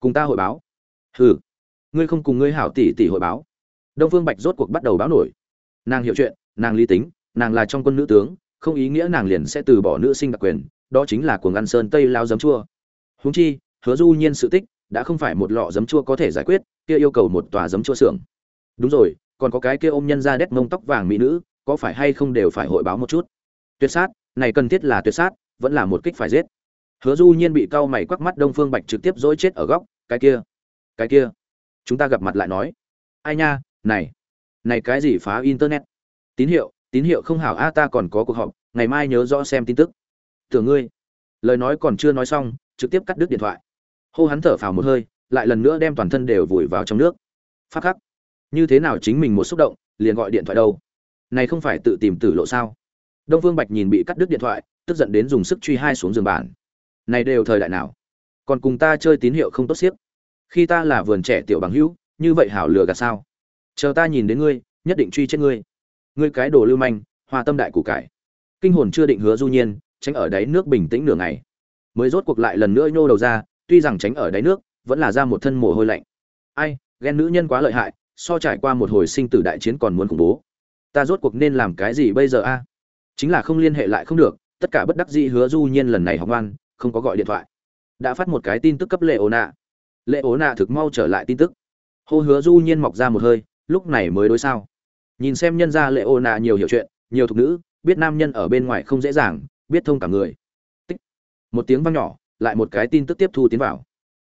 cùng ta hội báo. Hừ, ngươi không cùng ngươi hảo tỷ tỷ hội báo. Đông phương bạch rốt cuộc bắt đầu báo nổi. Nàng hiểu chuyện, nàng lý tính, nàng là trong quân nữ tướng, không ý nghĩa nàng liền sẽ từ bỏ nữ sinh đặc quyền, đó chính là cuồng ăn sơn tây lao giấm chua. Huống chi, hứa du nhiên sự tích đã không phải một lọ giấm chua có thể giải quyết, kia yêu cầu một tòa giấm chua xưởng. Đúng rồi, còn có cái kia ôm nhân ra đét mông tóc vàng mỹ nữ, có phải hay không đều phải hội báo một chút? Tuyệt sát, này cần thiết là tuyệt sát, vẫn là một kích phải giết. Hứa du nhiên bị cau mày quắc mắt đông phương bạch trực tiếp dối chết ở góc cái kia cái kia. Chúng ta gặp mặt lại nói. Ai nha, này này cái gì phá internet? Tín hiệu tín hiệu không hảo a, ta còn có cuộc họp, ngày mai nhớ rõ xem tin tức. Tưởng ngươi. Lời nói còn chưa nói xong, trực tiếp cắt đứt điện thoại. Hô hắn thở phào một hơi, lại lần nữa đem toàn thân đều vùi vào trong nước. Phát khắc. Như thế nào chính mình một xúc động, liền gọi điện thoại đâu? Này không phải tự tìm tử lộ sao? Đông phương bạch nhìn bị cắt đứt điện thoại, tức giận đến dùng sức truy hai xuống giường bản này đều thời đại nào? Còn cùng ta chơi tín hiệu không tốt xiếc. Khi ta là vườn trẻ tiểu bằng hữu, như vậy hảo lừa gạt sao? Chờ ta nhìn đến ngươi, nhất định truy chết ngươi. Ngươi cái đồ lưu manh hoa tâm đại củ cải. Kinh hồn chưa định hứa du nhiên, tránh ở đáy nước bình tĩnh nửa ngày. Mới rốt cuộc lại lần nữa nhô đầu ra, tuy rằng tránh ở đáy nước, vẫn là ra một thân mồ hôi lạnh. Ai, ghen nữ nhân quá lợi hại, so trải qua một hồi sinh tử đại chiến còn muốn khủng bố. Ta rốt cuộc nên làm cái gì bây giờ a? Chính là không liên hệ lại không được, tất cả bất đắc dĩ hứa du nhiên lần này học ngoan không có gọi điện thoại đã phát một cái tin tức cấp lệ ố nạ lệ ố nạ thực mau trở lại tin tức. Hô hứa du nhiên mọc ra một hơi, lúc này mới đối sao? Nhìn xem nhân gia lệ ố nạ nhiều hiểu chuyện, nhiều thục nữ, biết nam nhân ở bên ngoài không dễ dàng, biết thông cả người. Tích. Một tiếng vang nhỏ, lại một cái tin tức tiếp thu tiến vào.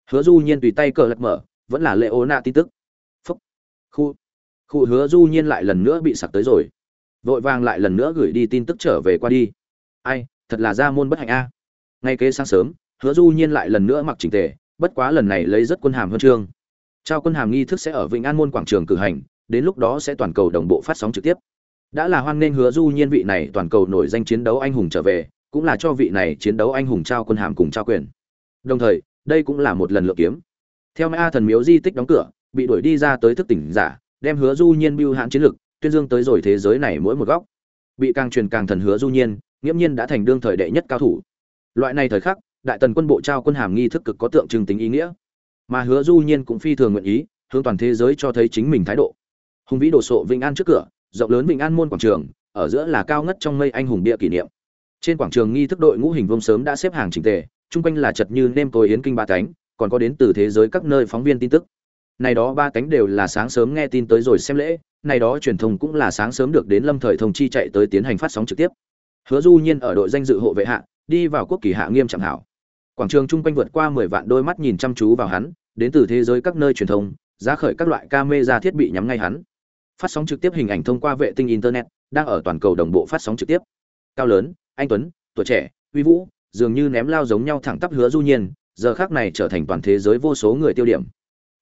Hứa du nhiên tùy tay cờ lật mở, vẫn là lệ ố nạ tin tức. Phúc. Khu. Khu hứa du nhiên lại lần nữa bị sặc tới rồi. Vội vàng lại lần nữa gửi đi tin tức trở về qua đi. Ai, thật là ra môn bất hạnh a. Ngay kế sáng sớm hứa du nhiên lại lần nữa mặc chỉnh tề, bất quá lần này lấy rất quân hàm huân chương. Trao quân hàm nghi thức sẽ ở vịnh an môn quảng trường cử hành, đến lúc đó sẽ toàn cầu đồng bộ phát sóng trực tiếp. Đã là hoan nghênh hứa du nhiên vị này toàn cầu nổi danh chiến đấu anh hùng trở về, cũng là cho vị này chiến đấu anh hùng trao quân hàm cùng trao quyền. Đồng thời, đây cũng là một lần lựa kiếm. Theo mã thần miếu di tích đóng cửa, bị đuổi đi ra tới thức tỉnh giả, đem hứa du nhiên bưu hạn chiến lực, tuyên dương tới rồi thế giới này mỗi một góc. Bị càng truyền càng thần hứa du nhiên, nghiễm nhiên đã thành đương thời đệ nhất cao thủ. Loại này thời khắc đại tần quân bộ trao quân hàm nghi thức cực có tượng trưng tính ý nghĩa. Mà hứa du nhiên cũng phi thường nguyện ý, hướng toàn thế giới cho thấy chính mình thái độ. Hùng vĩ đồ sộ vĩnh an trước cửa, rộng lớn vĩnh an môn quảng trường, ở giữa là cao ngất trong mây anh hùng địa kỷ niệm. Trên quảng trường nghi thức đội ngũ hình vông sớm đã xếp hàng chỉnh tề, chung quanh là chật như nêm tối yến kinh ba cánh, còn có đến từ thế giới các nơi phóng viên tin tức. Này đó ba cánh đều là sáng sớm nghe tin tới rồi xem lễ, này đó truyền thông cũng là sáng sớm được đến lâm thời thông chi chạy tới tiến hành phát sóng trực tiếp. Hứa du nhiên ở đội danh dự hộ vệ hạ, đi vào quốc kỳ hạ nghiêm trọng hảo quảng trường chung quanh vượt qua mười vạn đôi mắt nhìn chăm chú vào hắn, đến từ thế giới các nơi truyền thông, giá khởi các loại camera thiết bị nhắm ngay hắn. Phát sóng trực tiếp hình ảnh thông qua vệ tinh internet, đang ở toàn cầu đồng bộ phát sóng trực tiếp. Cao lớn, anh tuấn, tuổi trẻ, uy vũ, dường như ném lao giống nhau thẳng tắp hứa du nhiên, giờ khác này trở thành toàn thế giới vô số người tiêu điểm.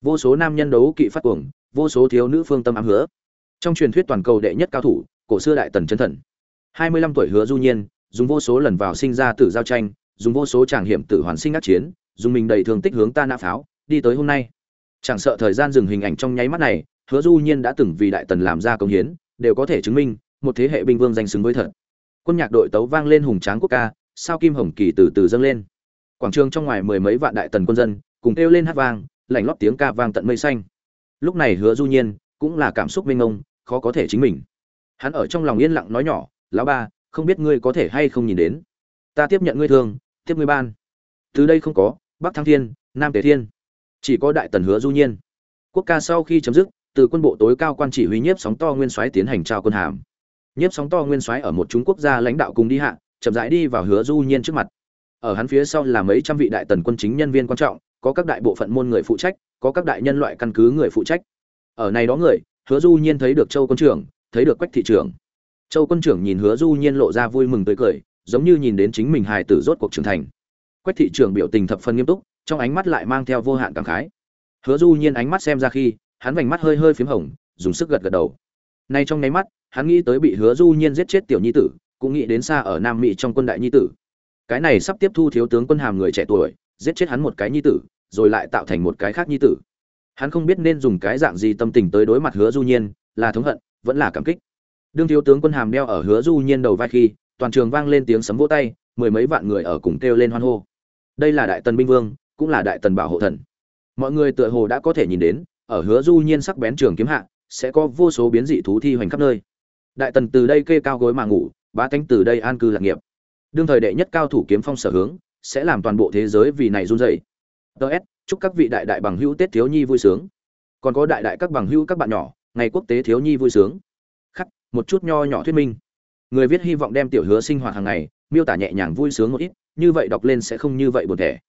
Vô số nam nhân đấu kỵ phát cuồng, vô số thiếu nữ phương tâm ám hứa. Trong truyền thuyết toàn cầu đệ nhất cao thủ, cổ xưa đại tần chân thần. 25 tuổi hứa du nhiên, dùng vô số lần vào sinh ra tử giao tranh dùng vô số tràng hiểm tử hoàn sinh ác chiến, dùng mình đầy thương tích hướng ta nã pháo, đi tới hôm nay. Chẳng sợ thời gian dừng hình ảnh trong nháy mắt này, hứa du nhiên đã từng vì đại tần làm ra công hiến, đều có thể chứng minh, một thế hệ binh vương danh xứng với thật. Quân nhạc đội tấu vang lên hùng tráng quốc ca, sao kim hồng kỳ từ từ dâng lên. Quảng trường trong ngoài mười mấy vạn đại tần quân dân, cùng kêu lên hát vang, lạnh lót tiếng ca vang tận mây xanh. Lúc này hứa du nhiên cũng là cảm xúc mênh mông, khó có thể chính mình. Hắn ở trong lòng yên lặng nói nhỏ, lão ba, không biết ngươi có thể hay không nhìn đến. Ta tiếp nhận ngươi thương tiếp ngươi ban. Từ đây không có, bắc thăng thiên, nam tề thiên. Chỉ có đại tần hứa du nhiên. Quốc ca sau khi chấm dứt, từ quân bộ tối cao quan chỉ huy nhiếp sóng to nguyên soái tiến hành trao quân hàm. Nhiếp sóng to nguyên soái ở một chúng quốc gia lãnh đạo cùng đi hạ, chậm rãi đi vào hứa du nhiên trước mặt. Ở hắn phía sau là mấy trăm vị đại tần quân chính nhân viên quan trọng, có các đại bộ phận môn người phụ trách, có các đại nhân loại căn cứ người phụ trách. Ở này đó người, hứa du nhiên thấy được châu quân trưởng, thấy được quách thị trưởng. Châu quân trưởng nhìn hứa du nhiên lộ ra vui mừng tươi cười giống như nhìn đến chính mình hài tử rốt cuộc trưởng thành. Quách thị trưởng biểu tình thập phần nghiêm túc, trong ánh mắt lại mang theo vô hạn cảm khái. Hứa du nhiên ánh mắt xem ra khi, hắn vành mắt hơi hơi phím hồng, dùng sức gật gật đầu. Nay trong nháy mắt, hắn nghĩ tới bị hứa du nhiên giết chết tiểu nhi tử, cũng nghĩ đến xa ở nam mỹ trong quân đại nhi tử. Cái này sắp tiếp thu thiếu tướng quân hàm người trẻ tuổi, giết chết hắn một cái nhi tử, rồi lại tạo thành một cái khác nhi tử. Hắn không biết nên dùng cái dạng gì tâm tình tới đối mặt hứa du nhiên, là thống hận, vẫn là cảm kích. Đương thiếu tướng quân hàm đeo ở hứa du nhiên đầu vai khi toàn trường vang lên tiếng sấm vỗ tay, mười mấy vạn người ở cùng kêu lên hoan hô. Đây là đại tần binh vương, cũng là đại tần bảo hộ thần. Mọi người tựa hồ đã có thể nhìn đến, ở hứa du nhiên sắc bén trường kiếm hạ, sẽ có vô số biến dị thú thi hoành khắp nơi. Đại tần từ đây kê cao gối mà ngủ, bá tánh từ đây an cư lạc nghiệp. Đương thời đệ nhất cao thủ kiếm phong sở hướng, sẽ làm toàn bộ thế giới vì này run rẩy. Ts chúc các vị đại đại bằng hữu tết thiếu nhi vui sướng. Còn có đại đại các bằng hữu các bạn nhỏ, ngày quốc tế thiếu nhi vui sướng. Khắc, một chút nho nhỏ thuyết minh người viết hy vọng đem tiểu hứa sinh hoạt hàng ngày, miêu tả nhẹ nhàng vui sướng một ít, như vậy đọc lên sẽ không như vậy buồn thẻ.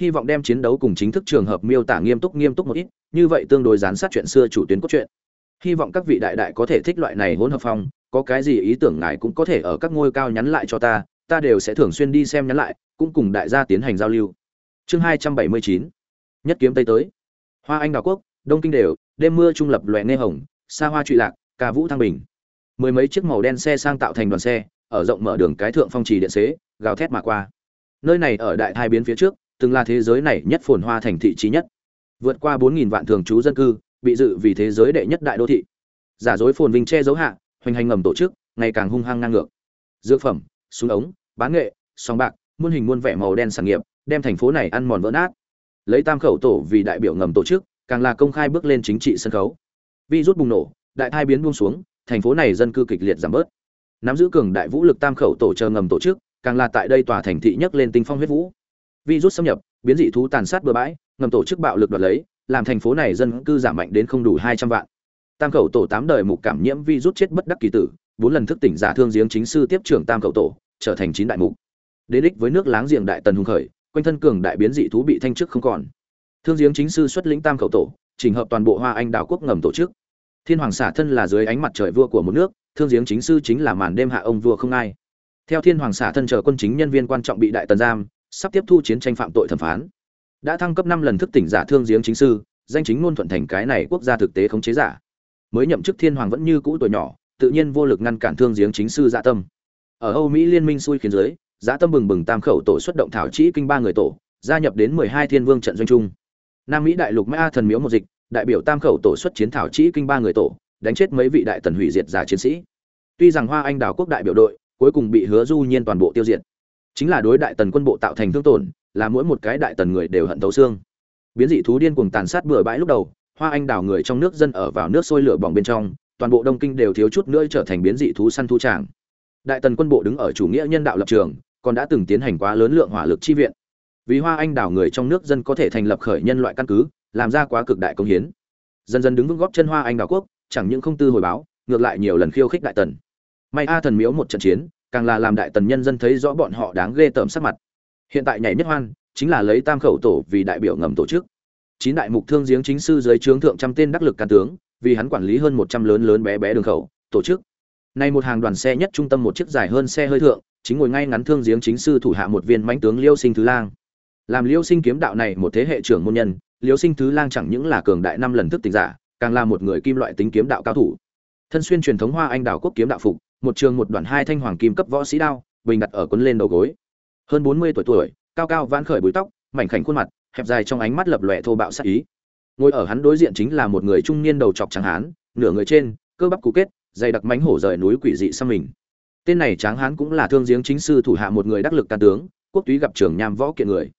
Hy vọng đem chiến đấu cùng chính thức trường hợp miêu tả nghiêm túc nghiêm túc một ít, như vậy tương đối gián sát chuyện xưa chủ tuyến cốt truyện. Hy vọng các vị đại đại có thể thích loại này hỗn hợp phong, có cái gì ý tưởng ngài cũng có thể ở các ngôi cao nhắn lại cho ta ta đều sẽ thường xuyên đi xem nhắn lại, cũng cùng đại gia tiến hành giao lưu. Chương hai trăm bảy mươi chín, nhất kiếm tây tới. Hoa anh đào quốc, đông kinh đều, đêm mưa trung lập loẹ nghe hồng, xa hoa trụy lạc, ca vũ thăng bình mười mấy chiếc màu đen xe sang tạo thành đoàn xe, ở rộng mở đường cái thượng phong trì điện xế, gào thét mà qua. Nơi này ở đại thai biến phía trước, từng là thế giới này nhất phồn hoa thành thị trí nhất. Vượt qua bốn nghìn vạn thường trú dân cư, bị dự vì thế giới đệ nhất đại đô thị. Giả dối phồn vinh che giấu hạ, hoành hành ngầm tổ chức, ngày càng hung hăng ngang ngược. Dược phẩm, súng ống, bán nghệ song bạc, muôn hình muôn vẻ màu đen sản nghiệp, đem thành phố này ăn mòn vỡ nát. Lấy tam khẩu tổ vì đại biểu ngầm tổ chức, càng là công khai bước lên chính trị sân khấu. Vi rút bùng nổ, đại thai biến buông xuống thành phố này dân cư kịch liệt giảm bớt. Nắm giữ cường đại vũ lực tam khẩu tổ chờ ngầm tổ chức, càng là tại đây tòa thành thị nhất lên tinh phong huyết vũ. Virus xâm nhập, biến dị thú tàn sát bừa bãi, ngầm tổ chức bạo lực đoạt lấy, làm thành phố này dân cư giảm mạnh đến không đủ hai trăm vạn. Tam khẩu tổ tám đời mục cảm nhiễm virus chết bất đắc kỳ tử, bốn lần thức tỉnh giả thương giếng chính sư tiếp trưởng tam khẩu tổ, trở thành chín đại mục. Đến đích với nước láng giềng đại tần hùng khởi, quanh thân cường đại biến dị thú bị thanh chức không còn. Thương giếng chính sư xuất lĩnh tam khẩu tổ, chỉnh hợp toàn bộ hoa anh đảo quốc ngầm tổ chức thiên hoàng xả thân là dưới ánh mặt trời vua của một nước thương giếng chính sư chính là màn đêm hạ ông vua không ai. Theo thiên hoàng xả thân chờ quân chính nhân viên quan trọng bị đại tần giam sắp tiếp thu chiến tranh phạm tội thẩm phán. Đã thăng cấp năm lần thức tỉnh giả thương giếng chính sư danh chính ngôn thuận thành cái này quốc gia thực tế khống chế giả. Mới nhậm chức thiên hoàng vẫn như cũ tuổi nhỏ tự nhiên vô lực ngăn cản thương giếng chính sư dạ tâm. Ở âu mỹ liên minh xui khiến giới, dạ tâm bừng bừng tam khẩu tổ xuất động thảo chỉ kinh ba người tổ gia nhập đến mười hai thiên vương trận doanh trung nam mỹ đại lục mã thần miếu một dịch đại biểu tam khẩu tổ xuất chiến thảo chỉ kinh ba người tổ, đánh chết mấy vị đại tần hủy diệt giả chiến sĩ. Tuy rằng hoa anh đào quốc đại biểu đội, cuối cùng bị hứa du nhiên toàn bộ tiêu diệt. Chính là đối đại tần quân bộ tạo thành thương tổn, là mỗi một cái đại tần người đều hận thấu xương. Biến dị thú điên cuồng tàn sát bừa bãi lúc đầu, hoa anh đào người trong nước dân ở vào nước sôi lửa bỏng bên trong, toàn bộ đông kinh đều thiếu chút nữa trở thành biến dị thú săn thu tràng. Đại tần quân bộ đứng ở chủ nghĩa nhân đạo lập trường, còn đã từng tiến hành quá lớn lượng hỏa lực chi viện. Vì hoa anh đào người trong nước dân có thể thành lập khởi nhân loại căn cứ làm ra quá cực đại công hiến. Dần dần đứng vững góp chân hoa anh đào quốc, chẳng những không tư hồi báo, ngược lại nhiều lần khiêu khích đại tần. May a thần miếu một trận chiến, càng là làm đại tần nhân dân thấy rõ bọn họ đáng ghê tởm sắc mặt. Hiện tại nhảy nhất hoan, chính là lấy tam khẩu tổ vì đại biểu ngầm tổ chức. Chín đại mục thương giếng chính sư dưới trướng thượng trăm tên đắc lực can tướng, vì hắn quản lý hơn một trăm lớn lớn bé bé đường khẩu, tổ chức. Nay một hàng đoàn xe nhất trung tâm một chiếc dài hơn xe hơi thượng, chính ngồi ngay ngắn thương giếng chính sư thủ hạ một viên mãnh tướng liêu sinh thứ lang làm liêu sinh kiếm đạo này một thế hệ trưởng môn nhân, liêu sinh thứ lang chẳng những là cường đại năm lần thức tỉnh giả, càng là một người kim loại tính kiếm đạo cao thủ. Thân xuyên truyền thống hoa anh đào quốc kiếm đạo phục, một trường một đoạn hai thanh hoàng kim cấp võ sĩ đao, bình đặt ở quấn lên đầu gối. Hơn bốn mươi tuổi tuổi, cao cao vãn khởi búi tóc, mảnh khảnh khuôn mặt, hẹp dài trong ánh mắt lập lòe thô bạo sát ý. Ngồi ở hắn đối diện chính là một người trung niên đầu chọc trắng hán, nửa người trên, cơ bắp cú kết, dày đặc mánh hổ rời núi quỷ dị xăm mình. Tên này tráng hán cũng là thương giếng chính sư thủ hạ một người đắc lực ca tướng, quốc túy gặp trưởng nham võ kiện người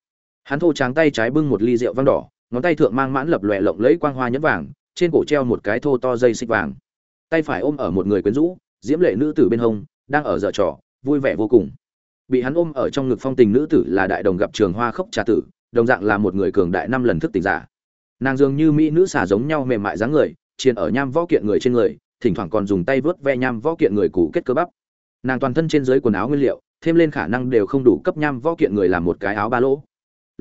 hắn thô tráng tay trái bưng một ly rượu vang đỏ, ngón tay thượng mang mãn lập lòe lộng lẫy quang hoa nhẫn vàng, trên cổ treo một cái thô to dây xích vàng. Tay phải ôm ở một người quyến rũ, diễm lệ nữ tử bên hông, đang ở dở trò, vui vẻ vô cùng. Bị hắn ôm ở trong ngực phong tình nữ tử là đại đồng gặp trường hoa khốc trà tử, đồng dạng là một người cường đại năm lần thức tỉnh giả. Nàng dường như mỹ nữ xả giống nhau mềm mại dáng người, chiền ở nham võ kiện người trên người, thỉnh thoảng còn dùng tay vớt ve nham võ kiện người cũ kết cơ bắp. Nàng toàn thân trên dưới quần áo nguyên liệu, thêm lên khả năng đều không đủ cấp nham võ kiện người làm một cái áo ba lỗ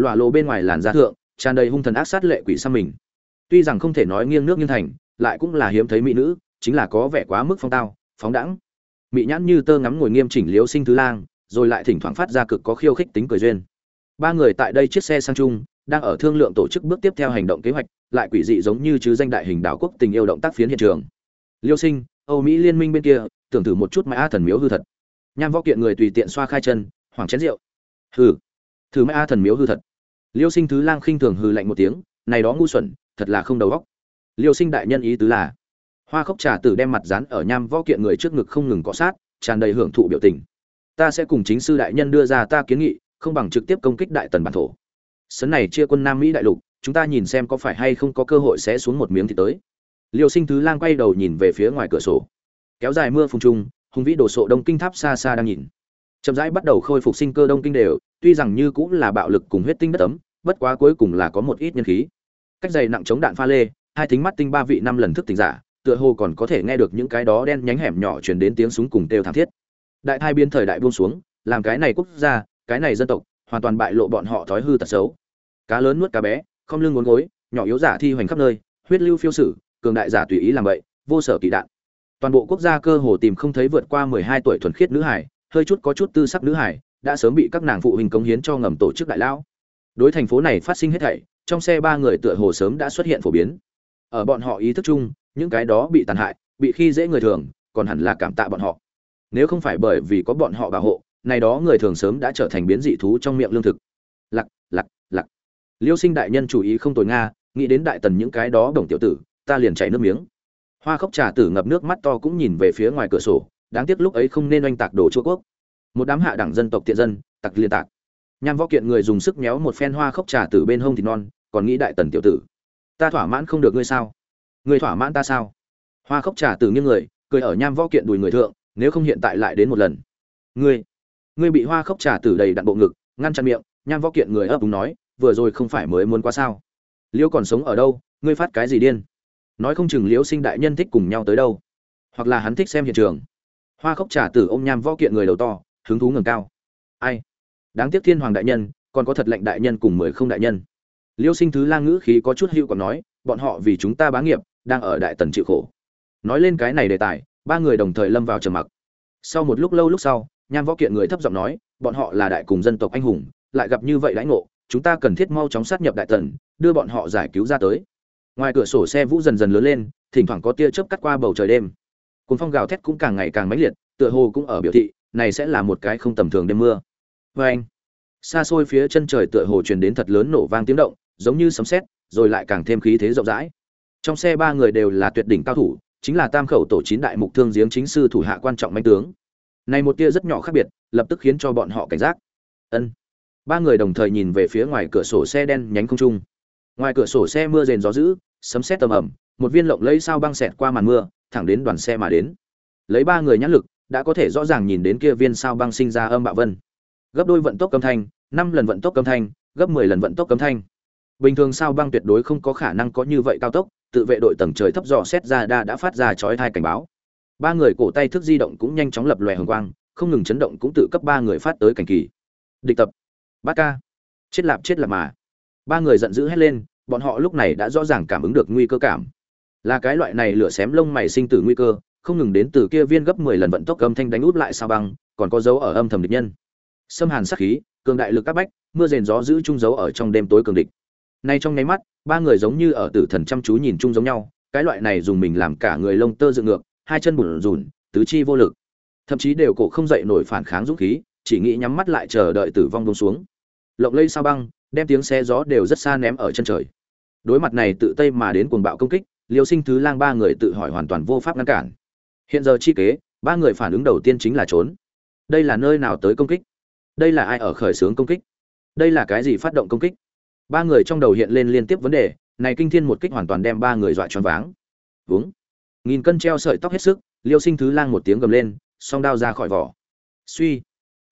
lọa lộ bên ngoài làn da thượng, tràn đầy hung thần ác sát lệ quỷ xăm mình. Tuy rằng không thể nói nghiêng nước nghiêng thành, lại cũng là hiếm thấy mỹ nữ, chính là có vẻ quá mức phong tao, phóng đẳng mỹ nhãn như tơ ngắm ngồi nghiêm chỉnh liếu sinh thứ lang, rồi lại thỉnh thoảng phát ra cực có khiêu khích tính cười duyên. Ba người tại đây chiếc xe sang chung, đang ở thương lượng tổ chức bước tiếp theo hành động kế hoạch, lại quỷ dị giống như chứ danh đại hình đảo quốc tình yêu động tác phiến hiện trường. Liêu sinh, âu mỹ liên minh bên kia, tưởng thử một chút mãi a thần miếu hư thật. Nham võ kiện người tùy tiện xoa khai chân, hoảng chén rượu. Hừ, thử mãi a thần miếu hư thật liêu sinh thứ lang khinh thường hừ lạnh một tiếng, này đó ngu xuẩn, thật là không đầu óc. Liêu sinh đại nhân ý tứ là, hoa khốc trà tử đem mặt dán ở nham võ kiện người trước ngực không ngừng cọ sát, tràn đầy hưởng thụ biểu tình. Ta sẽ cùng chính sư đại nhân đưa ra ta kiến nghị, không bằng trực tiếp công kích đại tần bản thổ. Sấn này chia quân nam mỹ đại lục, chúng ta nhìn xem có phải hay không có cơ hội sẽ xuống một miếng thì tới. Liêu sinh thứ lang quay đầu nhìn về phía ngoài cửa sổ. Kéo dài mưa phùng trung, hùng vĩ đồ sộ đông kinh tháp xa xa đang nhìn chậm rãi bắt đầu khôi phục sinh cơ đông kinh đều, tuy rằng như cũng là bạo lực cùng huyết tinh đất tấm bất quá cuối cùng là có một ít nhân khí. Cách dày nặng chống đạn pha lê, hai thính mắt tinh ba vị năm lần thức tỉnh giả, tựa hồ còn có thể nghe được những cái đó đen nhánh hẻm nhỏ truyền đến tiếng súng cùng têu thảm thiết. Đại thai biên thời đại buông xuống, làm cái này quốc gia, cái này dân tộc, hoàn toàn bại lộ bọn họ thói hư tật xấu. Cá lớn nuốt cá bé, không lưng ngốn gối, nhỏ yếu giả thi hoành khắp nơi, huyết lưu phiêu sử, cường đại giả tùy ý làm vậy vô sở kỳ đạn. Toàn bộ quốc gia cơ hồ tìm không thấy vượt qua mười hai tuổi thuần khiết nữ hải hơi chút có chút tư sắc nữ hải, đã sớm bị các nàng phụ huynh cống hiến cho ngầm tổ chức đại lão. Đối thành phố này phát sinh hết thảy, trong xe ba người tựa hồ sớm đã xuất hiện phổ biến. Ở bọn họ ý thức chung, những cái đó bị tàn hại, bị khi dễ người thường, còn hẳn là cảm tạ bọn họ. Nếu không phải bởi vì có bọn họ bảo hộ, này đó người thường sớm đã trở thành biến dị thú trong miệng lương thực. Lặc lặc lặc. Liêu sinh đại nhân chủ ý không tồi nga, nghĩ đến đại tần những cái đó đồng tiểu tử, ta liền chảy nước miếng. Hoa khốc trà tử ngập nước mắt to cũng nhìn về phía ngoài cửa sổ đáng tiếc lúc ấy không nên oanh tạc đổ chúa quốc. Một đám hạ đẳng dân tộc tiện dân, tặc liên tạc. Nham võ kiện người dùng sức méo một phen hoa khốc trà tử bên hông thịt non, còn nghĩ đại tần tiểu tử. Ta thỏa mãn không được ngươi sao? Ngươi thỏa mãn ta sao? Hoa khốc trà tử nghiêng người, cười ở nham võ kiện đùi người thượng, nếu không hiện tại lại đến một lần. Ngươi ngươi bị hoa khốc trà tử đầy đặn bộ ngực, ngăn chặn miệng, nham võ kiện người ấp úng nói, vừa rồi không phải mới muốn qua sao? Liễu còn sống ở đâu? Ngươi phát cái gì điên? Nói không chừng liễu sinh đại nhân thích cùng nhau tới đâu? Hoặc là hắn thích xem hiện trường? Hoa khốc trà tử ôm nham võ kiện người đầu to, hứng thú ngừng cao. Ai? Đáng tiếc thiên hoàng đại nhân, còn có thật lệnh đại nhân cùng mười không đại nhân. Liêu sinh thứ lang ngữ khí có chút hữu còn nói, bọn họ vì chúng ta bá nghiệp, đang ở đại tần chịu khổ. Nói lên cái này đề tài, ba người đồng thời lâm vào trầm mặc. Sau một lúc lâu lúc sau, nham võ kiện người thấp giọng nói, bọn họ là đại cùng dân tộc anh hùng, lại gặp như vậy lãnh ngộ, chúng ta cần thiết mau chóng sát nhập đại tần, đưa bọn họ giải cứu ra tới. Ngoài cửa sổ xe vũ dần dần lớn lên, thỉnh thoảng có tia chớp cắt qua bầu trời đêm cuốn phong gào thét cũng càng ngày càng mãnh liệt, tựa hồ cũng ở biểu thị, này sẽ là một cái không tầm thường đêm mưa. Vê anh, xa xôi phía chân trời tựa hồ truyền đến thật lớn nổ vang tiếng động, giống như sấm sét, rồi lại càng thêm khí thế rộng rãi. Trong xe ba người đều là tuyệt đỉnh cao thủ, chính là tam khẩu tổ chín đại mục thương giếng chính sư thủ hạ quan trọng manh tướng. Này một tia rất nhỏ khác biệt, lập tức khiến cho bọn họ cảnh giác. Ân. Ba người đồng thời nhìn về phía ngoài cửa sổ xe đen nhánh không trung. Ngoài cửa sổ xe mưa rền gió dữ, sấm sét tầm ẩm một viên lộng lẫy sao băng xẹt qua màn mưa thẳng đến đoàn xe mà đến. Lấy ba người nhãn lực, đã có thể rõ ràng nhìn đến kia viên sao băng sinh ra âm bạo vân. Gấp đôi vận tốc âm thanh, năm lần vận tốc âm thanh, gấp mười lần vận tốc âm thanh. Bình thường sao băng tuyệt đối không có khả năng có như vậy cao tốc, tự vệ đội tầng trời thấp dò xét ra đa đã phát ra chói thai cảnh báo. Ba người cổ tay thức di động cũng nhanh chóng lập lòe hồng quang, không ngừng chấn động cũng tự cấp ba người phát tới cảnh kỳ. Địch tập. Bát ca. Chết lạp chết lạp mà. Ba người giận dữ hét lên, bọn họ lúc này đã rõ ràng cảm ứng được nguy cơ cảm là cái loại này lửa xém lông mày sinh tử nguy cơ không ngừng đến từ kia viên gấp 10 lần vận tốc âm thanh đánh út lại sao băng, còn có dấu ở âm thầm địch nhân. Xâm hàn sát khí, cường đại lực các bách, mưa rền gió giữ chung dấu ở trong đêm tối cường địch. Nay trong nháy mắt, ba người giống như ở tử thần chăm chú nhìn chung giống nhau, cái loại này dùng mình làm cả người lông tơ dựng ngược, hai chân bủn rủn, tứ chi vô lực. Thậm chí đều cổ không dậy nổi phản kháng dũng khí, chỉ nghĩ nhắm mắt lại chờ đợi tử vong buông xuống. Lộng lây sao băng, đem tiếng xe gió đều rất xa ném ở chân trời. Đối mặt này tự tây mà đến cuồng bạo công kích, Liêu Sinh Thứ Lang ba người tự hỏi hoàn toàn vô pháp ngăn cản. Hiện giờ chi kế, ba người phản ứng đầu tiên chính là trốn. Đây là nơi nào tới công kích? Đây là ai ở khởi xướng công kích? Đây là cái gì phát động công kích? Ba người trong đầu hiện lên liên tiếp vấn đề, này kinh thiên một kích hoàn toàn đem ba người dọa choáng váng. Vướng nghìn cân treo sợi tóc hết sức, liêu sinh thứ lang một tiếng gầm lên, song đao ra khỏi vỏ. Suy.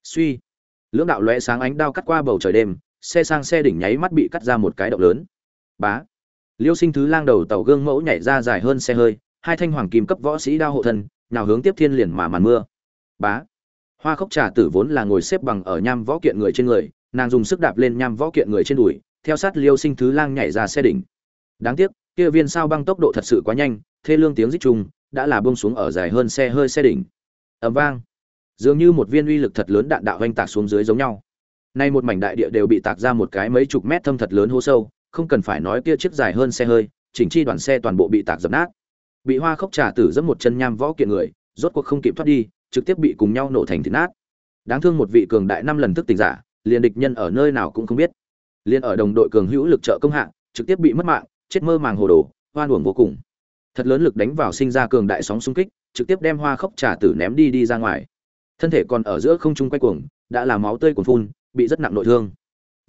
Suy. Lưỡng đạo lóe sáng ánh đao cắt qua bầu trời đêm, xe sang xe đỉnh nháy mắt bị cắt ra một cái động lớn. Bá liêu sinh thứ lang đầu tàu gương mẫu nhảy ra dài hơn xe hơi hai thanh hoàng kim cấp võ sĩ đao hộ thân, nào hướng tiếp thiên liền mà màn mưa. Bá. Hoa Khốc Trà Tử vốn là ngồi xếp bằng ở nham võ kiện người trên người, nàng dùng sức đạp lên nham võ kiện người trên đùi, theo sát Liêu Sinh Thứ Lang nhảy ra xe đỉnh. Đáng tiếc, kia viên sao băng tốc độ thật sự quá nhanh, thê lương tiếng rít trùng, đã là buông xuống ở dài hơn xe hơi xe đỉnh. Ầm vang. Dường như một viên uy lực thật lớn đạn đạo vành tạc xuống dưới giống nhau. Nay một mảnh đại địa đều bị tạc ra một cái mấy chục mét thâm thật lớn hố sâu, không cần phải nói kia chiếc dài hơn xe hơi, chỉnh chi đoàn xe toàn bộ bị tạc dập nát. Bị hoa khốc trà tử dẫm một chân nham võ kiện người rốt cuộc không kịp thoát đi trực tiếp bị cùng nhau nổ thành thịt nát. Đáng thương một vị cường đại năm lần thức tỉnh giả liền địch nhân ở nơi nào cũng không biết. Liền ở đồng đội cường hữu lực trợ công hạng trực tiếp bị mất mạng chết mơ màng hồ đồ hoan uổng vô cùng. Thật lớn lực đánh vào sinh ra cường đại sóng xung kích trực tiếp đem hoa khốc trà tử ném đi đi ra ngoài. Thân thể còn ở giữa không trung quay cuồng đã là máu tươi cuồn phun bị rất nặng nội thương.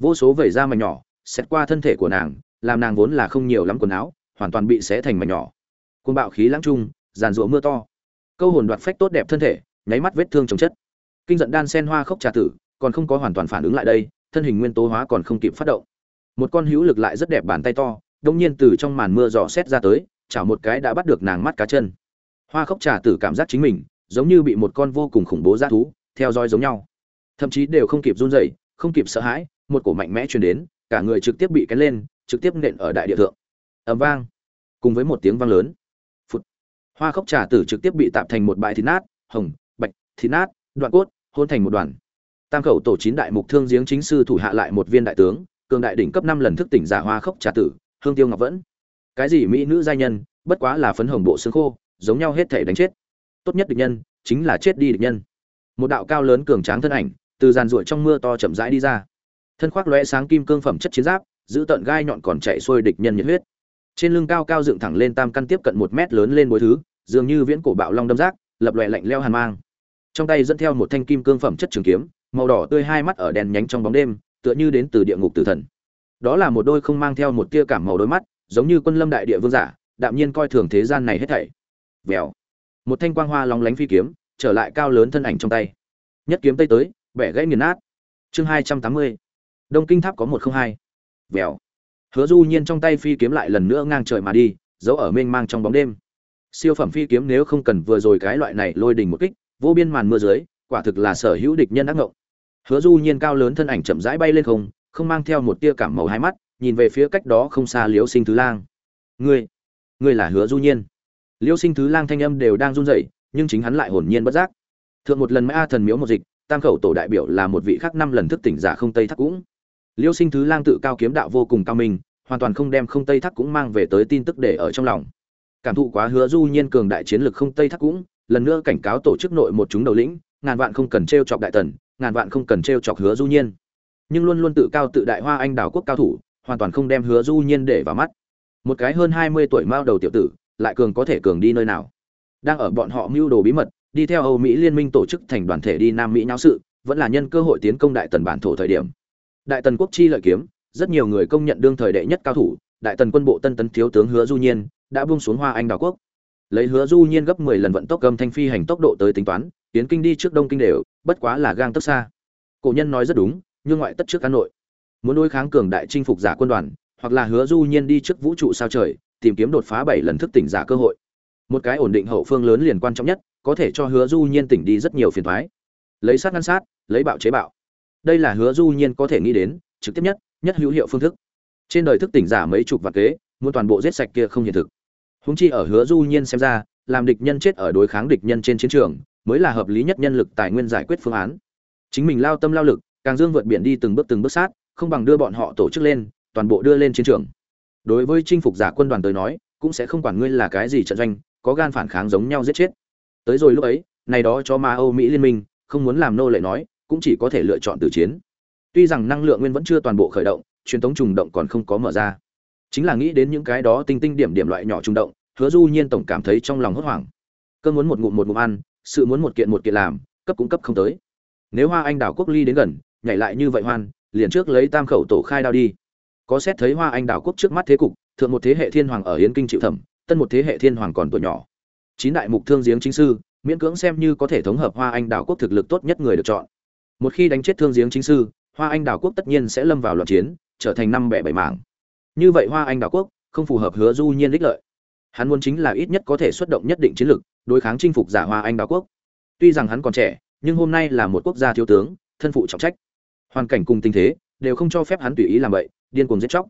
Vô số vẩy da mảnh nhỏ xét qua thân thể của nàng, làm nàng vốn là không nhiều lắm quần áo, hoàn toàn bị xé thành mảnh nhỏ. Côn bạo khí lãng trung, giàn rủa mưa to. Câu hồn đoạt phách tốt đẹp thân thể, nháy mắt vết thương chồng chất. Kinh giận đan sen hoa khốc trà tử, còn không có hoàn toàn phản ứng lại đây, thân hình nguyên tố hóa còn không kịp phát động. Một con hữu lực lại rất đẹp bàn tay to, đông nhiên từ trong màn mưa dò xét ra tới, chảo một cái đã bắt được nàng mắt cá chân. Hoa khốc trà tử cảm giác chính mình, giống như bị một con vô cùng khủng bố g thú, theo dõi giống nhau. Thậm chí đều không kịp run rẩy, không kịp sợ hãi, một cổ mạnh mẽ truyền đến cả người trực tiếp bị cái lên, trực tiếp nện ở đại địa thượng. Ầm vang, cùng với một tiếng vang lớn. Phút hoa khốc trà tử trực tiếp bị tạm thành một bãi thịt nát, hồng, bạch, thịt nát, đoạn cốt, hôn thành một đoàn. Tam khẩu tổ chín đại mục thương giếng chính sư thủ hạ lại một viên đại tướng, cường đại đỉnh cấp năm lần thức tỉnh giả hoa khốc trà tử, hương tiêu ngọc vẫn. Cái gì mỹ nữ giai nhân, bất quá là phấn hồng bộ xương khô, giống nhau hết thể đánh chết. Tốt nhất địch nhân, chính là chết đi địch nhân. Một đạo cao lớn cường tráng thân ảnh, từ giàn ruổi trong mưa to chậm rãi đi ra thân khoác lóe sáng kim cương phẩm chất chiến giáp, giữ tận gai nhọn còn chạy xuôi địch nhân nhiệt huyết. Trên lưng cao cao dựng thẳng lên tam căn tiếp cận một mét lớn lên bối thứ, dường như viễn cổ bạo long đâm rác lập lòe lạnh leo hàn mang. Trong tay dẫn theo một thanh kim cương phẩm chất trường kiếm, màu đỏ tươi hai mắt ở đèn nhánh trong bóng đêm, tựa như đến từ địa ngục tử thần. Đó là một đôi không mang theo một tia cảm màu đôi mắt, giống như quân lâm đại địa vương giả, đạm nhiên coi thường thế gian này hết thảy. Vèo. Một thanh quang hoa lóng lánh phi kiếm, trở lại cao lớn thân ảnh trong tay. Nhất kiếm tây tới, bẻ gãy nghiền nát. Chương hai trăm tám mươi đông kinh tháp có một không hai. Vèo. Hứa du nhiên trong tay phi kiếm lại lần nữa ngang trời mà đi, giấu ở mênh mang trong bóng đêm. Siêu phẩm phi kiếm nếu không cần vừa rồi cái loại này lôi đình một kích, vô biên màn mưa dưới, quả thực là sở hữu địch nhân ác ngộng. Hứa du nhiên cao lớn thân ảnh chậm rãi bay lên không không mang theo một tia cảm màu hai mắt, nhìn về phía cách đó không xa liễu sinh thứ lang. Ngươi ngươi là hứa du nhiên? Liễu sinh thứ lang thanh âm đều đang run rẩy, nhưng chính hắn lại hồn nhiên bất giác. Thượng một lần mã thần miếu một dịch, tam khẩu tổ đại biểu là một vị khác năm lần thức tỉnh giả không tây thắc cũng liêu sinh thứ lang tự cao kiếm đạo vô cùng cao minh hoàn toàn không đem không tây Thác cũng mang về tới tin tức để ở trong lòng. Cảm thụ quá hứa du nhiên cường đại chiến lực không tây Thác cũng lần nữa cảnh cáo tổ chức nội một chúng đầu lĩnh ngàn vạn không cần trêu chọc đại tần ngàn vạn không cần trêu chọc hứa du nhiên. Nhưng luôn luôn tự cao tự đại hoa anh đảo quốc cao thủ hoàn toàn không đem hứa du nhiên để vào mắt. Một cái hơn 20 tuổi mao đầu tiểu tử lại cường có thể cường đi nơi nào? Đang ở bọn họ mưu đồ bí mật đi theo Âu Mỹ liên minh tổ chức thành đoàn thể đi Nam Mỹ nháo sự, vẫn là nhân cơ hội tiến công Đại Tần bản thổ thời điểm. Đại Tần quốc chi lợi kiếm, rất nhiều người công nhận đương thời đệ nhất cao thủ, Đại Tần quân bộ Tân Tấn thiếu tướng Hứa Du Nhiên, đã buông xuống Hoa Anh đảo quốc. Lấy Hứa Du Nhiên gấp 10 lần vận tốc gầm thanh phi hành tốc độ tới tính toán, tiến kinh đi trước Đông kinh đều, bất quá là gang tấc xa. Cổ nhân nói rất đúng, nhưng ngoại tất trước cán nội. Muốn đối kháng cường đại chinh phục giả quân đoàn, hoặc là Hứa Du Nhiên đi trước vũ trụ sao trời, tìm kiếm đột phá bảy lần thức tỉnh giả cơ hội. Một cái ổn định hậu phương lớn liền quan trọng nhất, có thể cho hứa du nhiên tỉnh đi rất nhiều phiền toái lấy sát ngăn sát lấy bạo chế bạo đây là hứa du nhiên có thể nghĩ đến, trực tiếp nhất nhất hữu hiệu phương thức. Trên đời thức tỉnh giả mấy chục vạn kế, muốn toàn bộ giết sạch kia không hiện thực. Húng chi ở hứa du nhiên xem ra, làm địch nhân chết ở đối kháng địch nhân trên chiến trường, mới là hợp lý nhất nhân lực tài nguyên giải quyết phương án. Chính mình lao tâm lao lực, càng dương vượt biển đi từng bước từng bước sát, không bằng đưa bọn họ tổ chức lên, toàn bộ đưa lên chiến trường. Đối với chinh phục giả quân đoàn tới nói, cũng sẽ không quản ngươi là cái gì trận doanh, có gan phản kháng giống nhau giết chết. Tới rồi lúc ấy, này đó cho ma âu mỹ liên minh, không muốn làm nô lệ nói cũng chỉ có thể lựa chọn từ chiến. Tuy rằng năng lượng nguyên vẫn chưa toàn bộ khởi động, truyền thống trùng động còn không có mở ra. Chính là nghĩ đến những cái đó tinh tinh điểm điểm loại nhỏ trùng động, hứa du nhiên tổng cảm thấy trong lòng hốt hoảng. Cơ muốn một ngụm một ngụm ăn, sự muốn một kiện một kiện làm, cấp cũng cấp không tới. Nếu hoa anh đảo quốc ly đến gần, nhảy lại như vậy hoan, liền trước lấy tam khẩu tổ khai đao đi. Có xét thấy hoa anh đảo quốc trước mắt thế cục, thượng một thế hệ thiên hoàng ở yến kinh chịu thẩm, tân một thế hệ thiên hoàng còn tuổi nhỏ. Chín đại mục thương giếng chính sư, miễn cưỡng xem như có thể thống hợp hoa anh đảo quốc thực lực tốt nhất người được chọn một khi đánh chết thương giếng chính sư, hoa anh đảo quốc tất nhiên sẽ lâm vào loạn chiến, trở thành năm bẻ bảy mảng. Như vậy hoa anh đảo quốc không phù hợp hứa du nhiên đích lợi. Hắn muốn chính là ít nhất có thể xuất động nhất định chiến lực, đối kháng chinh phục giả hoa anh đảo quốc. Tuy rằng hắn còn trẻ, nhưng hôm nay là một quốc gia thiếu tướng, thân phụ trọng trách. Hoàn cảnh cùng tình thế đều không cho phép hắn tùy ý làm vậy, điên cuồng giết chóc.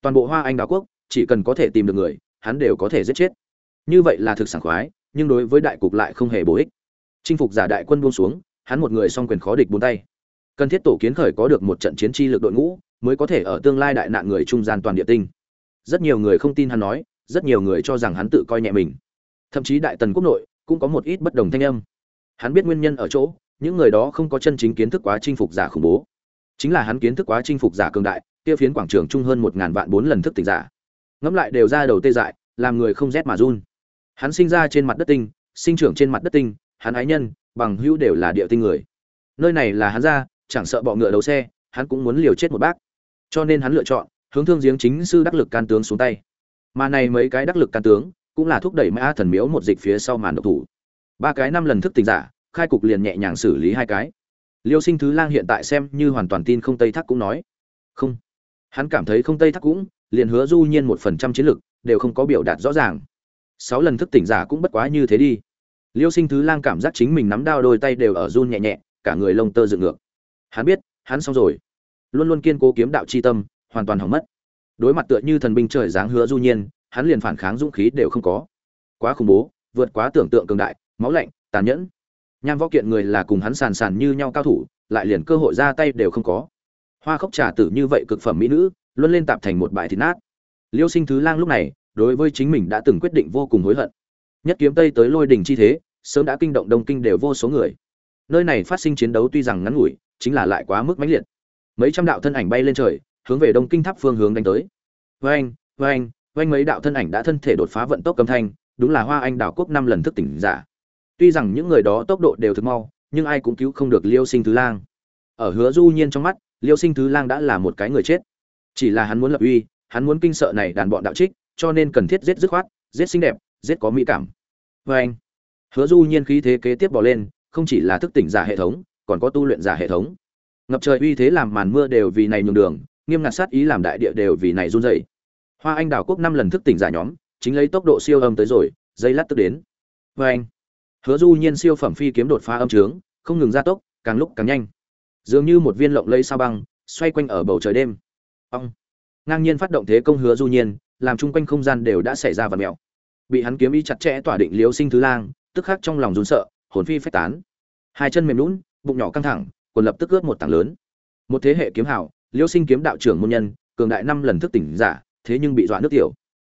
Toàn bộ hoa anh đảo quốc chỉ cần có thể tìm được người, hắn đều có thể giết chết. Như vậy là thực sảng khoái, nhưng đối với đại cục lại không hề bổ ích. Chinh phục giả đại quân buông xuống hắn một người song quyền khó địch bốn tay. Cần thiết tổ kiến khởi có được một trận chiến chi lực đội ngũ mới có thể ở tương lai đại nạn người trung gian toàn địa tinh. Rất nhiều người không tin hắn nói rất nhiều người cho rằng hắn tự coi nhẹ mình. Thậm chí đại tần quốc nội cũng có một ít bất đồng thanh âm. Hắn biết nguyên nhân ở chỗ những người đó không có chân chính kiến thức quá chinh phục giả khủng bố. Chính là hắn kiến thức quá chinh phục giả cường đại tiêu phiến quảng trường chung hơn một ngàn vạn bốn lần thức tỉnh giả. Ngẫm lại đều ra đầu tê dại làm người không rét mà run. Hắn sinh ra trên mặt đất tinh, sinh trưởng trên mặt đất tinh, hắn ái nhân, bằng hữu đều là địa tinh người. Nơi này là hắn ra, chẳng sợ bọ ngựa đấu xe, hắn cũng muốn liều chết một bác. Cho nên hắn lựa chọn hướng thương giếng chính sư đắc lực can tướng xuống tay. Mà này mấy cái đắc lực can tướng cũng là thúc đẩy mã thần miếu một dịch phía sau màn độc thủ. Ba cái năm lần thức tỉnh giả khai cục liền nhẹ nhàng xử lý hai cái. Liêu sinh thứ lang hiện tại xem như hoàn toàn tin không tây thác cũng nói. Không. Hắn cảm thấy không tây thác cũng liền hứa du nhiên một phần trăm chiến lực đều không có biểu đạt rõ ràng. Sáu lần thức tỉnh giả cũng bất quá như thế đi liêu sinh thứ lang cảm giác chính mình nắm đao đôi tay đều ở run nhẹ nhẹ, cả người lông tơ dựng ngược. Hắn biết, hắn xong rồi. Luôn luôn kiên cố kiếm đạo chi tâm, hoàn toàn hỏng mất. Đối mặt tựa như thần binh trời dáng hứa du nhiên, hắn liền phản kháng dũng khí đều không có. Quá khủng bố, vượt quá tưởng tượng cường đại, máu lạnh, tàn nhẫn. Nham võ kiện người là cùng hắn sàn sàn như nhau cao thủ, lại liền cơ hội ra tay đều không có. Hoa khốc trà tử như vậy cực phẩm mỹ nữ, luôn lên tạp thành một bài thịt nát. Liêu sinh thứ lang lúc này, đối với chính mình đã từng quyết định vô cùng hối hận nhất kiếm tây tới lôi đình chi thế, sớm đã kinh động đông kinh đều vô số người. Nơi này phát sinh chiến đấu tuy rằng ngắn ngủi, chính là lại quá mức mãnh liệt. Mấy trăm đạo thân ảnh bay lên trời, hướng về đông kinh tháp phương hướng đánh tới. Vang vang vang mấy đạo thân ảnh đã thân thể đột phá vận tốc cầm thanh, đúng là hoa anh đảo quốc năm lần thức tỉnh giả. Tuy rằng những người đó tốc độ đều thực mau, nhưng ai cũng cứu không được liêu sinh thứ lang. Ở hứa du nhiên trong mắt, liêu sinh thứ lang đã là một cái người chết. Chỉ là hắn muốn lập uy, hắn muốn kinh sợ này đàn bọn đạo trích, cho nên cần thiết giết dứt khoát, giết xinh đẹp giết có mỹ cảm. Vê anh, hứa du nhiên khí thế kế tiếp bỏ lên, không chỉ là thức tỉnh giả hệ thống, còn có tu luyện giả hệ thống. Ngập trời uy thế làm màn mưa đều vì này nhường đường, nghiêm ngặt sát ý làm đại địa đều vì này run dậy. hoa anh đảo quốc năm lần thức tỉnh giả nhóm, chính lấy tốc độ siêu âm tới rồi, dây lát tức đến. Vê anh, hứa du nhiên siêu phẩm phi kiếm đột phá âm trướng, không ngừng gia tốc, càng lúc càng nhanh. Dường như một viên lộng lây sao băng, xoay quanh ở bầu trời đêm. Ong. Ngang nhiên phát động thế công hứa du nhiên, làm chung quanh không gian đều đã xảy ra vật mèo bị hắn kiếm ý chặt chẽ tỏa định liếu sinh thứ lang, tức khắc trong lòng run sợ, hồn phi phách tán. Hai chân mềm lún bụng nhỏ căng thẳng, quần lập tức ướt một tảng lớn. Một thế hệ kiếm hảo liêu sinh kiếm đạo trưởng môn nhân, cường đại năm lần thức tỉnh giả, thế nhưng bị dọa nước tiểu.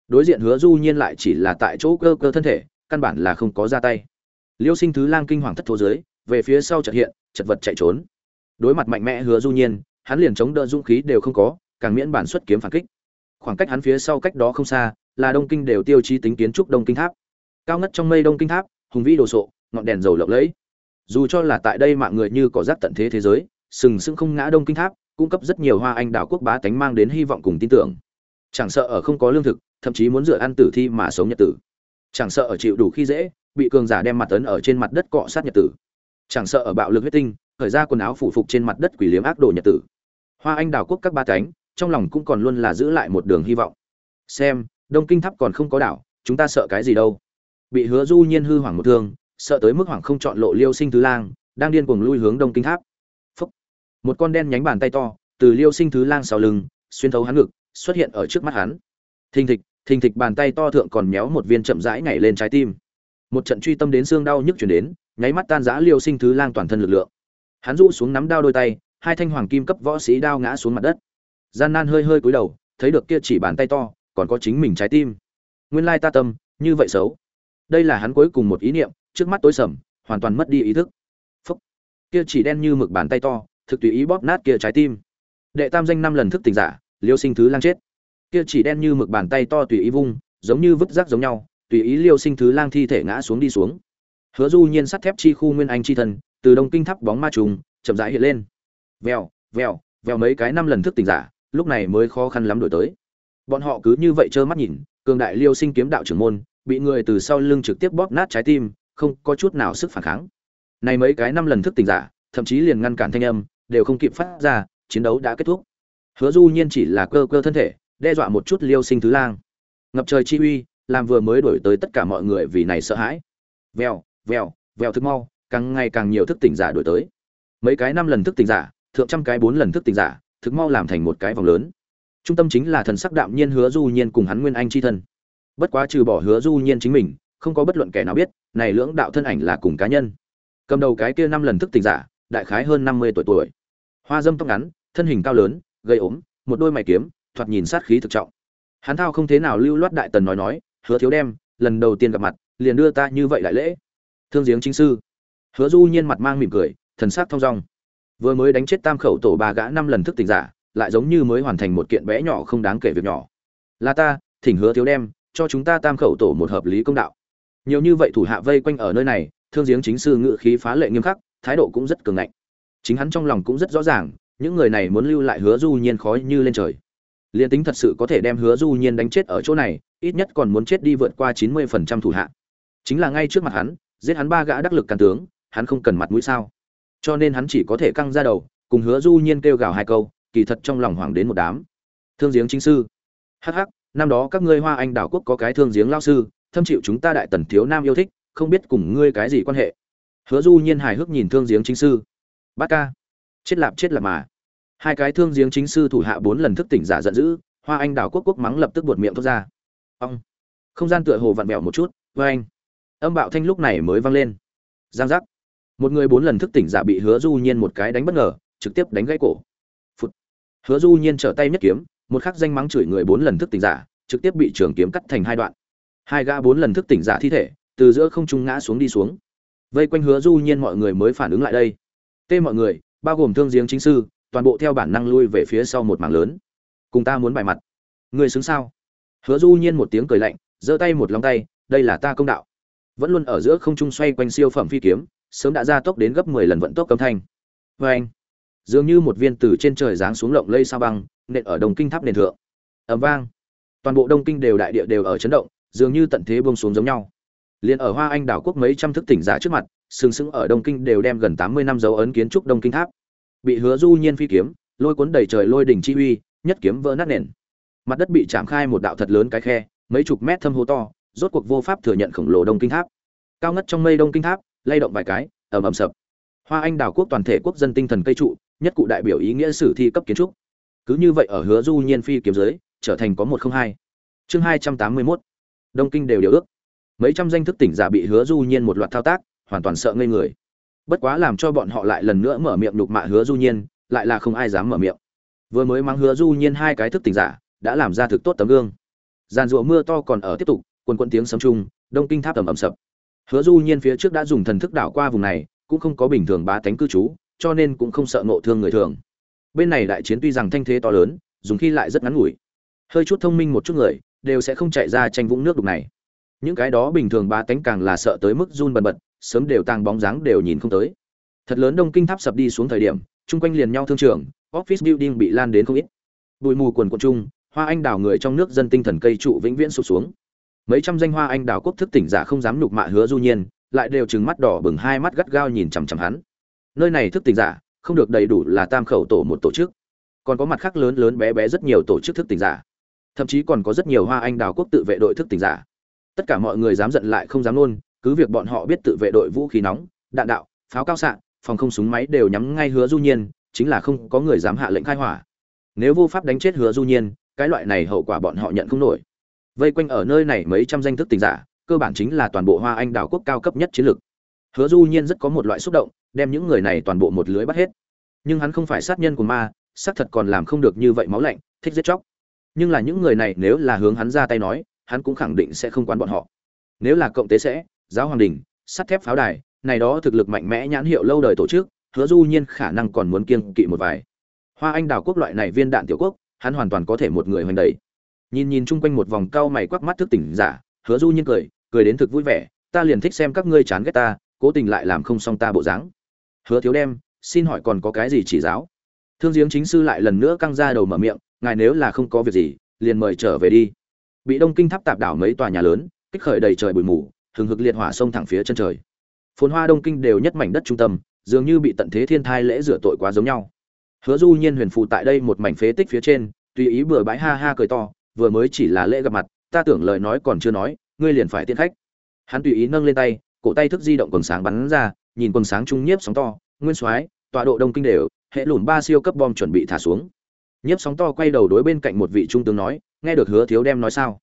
Đối diện hứa du nhiên lại chỉ là tại chỗ cơ cơ thân thể, căn bản là không có ra tay. Liêu sinh thứ lang kinh hoàng thất thố dưới, về phía sau chợt hiện, chật vật chạy trốn. Đối mặt mạnh mẽ hứa du nhiên, hắn liền chống đỡ dũng khí đều không có, càng miễn bản xuất kiếm phản kích. Khoảng cách hắn phía sau cách đó không xa là đông kinh đều tiêu chí tính kiến trúc đông kinh tháp. Cao ngất trong mây đông kinh tháp, hùng vĩ đồ sộ, ngọn đèn dầu lộng lẫy. Dù cho là tại đây mạng người như cỏ rác tận thế thế giới, sừng sững không ngã đông kinh tháp, cung cấp rất nhiều hoa anh đảo quốc bá tánh mang đến hy vọng cùng tin tưởng. Chẳng sợ ở không có lương thực, thậm chí muốn dựa ăn tử thi mà sống nhật tử. Chẳng sợ ở chịu đủ khi dễ, bị cường giả đem mặt tấn ở trên mặt đất cọ sát nhật tử. Chẳng sợ ở bạo lực huyết tinh khởi ra quần áo phủ phục trên mặt đất quỷ liếm ác đồ nhật tử. Hoa anh đảo quốc các ba cánh trong lòng cũng còn luôn là giữ lại một đường hy vọng. Xem đông kinh tháp còn không có đảo, chúng ta sợ cái gì đâu. Bị hứa du nhiên hư hoảng một thương, sợ tới mức hoảng không chọn lộ liêu sinh thứ lang, đang điên cuồng lui hướng đông kinh tháp. Phúc. một con đen nhánh bàn tay to, từ liêu sinh thứ lang sau lưng, xuyên thấu hắn ngực, xuất hiện ở trước mắt hắn. Thình thịch thình thịch bàn tay to thượng còn méo một viên chậm rãi nhảy lên trái tim. Một trận truy tâm đến xương đau nhức chuyển đến, nháy mắt tan giã liêu sinh thứ lang toàn thân lực lượng. Hắn rũ xuống nắm đao đôi tay, hai thanh hoàng kim cấp võ sĩ đao ngã xuống mặt đất. Gian nan hơi hơi cúi đầu, thấy được kia chỉ bàn tay to còn có chính mình trái tim. Nguyên lai ta tâm, như vậy xấu. Đây là hắn cuối cùng một ý niệm, trước mắt tối sầm, hoàn toàn mất đi ý thức. Phúc. Kia chỉ đen như mực bàn tay to, thực tùy ý bóp nát kia trái tim. Đệ tam danh năm lần thức tỉnh giả, liêu sinh thứ lang chết. Kia chỉ đen như mực bàn tay to tùy ý vung, giống như vứt rác giống nhau, tùy ý liêu sinh thứ lang thi thể ngã xuống đi xuống. Hứa du nhiên sắt thép chi khu nguyên anh chi thần, từ đông kinh tháp bóng ma trùng, chậm rãi hiện lên. Vèo vèo vèo mấy cái năm lần thức tỉnh giả, lúc này mới khó khăn lắm đổi tới bọn họ cứ như vậy trơ mắt nhìn, cường đại liêu sinh kiếm đạo trưởng môn, bị người từ sau lưng trực tiếp bóp nát trái tim, không có chút nào sức phản kháng. Này mấy cái năm lần thức tỉnh giả, thậm chí liền ngăn cản thanh âm, đều không kịp phát ra, chiến đấu đã kết thúc. Hứa du nhiên chỉ là cơ cơ thân thể, đe dọa một chút liêu sinh thứ lang. Ngập trời chi uy, làm vừa mới đổi tới tất cả mọi người vì này sợ hãi. Vèo vèo vèo thức mau, càng ngày càng nhiều thức tỉnh giả đổi tới. Mấy cái năm lần thức tỉnh giả, thượng trăm cái bốn lần thức tỉnh giả, thực mau làm thành một cái vòng lớn trung tâm chính là thần sắc đạm nhiên hứa du nhiên cùng hắn nguyên anh chi thân. Bất quá trừ bỏ hứa du nhiên chính mình, không có bất luận kẻ nào biết, này lưỡng đạo thân ảnh là cùng cá nhân. Cầm đầu cái kia năm lần thức tỉnh giả, đại khái hơn năm mươi tuổi tuổi. Hoa dâm tóc ngắn, thân hình cao lớn gây ốm, một đôi mày kiếm, thoạt nhìn sát khí thực trọng. Hắn thao không thế nào lưu loát đại tần nói nói, hứa thiếu đem, lần đầu tiên gặp mặt, liền đưa ta như vậy đại lễ. Thương giếng chính sư. Hứa du nhiên mặt mang mỉm cười, thần sắc thong dong. Vừa mới đánh chết tam khẩu tổ ba gã năm lần thức tỉnh giả lại giống như mới hoàn thành một kiện bé nhỏ không đáng kể việc nhỏ. Là ta, thỉnh hứa thiếu đem, cho chúng ta tam khẩu tổ một hợp lý công đạo. Nhiều như vậy thủ hạ vây quanh ở nơi này, thương giếng chính sư ngự khí phá lệ nghiêm khắc, thái độ cũng rất cường ngạnh. Chính hắn trong lòng cũng rất rõ ràng, những người này muốn lưu lại hứa du nhiên khói như lên trời. Liền tính thật sự có thể đem hứa du nhiên đánh chết ở chỗ này, ít nhất còn muốn chết đi vượt qua chín mươi phần trăm thủ hạ. Chính là ngay trước mặt hắn, giết hắn ba gã đắc lực càn tướng, hắn không cần mặt mũi sao. Cho nên hắn chỉ có thể căng ra đầu, cùng hứa du nhiên kêu gào hai câu kỳ thật trong lòng hoảng đến một đám. Thương giếng chính sư. Hắc hắc, năm đó các ngươi hoa anh đảo quốc có cái thương giếng lao sư, thâm chịu chúng ta đại tần thiếu nam yêu thích, không biết cùng ngươi cái gì quan hệ. Hứa du nhiên hài hước nhìn thương giếng chính sư. Bát ca. Chết lạp chết lạp mà. Hai cái thương giếng chính sư thủ hạ bốn lần thức tỉnh giả giận dữ, hoa anh đảo quốc quốc mắng lập tức buột miệng thốt ra. Ông. Không gian tựa hồ vặn vẹo một chút, với anh. Âm bạo thanh lúc này mới vang lên. Giang giác. Một người bốn lần thức tỉnh giả bị hứa du nhiên một cái đánh bất ngờ, trực tiếp đánh gãy cổ hứa du nhiên trở tay nhất kiếm, một khắc danh mắng chửi người bốn lần thức tỉnh giả, trực tiếp bị trường kiếm cắt thành hai đoạn. Hai gã bốn lần thức tỉnh giả thi thể, từ giữa không trung ngã xuống đi xuống. Vây quanh hứa du nhiên mọi người mới phản ứng lại đây. Tê mọi người, bao gồm thương giếng chính sư, toàn bộ theo bản năng lui về phía sau một mảng lớn. Cùng ta muốn bài mặt. Người xứng sao? Hứa du nhiên một tiếng cười lạnh, giơ tay một lòng tay, đây là ta công đạo. Vẫn luôn ở giữa không trung xoay quanh siêu phẩm phi kiếm, sớm đã ra tốc đến gấp 10 lần vận tốc cấm thanh. Vê anh dường như một viên từ trên trời giáng xuống lộng lây sao băng, nện ở đồng kinh tháp nền thượng. Ầm vang. Toàn bộ đông kinh đều đại địa đều ở chấn động, dường như tận thế buông xuống giống nhau. Liền ở hoa anh đảo quốc mấy trăm thức tỉnh giả trước mặt, sừng sững ở đông kinh đều đem gần 80 năm dấu ấn kiến trúc đông kinh tháp. Bị hứa du nhiên phi kiếm, lôi cuốn đầy trời lôi đỉnh chi uy, nhất kiếm vỡ nát nền. Mặt đất bị chạm khai một đạo thật lớn cái khe, mấy chục mét thâm hố to, rốt cuộc vô pháp thừa nhận khổng lồ đông kinh tháp. Cao ngất trong mây đông kinh tháp, lay động vài cái, ầm ầm sập. Hoa anh đảo quốc toàn thể quốc dân tinh thần cây trụ nhất cụ đại biểu ý nghĩa sử thi cấp kiến trúc. Cứ như vậy ở hứa du nhiên phi kiếm giới, trở thành có một không hai. Chương hai trăm tám mươi 281 đông kinh đều điều ước. Mấy trăm danh thức tỉnh giả bị hứa du nhiên một loạt thao tác, hoàn toàn sợ ngây người. Bất quá làm cho bọn họ lại lần nữa mở miệng nhục mạ hứa du nhiên, lại là không ai dám mở miệng. Vừa mới mang hứa du nhiên hai cái thức tỉnh giả, đã làm ra thực tốt tấm gương. Giàn rủa mưa to còn ở tiếp tục, quần quần tiếng sấm trung, đông kinh tháp tầm ẩm sập. Hứa du nhiên phía trước đã dùng thần thức đảo qua vùng này, cũng không có bình thường bá tánh cư trú cho nên cũng không sợ ngộ thương người thường. Bên này đại chiến tuy rằng thanh thế to lớn, dùng khi lại rất ngắn ngủi. Hơi chút thông minh một chút người, đều sẽ không chạy ra tranh vũng nước đục này. Những cái đó bình thường ba tánh càng là sợ tới mức run bần bật, sớm đều tàng bóng dáng đều nhìn không tới. Thật lớn đông kinh tháp sập đi xuống thời điểm, chung quanh liền nhau thương trường, office building bị lan đến không ít. Bụi mù quần quần chung, hoa anh đào người trong nước dân tinh thần cây trụ vĩnh viễn sụp xuống. Mấy trăm danh hoa anh đào quốc thức tỉnh giả không dám nhục mạ hứa du nhiên, lại đều trừng mắt đỏ bừng hai mắt gắt gao nhìn chằm chằm hắn nơi này thức tỉnh giả không được đầy đủ là tam khẩu tổ một tổ chức. Còn có mặt khác lớn lớn bé bé rất nhiều tổ chức thức tỉnh giả. Thậm chí còn có rất nhiều hoa anh đào quốc tự vệ đội thức tỉnh giả. Tất cả mọi người dám giận lại không dám luôn cứ việc bọn họ biết tự vệ đội vũ khí nóng, đạn đạo, pháo cao xạ, phòng không súng máy đều nhắm ngay hứa du nhiên, chính là không có người dám hạ lệnh khai hỏa. Nếu vô pháp đánh chết hứa du nhiên, cái loại này hậu quả bọn họ nhận không nổi. Vây quanh ở nơi này mấy trăm danh thức tình giả, cơ bản chính là toàn bộ hoa anh đảo quốc cao cấp nhất chiến lược. Hứa du nhiên rất có một loại xúc động đem những người này toàn bộ một lưới bắt hết. Nhưng hắn không phải sát nhân của ma, xác thật còn làm không được như vậy máu lạnh, thích giết chóc. Nhưng là những người này nếu là hướng hắn ra tay nói, hắn cũng khẳng định sẽ không quán bọn họ. Nếu là cộng tế sẽ, giáo hoàng đình, sắt thép pháo đài, này đó thực lực mạnh mẽ nhãn hiệu lâu đời tổ chức, hứa du nhiên khả năng còn muốn kiên kỵ một vài. Hoa anh đào quốc loại này viên đạn tiểu quốc, hắn hoàn toàn có thể một người hoành đầy nhìn nhìn chung quanh một vòng cao mày quắc mắt thức tỉnh giả, hứa du nhiên cười cười đến thực vui vẻ, ta liền thích xem các ngươi chán ghét ta, cố tình lại làm không xong ta bộ dáng hứa thiếu đem, xin hỏi còn có cái gì chỉ giáo? Thương giếng chính sư lại lần nữa căng ra đầu mở miệng, ngài nếu là không có việc gì, liền mời trở về đi. Bị đông kinh tháp tạp đảo mấy tòa nhà lớn, kích khởi đầy trời bụi mù, hừng hực liệt hỏa sông thẳng phía chân trời. Phồn hoa đông kinh đều nhất mảnh đất trung tâm, dường như bị tận thế thiên thai lễ rửa tội quá giống nhau. Hứa du nhiên huyền phù tại đây một mảnh phế tích phía trên, tùy ý bừa bãi ha ha cười to, vừa mới chỉ là lễ gặp mặt, ta tưởng lời nói còn chưa nói, ngươi liền phải tiên khách. Hắn tùy ý nâng lên tay, cổ tay thức di động còn sáng bắn ra nhìn quần sáng trung nhiếp sóng to, nguyên soái, tọa độ đông kinh đều, hệ lùn ba siêu cấp bom chuẩn bị thả xuống. Nhiếp sóng to quay đầu đối bên cạnh một vị trung tướng nói, nghe được hứa thiếu đem nói sao?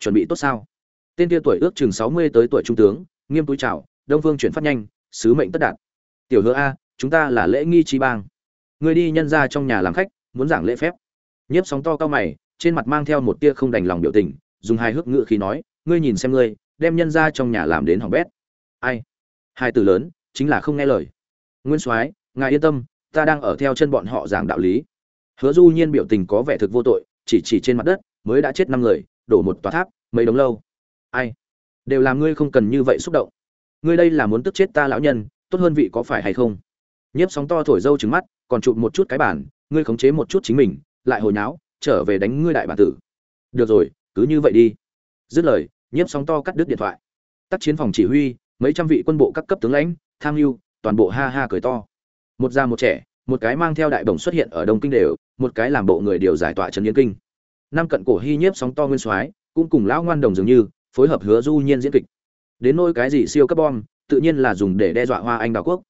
Chuẩn bị tốt sao? Tên kia tuổi ước chừng sáu mươi tới tuổi trung tướng, nghiêm túi chào, đông phương chuyển phát nhanh, sứ mệnh tất đạt. Tiểu hứa a, chúng ta là lễ nghi chi bang. Người đi nhân ra trong nhà làm khách, muốn giảng lễ phép. Nhiếp sóng to cao mày, trên mặt mang theo một tia không đành lòng biểu tình, dùng hai hước ngự khi nói, ngươi nhìn xem ngươi, đem nhân ra trong nhà làm đến hỏng bét. Ai? Hai từ lớn chính là không nghe lời. Nguyên soái, ngài yên tâm, ta đang ở theo chân bọn họ giảng đạo lý. Hứa du nhiên biểu tình có vẻ thực vô tội, chỉ chỉ trên mặt đất, mới đã chết năm người, đổ một tòa tháp, mấy đống lâu. Ai? Đều làm ngươi không cần như vậy xúc động. Ngươi đây là muốn tức chết ta lão nhân, tốt hơn vị có phải hay không? Nhiếp sóng to thổi dâu trứng mắt, còn chụp một chút cái bản ngươi khống chế một chút chính mình, lại hồi nháo, trở về đánh ngươi đại bản tử. Được rồi, cứ như vậy đi. Dứt lời, nhiếp sóng to cắt đứt điện thoại. Tác chiến phòng chỉ huy, mấy trăm vị quân bộ các cấp tướng lãnh tham mưu, toàn bộ ha ha cười to. Một già một trẻ, một cái mang theo đại bổng xuất hiện ở đông kinh đều, một cái làm bộ người điều giải tỏa trấn yên kinh. Năm cận cổ hy nhiếp sóng to nguyên soái, cũng cùng lão ngoan đồng dường như, phối hợp hứa du nhiên diễn kịch. Đến nỗi cái gì siêu cấp bom, tự nhiên là dùng để đe dọa hoa anh đảo quốc.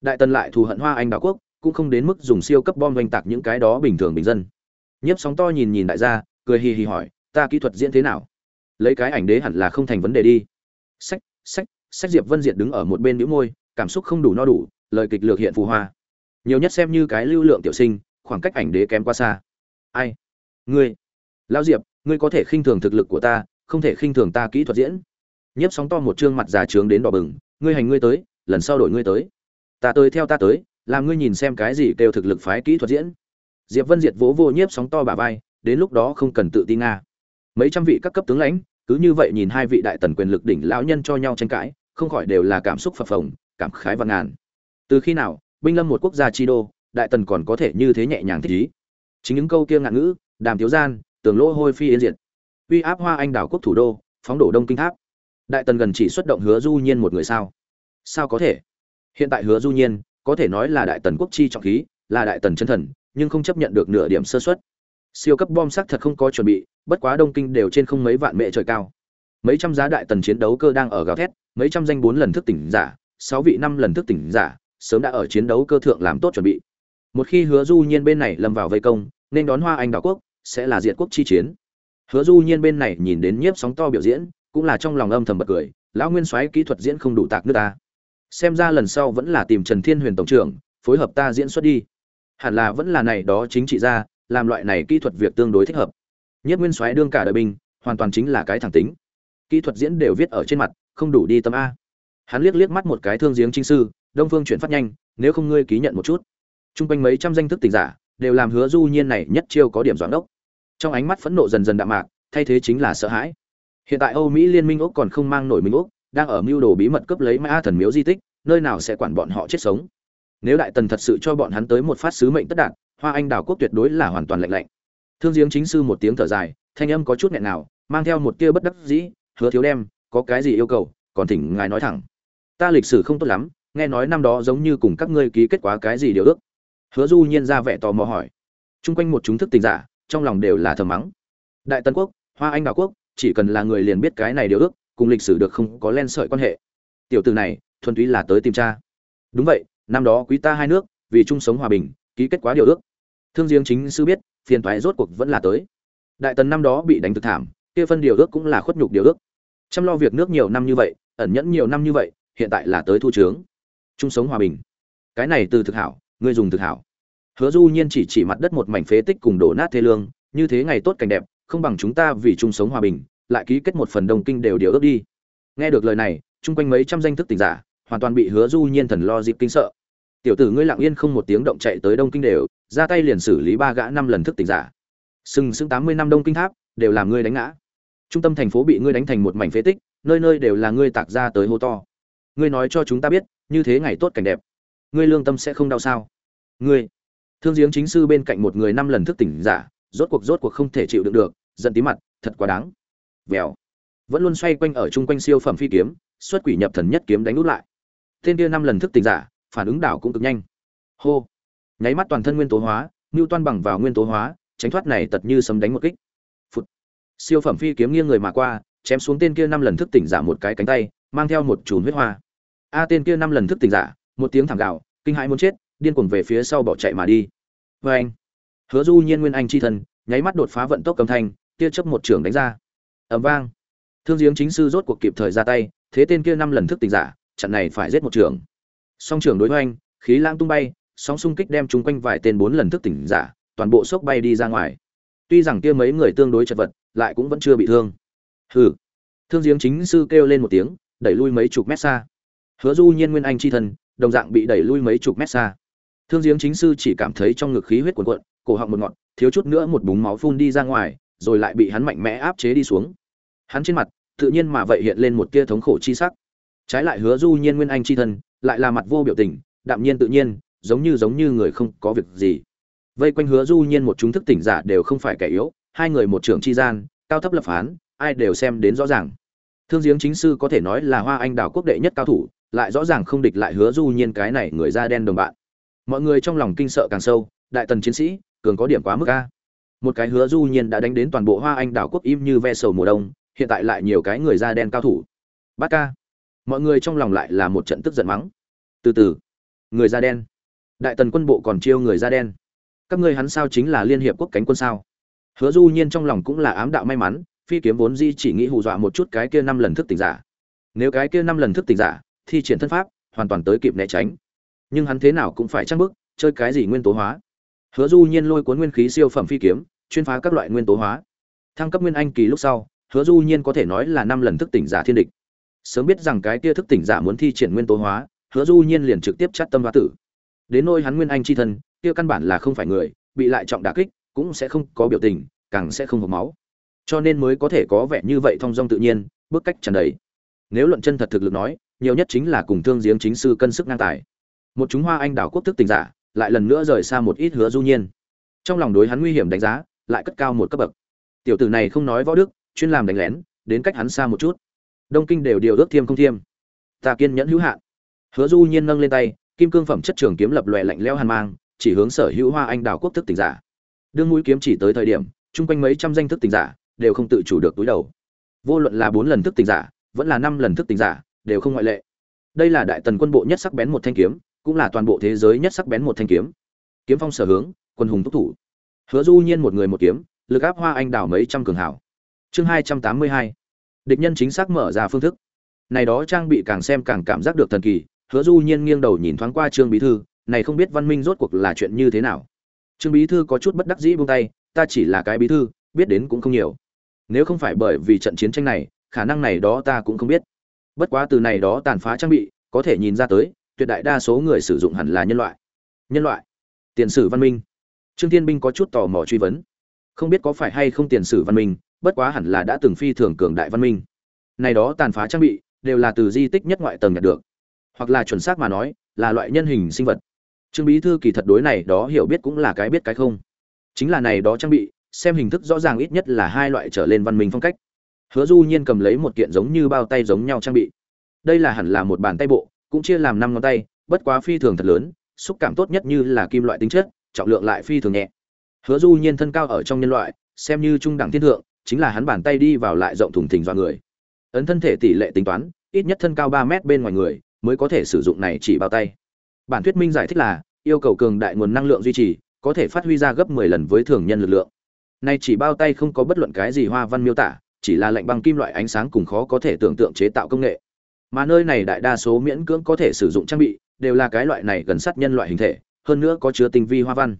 Đại tần lại thù hận hoa anh đảo quốc, cũng không đến mức dùng siêu cấp bom oanh tạc những cái đó bình thường bình dân. Nhiếp sóng to nhìn nhìn đại gia, cười hì hì hỏi, ta kỹ thuật diễn thế nào? Lấy cái ảnh đế hẳn là không thành vấn đề đi. Sách sách sách diệp vân diệt đứng ở một bên nữ môi cảm xúc không đủ no đủ, lời kịch lược hiện phù hoa. Nhiều nhất xem như cái lưu lượng tiểu sinh, khoảng cách ảnh đế kém quá xa. Ai? Ngươi. Lão diệp, ngươi có thể khinh thường thực lực của ta, không thể khinh thường ta kỹ thuật diễn. Nhiếp sóng to một trương mặt già trướng đến đỏ bừng, ngươi hành ngươi tới, lần sau đổi ngươi tới. Ta tới theo ta tới, làm ngươi nhìn xem cái gì kêu thực lực phái kỹ thuật diễn. Diệp vân diệt vỗ vô nhiếp sóng to bà vai, đến lúc đó không cần tự tin nga. Mấy trăm vị các cấp tướng lãnh, cứ như vậy nhìn hai vị đại tần quyền lực đỉnh lão nhân cho nhau tranh cãi, không khỏi đều là cảm xúc phập phồng cảm khái và ngàn. Từ khi nào, binh lâm một quốc gia chi đô, đại tần còn có thể như thế nhẹ nhàng thích ý. Chính những câu kia ngạn ngữ, đàm thiếu gian, tường lỗ hôi phi yên diệt. Uy áp hoa anh đảo quốc thủ đô, phóng đổ đông kinh tháp. Đại tần gần chỉ xuất động hứa du nhiên một người sao? Sao có thể? Hiện tại hứa du nhiên, có thể nói là đại tần quốc chi trọng khí, là đại tần chân thần, nhưng không chấp nhận được nửa điểm sơ suất. Siêu cấp bom sắc thật không có chuẩn bị, bất quá đông kinh đều trên không mấy vạn mệ trời cao. Mấy trăm giá đại tần chiến đấu cơ đang ở gào thét, mấy trăm danh bốn lần thức tỉnh giả sáu vị năm lần thức tỉnh giả, sớm đã ở chiến đấu cơ thượng làm tốt chuẩn bị. Một khi hứa du nhiên bên này lâm vào vây công, nên đón hoa anh đảo quốc, sẽ là diệt quốc chi chiến. Hứa du nhiên bên này nhìn đến nhiếp sóng to biểu diễn, cũng là trong lòng âm thầm bật cười, lão nguyên soái, kỹ thuật diễn không đủ tạc nước ta. Xem ra lần sau vẫn là tìm trần thiên huyền tổng trưởng, phối hợp ta diễn xuất đi. Hẳn là vẫn là này đó chính trị ra làm loại này kỹ thuật việc tương đối thích hợp. Nhất nguyên soái đương cả đời binh, hoàn toàn chính là cái thẳng tính. Kỹ thuật diễn đều viết ở trên mặt, không đủ đi tâm a hắn liếc liếc mắt một cái thương giếng chính sư, đông phương chuyển phát nhanh, nếu không ngươi ký nhận một chút. Trung quanh mấy trăm danh thức tỉnh giả, đều làm hứa du nhiên này nhất chiêu có điểm doãn đốc. Trong ánh mắt phẫn nộ dần dần đạm mạc, thay thế chính là sợ hãi. Hiện tại âu mỹ liên minh úc còn không mang nổi minh úc, đang ở mưu đồ bí mật cướp lấy mã thần miếu di tích, nơi nào sẽ quản bọn họ chết sống. Nếu đại tần thật sự cho bọn hắn tới một phát sứ mệnh tất đạt, hoa anh đảo quốc tuyệt đối là hoàn toàn lạnh lạnh. Thương giếng chính sư một tiếng thở dài, thanh âm có chút nghẹn nào mang theo một tia bất đắc dĩ, hứa thiếu đem, có cái gì yêu cầu, còn thỉnh ngài nói thẳng ta lịch sử không tốt lắm, nghe nói năm đó giống như cùng các ngươi ký kết quá cái gì điều ước. Hứa du nhiên ra vẻ tò mò hỏi. Chung quanh một chúng thức tình giả, trong lòng đều là thầm mắng. Đại tân quốc, hoa anh đào quốc, chỉ cần là người liền biết cái này điều ước, cùng lịch sử được không có len sợi quan hệ. Tiểu từ này, thuần túy là tới tìm cha. Đúng vậy, năm đó quý ta hai nước, vì chung sống hòa bình, ký kết quá điều ước. Thương giếng chính sư biết, phiền toái rốt cuộc vẫn là tới. Đại tần năm đó bị đánh thực thảm, kia phân điều ước cũng là khuất nhục điều ước. Chăm lo việc nước nhiều năm như vậy, ẩn nhẫn nhiều năm như vậy hiện tại là tới thu trướng. Chung sống hòa bình. Cái này từ thực hảo, ngươi dùng thực hảo. Hứa du nhiên chỉ chỉ mặt đất một mảnh phế tích cùng đổ nát thê lương, như thế ngày tốt cảnh đẹp, không bằng chúng ta vì chung sống hòa bình, lại ký kết một phần đồng kinh đều điều ước đi. Nghe được lời này, chung quanh mấy trăm danh thức tỉnh giả, hoàn toàn bị hứa du nhiên thần lo dịp kinh sợ. Tiểu tử ngươi lặng yên không một tiếng động chạy tới đông kinh đều, ra tay liền xử lý ba gã năm lần thức tỉnh giả. Sừng sững tám mươi năm đông kinh tháp, đều làm ngươi đánh ngã. Trung tâm thành phố bị ngươi đánh thành một mảnh phế tích, nơi nơi đều là ngươi tạc ra tới hô to ngươi nói cho chúng ta biết, như thế ngày tốt cảnh đẹp. Ngươi lương tâm sẽ không đau sao? Ngươi. Thương giếng chính sư bên cạnh một người năm lần thức tỉnh giả, rốt cuộc rốt cuộc không thể chịu đựng được, giận tí mặt, thật quá đáng. Vèo. Vẫn luôn xoay quanh ở chung quanh siêu phẩm phi kiếm, xuất quỷ nhập thần nhất kiếm đánh nút lại. Tên kia năm lần thức tỉnh giả, phản ứng đảo cũng cực nhanh. Hô. Nháy mắt toàn thân nguyên tố hóa ngưu toan bằng vào nguyên tố hóa, tránh thoát này tật như sấm đánh một kích. Phụt. siêu phẩm phi kiếm nghiêng người mà qua, chém xuống tên kia năm lần thức tỉnh giả một cái cánh tay, mang theo một chùm huyết hoa a tên kia năm lần thức tỉnh giả một tiếng thảm gạo kinh hãi muốn chết điên cuồng về phía sau bỏ chạy mà đi. Vê anh hứa du nhiên nguyên anh chi thần nháy mắt đột phá vận tốc cầm thanh kia chấp một trường đánh ra. Ầm vang. Thương giếng chính sư rốt cuộc kịp thời ra tay thế tên kia năm lần thức tỉnh giả trận này phải giết một trường song trường đối với anh, khí lãng tung bay sóng xung kích đem chúng quanh vài tên bốn lần thức tỉnh giả toàn bộ sốc bay đi ra ngoài. Tuy rằng kia mấy người tương đối chật vật lại cũng vẫn chưa bị thương. Hừ. Thương giếng chính sư kêu lên một tiếng đẩy lui mấy chục mét xa hứa du nhiên nguyên anh chi thân, đồng dạng bị đẩy lui mấy chục mét xa. Thương giếng chính sư chỉ cảm thấy trong ngực khí huyết cuộn cuộn, cổ họng một ngọn, thiếu chút nữa một búng máu phun đi ra ngoài, rồi lại bị hắn mạnh mẽ áp chế đi xuống. Hắn trên mặt, tự nhiên mà vậy hiện lên một tia thống khổ chi sắc. Trái lại hứa du nhiên nguyên anh chi thân, lại là mặt vô biểu tình, đạm nhiên tự nhiên, giống như giống như người không có việc gì. Vây quanh hứa du nhiên một chúng thức tỉnh giả đều không phải kẻ yếu, hai người một trưởng chi gian, cao thấp lập phán, ai đều xem đến rõ ràng. Thương giếng chính sư có thể nói là hoa anh Đảo quốc đệ nhất cao thủ lại rõ ràng không địch lại hứa du nhiên cái này người da đen đồng bạn. Mọi người trong lòng kinh sợ càng sâu, đại tần chiến sĩ, cường có điểm quá mức a. Một cái hứa du nhiên đã đánh đến toàn bộ hoa anh đảo quốc im như ve sầu mùa đông, hiện tại lại nhiều cái người da đen cao thủ. Bát ca. Mọi người trong lòng lại là một trận tức giận mắng. Từ từ. Người da đen. Đại tần quân bộ còn chiêu người da đen. Các ngươi hắn sao chính là liên hiệp quốc cánh quân sao? Hứa du nhiên trong lòng cũng là ám đạo may mắn, phi kiếm vốn di chỉ nghĩ hù dọa một chút cái kia năm lần thức tỉnh giả. Nếu cái kia năm lần thức tỉnh giả thi triển thân pháp, hoàn toàn tới kịp né tránh. Nhưng hắn thế nào cũng phải chắc bước, chơi cái gì nguyên tố hóa. Hứa du nhiên lôi cuốn nguyên khí siêu phẩm phi kiếm, chuyên phá các loại nguyên tố hóa. Thăng cấp nguyên anh kỳ lúc sau, hứa du nhiên có thể nói là năm lần thức tỉnh giả thiên địch. Sớm biết rằng cái kia thức tỉnh giả muốn thi triển nguyên tố hóa, hứa du nhiên liền trực tiếp chát tâm hóa tử. Đến nôi hắn nguyên anh chi thân, kia căn bản là không phải người, bị lại trọng đả kích, cũng sẽ không có biểu tình, càng sẽ không hộc máu. Cho nên mới có thể có vẻ như vậy thong dong tự nhiên, bước cách trần đầy. Nếu luận chân thật thực lực nói nhiều nhất chính là cùng thương giếng chính sư cân sức ngang tài. Một chúng hoa anh đảo quốc thức tình giả, lại lần nữa rời xa một ít hứa du nhiên. Trong lòng đối hắn nguy hiểm đánh giá, lại cất cao một cấp bậc. Tiểu tử này không nói võ đức, chuyên làm đánh lén, đến cách hắn xa một chút. Đông kinh đều điều ước thiêm không thiêm. Ta kiên nhẫn hữu hạn. Hứa du nhiên nâng lên tay, kim cương phẩm chất trường kiếm lập lòe lạnh lẽo hàn mang, chỉ hướng sở hữu hoa anh đảo quốc thức tình giả. Đương mũi kiếm chỉ tới thời điểm, chung quanh mấy trăm danh thức tình giả đều không tự chủ được túi đầu. Vô luận là bốn lần thức tình giả, vẫn là năm lần thức tình giả đều không ngoại lệ. Đây là đại tần quân bộ nhất sắc bén một thanh kiếm, cũng là toàn bộ thế giới nhất sắc bén một thanh kiếm. Kiếm phong sở hướng, quân hùng túc thủ. Hứa du nhiên một người một kiếm, lực áp hoa anh đảo mấy trăm cường hảo. Chương hai trăm tám mươi hai. Địch nhân chính xác mở ra phương thức. Này đó trang bị càng xem càng cảm giác được thần kỳ, hứa du nhiên nghiêng đầu nhìn thoáng qua trương bí thư, này không biết văn minh rốt cuộc là chuyện như thế nào. Trương bí thư có chút bất đắc dĩ buông tay, ta chỉ là cái bí thư, biết đến cũng không nhiều. Nếu không phải bởi vì trận chiến tranh này, khả năng này đó ta cũng không biết bất quá từ này đó tàn phá trang bị, có thể nhìn ra tới, tuyệt đại đa số người sử dụng hẳn là nhân loại. Nhân loại? Tiền sử văn minh. Trương thiên binh có chút tò mò truy vấn. Không biết có phải hay không tiền sử văn minh, bất quá hẳn là đã từng phi thường cường đại văn minh. Này đó tàn phá trang bị, đều là từ di tích nhất ngoại tầng nhận được. Hoặc là chuẩn xác mà nói, là loại nhân hình sinh vật. Trương bí thư kỳ thật đối này đó hiểu biết cũng là cái biết cái không. Chính là này đó trang bị, xem hình thức rõ ràng ít nhất là hai loại trở lên văn minh phong cách hứa du nhiên cầm lấy một kiện giống như bao tay giống nhau trang bị. Đây là hẳn là một bàn tay bộ, cũng chia làm năm ngón tay, bất quá phi thường thật lớn, xúc cảm tốt nhất như là kim loại tính chất, trọng lượng lại phi thường nhẹ. Hứa du nhiên thân cao ở trong nhân loại, xem như trung đẳng thiên thượng, chính là hắn bàn tay đi vào lại rộng thùng thình do người. Ấn thân thể tỷ lệ tính toán, ít nhất thân cao ba mét bên ngoài người, mới có thể sử dụng này chỉ bao tay. Bản thuyết minh giải thích là, yêu cầu cường đại nguồn năng lượng duy trì, có thể phát huy ra gấp 10 lần với thường nhân lực lượng. Nay chỉ bao tay không có bất luận cái gì hoa văn miêu tả chỉ là lạnh băng kim loại ánh sáng cùng khó có thể tưởng tượng chế tạo công nghệ. Mà nơi này đại đa số miễn cưỡng có thể sử dụng trang bị, đều là cái loại này gần sát nhân loại hình thể, hơn nữa có chứa tinh vi hoa văn.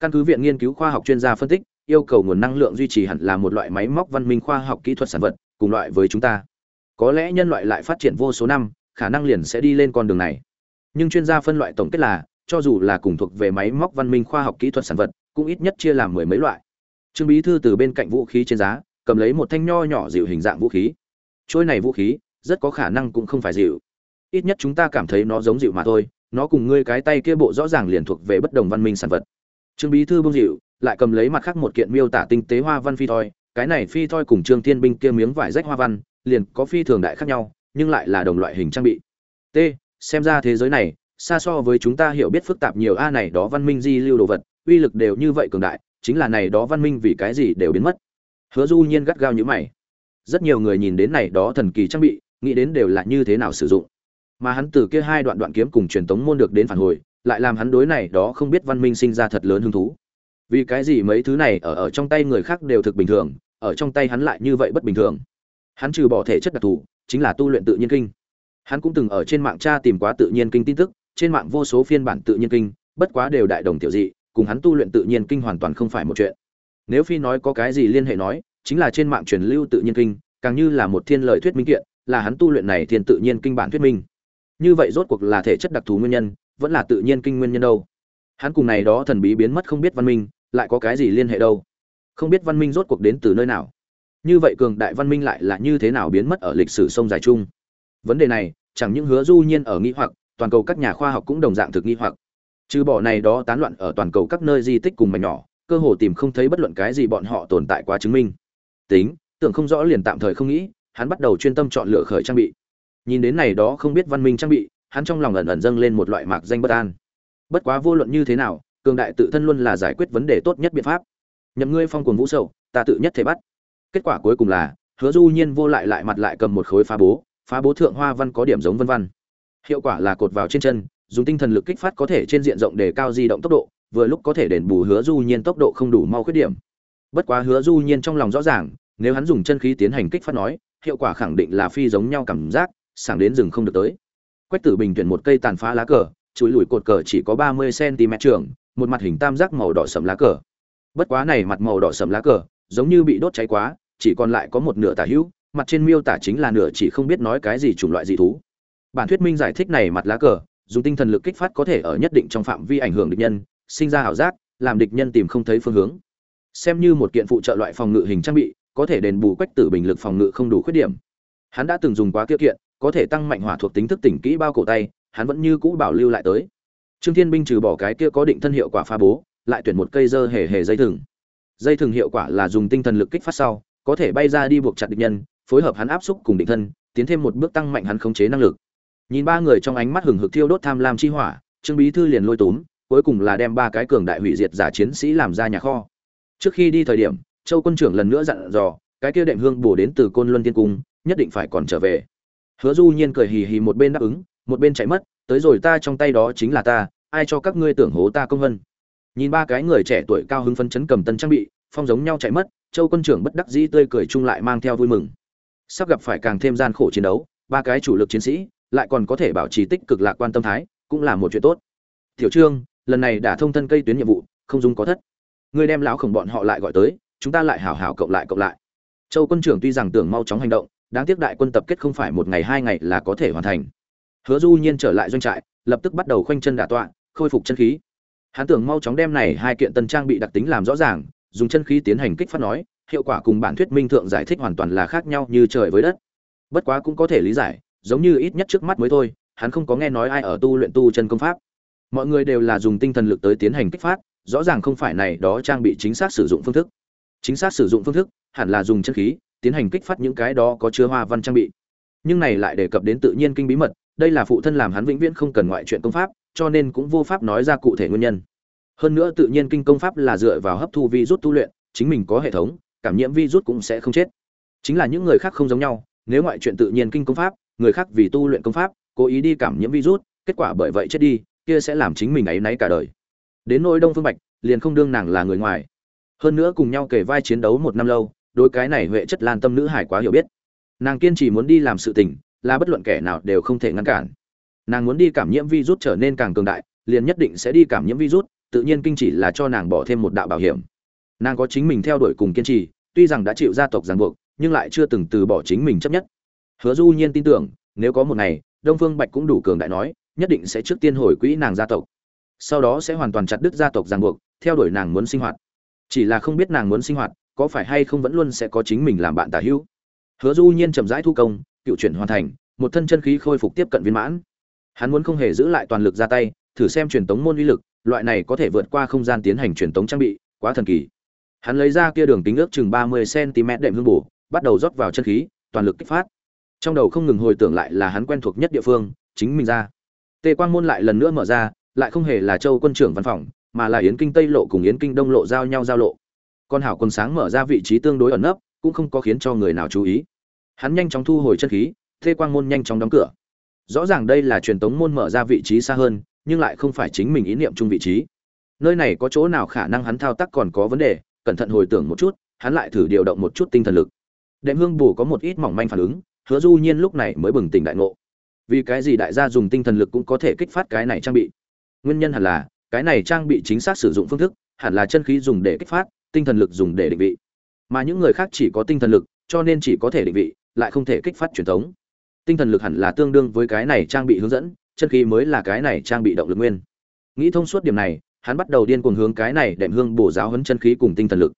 Căn cứ viện nghiên cứu khoa học chuyên gia phân tích, yêu cầu nguồn năng lượng duy trì hẳn là một loại máy móc văn minh khoa học kỹ thuật sản vật, cùng loại với chúng ta. Có lẽ nhân loại lại phát triển vô số năm, khả năng liền sẽ đi lên con đường này. Nhưng chuyên gia phân loại tổng kết là, cho dù là cùng thuộc về máy móc văn minh khoa học kỹ thuật sản vật, cũng ít nhất chia làm mười mấy loại. Trương bí thư từ bên cạnh vũ khí trên giá cầm lấy một thanh nho nhỏ dịu hình dạng vũ khí. Trôi này vũ khí, rất có khả năng cũng không phải dịu. Ít nhất chúng ta cảm thấy nó giống dịu mà thôi, nó cùng ngươi cái tay kia bộ rõ ràng liền thuộc về bất đồng văn minh sản vật. Trương bí thư bông dịu, lại cầm lấy mặt khác một kiện miêu tả tinh tế hoa văn phi thoi, cái này phi thoi cùng trương thiên binh kia miếng vải rách hoa văn, liền có phi thường đại khác nhau, nhưng lại là đồng loại hình trang bị. T, xem ra thế giới này, xa so với chúng ta hiểu biết phức tạp nhiều, a, này đó văn minh di lưu đồ vật, uy lực đều như vậy cường đại, chính là này đó văn minh vì cái gì đều biến mất hứa du nhiên gắt gao như mày. Rất nhiều người nhìn đến này đó thần kỳ trang bị, nghĩ đến đều là như thế nào sử dụng. Mà hắn từ kia hai đoạn đoạn kiếm cùng truyền tống môn được đến phản hồi, lại làm hắn đối này đó không biết văn minh sinh ra thật lớn hứng thú. Vì cái gì mấy thứ này ở ở trong tay người khác đều thực bình thường, ở trong tay hắn lại như vậy bất bình thường? Hắn trừ bỏ thể chất đặc thù, chính là tu luyện tự nhiên kinh. Hắn cũng từng ở trên mạng tra tìm quá tự nhiên kinh tin tức, trên mạng vô số phiên bản tự nhiên kinh, bất quá đều đại đồng tiểu dị, cùng hắn tu luyện tự nhiên kinh hoàn toàn không phải một chuyện nếu phi nói có cái gì liên hệ nói, chính là trên mạng truyền lưu tự nhiên kinh, càng như là một thiên lợi thuyết minh kiện, là hắn tu luyện này thiên tự nhiên kinh bản thuyết minh. Như vậy rốt cuộc là thể chất đặc thù nguyên nhân, vẫn là tự nhiên kinh nguyên nhân đâu? Hắn cùng này đó thần bí biến mất không biết văn minh, lại có cái gì liên hệ đâu? Không biết văn minh rốt cuộc đến từ nơi nào? Như vậy cường đại văn minh lại là như thế nào biến mất ở lịch sử sông dài chung? Vấn đề này, chẳng những hứa du nhiên ở nghi hoặc, toàn cầu các nhà khoa học cũng đồng dạng thực nghi hoặc. Trừ bỏ này đó tán loạn ở toàn cầu các nơi di tích cùng mảnh nhỏ cơ hồ tìm không thấy bất luận cái gì bọn họ tồn tại quá chứng minh. Tính, tưởng không rõ liền tạm thời không nghĩ, hắn bắt đầu chuyên tâm chọn lựa khởi trang bị. Nhìn đến này đó không biết văn minh trang bị, hắn trong lòng ẩn ẩn dâng lên một loại mạc danh bất an. Bất quá vô luận như thế nào, cường đại tự thân luôn là giải quyết vấn đề tốt nhất biện pháp. Nhậm ngươi phong cuồng vũ sầu, ta tự nhất thể bắt. Kết quả cuối cùng là, hứa du nhiên vô lại lại mặt lại cầm một khối phá bố phá bố thượng hoa văn có điểm giống vân văn. Hiệu quả là cột vào trên chân, dùng tinh thần lực kích phát có thể trên diện rộng để cao di động tốc độ vừa lúc có thể đền bù hứa du nhiên tốc độ không đủ mau khuyết điểm. Bất quá hứa du nhiên trong lòng rõ ràng, nếu hắn dùng chân khí tiến hành kích phát nói, hiệu quả khẳng định là phi giống nhau cảm giác, sảng đến rừng không được tới. Quách tử bình tuyển một cây tàn phá lá cờ chuỗi lùi cột cờ chỉ có ba mươi cm trường, một mặt hình tam giác màu đỏ sẫm lá cờ. Bất quá này mặt màu đỏ sẫm lá cờ, giống như bị đốt cháy quá, chỉ còn lại có một nửa tả hữu, mặt trên miêu tả chính là nửa chỉ không biết nói cái gì chủng loại dị thú. Bản thuyết minh giải thích này mặt lá cờ, dùng tinh thần lực kích phát có thể ở nhất định trong phạm vi ảnh hưởng địch nhân sinh ra ảo giác, làm địch nhân tìm không thấy phương hướng. Xem như một kiện phụ trợ loại phòng ngự hình trang bị, có thể đền bù quách tử bình lực phòng ngự không đủ khuyết điểm. Hắn đã từng dùng quá kia kiện, có thể tăng mạnh hỏa thuộc tính thức tỉnh kỹ bao cổ tay, hắn vẫn như cũ bảo lưu lại tới. Trương thiên binh trừ bỏ cái kia có định thân hiệu quả phá bố, lại tuyển một cây dơ hề hề dây thừng. Dây thừng hiệu quả là dùng tinh thần lực kích phát sau, có thể bay ra đi buộc chặt địch nhân, phối hợp hắn áp xúc cùng định thân, tiến thêm một bước tăng mạnh hắn khống chế năng lực. Nhìn ba người trong ánh mắt hừng hực thiêu đốt tham lam chi hỏa, trương bí thư liền lôi túm cuối cùng là đem ba cái cường đại hủy diệt giả chiến sĩ làm ra nhà kho. Trước khi đi thời điểm, châu quân trưởng lần nữa dặn dò, cái kia đệm hương bổ đến từ côn luân tiên cung, nhất định phải còn trở về. Hứa du nhiên cười hì hì một bên đáp ứng, một bên chạy mất, tới rồi ta trong tay đó chính là ta, ai cho các ngươi tưởng hố ta công vân. Nhìn ba cái người trẻ tuổi cao hứng phấn chấn cầm tân trang bị, phong giống nhau chạy mất, châu quân trưởng bất đắc dĩ tươi cười chung lại mang theo vui mừng. Sắp gặp phải càng thêm gian khổ chiến đấu, ba cái chủ lực chiến sĩ, lại còn có thể bảo trì tích cực lạc quan tâm thái, cũng là một chuyện tốt. Tiểu trương lần này đã thông thân cây tuyến nhiệm vụ, không dung có thất. Ngươi đem lão khổng bọn họ lại gọi tới, chúng ta lại hảo hảo cộng lại cộng lại. Châu quân trưởng tuy rằng tưởng mau chóng hành động, đáng tiếc đại quân tập kết không phải một ngày hai ngày là có thể hoàn thành. Hứa du nhiên trở lại doanh trại, lập tức bắt đầu khoanh chân đả tọa, khôi phục chân khí. Hắn tưởng mau chóng đem này hai kiện tân trang bị đặc tính làm rõ ràng, dùng chân khí tiến hành kích phát nói, hiệu quả cùng bản thuyết minh thượng giải thích hoàn toàn là khác nhau như trời với đất. Bất quá cũng có thể lý giải, giống như ít nhất trước mắt mới thôi, hắn không có nghe nói ai ở tu luyện tu chân công pháp mọi người đều là dùng tinh thần lực tới tiến hành kích phát rõ ràng không phải này đó trang bị chính xác sử dụng phương thức. Chính xác sử dụng phương thức hẳn là dùng chân khí tiến hành kích phát những cái đó có chứa hoa văn trang bị. Nhưng này lại đề cập đến tự nhiên kinh bí mật đây là phụ thân làm hắn vĩnh viễn không cần ngoại chuyện công pháp cho nên cũng vô pháp nói ra cụ thể nguyên nhân. Hơn nữa tự nhiên kinh công pháp là dựa vào hấp thu vi rút tu luyện chính mình có hệ thống cảm nhiễm vi rút cũng sẽ không chết. Chính là những người khác không giống nhau nếu ngoại chuyện tự nhiên kinh công pháp người khác vì tu luyện công pháp cố ý đi cảm nhiễm vi rút, kết quả bởi vậy chết đi kia sẽ làm chính mình ấy náy cả đời. Đến nỗi đông phương bạch, liền không đương nàng là người ngoài. Hơn nữa cùng nhau kể vai chiến đấu một năm lâu đôi cái này huệ chất lan tâm nữ hải quá hiểu biết. Nàng kiên trì muốn đi làm sự tình, là bất luận kẻ nào đều không thể ngăn cản. Nàng muốn đi cảm nhiễm virus trở nên càng cường đại, liền nhất định sẽ đi cảm nhiễm virus, tự nhiên kinh chỉ là cho nàng bỏ thêm một đạo bảo hiểm. Nàng có chính mình theo đuổi cùng kiên trì, tuy rằng đã chịu gia tộc ràng buộc, nhưng lại chưa từng từ bỏ chính mình chấp nhất. Hứa du nhiên tin tưởng, nếu có một ngày, đông phương bạch cũng đủ cường đại nói nhất định sẽ trước tiên hồi quỹ nàng gia tộc. Sau đó sẽ hoàn toàn chặt đứt gia tộc ràng buộc, theo đuổi nàng muốn sinh hoạt. Chỉ là không biết nàng muốn sinh hoạt, có phải hay không vẫn luôn sẽ có chính mình làm bạn tả hữu. Hứa du nhiên chậm rãi thu công, cựu chuyển hoàn thành, một thân chân khí khôi phục tiếp cận viên mãn. Hắn muốn không hề giữ lại toàn lực ra tay, thử xem truyền tống môn uy lực, loại này có thể vượt qua không gian tiến hành truyền tống trang bị, quá thần kỳ. Hắn lấy ra kia đường kính ước chừng ba mươi cm đệm hương bổ, bắt đầu rót vào chân khí, toàn lực kích phát. Trong đầu không ngừng hồi tưởng lại là hắn quen thuộc nhất địa phương, chính mình ra tề quang môn lại lần nữa mở ra, lại không hề là châu quân trưởng văn phòng, mà là yến kinh tây lộ cùng yến kinh đông lộ giao nhau giao lộ. Con hảo quân sáng mở ra vị trí tương đối ẩn nấp, cũng không có khiến cho người nào chú ý. Hắn nhanh chóng thu hồi chân khí, tề quang môn nhanh chóng đóng cửa. Rõ ràng đây là truyền tống môn mở ra vị trí xa hơn, nhưng lại không phải chính mình ý niệm chung vị trí. Nơi này có chỗ nào khả năng hắn thao tác còn có vấn đề, cẩn thận hồi tưởng một chút, hắn lại thử điều động một chút tinh thần lực. Đệm hương bù có một ít mỏng manh phản ứng, hứa du nhiên lúc này mới bừng tỉnh đại ngộ vì cái gì đại gia dùng tinh thần lực cũng có thể kích phát cái này trang bị? Nguyên nhân hẳn là, cái này trang bị chính xác sử dụng phương thức, hẳn là chân khí dùng để kích phát, tinh thần lực dùng để định vị. Mà những người khác chỉ có tinh thần lực, cho nên chỉ có thể định vị, lại không thể kích phát truyền thống. Tinh thần lực hẳn là tương đương với cái này trang bị hướng dẫn, chân khí mới là cái này trang bị động lực nguyên. Nghĩ thông suốt điểm này, hắn bắt đầu điên cuồng hướng cái này đệm hương bổ giáo hấn chân khí cùng tinh thần lực.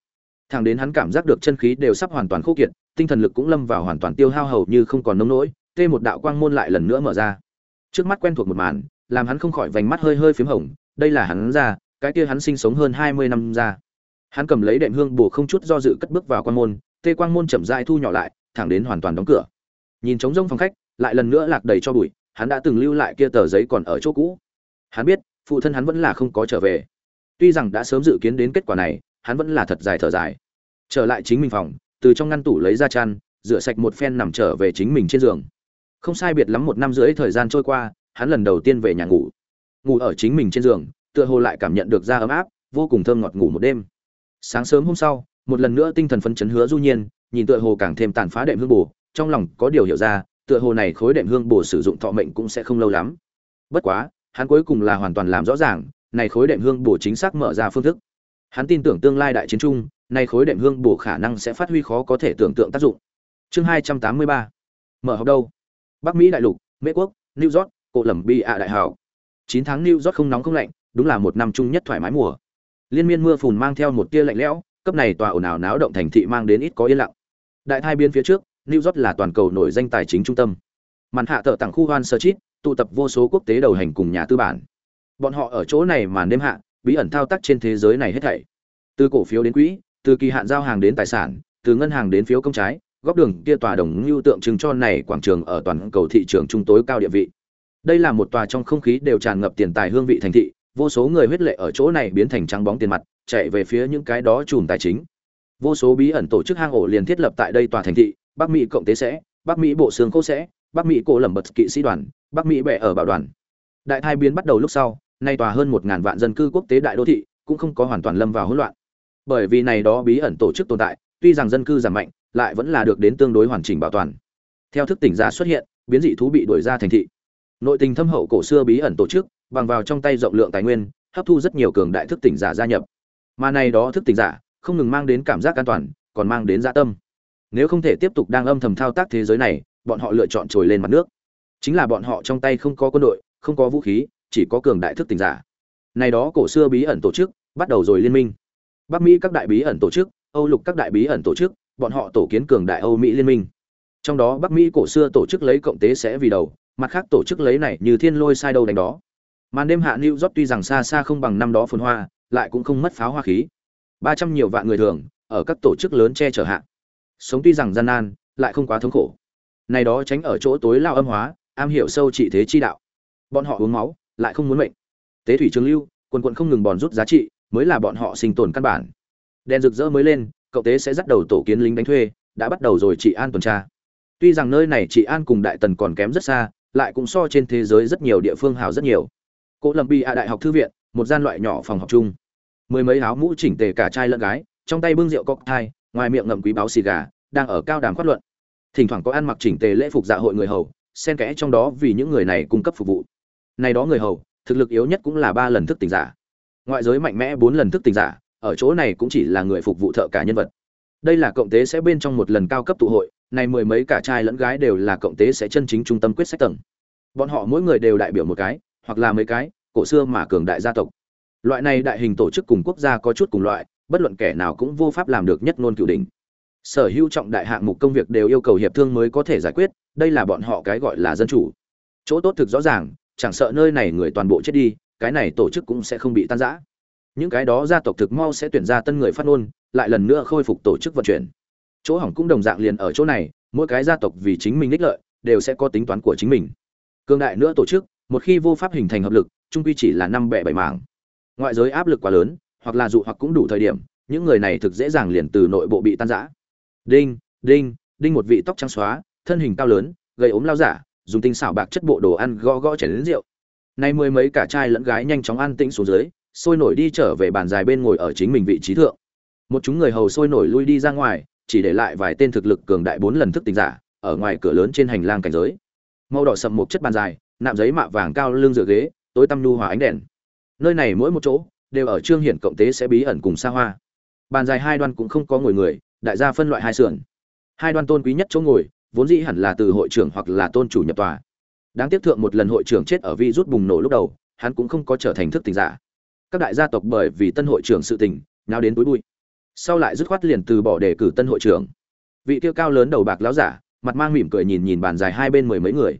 Thẳng đến hắn cảm giác được chân khí đều sắp hoàn toàn khô kiệt, tinh thần lực cũng lâm vào hoàn toàn tiêu hao hầu như không còn nông nỗi tê một đạo quang môn lại lần nữa mở ra. Trước mắt quen thuộc một màn, làm hắn không khỏi vành mắt hơi hơi p h í m hồng, đây là hắn ra, cái kia hắn sinh sống hơn hai mươi năm ra. Hắn cầm lấy đệm hương bổ không chút do dự cất bước vào quan môn, tê quang môn chậm rãi thu nhỏ lại, thẳng đến hoàn toàn đóng cửa. Nhìn trống rông phòng khách, lại lần nữa lạc đầy cho bụi, hắn đã từng lưu lại kia tờ giấy còn ở chỗ cũ. Hắn biết, phụ thân hắn vẫn là không có trở về. Tuy rằng đã sớm dự kiến đến kết quả này, hắn vẫn là thật dài thở dài. Trở lại chính mình phòng, từ trong ngăn tủ lấy ra chăn, rửa sạch một phen nằm trở về chính mình trên giường không sai biệt lắm một năm rưỡi thời gian trôi qua, hắn lần đầu tiên về nhà ngủ. Ngủ ở chính mình trên giường, tựa hồ lại cảm nhận được da ấm áp, vô cùng thơm ngọt ngủ một đêm. Sáng sớm hôm sau, một lần nữa tinh thần phấn chấn hứa du nhiên, nhìn tựa hồ càng thêm tàn phá đệm hương bổ, trong lòng có điều hiểu ra, tựa hồ này khối đệm hương bổ sử dụng thọ mệnh cũng sẽ không lâu lắm. Bất quá, hắn cuối cùng là hoàn toàn làm rõ ràng, này khối đệm hương bổ chính xác mở ra phương thức. Hắn tin tưởng tương lai đại chiến trung này khối đệm hương bổ khả năng sẽ phát huy khó có thể tưởng tượng tác dụng. Chương hai trăm tám mươi ba. Mở học đâu? Bắc mỹ đại lục, mỹ quốc, new york, cổ lẩm bi ạ đại hảo. Chín tháng new york không nóng không lạnh, đúng là một năm chung nhất thoải mái mùa. Liên miên mưa phùn mang theo một tia lạnh lẽo, cấp này tòa ồn ào náo động thành thị mang đến ít có yên lặng. Đại thai biên phía trước, new york là toàn cầu nổi danh tài chính trung tâm. Màn hạ tợ tặng khu hoan sơ chít, tụ tập vô số quốc tế đầu hành cùng nhà tư bản. Bọn họ ở chỗ này màn đêm hạ, bí ẩn thao tác trên thế giới này hết thảy. Từ cổ phiếu đến quỹ, từ kỳ hạn giao hàng đến tài sản, từ ngân hàng đến phiếu công trái góc đường kia tòa đồng lưu tượng trưng cho này quảng trường ở toàn cầu thị trường trung tối cao địa vị. Đây là một tòa trong không khí đều tràn ngập tiền tài hương vị thành thị, vô số người huyết lệ ở chỗ này biến thành trắng bóng tiền mặt, chạy về phía những cái đó chùm tài chính. Vô số bí ẩn tổ chức hang ổ liền thiết lập tại đây tòa thành thị, bắc mỹ cộng tế sẽ, bắc mỹ bộ xương khô sẽ, bắc mỹ cổ lẩm bật kỵ sĩ đoàn, bắc mỹ bệ ở bảo đoàn. Đại thai biến bắt đầu lúc sau, nay tòa hơn một ngàn vạn dân cư quốc tế đại đô thị cũng không có hoàn toàn lâm vào hỗn loạn. Bởi vì này đó bí ẩn tổ chức tồn tại, tuy rằng dân cư giảm mạnh lại vẫn là được đến tương đối hoàn chỉnh bảo toàn. Theo thức tỉnh giả xuất hiện, biến dị thú bị đuổi ra thành thị. Nội tình thâm hậu cổ xưa bí ẩn tổ chức, bằng vào trong tay rộng lượng tài nguyên, hấp thu rất nhiều cường đại thức tỉnh giả gia nhập. Mà này đó thức tỉnh giả, không ngừng mang đến cảm giác an toàn, còn mang đến dạ tâm. Nếu không thể tiếp tục đang âm thầm thao tác thế giới này, bọn họ lựa chọn trồi lên mặt nước. Chính là bọn họ trong tay không có quân đội, không có vũ khí, chỉ có cường đại thức tỉnh giả. Này đó cổ xưa bí ẩn tổ chức, bắt đầu rồi liên minh. Bắc mỹ các đại bí ẩn tổ chức, âu lục các đại bí ẩn tổ chức bọn họ tổ kiến cường đại âu mỹ liên minh. Trong đó bắc mỹ cổ xưa tổ chức lấy cộng tế sẽ vì đầu, mặt khác tổ chức lấy này như thiên lôi sai đầu đánh đó. Màn đêm hạ new york tuy rằng xa xa không bằng năm đó phồn hoa, lại cũng không mất pháo hoa khí. Ba trăm nhiều vạn người thường, ở các tổ chức lớn che chở hạ. Sống tuy rằng gian nan, lại không quá thống khổ. Này đó tránh ở chỗ tối lao âm hóa, am hiểu sâu trị thế chi đạo. Bọn họ uống máu, lại không muốn mệnh. Tế thủy trường lưu, quần quần không ngừng bòn rút giá trị, mới là bọn họ sinh tồn căn bản. Đèn rực rỡ mới lên cậu tế sẽ dắt đầu tổ kiến lính đánh thuê đã bắt đầu rồi chị an tuần tra tuy rằng nơi này chị an cùng đại tần còn kém rất xa lại cũng so trên thế giới rất nhiều địa phương hào rất nhiều Cố Lâm Bi a đại học thư viện, một gian loại nhỏ phòng học chung. Mười mấy áo mũ chỉnh tề cả trai lẫn gái, trong tay bưng rượu cocktail, ngoài miệng ngậm quý báo xì gà, đang ở cao đàm phát luận. Thỉnh thoảng có ăn mặc chỉnh tề lễ phục dạ hội người hầu, xen kẽ trong đó vì những người này cung cấp phục vụ. Này đó người hầu, thực lực yếu nhất cũng là ba lần thức tỉnh giả. Ngoại giới mạnh mẽ bốn lần thức tỉnh giả, ở chỗ này cũng chỉ là người phục vụ thợ cả nhân vật. Đây là cộng tế sẽ bên trong một lần cao cấp tụ hội, này mười mấy cả trai lẫn gái đều là cộng tế sẽ chân chính trung tâm quyết sách tầng. Bọn họ mỗi người đều đại biểu một cái, hoặc là mấy cái cổ xưa mà cường đại gia tộc loại này đại hình tổ chức cùng quốc gia có chút cùng loại bất luận kẻ nào cũng vô pháp làm được nhất ngôn cửu đỉnh sở hữu trọng đại hạng mục công việc đều yêu cầu hiệp thương mới có thể giải quyết đây là bọn họ cái gọi là dân chủ chỗ tốt thực rõ ràng chẳng sợ nơi này người toàn bộ chết đi cái này tổ chức cũng sẽ không bị tan rã những cái đó gia tộc thực mau sẽ tuyển ra tân người phát ngôn, lại lần nữa khôi phục tổ chức vận chuyển. Chỗ hỏng cũng đồng dạng liền ở chỗ này, mỗi cái gia tộc vì chính mình ích lợi, đều sẽ có tính toán của chính mình. Cương đại nữa tổ chức, một khi vô pháp hình thành hợp lực trung quy chỉ là năm bẻ bảy mảng. Ngoại giới áp lực quá lớn, hoặc là dụ hoặc cũng đủ thời điểm, những người này thực dễ dàng liền từ nội bộ bị tan rã. Đinh đinh đinh một vị tóc trắng xóa, thân hình cao lớn gây ốm lao giả, dùng tinh xảo bạc chất bộ đồ ăn gõ gõ chảy đến rượu. Nay mười mấy cả trai lẫn gái nhanh chóng ăn tĩnh xuống dưới sôi nổi đi trở về bàn dài bên ngồi ở chính mình vị trí thượng. Một chúng người hầu sôi nổi lui đi ra ngoài, chỉ để lại vài tên thực lực cường đại bốn lần thức tỉnh giả, ở ngoài cửa lớn trên hành lang cảnh giới. Màu đỏ sầm một chất bàn dài, nạm giấy mạ vàng cao lưng dựa ghế, tối tăm nhu hòa ánh đèn. Nơi này mỗi một chỗ, đều ở trương hiển cộng tế sẽ bí ẩn cùng xa hoa. Bàn dài hai đoan cũng không có ngồi người, đại gia phân loại hai sườn. Hai đoan tôn quý nhất chỗ ngồi, vốn dĩ hẳn là từ hội trưởng hoặc là tôn chủ nhập tòa. Đáng tiếc thượng một lần hội trưởng chết ở vi rút bùng nổ lúc đầu, hắn cũng không có trở thành thức tình giả các đại gia tộc bởi vì tân hội trưởng sự tình nào đến túi bụi. Sau lại dứt khoát liền từ bỏ đề cử tân hội trưởng. Vị kia cao lớn đầu bạc láo giả, mặt mang mỉm cười nhìn nhìn bàn dài hai bên mười mấy người.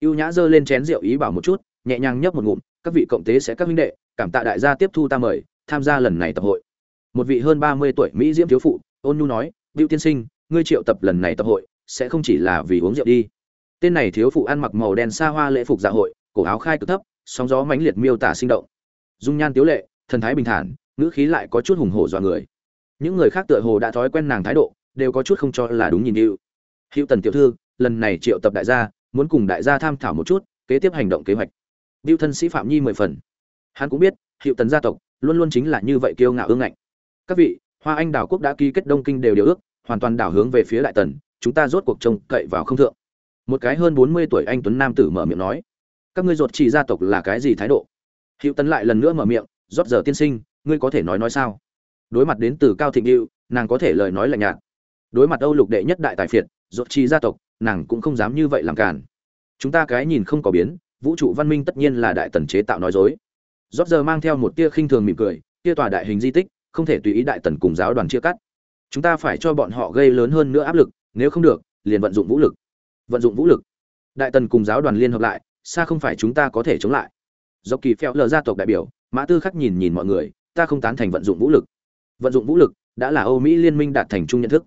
Ưu nhã giơ lên chén rượu ý bảo một chút, nhẹ nhàng nhấp một ngụm, các vị cộng tế sẽ các huynh đệ, cảm tạ đại gia tiếp thu ta mời, tham gia lần này tập hội. Một vị hơn ba mươi tuổi mỹ diễm thiếu phụ, ôn nhu nói, Bưu tiên sinh, ngươi triệu tập lần này tập hội, sẽ không chỉ là vì uống rượu đi. Tên này thiếu phụ ăn mặc màu đen xa hoa lễ phục dạ hội, cổ áo khai cực thấp, sóng gió mãnh liệt miêu tả sinh động dung nhan tiếu lệ thần thái bình thản ngữ khí lại có chút hùng hổ dọa người những người khác tựa hồ đã thói quen nàng thái độ đều có chút không cho là đúng nhìn hữu hữu tần tiểu thư lần này triệu tập đại gia muốn cùng đại gia tham thảo một chút kế tiếp hành động kế hoạch hữu thân sĩ Phạm Nhi mười phần. Hắn cũng biết, hữu Tần gia tộc luôn luôn chính là như vậy kiêu ngạo ương ngạnh. Các vị, Hoa Anh đảo quốc đã ký kết Đông Kinh đều điều ước, hoàn toàn đảo hướng về phía Đại Tần, chúng ta rốt cuộc trông cậy vào không thượng. Một cái hơn bốn mươi tuổi anh tuấn nam tử mở miệng nói, các ngươi ruột chỉ gia tộc là cái gì thái độ? Hữu Tấn lại lần nữa mở miệng, rót giờ tiên sinh, ngươi có thể nói nói sao? Đối mặt đến từ Cao Thịnh hữu nàng có thể lời nói lạnh nhạt. Đối mặt Âu Lục đệ nhất đại tài phiệt, dốt chi gia tộc, nàng cũng không dám như vậy làm cản. Chúng ta cái nhìn không có biến, vũ trụ văn minh tất nhiên là đại tần chế tạo nói dối rót giờ mang theo một tia khinh thường mỉm cười tia tòa đại hình di tích không thể tùy ý đại tần cùng giáo đoàn chia cắt chúng ta phải cho bọn họ gây lớn hơn nữa áp lực nếu không được liền vận dụng vũ lực vận dụng vũ lực đại tần cùng giáo đoàn liên hợp lại xa không phải chúng ta có thể chống lại do kỳ phèo lờ gia tộc đại biểu, mã tư khắc nhìn nhìn mọi người, ta không tán thành vận dụng vũ lực. Vận dụng vũ lực đã là âu mỹ liên minh đạt thành chung nhận thức.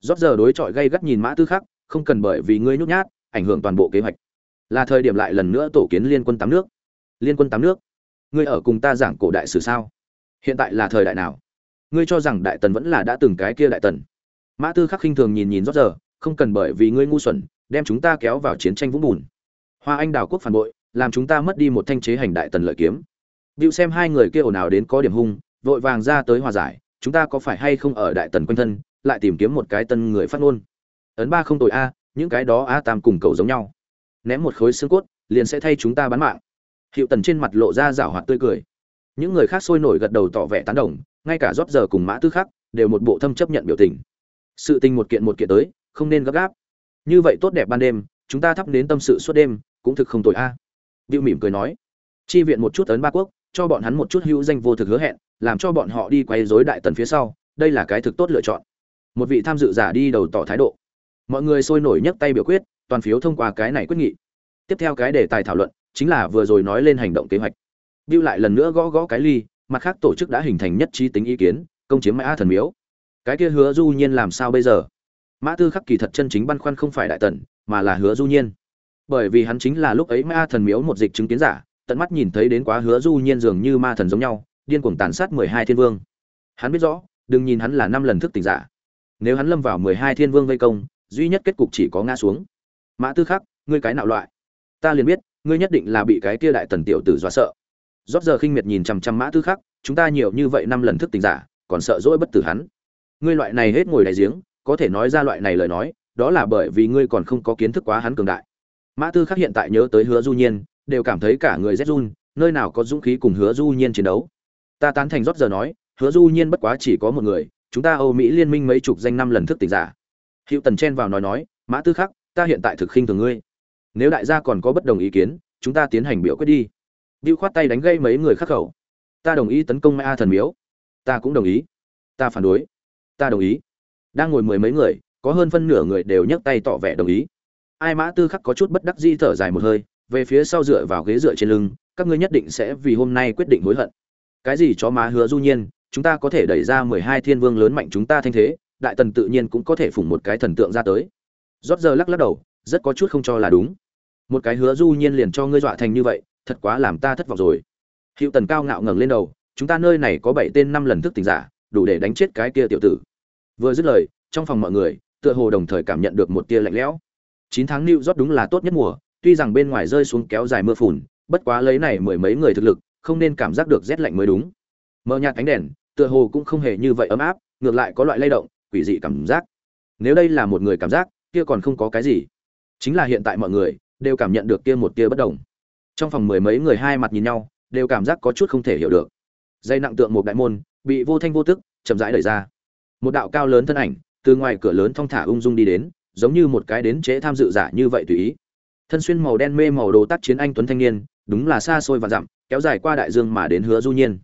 Rót giờ đối chọi gây gắt nhìn mã tư khắc, không cần bởi vì ngươi nhút nhát, ảnh hưởng toàn bộ kế hoạch. Là thời điểm lại lần nữa tổ kiến liên quân tám nước. Liên quân tám nước? Ngươi ở cùng ta giảng cổ đại sử sao? Hiện tại là thời đại nào? Ngươi cho rằng đại tần vẫn là đã từng cái kia đại tần? Mã tư khắc khinh thường nhìn nhìn rót giờ, không cần bởi vì ngươi ngu xuẩn, đem chúng ta kéo vào chiến tranh vũng bùn. Hoa anh đào quốc phản bội làm chúng ta mất đi một thanh chế hành đại tần lợi kiếm. Biểu xem hai người kia ồn ào đến có điểm hung, vội vàng ra tới hòa giải, chúng ta có phải hay không ở đại tần quanh thân, lại tìm kiếm một cái tân người phát ngôn. Ấn ba không tội a, những cái đó a tam cùng cầu giống nhau. Ném một khối xương cốt, liền sẽ thay chúng ta bán mạng. Hiệu tần trên mặt lộ ra rảo hoạt tươi cười. Những người khác sôi nổi gật đầu tỏ vẻ tán đồng, ngay cả rót giờ cùng mã tư khắc đều một bộ thâm chấp nhận biểu tình. Sự tình một kiện một kiện tới, không nên gấp gáp. Như vậy tốt đẹp ban đêm, chúng ta thắp đến tâm sự suốt đêm, cũng thực không tội a à. mỉm cười nói, chi viện một chút ấn ba quốc, cho bọn hắn một chút hữu danh vô thực hứa hẹn, làm cho bọn họ đi quay rối đại tần phía sau, đây là cái thực tốt lựa chọn. Một vị tham dự giả đi đầu tỏ thái độ. Mọi người sôi nổi nhấc tay biểu quyết, toàn phiếu thông qua cái này quyết nghị. Tiếp theo cái đề tài thảo luận, chính là vừa rồi nói lên hành động kế hoạch. Bill lại lần nữa gõ gõ cái ly, mặt khác tổ chức đã hình thành nhất trí tính ý kiến, công chiếm mã thần miếu. Cái kia hứa du nhiên làm sao bây giờ? Mã tư khắc kỳ thật chân chính băn khoăn không phải đại tần, mà là hứa du nhiên bởi vì hắn chính là lúc ấy ma thần miếu một dịch chứng kiến giả, tận mắt nhìn thấy đến quá hứa du nhiên dường như ma thần giống nhau, điên cuồng tàn sát mười hai thiên vương. Hắn biết rõ, đừng nhìn hắn là năm lần thức tỉnh giả. Nếu hắn lâm vào mười hai thiên vương vây công, duy nhất kết cục chỉ có ngã xuống. Mã tư khắc, ngươi cái nào loại. Ta liền biết, ngươi nhất định là bị cái kia đại tần tiểu tử dọa sợ. Rót giờ khinh miệt nhìn chằm chằm mã tư khắc, chúng ta nhiều như vậy năm lần thức tỉnh giả, còn sợ dỗi bất tử hắn. Ngươi loại này hết ngồi đại giếng, có thể nói ra loại này lời nói, đó là bởi vì ngươi còn không có kiến thức quá hắn cường đại mã tư khắc hiện tại nhớ tới hứa du nhiên, đều cảm thấy cả người rét run, nơi nào có dũng khí cùng hứa du nhiên chiến đấu. Ta tán thành rót giờ nói, hứa du nhiên bất quá chỉ có một người, chúng ta âu mỹ liên minh mấy chục danh năm lần thức tỉnh giả. Hữu tần chen vào nói nói, mã tư khắc, ta hiện tại thực khinh thường ngươi. Nếu đại gia còn có bất đồng ý kiến, chúng ta tiến hành biểu quyết đi. Bill khoát tay đánh gây mấy người khắc khẩu. Ta đồng ý tấn công mai a thần miếu. Ta cũng đồng ý. Ta phản đối. Ta đồng ý. Đang ngồi mười mấy người, có hơn phân nửa người đều nhấc tay tỏ vẻ đồng ý ai mã tư khắc có chút bất đắc di thở dài một hơi, về phía sau dựa vào ghế dựa trên lưng, các ngươi nhất định sẽ vì hôm nay quyết định hối hận. Cái gì chó má hứa du nhiên, chúng ta có thể đẩy ra mười hai thiên vương lớn mạnh chúng ta thanh thế, đại tần tự nhiên cũng có thể phủng một cái thần tượng ra tới. Rót giờ lắc lắc đầu, rất có chút không cho là đúng. Một cái hứa du nhiên liền cho ngươi dọa thành như vậy, thật quá làm ta thất vọng rồi. Hiệu tần cao ngạo ngẩng lên đầu, chúng ta nơi này có bảy tên năm lần thức tỉnh giả, đủ để đánh chết cái kia tiểu tử. Vừa dứt lời, trong phòng mọi người, tựa hồ đồng thời cảm nhận được một tia lạnh lẽo chín tháng lưu rót đúng là tốt nhất mùa, tuy rằng bên ngoài rơi xuống kéo dài mưa phùn, bất quá lấy này mười mấy người thực lực, không nên cảm giác được rét lạnh mới đúng. Mờ nhạt ánh đèn, tựa hồ cũng không hề như vậy ấm áp, ngược lại có loại lay động, quỷ dị cảm giác. Nếu đây là một người cảm giác, kia còn không có cái gì. Chính là hiện tại mọi người đều cảm nhận được kia một tia bất động. trong phòng mười mấy người hai mặt nhìn nhau, đều cảm giác có chút không thể hiểu được. Dây nặng tượng một đại môn, bị vô thanh vô tức chậm rãi đẩy ra. Một đạo cao lớn thân ảnh từ ngoài cửa lớn thong thả ung dung đi đến giống như một cái đến chế tham dự giả như vậy tùy ý. Thân xuyên màu đen mê màu đồ tác chiến anh tuấn thanh niên, đúng là xa xôi và dặm, kéo dài qua đại dương mà đến hứa du nhiên.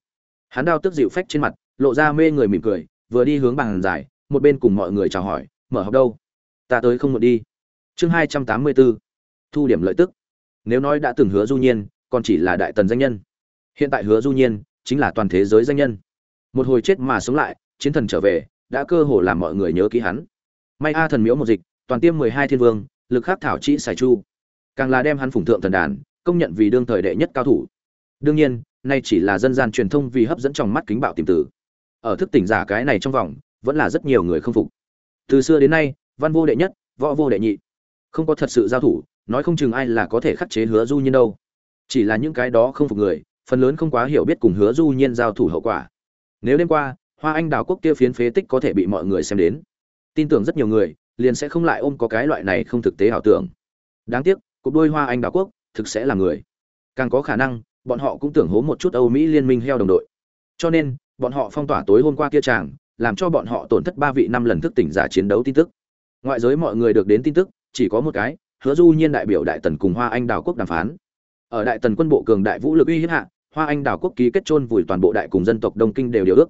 Hắn đao tức dịu phách trên mặt, lộ ra mê người mỉm cười, vừa đi hướng bàn dài một bên cùng mọi người chào hỏi, mở học đâu? Ta tới không một đi. Chương hai trăm tám mươi bốn thu điểm lợi tức. Nếu nói đã từng hứa du nhiên, còn chỉ là đại tần danh nhân. Hiện tại hứa du nhiên chính là toàn thế giới danh nhân. Một hồi chết mà sống lại, chiến thần trở về, đã cơ hồ làm mọi người nhớ ký hắn. May a thần miếu một dịch toàn tiêm mười hai thiên vương, lực khắc thảo trị xài chu. Càng là đem hắn phủng thượng thần đàn, công nhận vì đương thời đệ nhất cao thủ. Đương nhiên, nay chỉ là dân gian truyền thông vì hấp dẫn trong mắt kính bạo tìm tử. Ở thức tỉnh giả cái này trong vòng, vẫn là rất nhiều người không phục. Từ xưa đến nay, văn vô đệ nhất, võ vô đệ nhị. Không có thật sự giao thủ, nói không chừng ai là có thể khắc chế hứa du nhiên đâu. Chỉ là những cái đó không phục người, phần lớn không quá hiểu biết cùng hứa du nhiên giao thủ hậu quả. Nếu đêm qua, hoa anh đào quốc kia phiến phế tích có thể bị mọi người xem đến. Tin tưởng rất nhiều người liền sẽ không lại ôm có cái loại này không thực tế ảo tưởng. Đáng tiếc, cục đôi hoa anh đào quốc thực sẽ là người. Càng có khả năng, bọn họ cũng tưởng hố một chút âu mỹ liên minh heo đồng đội. Cho nên, bọn họ phong tỏa tối hôm qua kia chàng làm cho bọn họ tổn thất ba vị năm lần thức tỉnh giả chiến đấu tin tức. Ngoại giới mọi người được đến tin tức, chỉ có một cái, hứa du nhiên đại biểu đại tần cùng hoa anh đào quốc đàm phán. Ở đại tần quân bộ cường đại vũ lực uy hiếp hạ, hoa anh đào quốc ký kết chôn vùi toàn bộ đại cùng dân tộc đông kinh đều điều ước.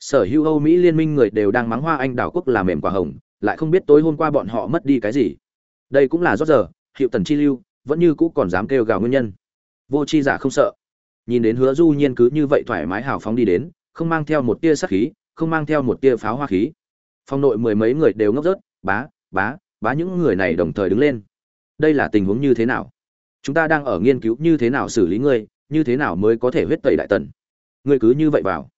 Sở hữu âu mỹ liên minh người đều đang mắng hoa anh đào quốc làm mềm quả hồng lại không biết tối hôm qua bọn họ mất đi cái gì. Đây cũng là rót giờ, hiệu tần chi lưu vẫn như cũ còn dám kêu gào nguyên nhân. Vô chi giả không sợ. Nhìn đến hứa du nhiên cứ như vậy thoải mái hào phóng đi đến, không mang theo một tia sát khí, không mang theo một tia pháo hoa khí. Phong nội mười mấy người đều ngốc rớt, bá bá bá những người này đồng thời đứng lên. Đây là tình huống như thế nào? Chúng ta đang ở nghiên cứu như thế nào xử lý ngươi, như thế nào mới có thể huyết tẩy đại tần? Ngươi cứ như vậy vào.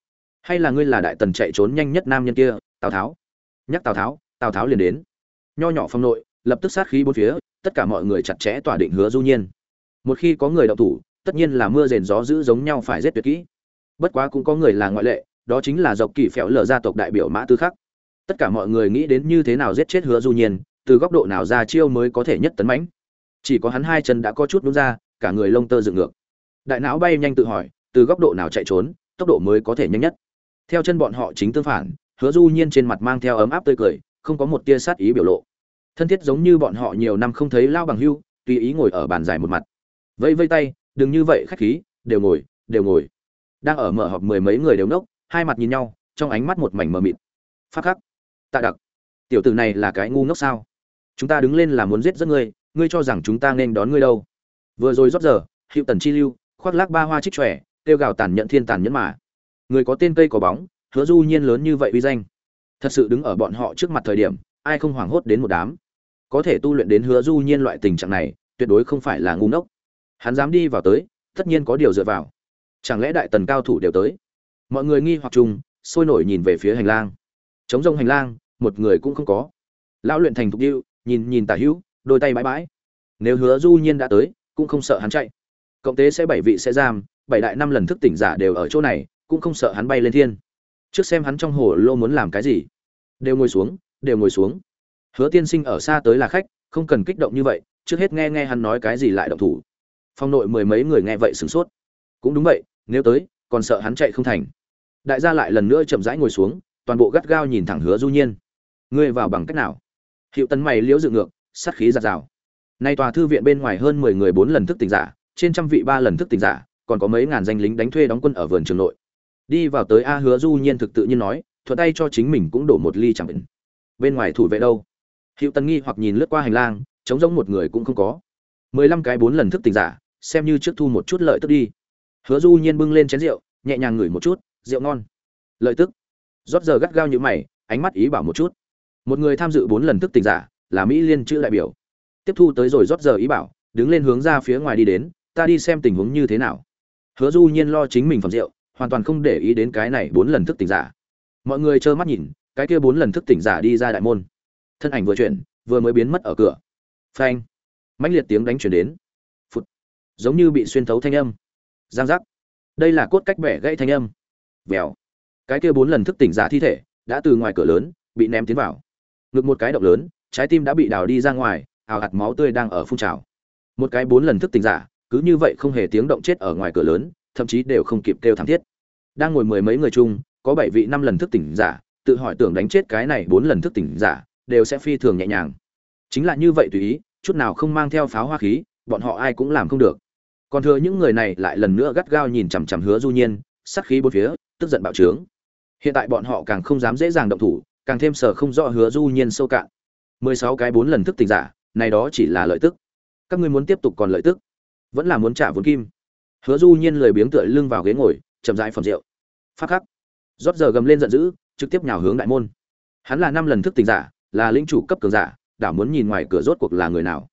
Hay là ngươi là đại tần chạy trốn nhanh nhất nam nhân kia, tào tháo? Nhắc tào tháo tào tháo liền đến. Nho nhỏ phong nội, lập tức sát khí bốn phía, tất cả mọi người chặt chẽ tỏa định hứa du nhiên. Một khi có người đậu thủ, tất nhiên là mưa rền gió dữ giống nhau phải giết tuyệt kỹ. Bất quá cũng có người là ngoại lệ, đó chính là dọc kỳ phèo lở gia tộc đại biểu mã tư khắc. Tất cả mọi người nghĩ đến như thế nào giết chết hứa du nhiên, từ góc độ nào ra chiêu mới có thể nhất tấn mãnh? Chỉ có hắn hai chân đã có chút đúng ra, cả người lông tơ dựng ngược. Đại não bay nhanh tự hỏi, từ góc độ nào chạy trốn, tốc độ mới có thể nhanh nhất? Theo chân bọn họ chính tương phản, hứa du nhiên trên mặt mang theo ấm áp tươi cười không có một tia sát ý biểu lộ. Thân thiết giống như bọn họ nhiều năm không thấy lao bằng hưu, tùy ý ngồi ở bàn dài một mặt. Vẫy vây tay, đừng như vậy khách khí, đều ngồi đều ngồi. Đang ở mở họp mười mấy người đều nốc, hai mặt nhìn nhau, trong ánh mắt một mảnh mờ mịt. Phát khắc, tạ đặc, tiểu tử này là cái ngu ngốc sao? Chúng ta đứng lên là muốn giết rất ngươi ngươi cho rằng chúng ta nên đón ngươi đâu? Vừa rồi rót giờ hiệu tần chi lưu, khoác lác ba hoa trích trẻ tiêu gào tàn nhẫn thiên tàn nhẫn mà. Người có tên cây có bóng, hứa du nhiên lớn như vậy uy danh thật sự đứng ở bọn họ trước mặt thời điểm, ai không hoảng hốt đến một đám? Có thể tu luyện đến hứa du nhiên loại tình trạng này, tuyệt đối không phải là ngu ngốc. Hắn dám đi vào tới, tất nhiên có điều dựa vào. Chẳng lẽ đại tần cao thủ đều tới? Mọi người nghi hoặc chung, sôi nổi nhìn về phía hành lang. Chống rông hành lang, một người cũng không có. Lão luyện thành thục điêu nhìn nhìn tả hữu, đôi tay bãi bãi. Nếu hứa du nhiên đã tới, cũng không sợ hắn chạy. Cộng tế sẽ bảy vị sẽ giam, bảy đại năm lần thức tỉnh giả đều ở chỗ này, cũng không sợ hắn bay lên thiên trước xem hắn trong hồ lô muốn làm cái gì. Đều ngồi xuống, đều ngồi xuống. Hứa tiên sinh ở xa tới là khách, không cần kích động như vậy, trước hết nghe nghe hắn nói cái gì lại động thủ. Phong nội mười mấy người nghe vậy sửng sốt. Cũng đúng vậy, nếu tới, còn sợ hắn chạy không thành. Đại gia lại lần nữa chậm rãi ngồi xuống, toàn bộ gắt gao nhìn thẳng hứa du nhiên. Ngươi vào bằng cách nào? Hiệu tấn mày liễu dự ngược, sát khí giạt rào. Nay tòa thư viện bên ngoài hơn mười người bốn lần thức tỉnh giả, trên trăm vị ba lần thức tỉnh giả, còn có mấy ngàn danh lính đánh thuê đóng quân ở vườn trường nội đi vào tới a hứa du nhiên thực tự nhiên nói, thuận tay cho chính mình cũng đổ một ly chẳng bệnh. Bên ngoài thủ vệ đâu? Hiệu tần nghi hoặc nhìn lướt qua hành lang chống giống một người cũng không có. Mười lăm cái bốn lần thức tỉnh giả, xem như trước thu một chút lợi tức đi. Hứa du nhiên bưng lên chén rượu, nhẹ nhàng ngửi một chút, rượu ngon. Lợi tức. Rót giờ gắt gao như mày, ánh mắt ý bảo một chút. Một người tham dự bốn lần thức tỉnh giả, là mỹ liên chữ đại biểu. Tiếp thu tới rồi rót giờ ý bảo, đứng lên hướng ra phía ngoài đi đến, ta đi xem tình huống như thế nào. Hứa du nhiên lo chính mình phẩm rượu hoàn toàn không để ý đến cái này bốn lần thức tỉnh giả. Mọi người trơ mắt nhìn, cái kia bốn lần thức tỉnh giả đi ra đại môn. Thân ảnh vừa chuyển, vừa mới biến mất ở cửa. Phanh. Mãnh liệt tiếng đánh chuyển đến. Phút giống như bị xuyên thấu thanh âm. Giang giác. Đây là cốt cách bẻ gãy thanh âm. Vèo. Cái kia bốn lần thức tỉnh giả thi thể, đã từ ngoài cửa lớn, bị ném tiến vào. Ngực một cái động lớn, trái tim đã bị đào đi ra ngoài, ào hạt máu tươi đang ở phun trào. Một cái bốn lần thức tỉnh giả, cứ như vậy không hề tiếng động chết ở ngoài cửa lớn thậm chí đều không kịp kêu thảm thiết. Đang ngồi mười mấy người chung, có bảy vị năm lần thức tỉnh giả, tự hỏi tưởng đánh chết cái này bốn lần thức tỉnh giả, đều sẽ phi thường nhẹ nhàng. Chính là như vậy tùy ý, chút nào không mang theo pháo hoa khí, bọn họ ai cũng làm không được. Còn thừa những người này lại lần nữa gắt gao nhìn chằm chằm hứa du nhiên, sắc khí bốn phía, tức giận bạo trướng. Hiện tại bọn họ càng không dám dễ dàng động thủ, càng thêm sở không rõ hứa du nhiên sâu cạn. Mười sáu cái bốn lần thức tỉnh giả, này đó chỉ là lợi tức. Các ngươi muốn tiếp tục còn lợi tức? Vẫn là muốn trả vốn kim? Hứa du nhiên lười biếng tựa lưng vào ghế ngồi, chậm rãi phẩm rượu. Phát khắc. Rót giờ gầm lên giận dữ, trực tiếp nhào hướng đại môn. Hắn là năm lần thức tỉnh giả, là lĩnh chủ cấp cường giả, đảo muốn nhìn ngoài cửa rốt cuộc là người nào.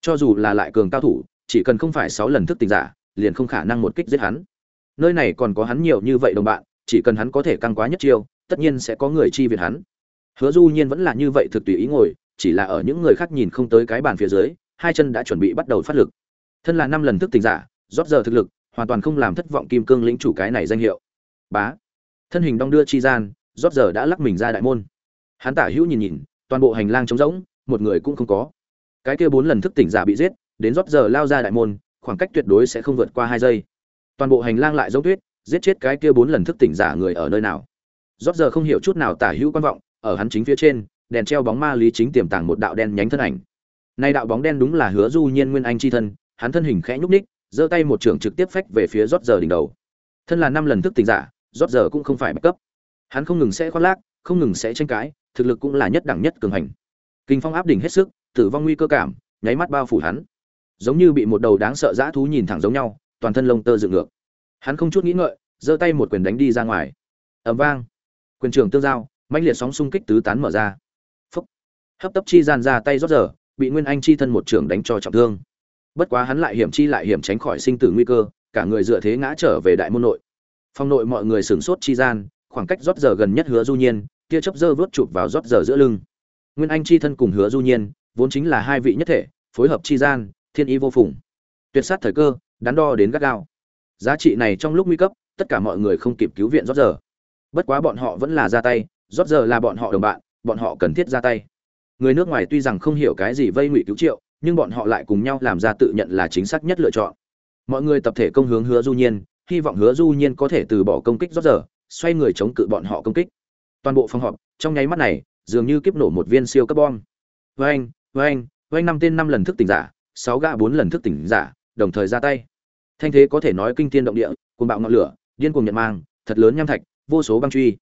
Cho dù là lại cường cao thủ, chỉ cần không phải sáu lần thức tỉnh giả, liền không khả năng một kích giết hắn. Nơi này còn có hắn nhiều như vậy đồng bạn, chỉ cần hắn có thể căng quá nhất chiêu, tất nhiên sẽ có người chi viện hắn. Hứa du nhiên vẫn là như vậy thực tùy ý ngồi, chỉ là ở những người khác nhìn không tới cái bàn phía dưới, hai chân đã chuẩn bị bắt đầu phát lực. Thân là năm lần thức tỉnh giả, rót giờ thực lực hoàn toàn không làm thất vọng kim cương lĩnh chủ cái này danh hiệu. Bá. Thân hình đong đưa chi gian, rót giờ đã lắc mình ra đại môn. Hắn tả hữu nhìn nhìn, toàn bộ hành lang trống rỗng, một người cũng không có. Cái kia bốn lần thức tỉnh giả bị giết, đến rót giờ lao ra đại môn, khoảng cách tuyệt đối sẽ không vượt qua hai giây. Toàn bộ hành lang lại giống tuyết, giết chết cái kia bốn lần thức tỉnh giả người ở nơi nào. Rót giờ không hiểu chút nào tả hữu quan vọng, ở hắn chính phía trên, đèn treo bóng ma lý chính tiềm tàng một đạo đen nhánh thân ảnh. Nay đạo bóng đen đúng là hứa du nhiên nguyên anh chi thân, hắn thân hình khẽ nhúc ních giơ tay một trường trực tiếp phách về phía rót giờ đỉnh đầu. Thân là năm lần thức tỉnh giả, rót giờ cũng không phải bậc cấp. Hắn không ngừng sẽ khoác lác, không ngừng sẽ tranh cãi, thực lực cũng là nhất đẳng nhất cường hành. Kinh phong áp đỉnh hết sức, tử vong nguy cơ cảm, nháy mắt bao phủ hắn. Giống như bị một đầu đáng sợ dã thú nhìn thẳng giống nhau, toàn thân lông tơ dựng ngược. Hắn không chút nghĩ ngợi, giơ tay một quyền đánh đi ra ngoài. Ầm vang. Quyền trường tương giao, mãnh liệt sóng xung kích tứ tán mở ra. Phúc. Hấp tấp chi gian ra tay rót giờ, bị nguyên anh chi thân một trưởng đánh cho trọng thương bất quá hắn lại hiểm chi lại hiểm tránh khỏi sinh tử nguy cơ, cả người dựa thế ngã trở về đại môn nội. Phong nội mọi người sửng sốt chi gian, khoảng cách rót giờ gần nhất hứa du nhiên kia chấp dơ vớt chụp vào rót giờ giữa lưng. Nguyên anh chi thân cùng hứa du nhiên, vốn chính là hai vị nhất thể, phối hợp chi gian, thiên ý vô phùng. Tuyệt sát thời cơ, đắn đo đến gắt gao. Giá trị này trong lúc nguy cấp, tất cả mọi người không kịp cứu viện rót giờ. Bất quá bọn họ vẫn là ra tay, rót giờ là bọn họ đồng bạn, bọn họ cần thiết ra tay. Người nước ngoài tuy rằng không hiểu cái gì vây ngụy cứu triệu nhưng bọn họ lại cùng nhau làm ra tự nhận là chính xác nhất lựa chọn. Mọi người tập thể công hướng hứa du nhiên, hy vọng hứa du nhiên có thể từ bỏ công kích rót giờ, xoay người chống cự bọn họ công kích. Toàn bộ phòng họp, trong nháy mắt này, dường như kiếp nổ một viên siêu cấp bom. Vang vang vang năm tên năm lần thức tỉnh giả, sáu gã bốn lần thức tỉnh giả, đồng thời ra tay. Thanh thế có thể nói kinh thiên động địa, cuồng bạo ngọn lửa, điên cuồng nhận mang, thật lớn nham thạch, vô số băng truy.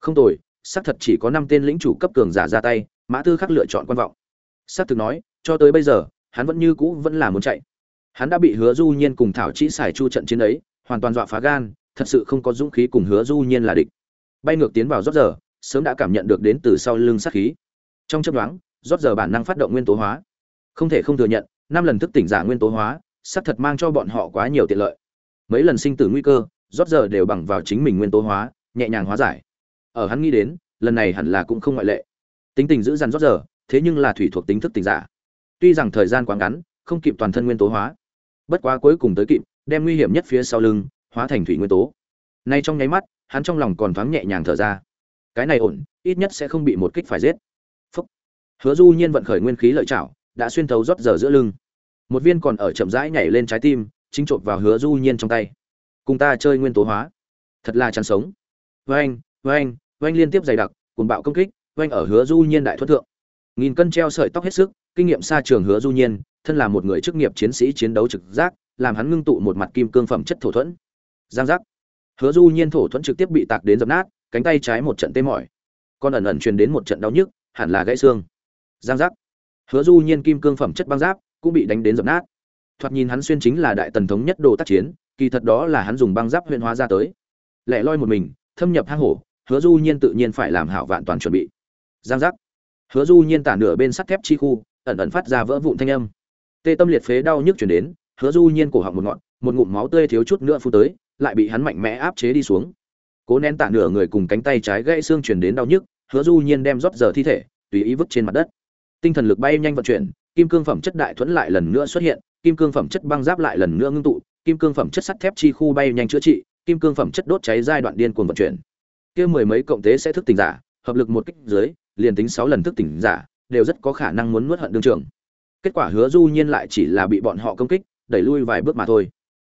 Không tồi, xác thật chỉ có năm tên lĩnh chủ cấp cường giả ra tay, mã tư khắc lựa chọn quan vọng. Xác thực nói cho tới bây giờ, hắn vẫn như cũ vẫn là muốn chạy. Hắn đã bị hứa du nhiên cùng thảo chỉ xài chu trận chiến ấy, hoàn toàn dọa phá gan, thật sự không có dũng khí cùng hứa du nhiên là địch. Bay ngược tiến vào rót giờ, sớm đã cảm nhận được đến từ sau lưng sát khí. Trong chấp đoán rót giờ bản năng phát động nguyên tố hóa. Không thể không thừa nhận, năm lần thức tỉnh giả nguyên tố hóa, xác thật mang cho bọn họ quá nhiều tiện lợi. Mấy lần sinh tử nguy cơ, rót giờ đều bằng vào chính mình nguyên tố hóa, nhẹ nhàng hóa giải. Ở hắn nghĩ đến, lần này hẳn là cũng không ngoại lệ. Tính tình giữ dằn rót giờ, thế nhưng là thủy thuộc tính thức tỉnh giả tuy rằng thời gian quá ngắn, không kịp toàn thân nguyên tố hóa. Bất quá cuối cùng tới kịp, đem nguy hiểm nhất phía sau lưng, hóa thành thủy nguyên tố. Nay trong nháy mắt, hắn trong lòng còn thoáng nhẹ nhàng thở ra. Cái này ổn, ít nhất sẽ không bị một kích phải giết. Phúc. Hứa du nhiên vận khởi nguyên khí lợi chảo đã xuyên thấu rót giờ giữa lưng. Một viên còn ở chậm rãi nhảy lên trái tim, chính trộn vào hứa du nhiên trong tay. Cùng ta chơi nguyên tố hóa. Thật là chăn sống. Vang vang vang liên tiếp dày đặc, cuồng bạo công kích vang ở hứa du nhiên đại thuật thượng. Nghìn cân treo sợi tóc hết sức kinh nghiệm xa trường hứa du nhiên, thân là một người chức nghiệp chiến sĩ chiến đấu trực giác, làm hắn ngưng tụ một mặt kim cương phẩm chất thổ thuẫn. Giang giác. Hứa du nhiên thổ thuẫn trực tiếp bị tạc đến dập nát, cánh tay trái một trận tê mỏi. Còn ẩn ẩn truyền đến một trận đau nhức, hẳn là gãy xương. Giang giác. Hứa du nhiên kim cương phẩm chất băng giáp cũng bị đánh đến dập nát. Thoạt nhìn hắn xuyên chính là đại tần thống nhất đồ tác chiến, kỳ thật đó là hắn dùng băng giáp huyện hóa ra tới. Lẻ loi một mình, thâm nhập hang hổ, hứa du nhiên tự nhiên phải làm hảo vạn toàn chuẩn bị. Giang giác. Hứa du nhiên tả nửa bên sắt thép chi khu ẩn ẩn phát ra vỡ vụn thanh âm. Tê tâm liệt phế đau nhức chuyển đến, hứa du nhiên cổ họng một ngọn, một ngụm máu tươi thiếu chút nữa phun tới, lại bị hắn mạnh mẽ áp chế đi xuống. Cố nén tả nửa người cùng cánh tay trái gãy xương chuyển đến đau nhức, hứa du nhiên đem rót giờ thi thể, tùy ý vứt trên mặt đất. Tinh thần lực bay nhanh vận chuyển, kim cương phẩm chất đại thuẫn lại lần nữa xuất hiện, kim cương phẩm chất băng giáp lại lần nữa ngưng tụ, kim cương phẩm chất sắt thép chi khu bay nhanh chữa trị, kim cương phẩm chất đốt cháy giai đoạn điên cuồng vận chuyển. Kia mười mấy cộng tế sẽ thức tỉnh giả, hợp lực một kích dưới, liền tính sáu lần thức tỉnh giả đều rất có khả năng muốn nuốt hận đương trường. Kết quả hứa du nhiên lại chỉ là bị bọn họ công kích, đẩy lui vài bước mà thôi.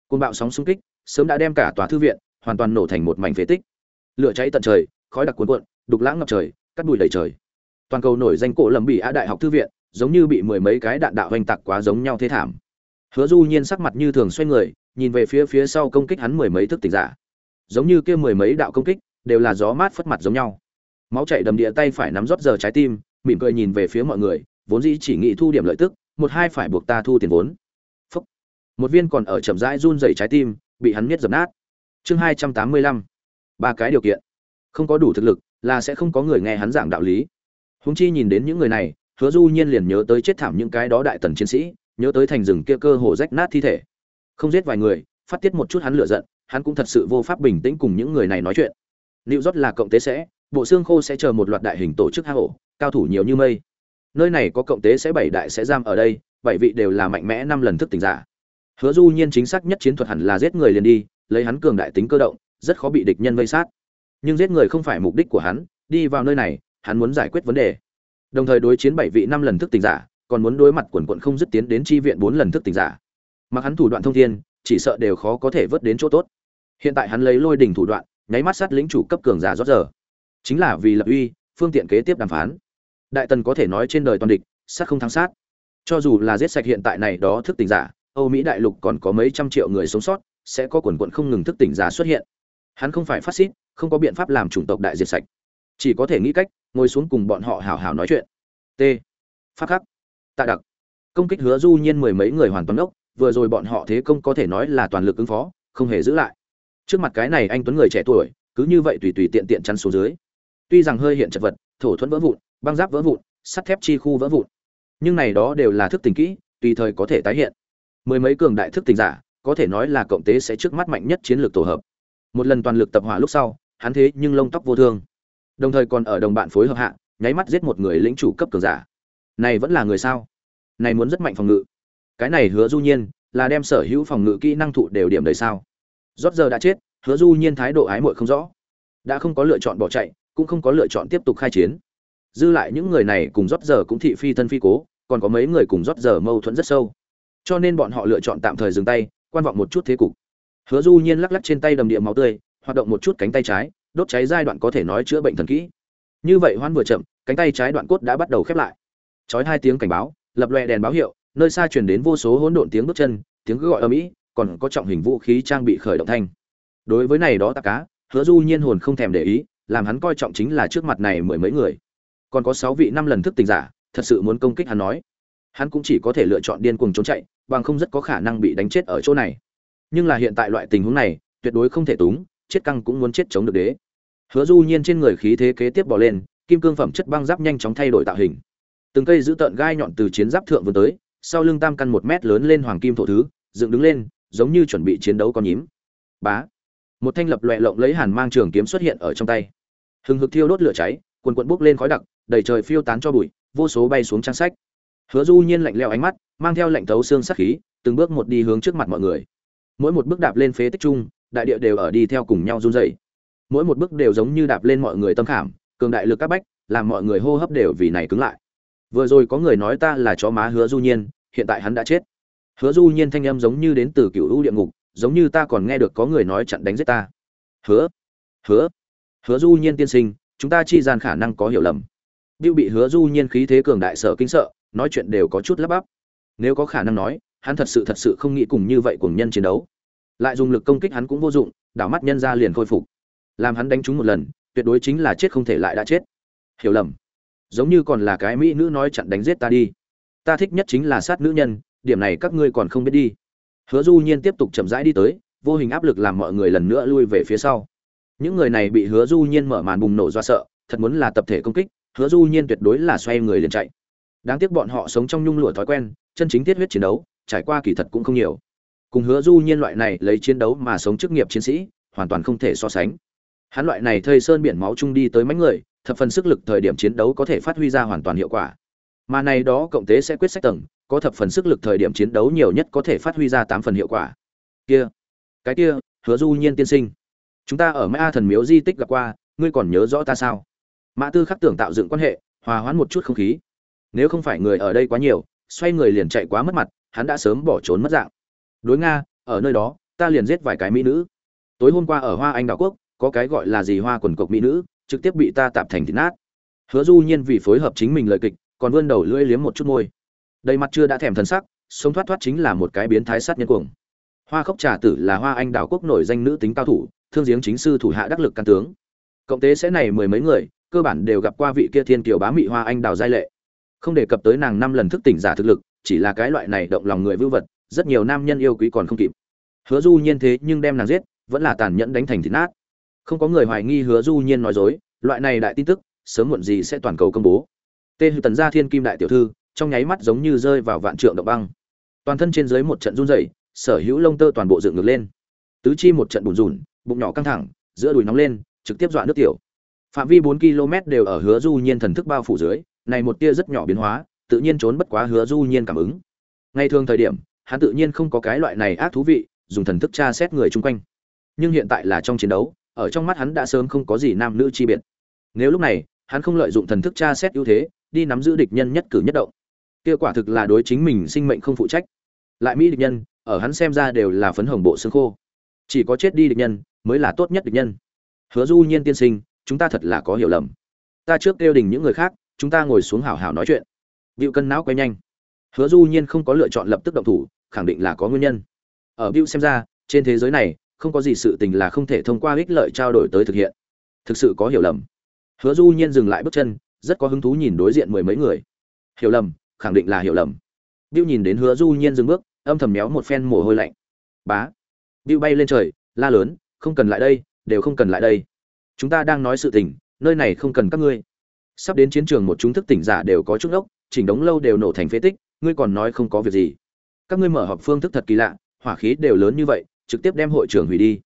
Côn bạo sóng xung kích, sớm đã đem cả tòa thư viện, hoàn toàn nổ thành một mảnh phế tích. Lửa cháy tận trời, khói đặc cuồn cuộn, đục lãng ngập trời, cắt bụi đầy trời. Toàn cầu nổi danh cổ lầm bị á đại học thư viện, giống như bị mười mấy cái đạn đạo hoành tạc quá giống nhau thế thảm. Hứa du nhiên sắc mặt như thường xoay người, nhìn về phía phía sau công kích hắn mười mấy thức tỉnh giả. Giống như kia mười mấy đạo công kích, đều là gió mát phất mặt giống nhau. Máu chảy đầm địa tay phải nắm rót giờ trái tim mỉm cười nhìn về phía mọi người, vốn dĩ chỉ nghĩ thu điểm lợi tức, một hai phải buộc ta thu tiền vốn. Phúc. một viên còn ở chậm rãi run rẩy trái tim, bị hắn miết dập nát. Chương hai trăm tám mươi lăm. Ba cái điều kiện. Không có đủ thực lực, là sẽ không có người nghe hắn giảng đạo lý. Húng chi nhìn đến những người này, hứa du nhiên liền nhớ tới chết thảm những cái đó đại tần chiến sĩ, nhớ tới thành rừng kia cơ hồ rách nát thi thể. Không giết vài người, phát tiết một chút hắn lựa giận, hắn cũng thật sự vô pháp bình tĩnh cùng những người này nói chuyện. Liệu rót là cộng tế sẽ bộ xương khô sẽ chờ một loạt đại hình tổ chức hang ổ, cao thủ nhiều như mây. Nơi này có cộng tế sẽ bảy đại sẽ giam ở đây, bảy vị đều là mạnh mẽ năm lần thức tỉnh giả. Hứa du nhiên chính xác nhất chiến thuật hẳn là giết người liền đi, lấy hắn cường đại tính cơ động, rất khó bị địch nhân vây sát. Nhưng giết người không phải mục đích của hắn, đi vào nơi này, hắn muốn giải quyết vấn đề. Đồng thời đối chiến bảy vị năm lần thức tỉnh giả, còn muốn đối mặt quần quận không dứt tiến đến chi viện bốn lần thức tỉnh giả. Mặc hắn thủ đoạn thông thiên, chỉ sợ đều khó có thể vớt đến chỗ tốt. Hiện tại hắn lấy lôi đỉnh thủ đoạn, nháy mắt sát lĩnh chủ cấp cường giả rót giờ chính là vì lập uy, phương tiện kế tiếp đàm phán. Đại tần có thể nói trên đời toàn địch sát không thắng sát. Cho dù là giết sạch hiện tại này đó thức tỉnh giả, âu mỹ đại lục còn có mấy trăm triệu người sống sót, sẽ có quần quận không ngừng thức tỉnh giả xuất hiện. Hắn không phải phát xít, không có biện pháp làm chủng tộc đại diệt sạch. Chỉ có thể nghĩ cách, ngồi xuống cùng bọn họ hào hào nói chuyện. T. Pháp khắc. Tạ đặc. Công kích hứa du nhiên mười mấy người hoàn toàn ốc vừa rồi bọn họ thế công có thể nói là toàn lực ứng phó, không hề giữ lại. Trước mặt cái này anh tuấn người trẻ tuổi, cứ như vậy tùy tùy tiện tiện chắn xuống dưới tuy rằng hơi hiện chật vật, thổ thuẫn vỡ vụn, băng giáp vỡ vụn, sắt thép chi khu vỡ vụn. Nhưng này đó đều là thức tỉnh kỹ, tùy thời có thể tái hiện. Mười mấy cường đại thức tỉnh giả, có thể nói là cộng tế sẽ trước mắt mạnh nhất chiến lược tổ hợp. Một lần toàn lực tập hỏa lúc sau, hắn thế nhưng lông tóc vô thương. Đồng thời còn ở đồng bạn phối hợp hạ, nháy mắt giết một người lĩnh chủ cấp cường giả. Này vẫn là người sao? Này muốn rất mạnh phòng ngự. Cái này hứa du nhiên, là đem sở hữu phòng ngự kỹ năng thụ đều điểm đời sao? Rót giờ đã chết, hứa du nhiên thái độ ái muội không rõ. Đã không có lựa chọn bỏ chạy cũng không có lựa chọn tiếp tục khai chiến. Dư lại những người này cùng rót giờ cũng thị phi thân phi cố, còn có mấy người cùng rót giờ mâu thuẫn rất sâu. Cho nên bọn họ lựa chọn tạm thời dừng tay, quan vọng một chút thế cục. Hứa du nhiên lắc lắc trên tay đầm địa máu tươi, hoạt động một chút cánh tay trái, đốt cháy giai đoạn có thể nói chữa bệnh thần kỹ. Như vậy hoan vừa chậm, cánh tay trái đoạn cốt đã bắt đầu khép lại. Chói hai tiếng cảnh báo, lập loè đèn báo hiệu, nơi xa truyền đến vô số hỗn độn tiếng bước chân, tiếng gọi ở mỹ, còn có trọng hình vũ khí trang bị khởi động thanh. Đối với này đó tạc cá, hứa du nhiên hồn không thèm để ý làm hắn coi trọng chính là trước mặt này mười mấy người. Còn có sáu vị năm lần thức tỉnh giả, thật sự muốn công kích hắn nói. Hắn cũng chỉ có thể lựa chọn điên cuồng trốn chạy, bằng không rất có khả năng bị đánh chết ở chỗ này. Nhưng là hiện tại loại tình huống này, tuyệt đối không thể túng, chết căng cũng muốn chết chống được đế. Hứa du nhiên trên người khí thế kế tiếp bỏ lên, kim cương phẩm chất băng giáp nhanh chóng thay đổi tạo hình. Từng cây giữ tợn gai nhọn từ chiến giáp thượng vươn tới, sau lưng tam căn một mét lớn lên hoàng kim thổ thứ, dựng đứng lên, giống như chuẩn bị chiến đấu con nhím. Bá! Một thanh lập loẹ lộng lấy hàn mang trường kiếm xuất hiện ở trong tay. Hừng hực thiêu đốt lửa cháy, quần quận bốc lên khói đặc, đầy trời phiêu tán cho bụi, vô số bay xuống trang sách. Hứa du nhiên lạnh lẽo ánh mắt, mang theo lạnh thấu xương sắc khí, từng bước một đi hướng trước mặt mọi người. Mỗi một bước đạp lên phế tích chung, đại địa đều ở đi theo cùng nhau run rẩy. Mỗi một bước đều giống như đạp lên mọi người tâm khảm, cường đại lực các bách, làm mọi người hô hấp đều vì này cứng lại. Vừa rồi có người nói ta là chó má hứa du nhiên, hiện tại hắn đã chết. Hứa du nhiên thanh âm giống như đến từ cựu u địa ngục giống như ta còn nghe được có người nói chặn đánh giết ta. Hứa hứa hứa du nhiên tiên sinh, chúng ta chi gian khả năng có hiểu lầm. Biêu bị hứa du nhiên khí thế cường đại sợ kinh sợ, nói chuyện đều có chút lắp bắp. Nếu có khả năng nói, hắn thật sự thật sự không nghĩ cùng như vậy cùng nhân chiến đấu. Lại dùng lực công kích hắn cũng vô dụng, đảo mắt nhân ra liền khôi phục. Làm hắn đánh trúng một lần, tuyệt đối chính là chết không thể lại đã chết. Hiểu lầm. Giống như còn là cái mỹ nữ nói chặn đánh giết ta đi. Ta thích nhất chính là sát nữ nhân, điểm này các ngươi còn không biết đi hứa du nhiên tiếp tục chậm rãi đi tới, vô hình áp lực làm mọi người lần nữa lui về phía sau. Những người này bị hứa du nhiên mở màn bùng nổ do sợ, thật muốn là tập thể công kích, hứa du nhiên tuyệt đối là xoay người liền chạy. Đáng tiếc bọn họ sống trong nhung lụa thói quen, chân chính tiết huyết chiến đấu, trải qua kỳ thật cũng không nhiều. Cùng hứa du nhiên loại này lấy chiến đấu mà sống chức nghiệp chiến sĩ, hoàn toàn không thể so sánh. Hắn loại này thây sơn biển máu chung đi tới mấy người, thập phần sức lực thời điểm chiến đấu có thể phát huy ra hoàn toàn hiệu quả. Mà này đó cộng tế sẽ quyết sách tầng có thập phần sức lực thời điểm chiến đấu nhiều nhất có thể phát huy ra tám phần hiệu quả. Kia, cái kia, hứa du nhiên tiên sinh. Chúng ta ở mã thần miếu di tích gặp qua, ngươi còn nhớ rõ ta sao? Mã tư khắc tưởng tạo dựng quan hệ, hòa hoãn một chút không khí. Nếu không phải người ở đây quá nhiều, xoay người liền chạy quá mất mặt, hắn đã sớm bỏ trốn mất dạng. Đối nga, ở nơi đó, ta liền giết vài cái mỹ nữ. Tối hôm qua ở hoa anh đảo quốc, có cái gọi là gì hoa quần cộc mỹ nữ, trực tiếp bị ta tạp thành thịt nát. Hứa du nhiên vì phối hợp chính mình lời kịch, còn vươn đầu lưỡi liếm một chút môi đầy mặt chưa đã thèm thần sắc, sống thoát thoát chính là một cái biến thái sát nhân cuồng. Hoa khốc trà tử là hoa anh đảo quốc nổi danh nữ tính cao thủ, thương giếng chính sư thủ hạ đắc lực căn tướng. Cộng tế sẽ này mười mấy người, cơ bản đều gặp qua vị kia thiên kiều bá mị hoa anh đào giai lệ. Không đề cập tới nàng năm lần thức tỉnh giả thực lực, chỉ là cái loại này động lòng người vưu vật, rất nhiều nam nhân yêu quý còn không kịp. Hứa du nhiên thế nhưng đem nàng giết, vẫn là tàn nhẫn đánh thành thịt nát. Không có người hoài nghi hứa du nhiên nói dối, loại này đại tin tức, sớm muộn gì sẽ toàn cầu công bố. Tên hư tần gia thiên kim đại tiểu thư trong nháy mắt giống như rơi vào vạn trượng động băng. Toàn thân trên dưới một trận run rẩy, sở hữu lông tơ toàn bộ dựng ngược lên. Tứ chi một trận bùn rùn, bụng nhỏ căng thẳng, giữa đùi nóng lên, trực tiếp dọa nước tiểu. Phạm vi bốn km đều ở hứa du nhiên thần thức bao phủ dưới, này một tia rất nhỏ biến hóa, tự nhiên trốn bất quá hứa du nhiên cảm ứng. Ngay thường thời điểm, hắn tự nhiên không có cái loại này ác thú vị, dùng thần thức tra xét người chung quanh. Nhưng hiện tại là trong chiến đấu, ở trong mắt hắn đã sớm không có gì nam nữ chi biệt. Nếu lúc này, hắn không lợi dụng thần thức tra xét ưu thế, đi nắm giữ địch nhân nhất cử nhất động kia quả thực là đối chính mình sinh mệnh không phụ trách. Lại mỹ địch nhân, ở hắn xem ra đều là phấn hồng bộ xương khô. Chỉ có chết đi địch nhân, mới là tốt nhất địch nhân. Hứa du nhiên tiên sinh, chúng ta thật là có hiểu lầm. Ta trước kêu đình những người khác, chúng ta ngồi xuống hảo hảo nói chuyện. Diệu cân não quay nhanh. Hứa du nhiên không có lựa chọn lập tức động thủ, khẳng định là có nguyên nhân. Ở Bill xem ra, trên thế giới này, không có gì sự tình là không thể thông qua ích lợi trao đổi tới thực hiện. Thực sự có hiểu lầm. Hứa du nhiên dừng lại bước chân, rất có hứng thú nhìn đối diện mười mấy người. Hiểu lầm khẳng định là hiểu lầm. Biu nhìn đến hứa du nhiên dừng bước, âm thầm méo một phen mồ hôi lạnh. Bá. Biu bay lên trời, la lớn, không cần lại đây, đều không cần lại đây. Chúng ta đang nói sự tình, nơi này không cần các ngươi. Sắp đến chiến trường một chúng thức tỉnh giả đều có chút ốc chỉnh đống lâu đều nổ thành phế tích, ngươi còn nói không có việc gì. Các ngươi mở họp phương thức thật kỳ lạ, hỏa khí đều lớn như vậy, trực tiếp đem hội trưởng hủy đi.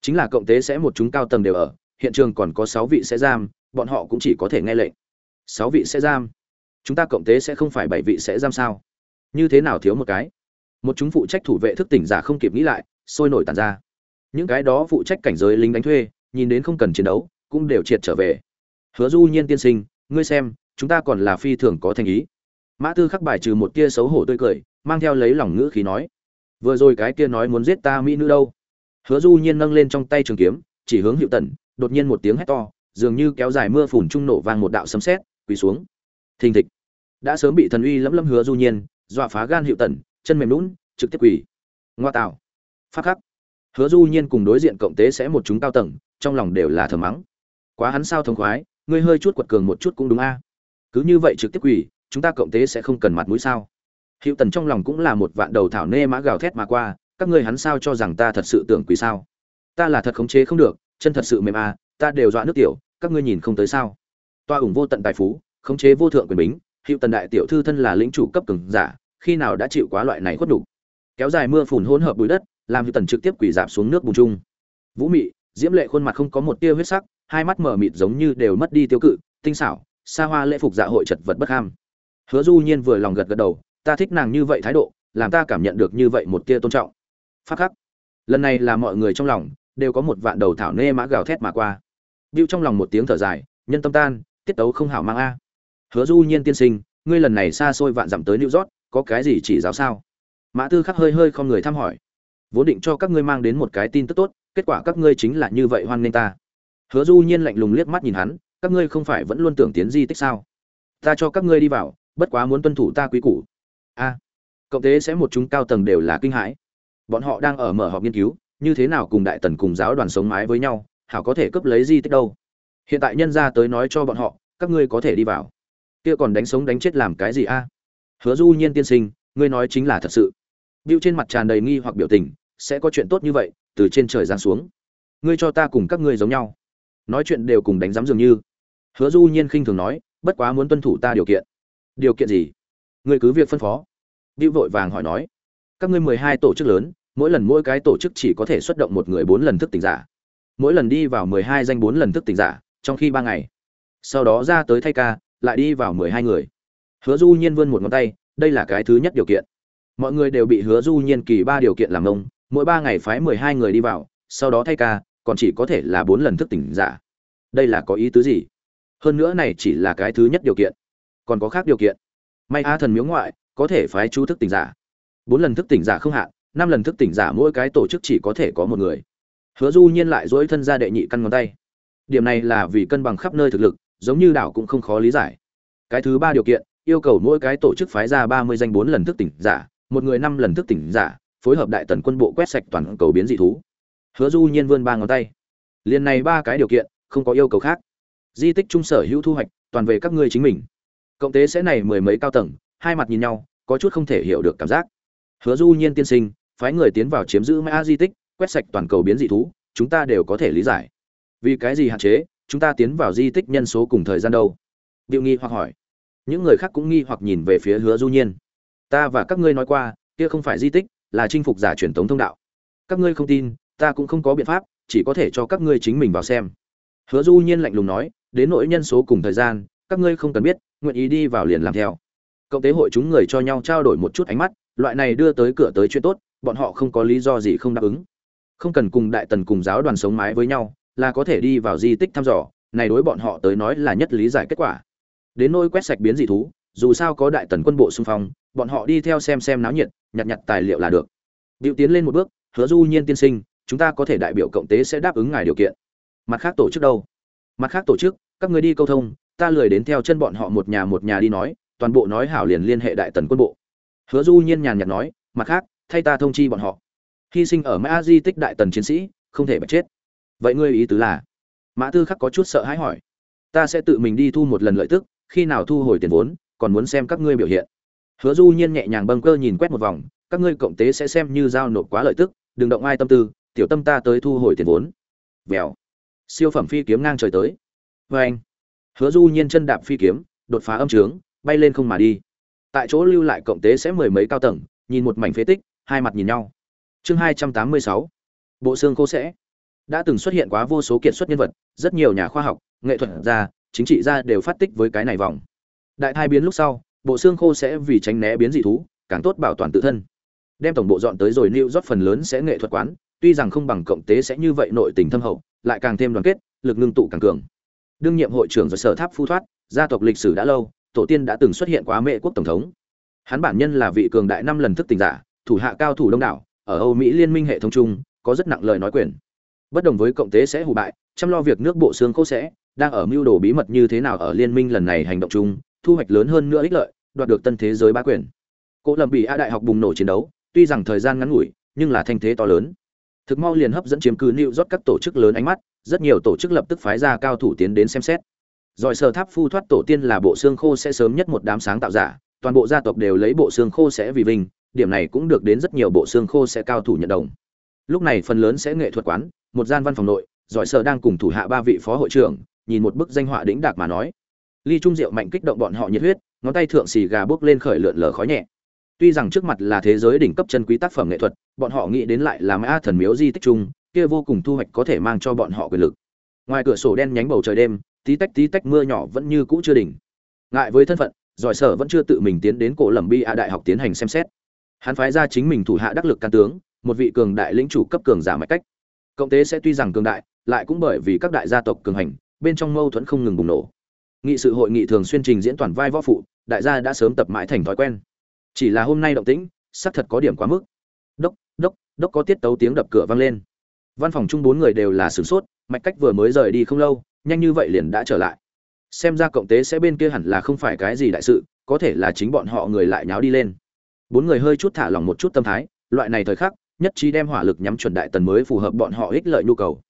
Chính là cộng tế sẽ một chúng cao tầng đều ở, hiện trường còn có sáu vị sẽ giam, bọn họ cũng chỉ có thể nghe lệnh. Sáu vị sẽ giam chúng ta cộng tế sẽ không phải bảy vị sẽ giam sao? Như thế nào thiếu một cái? Một chúng phụ trách thủ vệ thức tỉnh giả không kịp nghĩ lại, sôi nổi tàn ra. Những cái đó phụ trách cảnh giới lính đánh thuê, nhìn đến không cần chiến đấu, cũng đều triệt trở về. Hứa du nhiên tiên sinh, ngươi xem, chúng ta còn là phi thường có thành ý. Mã tư khắc bài trừ một tia xấu hổ tươi cười, mang theo lấy lòng ngữ khí nói, vừa rồi cái kia nói muốn giết ta mỹ nữ đâu? Hứa du nhiên nâng lên trong tay trường kiếm, chỉ hướng hiệu tần, đột nhiên một tiếng hét to, dường như kéo dài mưa phùn trung nổ vang một đạo sấm sét, quỳ xuống thình thịch. Đã sớm bị thần uy lẫm lẫm hứa du nhiên, dọa phá gan hiệu tần chân mềm lún, trực tiếp quỳ. Ngoa tạo. Phát khắc. Hứa du nhiên cùng đối diện cộng tế sẽ một chúng cao tầng, trong lòng đều là thờ mắng. Quá hắn sao thông khoái, ngươi hơi chút quật cường một chút cũng đúng a. Cứ như vậy trực tiếp quỳ, chúng ta cộng tế sẽ không cần mặt mũi sao? Hiệu tần trong lòng cũng là một vạn đầu thảo nê mã gào thét mà qua, các ngươi hắn sao cho rằng ta thật sự tưởng quỳ sao? Ta là thật khống chế không được, chân thật sự mềm a ta đều dọa nước tiểu, các ngươi nhìn không tới sao? Toa ủng vô tận tài phú khống chế vô thượng quyền bính hiệu tần đại tiểu thư thân là lĩnh chủ cấp cường giả khi nào đã chịu quá loại này khuất đủ kéo dài mưa phùn hỗn hợp bụi đất làm hiệu tần trực tiếp quỳ dạp xuống nước bùn trung, vũ mị diễm lệ khuôn mặt không có một tia huyết sắc hai mắt mở mịt giống như đều mất đi tiêu cự tinh xảo xa hoa lễ phục dạ hội chật vật bất ham. Hứa du nhiên vừa lòng gật gật đầu ta thích nàng như vậy thái độ làm ta cảm nhận được như vậy một tia tôn trọng. Phát khắc lần này là mọi người trong lòng đều có một vạn đầu thảo nê mã gào thét mà qua. Biêu trong lòng một tiếng thở dài nhân tâm tan tiết tấu không hảo mang a hứa du nhiên tiên sinh, ngươi lần này xa xôi vạn dặm tới new york, có cái gì chỉ giáo sao? Mã tư khắc hơi hơi không người thăm hỏi. Vốn định cho các ngươi mang đến một cái tin tức tốt, kết quả các ngươi chính là như vậy hoan nghênh ta. Hứa du nhiên lạnh lùng liếc mắt nhìn hắn, các ngươi không phải vẫn luôn tưởng tiến di tích sao? Ta cho các ngươi đi vào, bất quá muốn tuân thủ ta quý củ. A, cộng tế sẽ một chúng cao tầng đều là kinh hãi. Bọn họ đang ở mở họp nghiên cứu, như thế nào cùng đại tần cùng giáo đoàn sống mái với nhau, hảo có thể cấp lấy di tích đâu. Hiện tại nhân ra tới nói cho bọn họ, các ngươi có thể đi vào kia còn đánh sống đánh chết làm cái gì a hứa du nhiên tiên sinh ngươi nói chính là thật sự Biểu trên mặt tràn đầy nghi hoặc biểu tình, sẽ có chuyện tốt như vậy, từ trên trời giáng xuống. Ngươi cho ta cùng các ngươi giống nhau. Nói chuyện đều cùng đánh giám dường như. Hứa Du Nhiên khinh thường nói, bất quá muốn tuân thủ ta điều kiện. Điều kiện gì? Ngươi cứ việc phân phó. Biểu vội vàng hỏi nói, các ngươi mười hai tổ chức lớn, mỗi lần mỗi cái tổ chức chỉ có thể xuất động một người bốn lần thức tỉnh giả. Mỗi lần đi vào mười hai danh bốn lần thức tỉnh giả, trong khi ba ngày. Sau đó ra tới thay ca, lại đi vào mười hai người. Hứa Du Nhiên vươn một ngón tay, đây là cái thứ nhất điều kiện. Mọi người đều bị hứa du nhiên kỳ ba điều kiện làm ông mỗi ba ngày phái mười hai người đi vào sau đó thay ca còn chỉ có thể là bốn lần thức tỉnh giả. Đây là có ý tứ gì? Hơn nữa này chỉ là cái thứ nhất điều kiện. Còn có khác điều kiện. May a thần miếu ngoại có thể phái chú thức tỉnh giả. Bốn lần thức tỉnh giả không hạn năm lần thức tỉnh giả mỗi cái tổ chức chỉ có thể có một người. Hứa du nhiên lại dỗi thân ra đệ nhị căn ngón tay. Điểm này là vì cân bằng khắp nơi thực lực giống như đảo cũng không khó lý giải. Cái thứ ba điều kiện, yêu cầu mỗi cái tổ chức phái ra ba mươi danh bốn lần thức tỉnh giả, một người năm lần thức tỉnh giả, phối hợp đại tần quân bộ quét sạch toàn cầu biến dị thú. Hứa du nhiên vươn ba ngón tay. Liền này ba cái điều kiện, không có yêu cầu khác. Di tích trung sở hữu thu hoạch, toàn về các ngươi chính mình. Cộng tế sẽ này mười mấy cao tầng, hai mặt nhìn nhau, có chút không thể hiểu được cảm giác. Hứa du nhiên tiên sinh, phái người tiến vào chiếm giữ mã di tích, quét sạch toàn cầu biến dị thú, chúng ta đều có thể lý giải. Vì cái gì hạn chế? Chúng ta tiến vào di tích nhân số cùng thời gian đâu? Điệu nghi hoặc hỏi. Những người khác cũng nghi hoặc nhìn về phía hứa du nhiên. Ta và các ngươi nói qua, kia không phải di tích, là chinh phục giả truyền thống thông đạo. Các ngươi không tin, ta cũng không có biện pháp, chỉ có thể cho các ngươi chính mình vào xem. Hứa du nhiên lạnh lùng nói, đến nỗi nhân số cùng thời gian, các ngươi không cần biết, nguyện ý đi vào liền làm theo. Cộng tế hội chúng người cho nhau trao đổi một chút ánh mắt, loại này đưa tới cửa tới chuyện tốt, bọn họ không có lý do gì không đáp ứng. Không cần cùng đại tần cùng giáo đoàn sống mái với nhau là có thể đi vào di tích thăm dò, này đối bọn họ tới nói là nhất lý giải kết quả. Đến nôi quét sạch biến dị thú, dù sao có đại tần quân bộ xung phong, bọn họ đi theo xem xem náo nhiệt, nhặt nhặt tài liệu là được. Điệu tiến lên một bước, hứa du nhiên tiên sinh, chúng ta có thể đại biểu cộng tế sẽ đáp ứng ngài điều kiện. Mặt khác tổ chức đâu? Mặt khác tổ chức, các người đi câu thông, ta lười đến theo chân bọn họ một nhà một nhà đi nói, toàn bộ nói hảo liền liên hệ đại tần quân bộ. Hứa du nhiên nhàn nhạt nói, mặt khác, thay ta thông chi bọn họ. Hy sinh ở mã di tích đại tần chiến sĩ, không thể bạch chết vậy ngươi ý tứ là? Mã tư khắc có chút sợ hãi hỏi. Ta sẽ tự mình đi thu một lần lợi tức, khi nào thu hồi tiền vốn, còn muốn xem các ngươi biểu hiện. Hứa du nhiên nhẹ nhàng bâng cơ nhìn quét một vòng, các ngươi cộng tế sẽ xem như giao nộp quá lợi tức, đừng động ai tâm tư, tiểu tâm ta tới thu hồi tiền vốn. Vèo. Siêu phẩm phi kiếm ngang trời tới. Vê anh hứa du nhiên chân đạp phi kiếm, đột phá âm trướng, bay lên không mà đi. Tại chỗ lưu lại cộng tế sẽ mười mấy cao tầng, nhìn một mảnh phế tích, hai mặt nhìn nhau. Chương hai trăm tám mươi sáu. Bộ xương khô sẽ đã từng xuất hiện quá vô số kiệt xuất nhân vật, rất nhiều nhà khoa học, nghệ thuật gia, chính trị gia đều phát tích với cái này vòng. Đại thai biến lúc sau, bộ xương khô sẽ vì tránh né biến dị thú, càng tốt bảo toàn tự thân. Đem tổng bộ dọn tới rồi lưu rót phần lớn sẽ nghệ thuật quán, tuy rằng không bằng cộng tế sẽ như vậy nội tình thâm hậu, lại càng thêm đoàn kết, lực ngưng tụ càng cường. Đương nhiệm hội trưởng rồi sở tháp phu thoát, gia tộc lịch sử đã lâu, tổ tiên đã từng xuất hiện quá mệ quốc tổng thống. Hắn bản nhân là vị cường đại năm lần thức tỉnh giả, thủ hạ cao thủ đông đảo, ở âu mỹ liên minh hệ thống chung, có rất nặng lời nói quyền bất đồng với cộng tế sẽ hủ bại, chăm lo việc nước bộ xương khô sẽ, đang ở mưu đồ bí mật như thế nào ở liên minh lần này hành động chung, thu hoạch lớn hơn nữa ích lợi, đoạt được tân thế giới bá quyền. Cỗ lầm bị a đại học bùng nổ chiến đấu, tuy rằng thời gian ngắn ngủi, nhưng là thanh thế to lớn. Thực mau liền hấp dẫn chiếm cứ nịu rót các tổ chức lớn ánh mắt, rất nhiều tổ chức lập tức phái ra cao thủ tiến đến xem xét. Giỏi sở tháp phu thoát tổ tiên là bộ xương khô sẽ sớm nhất một đám sáng tạo giả, toàn bộ gia tộc đều lấy bộ xương khô sẽ vì vinh, điểm này cũng được đến rất nhiều bộ xương khô sẽ cao thủ nhận đồng. Lúc này phần lớn sẽ nghệ thuật quán một gian văn phòng nội, giỏi sở đang cùng thủ hạ ba vị phó hội trưởng, nhìn một bức danh họa đĩnh đạc mà nói. Ly trung rượu mạnh kích động bọn họ nhiệt huyết, ngón tay thượng xì gà bốc lên khởi lượn lờ khói nhẹ. Tuy rằng trước mặt là thế giới đỉnh cấp chân quý tác phẩm nghệ thuật, bọn họ nghĩ đến lại là mã thần miếu di tích chung, kia vô cùng thu hoạch có thể mang cho bọn họ quyền lực. Ngoài cửa sổ đen nhánh bầu trời đêm, tí tách tí tách mưa nhỏ vẫn như cũ chưa đỉnh. Ngại với thân phận, giỏi sở vẫn chưa tự mình tiến đến cổ lẩm bi a đại học tiến hành xem xét. Hắn phái ra chính mình thủ hạ đắc lực can tướng, một vị cường đại lĩnh chủ cấp cường giả mạch cách cộng tế sẽ tuy rằng cường đại, lại cũng bởi vì các đại gia tộc cường hành, bên trong mâu thuẫn không ngừng bùng nổ. Nghị sự hội nghị thường xuyên trình diễn toàn vai võ phụ, đại gia đã sớm tập mãi thành thói quen. Chỉ là hôm nay động tĩnh, xác thật có điểm quá mức. Đốc đốc đốc có tiết tấu tiếng đập cửa vang lên. Văn phòng chung bốn người đều là sửng sốt, mạch cách vừa mới rời đi không lâu, nhanh như vậy liền đã trở lại. Xem ra cộng tế sẽ bên kia hẳn là không phải cái gì đại sự, có thể là chính bọn họ người lại nháo đi lên. Bốn người hơi chút thả lỏng một chút tâm thái, loại này thời khắc nhất trí đem hỏa lực nhắm chuẩn đại tần mới phù hợp bọn họ ích lợi nhu cầu.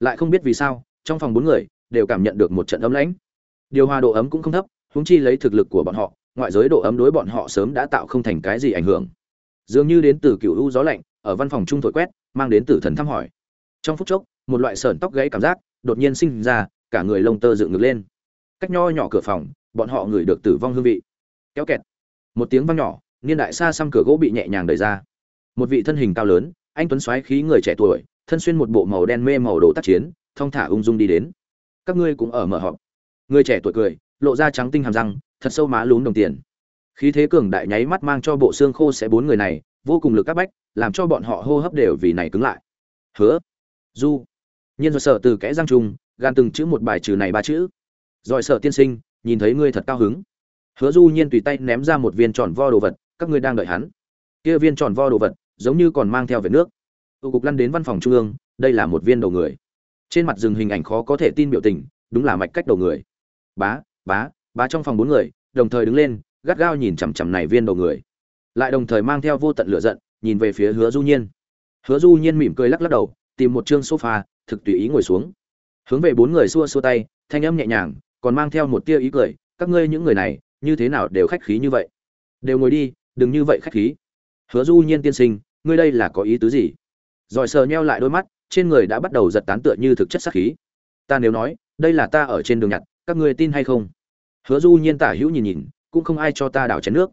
Lại không biết vì sao, trong phòng bốn người đều cảm nhận được một trận ấm lãnh. Điều hòa độ ấm cũng không thấp húng chi lấy thực lực của bọn họ, ngoại giới độ ấm đối bọn họ sớm đã tạo không thành cái gì ảnh hưởng. Dường như đến từ cựu u gió lạnh, ở văn phòng trung thổi quét, mang đến từ thần thăm hỏi. Trong phút chốc, một loại sởn tóc gãy cảm giác đột nhiên sinh ra, cả người lông tơ dựng ngược lên. Cách nho nhỏ cửa phòng, bọn họ ngửi được tử vong hương vị. Kéo kẹt. Một tiếng vang nhỏ, niên đại xa xăm cửa gỗ bị nhẹ nhàng đẩy ra một vị thân hình cao lớn, anh tuấn xoáy khí người trẻ tuổi, thân xuyên một bộ màu đen mê màu đồ tác chiến, thong thả ung dung đi đến. Các ngươi cũng ở mở họp. Người trẻ tuổi cười, lộ ra trắng tinh hàm răng, thật sâu má lún đồng tiền. Khí thế cường đại nháy mắt mang cho bộ xương khô sẽ bốn người này, vô cùng lực áp bách, làm cho bọn họ hô hấp đều vì này cứng lại. Hứa. Du. Nhiên do sợ từ kẽ răng trùng, gan từng chữ một bài trừ này ba chữ. Rồi sợ tiên sinh, nhìn thấy ngươi thật cao hứng. Hứa du nhiên tùy tay ném ra một viên tròn vo đồ vật, các ngươi đang đợi hắn. Kia viên tròn vo đồ vật giống như còn mang theo về nước. Tụ cục lăn đến văn phòng trung ương, đây là một viên đầu người. Trên mặt rừng hình ảnh khó có thể tin biểu tình, đúng là mạch cách đầu người. Bá bá bá trong phòng bốn người, đồng thời đứng lên, gắt gao nhìn chằm chằm này viên đầu người. Lại đồng thời mang theo vô tận lửa giận, nhìn về phía hứa du nhiên. Hứa du nhiên mỉm cười lắc lắc đầu, tìm một chương sofa, thực tùy ý ngồi xuống. Hướng về bốn người xua xua tay, thanh âm nhẹ nhàng, còn mang theo một tia ý cười, các ngươi những người này, như thế nào đều khách khí như vậy. Đều ngồi đi, đừng như vậy khách khí. Hứa du nhiên tiên sinh ngươi đây là có ý tứ gì? Rồi sờ nheo lại đôi mắt, trên người đã bắt đầu giật tán tựa như thực chất sát khí. Ta nếu nói, đây là ta ở trên đường nhặt, các ngươi tin hay không? Hứa du nhiên tả hữu nhìn nhìn, cũng không ai cho ta đảo chén nước.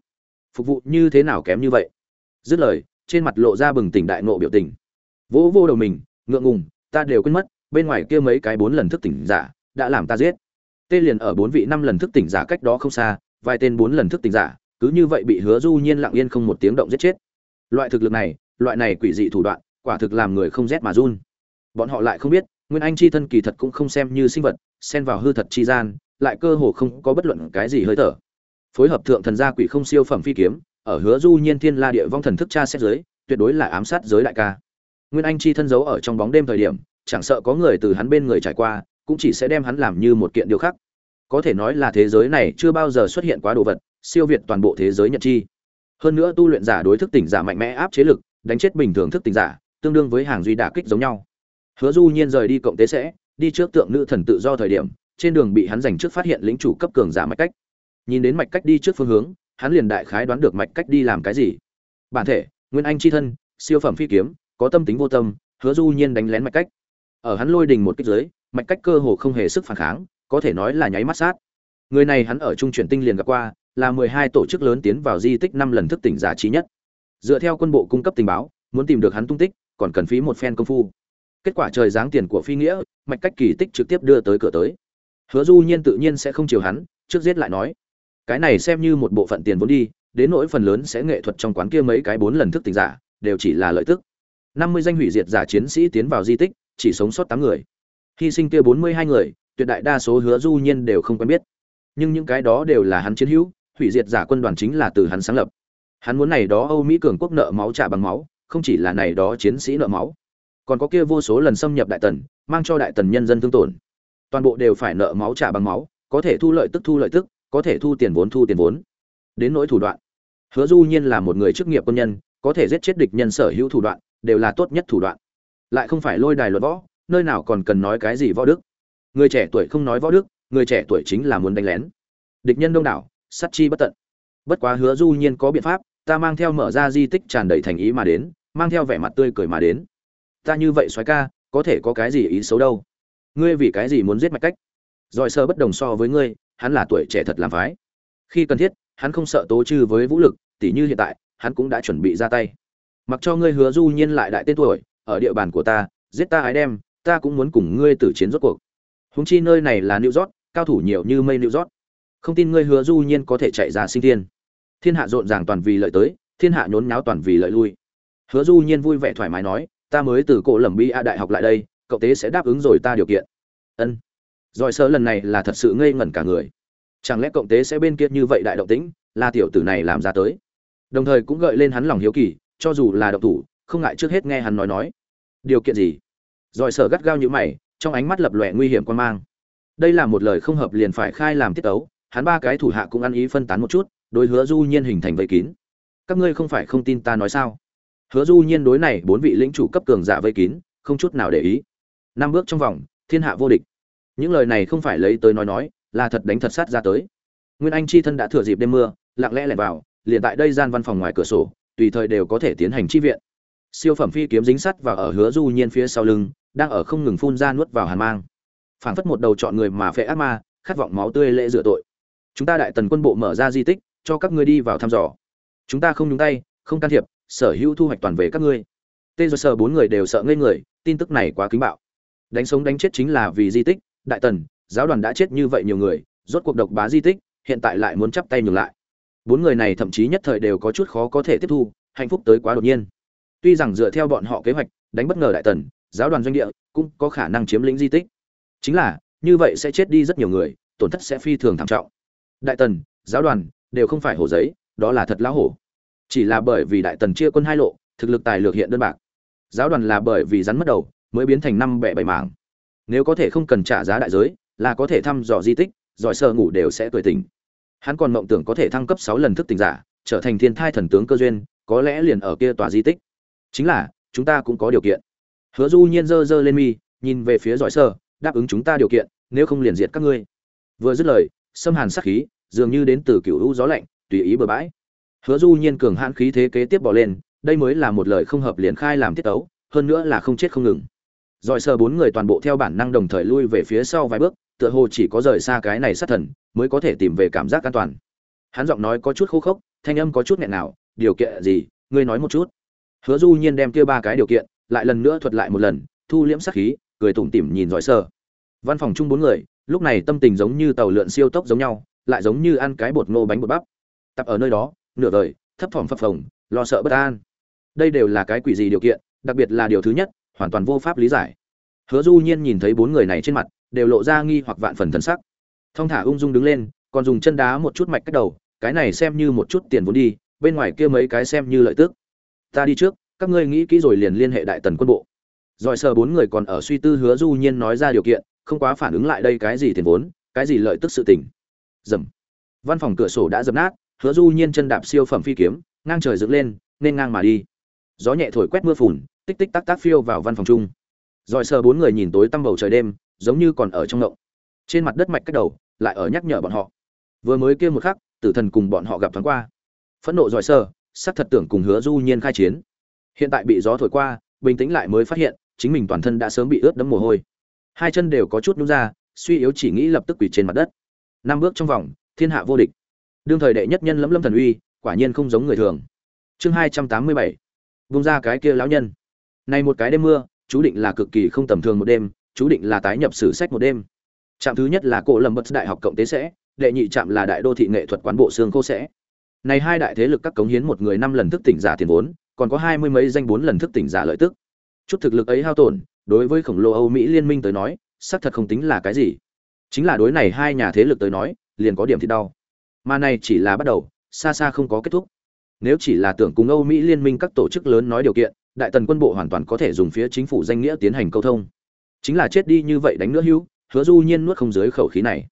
Phục vụ như thế nào kém như vậy? Dứt lời, trên mặt lộ ra bừng tỉnh đại nộ biểu tình. Vỗ vô đầu mình, ngượng ngùng, ta đều quên mất, bên ngoài kia mấy cái bốn lần thức tỉnh giả, đã làm ta giết. Tê liền ở bốn vị năm lần thức tỉnh giả cách đó không xa, vài tên bốn lần thức tỉnh giả, cứ như vậy bị hứa du nhiên lặng yên không một tiếng động giết chết. Loại thực lực này loại này quỷ dị thủ đoạn, quả thực làm người không rét mà run. Bọn họ lại không biết, nguyên anh chi thân kỳ thật cũng không xem như sinh vật, xen vào hư thật chi gian, lại cơ hồ không có bất luận cái gì hơi thở. Phối hợp thượng thần gia quỷ không siêu phẩm phi kiếm, ở hứa du nhiên thiên la địa vong thần thức cha xét giới tuyệt đối là ám sát giới đại ca. Nguyên anh chi thân giấu ở trong bóng đêm thời điểm, chẳng sợ có người từ hắn bên người trải qua, cũng chỉ sẽ đem hắn làm như một kiện điều khác. Có thể nói là thế giới này chưa bao giờ xuất hiện quá đồ vật, siêu việt toàn bộ thế giới nhật chi. Hơn nữa tu luyện giả đối thức tỉnh giả mạnh mẽ áp chế lực đánh chết bình thường thức tỉnh giả, tương đương với hàng duy đả kích giống nhau. Hứa du nhiên rời đi cộng tế sẽ, đi trước tượng nữ thần tự do thời điểm, trên đường bị hắn giành trước phát hiện lĩnh chủ cấp cường giả mạch cách. Nhìn đến mạch cách đi trước phương hướng, hắn liền đại khái đoán được mạch cách đi làm cái gì. Bản thể, nguyên anh chi thân, siêu phẩm phi kiếm, có tâm tính vô tâm, hứa du nhiên đánh lén mạch cách. Ở hắn lôi đình một kích giới mạch cách cơ hồ không hề sức phản kháng, có thể nói là nháy mắt sát. Người này hắn ở trung chuyển tinh liền gặp qua, là mười hai tổ chức lớn tiến vào di tích năm lần thức tỉnh giả trí nhất dựa theo quân bộ cung cấp tình báo, muốn tìm được hắn tung tích, còn cần phí một phen công phu. Kết quả trời giáng tiền của phi nghĩa, mạch cách kỳ tích trực tiếp đưa tới cửa tới. Hứa du nhiên tự nhiên sẽ không chiều hắn, trước giết lại nói, cái này xem như một bộ phận tiền vốn đi, đến nỗi phần lớn sẽ nghệ thuật trong quán kia mấy cái bốn lần thức tỉnh giả, đều chỉ là lợi tức. Năm mươi danh hủy diệt giả chiến sĩ tiến vào di tích, chỉ sống sót tám người. Hy sinh kia bốn mươi hai người, tuyệt đại đa số hứa du nhiên đều không quen biết. Nhưng những cái đó đều là hắn chiến hữu, hủy diệt giả quân đoàn chính là từ hắn sáng lập hắn muốn này đó âu mỹ cường quốc nợ máu trả bằng máu, không chỉ là này đó chiến sĩ nợ máu, còn có kia vô số lần xâm nhập đại tần, mang cho đại tần nhân dân thương tổn. Toàn bộ đều phải nợ máu trả bằng máu, có thể thu lợi tức thu lợi tức, có thể thu tiền vốn thu tiền vốn. Đến nỗi thủ đoạn, hứa du nhiên là một người chức nghiệp quân nhân, có thể giết chết địch nhân sở hữu thủ đoạn, đều là tốt nhất thủ đoạn. Lại không phải lôi đài luận võ, nơi nào còn cần nói cái gì võ đức. Người trẻ tuổi không nói võ đức, người trẻ tuổi chính là muốn đánh lén. Địch nhân đông đảo, sát chi bất tận. Bất quá hứa du nhiên có biện pháp ta mang theo mở ra di tích tràn đầy thành ý mà đến, mang theo vẻ mặt tươi cười mà đến. Ta như vậy soái ca, có thể có cái gì ý xấu đâu? Ngươi vì cái gì muốn giết mạch cách? Giỏi sơ bất đồng so với ngươi, hắn là tuổi trẻ thật làm phái. Khi cần thiết, hắn không sợ tố trừ với vũ lực, tỉ như hiện tại, hắn cũng đã chuẩn bị ra tay. Mặc cho ngươi hứa du nhiên lại đại tên tuổi, ở địa bàn của ta, giết ta ái đem, ta cũng muốn cùng ngươi tử chiến rốt cuộc. Húng chi nơi này là new york, cao thủ nhiều như mây new york. Không tin ngươi hứa du nhiên có thể chạy ra sinh thiên thiên hạ rộn ràng toàn vì lợi tới, thiên hạ nhốn nháo toàn vì lợi lui. Hứa du nhiên vui vẻ thoải mái nói, ta mới từ cổ lẩm bi a đại học lại đây, cậu tế sẽ đáp ứng rồi ta điều kiện. Ân. Giỏi sơ lần này là thật sự ngây ngẩn cả người. Chẳng lẽ cộng tế sẽ bên kia như vậy đại động tĩnh, là tiểu tử này làm ra tới? Đồng thời cũng gợi lên hắn lòng hiếu kỳ, cho dù là động thủ, không ngại trước hết nghe hắn nói nói. Điều kiện gì? Giỏi sở gắt gao như mày, trong ánh mắt lập lòe nguy hiểm quan mang. Đây là một lời không hợp liền phải khai làm tiết ấu hắn ba cái thủ hạ cũng ăn ý phân tán một chút đối hứa du nhiên hình thành vây kín. Các ngươi không phải không tin ta nói sao? Hứa du nhiên đối này bốn vị lĩnh chủ cấp cường giả vây kín, không chút nào để ý. Năm bước trong vòng, thiên hạ vô địch. Những lời này không phải lấy tới nói nói, là thật đánh thật sát ra tới. Nguyên anh chi thân đã thừa dịp đêm mưa, lặng lẽ lẻn vào, liền tại đây gian văn phòng ngoài cửa sổ, tùy thời đều có thể tiến hành chi viện. Siêu phẩm phi kiếm dính sắt và ở hứa du nhiên phía sau lưng, đang ở không ngừng phun ra nuốt vào hàn mang. Phảng phất một đầu chọn người mà phệ ác ma, khát vọng máu tươi lễ rửa tội. Chúng ta đại tần quân bộ mở ra di tích cho các ngươi đi vào thăm dò. Chúng ta không nhúng tay, không can thiệp, sở hữu thu hoạch toàn về các ngươi. Tê do sở bốn người đều sợ ngây người, tin tức này quá kính bạo. Đánh sống đánh chết chính là vì di tích, đại tần, giáo đoàn đã chết như vậy nhiều người, rốt cuộc độc bá di tích, hiện tại lại muốn chắp tay nhường lại. Bốn người này thậm chí nhất thời đều có chút khó có thể tiếp thu, hạnh phúc tới quá đột nhiên. Tuy rằng dựa theo bọn họ kế hoạch, đánh bất ngờ đại tần, giáo đoàn doanh địa cũng có khả năng chiếm lĩnh di tích. Chính là, như vậy sẽ chết đi rất nhiều người, tổn thất sẽ phi thường thảm trọng. Đại tần, giáo đoàn đều không phải hổ giấy, đó là thật lão hổ. Chỉ là bởi vì đại tần chia quân hai lộ, thực lực tài lược hiện đơn bạc. Giáo đoàn là bởi vì rắn mất đầu, mới biến thành năm bẻ bảy mảng. Nếu có thể không cần trả giá đại giới, là có thể thăm dò di tích, giỏi sơ ngủ đều sẽ tuổi tỉnh. Hắn còn mộng tưởng có thể thăng cấp sáu lần thức tỉnh giả, trở thành thiên thai thần tướng cơ duyên, có lẽ liền ở kia tòa di tích. Chính là, chúng ta cũng có điều kiện. Hứa du nhiên dơ dơ lên mi, nhìn về phía giỏi sơ, đáp ứng chúng ta điều kiện, nếu không liền diệt các ngươi. Vừa dứt lời xâm hàn sắc khí dường như đến từ cựu u gió lạnh, tùy ý bừa bãi. Hứa du nhiên cường hãn khí thế kế tiếp bỏ lên, đây mới là một lời không hợp liền khai làm tiết tấu, hơn nữa là không chết không ngừng. Rồi sờ bốn người toàn bộ theo bản năng đồng thời lui về phía sau vài bước, tựa hồ chỉ có rời xa cái này sát thần, mới có thể tìm về cảm giác an toàn. Hắn giọng nói có chút khô khốc, thanh âm có chút nghẹn nào, điều kiện gì? Ngươi nói một chút. Hứa du nhiên đem kia ba cái điều kiện, lại lần nữa thuật lại một lần, thu liễm sát khí, cười tủm tỉm nhìn giỏi sơ văn phòng chung bốn người, lúc này tâm tình giống như tàu lượn siêu tốc giống nhau lại giống như ăn cái bột ngô bánh bột bắp. Tập ở nơi đó, nửa đời, thấp thỏm phập phồng, lo sợ bất an. Đây đều là cái quỷ gì điều kiện, đặc biệt là điều thứ nhất, hoàn toàn vô pháp lý giải. Hứa du nhiên nhìn thấy bốn người này trên mặt, đều lộ ra nghi hoặc vạn phần thần sắc. Thong thả ung dung đứng lên, còn dùng chân đá một chút mạch cách đầu, cái này xem như một chút tiền vốn đi, bên ngoài kia mấy cái xem như lợi tức. Ta đi trước, các ngươi nghĩ kỹ rồi liền liên hệ đại tần quân bộ. Rồi sờ bốn người còn ở suy tư hứa du nhiên nói ra điều kiện, không quá phản ứng lại đây cái gì tiền vốn, cái gì lợi tức sự tình dầm. Văn phòng cửa sổ đã dập nát hứa du nhiên chân đạp siêu phẩm phi kiếm ngang trời dựng lên nên ngang mà đi. Gió nhẹ thổi quét mưa phùn tích tích tắc tắc phiêu vào văn phòng chung. Rồi sờ bốn người nhìn tối tăm bầu trời đêm giống như còn ở trong ngộng. Trên mặt đất mạch cách đầu lại ở nhắc nhở bọn họ. Vừa mới kia một khắc tử thần cùng bọn họ gặp thoáng qua. Phẫn nộ rồi sờ, sắp thật tưởng cùng hứa du nhiên khai chiến. Hiện tại bị gió thổi qua bình tĩnh lại mới phát hiện chính mình toàn thân đã sớm bị ướt đẫm mồ hôi. Hai chân đều có chút nhún ra suy yếu chỉ nghĩ lập tức quỳ trên mặt đất năm bước trong vòng, thiên hạ vô địch. Đương thời đệ nhất nhân lẫm lâm thần uy, quả nhiên không giống người thường. Chương hai trăm tám mươi bảy vung ra cái kia lão nhân. Này một cái đêm mưa, chú định là cực kỳ không tầm thường một đêm, chú định là tái nhập sử sách một đêm. Trạm thứ nhất là cổ lâm bất đại học cộng tế sẽ, đệ nhị trạm là đại đô thị nghệ thuật quán bộ xương khô sẽ. Này hai đại thế lực các cống hiến một người năm lần thức tỉnh giả tiền vốn, còn có hai mươi mấy danh bốn lần thức tỉnh giả lợi tức. Chút thực lực ấy hao tổn, đối với khổng lồ âu mỹ liên minh tới nói, xác thật không tính là cái gì chính là đối này hai nhà thế lực tới nói, liền có điểm thì đau. Mà này chỉ là bắt đầu, xa xa không có kết thúc. Nếu chỉ là tưởng cùng âu mỹ liên minh các tổ chức lớn nói điều kiện, đại tần quân bộ hoàn toàn có thể dùng phía chính phủ danh nghĩa tiến hành câu thông. Chính là chết đi như vậy đánh nữa hữu, hứa du nhiên nuốt không dưới khẩu khí này.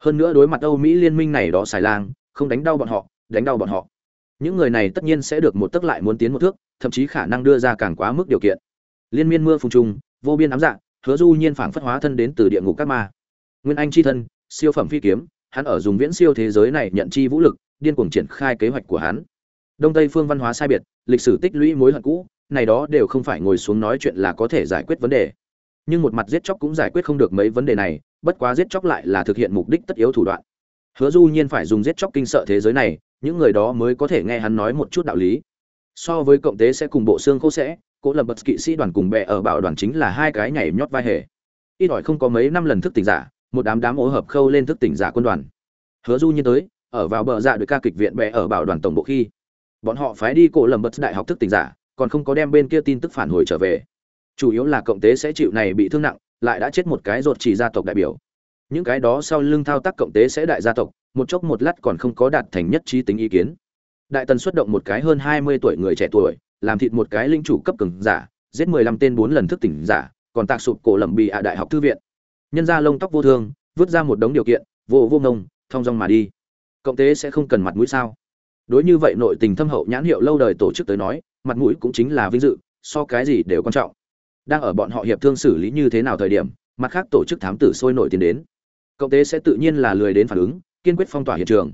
Hơn nữa đối mặt âu mỹ liên minh này đó xài lang, không đánh đau bọn họ, đánh đau bọn họ. Những người này tất nhiên sẽ được một tức lại muốn tiến một thước, thậm chí khả năng đưa ra càng quá mức điều kiện. Liên miên mưa phùng trung vô biên ám dạng hứa du nhiên phảng phất hóa thân đến từ địa ngục các ma nguyên anh chi thân, siêu phẩm phi kiếm, hắn ở dùng viễn siêu thế giới này nhận chi vũ lực, điên cuồng triển khai kế hoạch của hắn. Đông tây phương văn hóa sai biệt, lịch sử tích lũy mối hận cũ, này đó đều không phải ngồi xuống nói chuyện là có thể giải quyết vấn đề. Nhưng một mặt giết chóc cũng giải quyết không được mấy vấn đề này, bất quá giết chóc lại là thực hiện mục đích tất yếu thủ đoạn. Hứa du nhiên phải dùng giết chóc kinh sợ thế giới này, những người đó mới có thể nghe hắn nói một chút đạo lý. So với cộng tế sẽ cùng bộ xương khô sẽ, cố lập bật kỵ sĩ đoàn cùng bè ở bảo đoàn chính là hai cái nhảy nhót vai hề. Ít ỏi không có mấy năm lần thức tỉnh giả một đám đám ố hợp khâu lên thức tỉnh giả quân đoàn. Hứa du nhiên tới, ở vào bờ dạ đội ca kịch viện bè ở bảo đoàn tổng bộ khi, bọn họ phái đi cổ lầm bật đại học thức tỉnh giả, còn không có đem bên kia tin tức phản hồi trở về. Chủ yếu là cộng tế sẽ chịu này bị thương nặng, lại đã chết một cái ruột chỉ gia tộc đại biểu. Những cái đó sau lưng thao tác cộng tế sẽ đại gia tộc, một chốc một lát còn không có đạt thành nhất trí tính ý kiến. Đại tần xuất động một cái hơn hai mươi tuổi người trẻ tuổi, làm thịt một cái linh chủ cấp cường giả, giết mười lăm tên bốn lần thức tỉnh giả, còn tạc sụp cổ lầm bì ạ đại học thư viện nhân ra lông tóc vô thương, vứt ra một đống điều kiện, vô vô ngông, thong dong mà đi. Cộng tế sẽ không cần mặt mũi sao? Đối như vậy nội tình thâm hậu nhãn hiệu lâu đời tổ chức tới nói, mặt mũi cũng chính là vinh dự, so cái gì đều quan trọng. Đang ở bọn họ hiệp thương xử lý như thế nào thời điểm, mặt khác tổ chức thám tử sôi nổi tiến đến. Cộng tế sẽ tự nhiên là lười đến phản ứng, kiên quyết phong tỏa hiện trường.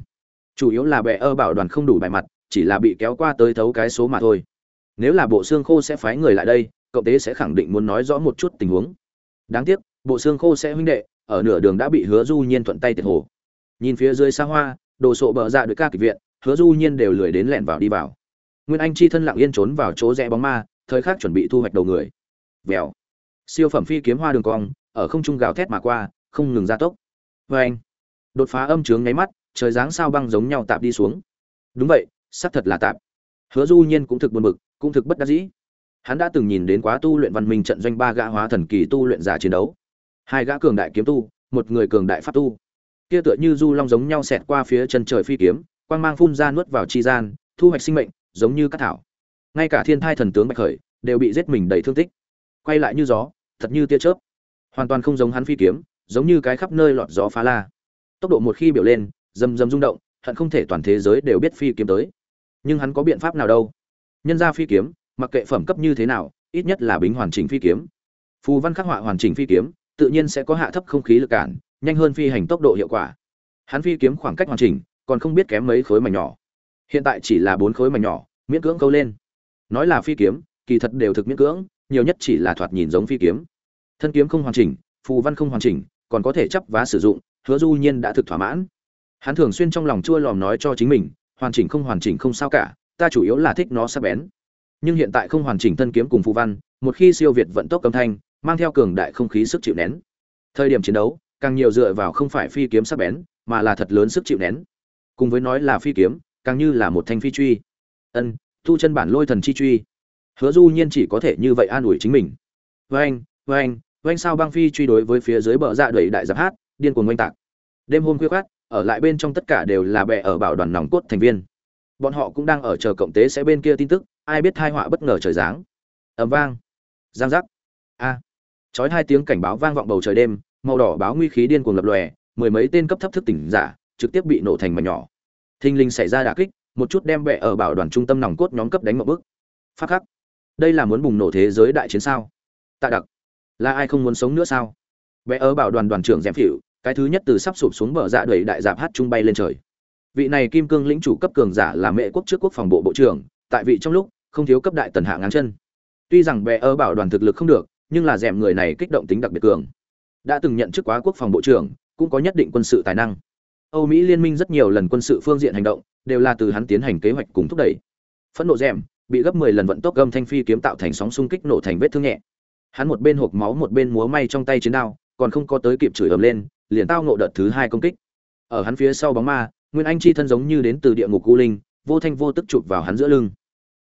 Chủ yếu là bệ ơ bảo đoàn không đủ bài mặt, chỉ là bị kéo qua tới thấu cái số mà thôi. Nếu là bộ xương khô sẽ phái người lại đây, cộng tế sẽ khẳng định muốn nói rõ một chút tình huống. Đáng tiếc bộ xương khô sẽ huynh đệ, ở nửa đường đã bị hứa du nhiên thuận tay tiệt hồ. Nhìn phía dưới xa hoa, đồ sộ bờ dạ đội ca kịch viện, hứa du nhiên đều lười đến lẹn vào đi vào. Nguyên anh chi thân lặng yên trốn vào chỗ rẽ bóng ma, thời khắc chuẩn bị thu hoạch đầu người. Vèo. Siêu phẩm phi kiếm hoa đường cong, ở không trung gào thét mà qua, không ngừng gia tốc. Vê anh đột phá âm trướng nháy mắt, trời dáng sao băng giống nhau tạm đi xuống. Đúng vậy, xác thật là tạm hứa du nhiên cũng thực buồn bực, cũng thực bất đắc dĩ. Hắn đã từng nhìn đến quá tu luyện văn minh trận doanh ba gã hóa thần kỳ tu luyện giả chiến đấu hai gã cường đại kiếm tu, một người cường đại pháp tu. Kia tựa như du long giống nhau xẹt qua phía chân trời phi kiếm, quang mang phun ra nuốt vào chi gian, thu hoạch sinh mệnh, giống như cát thảo. Ngay cả thiên thai thần tướng bạch khởi đều bị giết mình đầy thương tích. Quay lại như gió, thật như tia chớp. Hoàn toàn không giống hắn phi kiếm, giống như cái khắp nơi lọt gió phá la. Tốc độ một khi biểu lên, rầm rầm rung động, hận không thể toàn thế giới đều biết phi kiếm tới. Nhưng hắn có biện pháp nào đâu? Nhân ra phi kiếm, mặc kệ phẩm cấp như thế nào, ít nhất là bính hoàn chỉnh phi kiếm. Phù văn khắc họa hoàn chỉnh phi kiếm tự nhiên sẽ có hạ thấp không khí lực cản, nhanh hơn phi hành tốc độ hiệu quả. Hắn phi kiếm khoảng cách hoàn chỉnh, còn không biết kém mấy khối mảnh nhỏ. Hiện tại chỉ là bốn khối mảnh nhỏ, miễn cưỡng câu lên. Nói là phi kiếm, kỳ thật đều thực miễn cưỡng, nhiều nhất chỉ là thoạt nhìn giống phi kiếm. Thân kiếm không hoàn chỉnh, phù văn không hoàn chỉnh, còn có thể chấp vá sử dụng, hứa du nhiên đã thực thỏa mãn. Hắn thường xuyên trong lòng chua lòm nói cho chính mình, hoàn chỉnh không hoàn chỉnh không sao cả, ta chủ yếu là thích nó sắc bén. Nhưng hiện tại không hoàn chỉnh thân kiếm cùng phù văn, một khi siêu việt vận tốc âm thanh mang theo cường đại không khí sức chịu nén. Thời điểm chiến đấu, càng nhiều dựa vào không phải phi kiếm sắc bén, mà là thật lớn sức chịu nén. Cùng với nói là phi kiếm, càng như là một thanh phi truy. Ân, thu chân bản lôi thần chi truy. Hứa du nhiên chỉ có thể như vậy an ủi chính mình. Vâng vâng vâng sao băng phi truy đối với phía dưới bờ dạ đẩy đại giáp hát, điên cuồng oanh tạc. Đêm hôm khuya khoát, ở lại bên trong tất cả đều là bè ở bảo đoàn nòng cốt thành viên. Bọn họ cũng đang ở chờ cộng tế sẽ bên kia tin tức, ai biết thai họa bất ngờ trời giáng. Ầm vang. Giang giác. A chói hai tiếng cảnh báo vang vọng bầu trời đêm, màu đỏ báo nguy khí điên cuồng lập lòe, mười mấy tên cấp thấp thức tỉnh giả trực tiếp bị nổ thành mảnh nhỏ. Thinh linh xảy ra đả kích, một chút đem vẻ ở bảo đoàn trung tâm nòng cốt nhóm cấp đánh một bước. Phát khắc. Đây là muốn bùng nổ thế giới đại chiến sao? Tạ đặc, là ai không muốn sống nữa sao? Vẻ ở bảo đoàn đoàn trưởng dèm phỉu cái thứ nhất từ sắp sụp xuống bờ dạ đẩy đại giáp hát trung bay lên trời. Vị này kim cương lĩnh chủ cấp cường giả là mẹ quốc trước quốc phòng bộ bộ trưởng, tại vị trong lúc, không thiếu cấp đại tần hạ ngáng chân. Tuy rằng vẻ ở bảo đoàn thực lực không được nhưng là dèm người này kích động tính đặc biệt cường. Đã từng nhận chức quá quốc phòng bộ trưởng, cũng có nhất định quân sự tài năng. Âu mỹ liên minh rất nhiều lần quân sự phương diện hành động, đều là từ hắn tiến hành kế hoạch cùng thúc đẩy. Phẫn nộ dèm, bị gấp 10 lần vận tốc gầm thanh phi kiếm tạo thành sóng xung kích nổ thành vết thương nhẹ. Hắn một bên hộp máu một bên múa may trong tay chiến đao, còn không có tới kịp chửi ầm lên, liền tao ngộ đợt thứ hai công kích. Ở hắn phía sau bóng ma, nguyên anh chi thân giống như đến từ địa ngục u linh, vô thanh vô tức chụp vào hắn giữa lưng.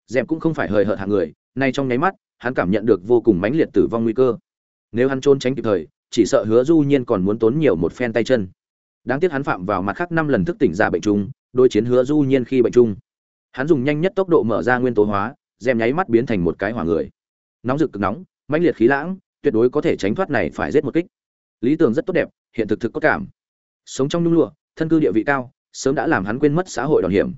Dèm cũng không phải hời hợt hàng người, nay trong nháy mắt hắn cảm nhận được vô cùng mãnh liệt tử vong nguy cơ. Nếu hắn trốn tránh kịp thời, chỉ sợ hứa du nhiên còn muốn tốn nhiều một phen tay chân. Đáng tiếc hắn phạm vào mặt khác năm lần thức tỉnh ra bệnh trung đối chiến hứa du nhiên khi bệnh trung hắn dùng nhanh nhất tốc độ mở ra nguyên tố hóa dèm nháy mắt biến thành một cái hỏa người. Nóng rực cực nóng, mãnh liệt khí lãng, tuyệt đối có thể tránh thoát này phải giết một kích. Lý tưởng rất tốt đẹp, hiện thực thực có cảm. Sống trong nhung lụa, thân cư địa vị cao, sớm đã làm hắn quên mất xã hội đòn hiểm.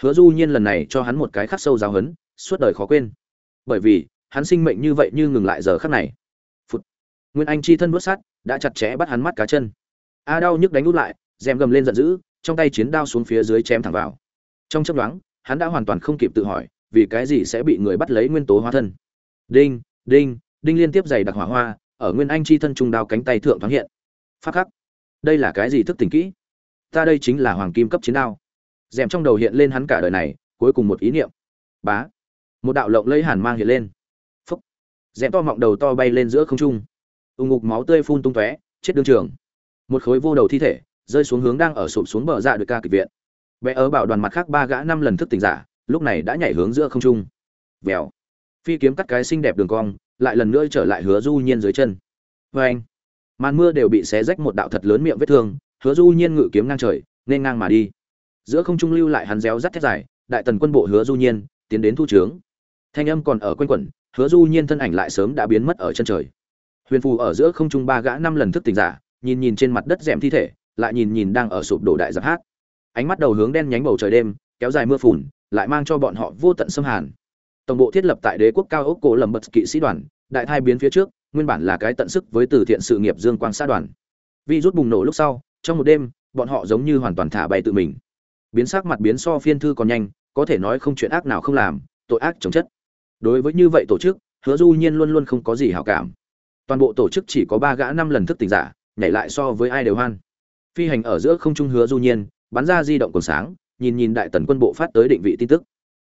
Hứa du nhiên lần này cho hắn một cái khắc sâu giáo hấn suốt đời khó quên. Bởi vì hắn sinh mệnh như vậy như ngừng lại giờ khắc này. Phụt. nguyên anh chi thân đuốt sát đã chặt chẽ bắt hắn mắt cá chân. A đau nhức đánh út lại rèm gầm lên giận dữ trong tay chiến đao xuống phía dưới chém thẳng vào. Trong chớp nhoáng, hắn đã hoàn toàn không kịp tự hỏi vì cái gì sẽ bị người bắt lấy nguyên tố hóa thân. Đinh đinh đinh liên tiếp giày đặc hỏa hoa ở nguyên anh chi thân trung đao cánh tay thượng thoáng hiện. Phát khắc. Đây là cái gì thức tỉnh kỹ? Ta đây chính là hoàng kim cấp chiến đao. Rèm trong đầu hiện lên hắn cả đời này cuối cùng một ý niệm. Bá. Một đạo lộng lấy hàn mang hiện lên rèm to mọng đầu to bay lên giữa không trung. Ùng ngục máu tươi phun tung tóe, chết đương trường. Một khối vô đầu thi thể rơi xuống hướng đang ở sụp xuống bờ dạ được ca kịch viện. Bé ớ bảo đoàn mặt khác ba gã năm lần thức tỉnh giả, lúc này đã nhảy hướng giữa không trung. Vèo. Phi kiếm cắt cái xinh đẹp đường cong, lại lần nữa trở lại hứa du nhiên dưới chân. Vê anh, màn mưa đều bị xé rách một đạo thật lớn miệng vết thương, hứa du nhiên ngự kiếm ngang trời, nên ngang mà đi. Giữa không trung lưu lại hắn réo rắt thét dài, đại tần quân bộ hứa du nhiên tiến đến thu trướng. Thanh âm còn ở quanh quẩn hứa du nhiên thân ảnh lại sớm đã biến mất ở chân trời. Huyền phù ở giữa không trung ba gã năm lần thức tỉnh giả, nhìn nhìn trên mặt đất rèm thi thể, lại nhìn nhìn đang ở sụp đổ đại giặc hát. Ánh mắt đầu hướng đen nhánh bầu trời đêm, kéo dài mưa phùn, lại mang cho bọn họ vô tận xâm hàn. Tổng bộ thiết lập tại đế quốc cao ốc cổ lầm bật kỵ sĩ đoàn, đại thai biến phía trước, nguyên bản là cái tận sức với từ thiện sự nghiệp dương quang xã đoàn. Vi rút bùng nổ lúc sau, trong một đêm, bọn họ giống như hoàn toàn thả bay tự mình. Biến sắc mặt biến so phiên thư còn nhanh, có thể nói không chuyện ác nào không làm, tội ác chống chất đối với như vậy tổ chức, hứa du nhiên luôn luôn không có gì hảo cảm. Toàn bộ tổ chức chỉ có ba gã năm lần thức tỉnh giả, nhảy lại so với ai đều hoan. Phi hành ở giữa không trung hứa du nhiên, bắn ra di động còn sáng, nhìn nhìn đại tần quân bộ phát tới định vị tin tức.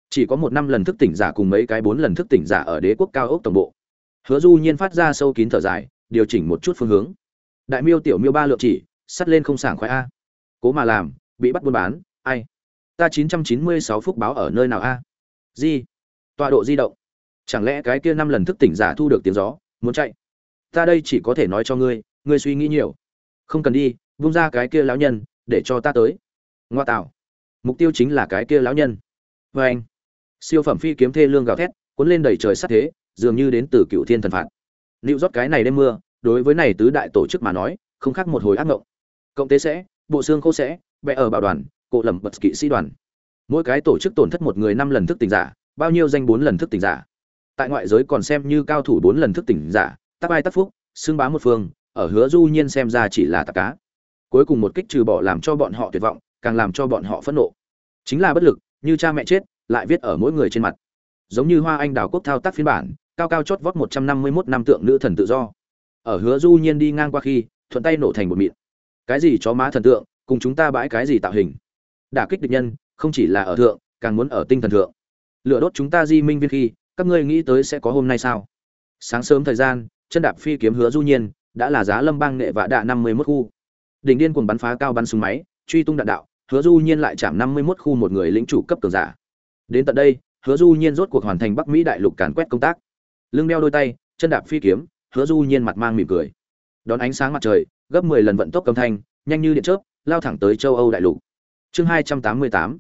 Chỉ có một năm lần thức tỉnh giả cùng mấy cái bốn lần thức tỉnh giả ở đế quốc cao ốc tổng bộ. Hứa du nhiên phát ra sâu kín thở dài, điều chỉnh một chút phương hướng. Đại miêu tiểu miêu ba lượng chỉ, sắt lên không sảng khoái a. Cố mà làm, bị bắt buôn bán, ai? Ta 996 phút báo ở nơi nào a? Di. Tọa độ di động chẳng lẽ cái kia năm lần thức tỉnh giả thu được tiếng gió, muốn chạy? Ta đây chỉ có thể nói cho ngươi ngươi suy nghĩ nhiều. Không cần đi, vung ra cái kia lão nhân, để cho ta tới. Ngoa tạo. Mục tiêu chính là cái kia lão nhân. Vê anh, siêu phẩm phi kiếm thê lương gào thét, cuốn lên đầy trời sắt thế, dường như đến từ cựu thiên thần phạt. Liệu rót cái này đêm mưa, đối với này tứ đại tổ chức mà nói, không khác một hồi ác mộng. Cộng tế sẽ, bộ xương khô sẽ vẽ ở bảo đoàn cộ lầm bật kỵ sĩ đoàn. Mỗi cái tổ chức tổn thất một người năm lần thức tỉnh giả, bao nhiêu danh bốn lần thức tỉnh giả tại ngoại giới còn xem như cao thủ bốn lần thức tỉnh giả, tắc ai tắc phúc, xưng bá một phương, ở hứa du nhiên xem ra chỉ là tạc cá. Cuối cùng một kích trừ bỏ làm cho bọn họ tuyệt vọng, càng làm cho bọn họ phẫn nộ. Chính là bất lực, như cha mẹ chết, lại viết ở mỗi người trên mặt. Giống như hoa anh đào quốc thao tác phiên bản, cao cao chót vót một trăm năm mươi 151 năm tượng nữ thần tự do. Ở hứa du nhiên đi ngang qua khi, thuận tay nổ thành một mịn. Cái gì chó má thần tượng, cùng chúng ta bãi cái gì tạo hình? Đả kích địch nhân, không chỉ là ở thượng, càng muốn ở tinh thần thượng. Lửa đốt chúng ta di minh viên khi các ngươi nghĩ tới sẽ có hôm nay sao? Sáng sớm thời gian, chân đạp phi kiếm hứa du nhiên, đã là giá lâm bang nghệ vạ đạ năm mươi mốt khu. Đỉnh điên cuồng bắn phá cao bắn súng máy, truy tung đạn đạo, hứa du nhiên lại chạm năm mươi mốt khu một người lĩnh chủ cấp cường giả. Đến tận đây, hứa du nhiên rốt cuộc hoàn thành bắc mỹ đại lục càn quét công tác. Lưng đeo đôi tay, chân đạp phi kiếm, hứa du nhiên mặt mang mỉm cười. Đón ánh sáng mặt trời, gấp 10 lần vận tốc cầm thanh, nhanh như điện chớp, lao thẳng tới châu âu đại lục. Chương 288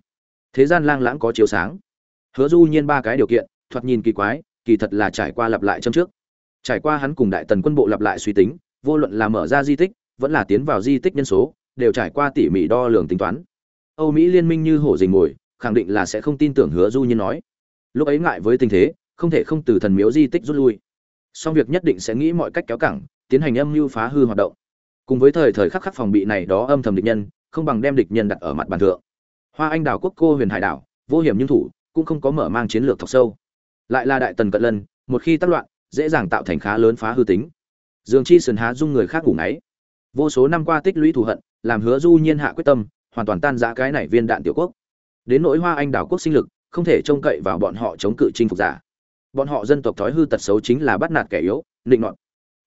thế gian lang lãng có chiếu sáng. Hứa du nhiên ba cái điều kiện thoạt nhìn kỳ quái, kỳ thật là trải qua lặp lại trong trước. Trải qua hắn cùng đại tần quân bộ lặp lại suy tính, vô luận là mở ra di tích, vẫn là tiến vào di tích nhân số, đều trải qua tỉ mỉ đo lường tính toán. Âu mỹ liên minh như hổ dình mồi, khẳng định là sẽ không tin tưởng hứa du nhiên nói. Lúc ấy ngại với tình thế, không thể không từ thần miếu di tích rút lui. Song việc nhất định sẽ nghĩ mọi cách kéo cẳng, tiến hành âm mưu phá hư hoạt động. Cùng với thời thời khắc khắc phòng bị này đó âm thầm địch nhân, không bằng đem địch nhân đặt ở mặt bàn thượng. Hoa anh đảo quốc cô huyền hải đảo, vô hiểm nhưng thủ, cũng không có mở mang chiến lược thọc sâu lại là đại tần cận lân, một khi tác loạn, dễ dàng tạo thành khá lớn phá hư tính. Dương chi sườn há dung người khác ngủ ngáy. Vô số năm qua tích lũy thù hận, làm hứa du nhiên hạ quyết tâm, hoàn toàn tan rã cái này viên đạn tiểu quốc. Đến nỗi hoa anh đảo quốc sinh lực, không thể trông cậy vào bọn họ chống cự chinh phục giả. Bọn họ dân tộc thói hư tật xấu chính là bắt nạt kẻ yếu định nọt.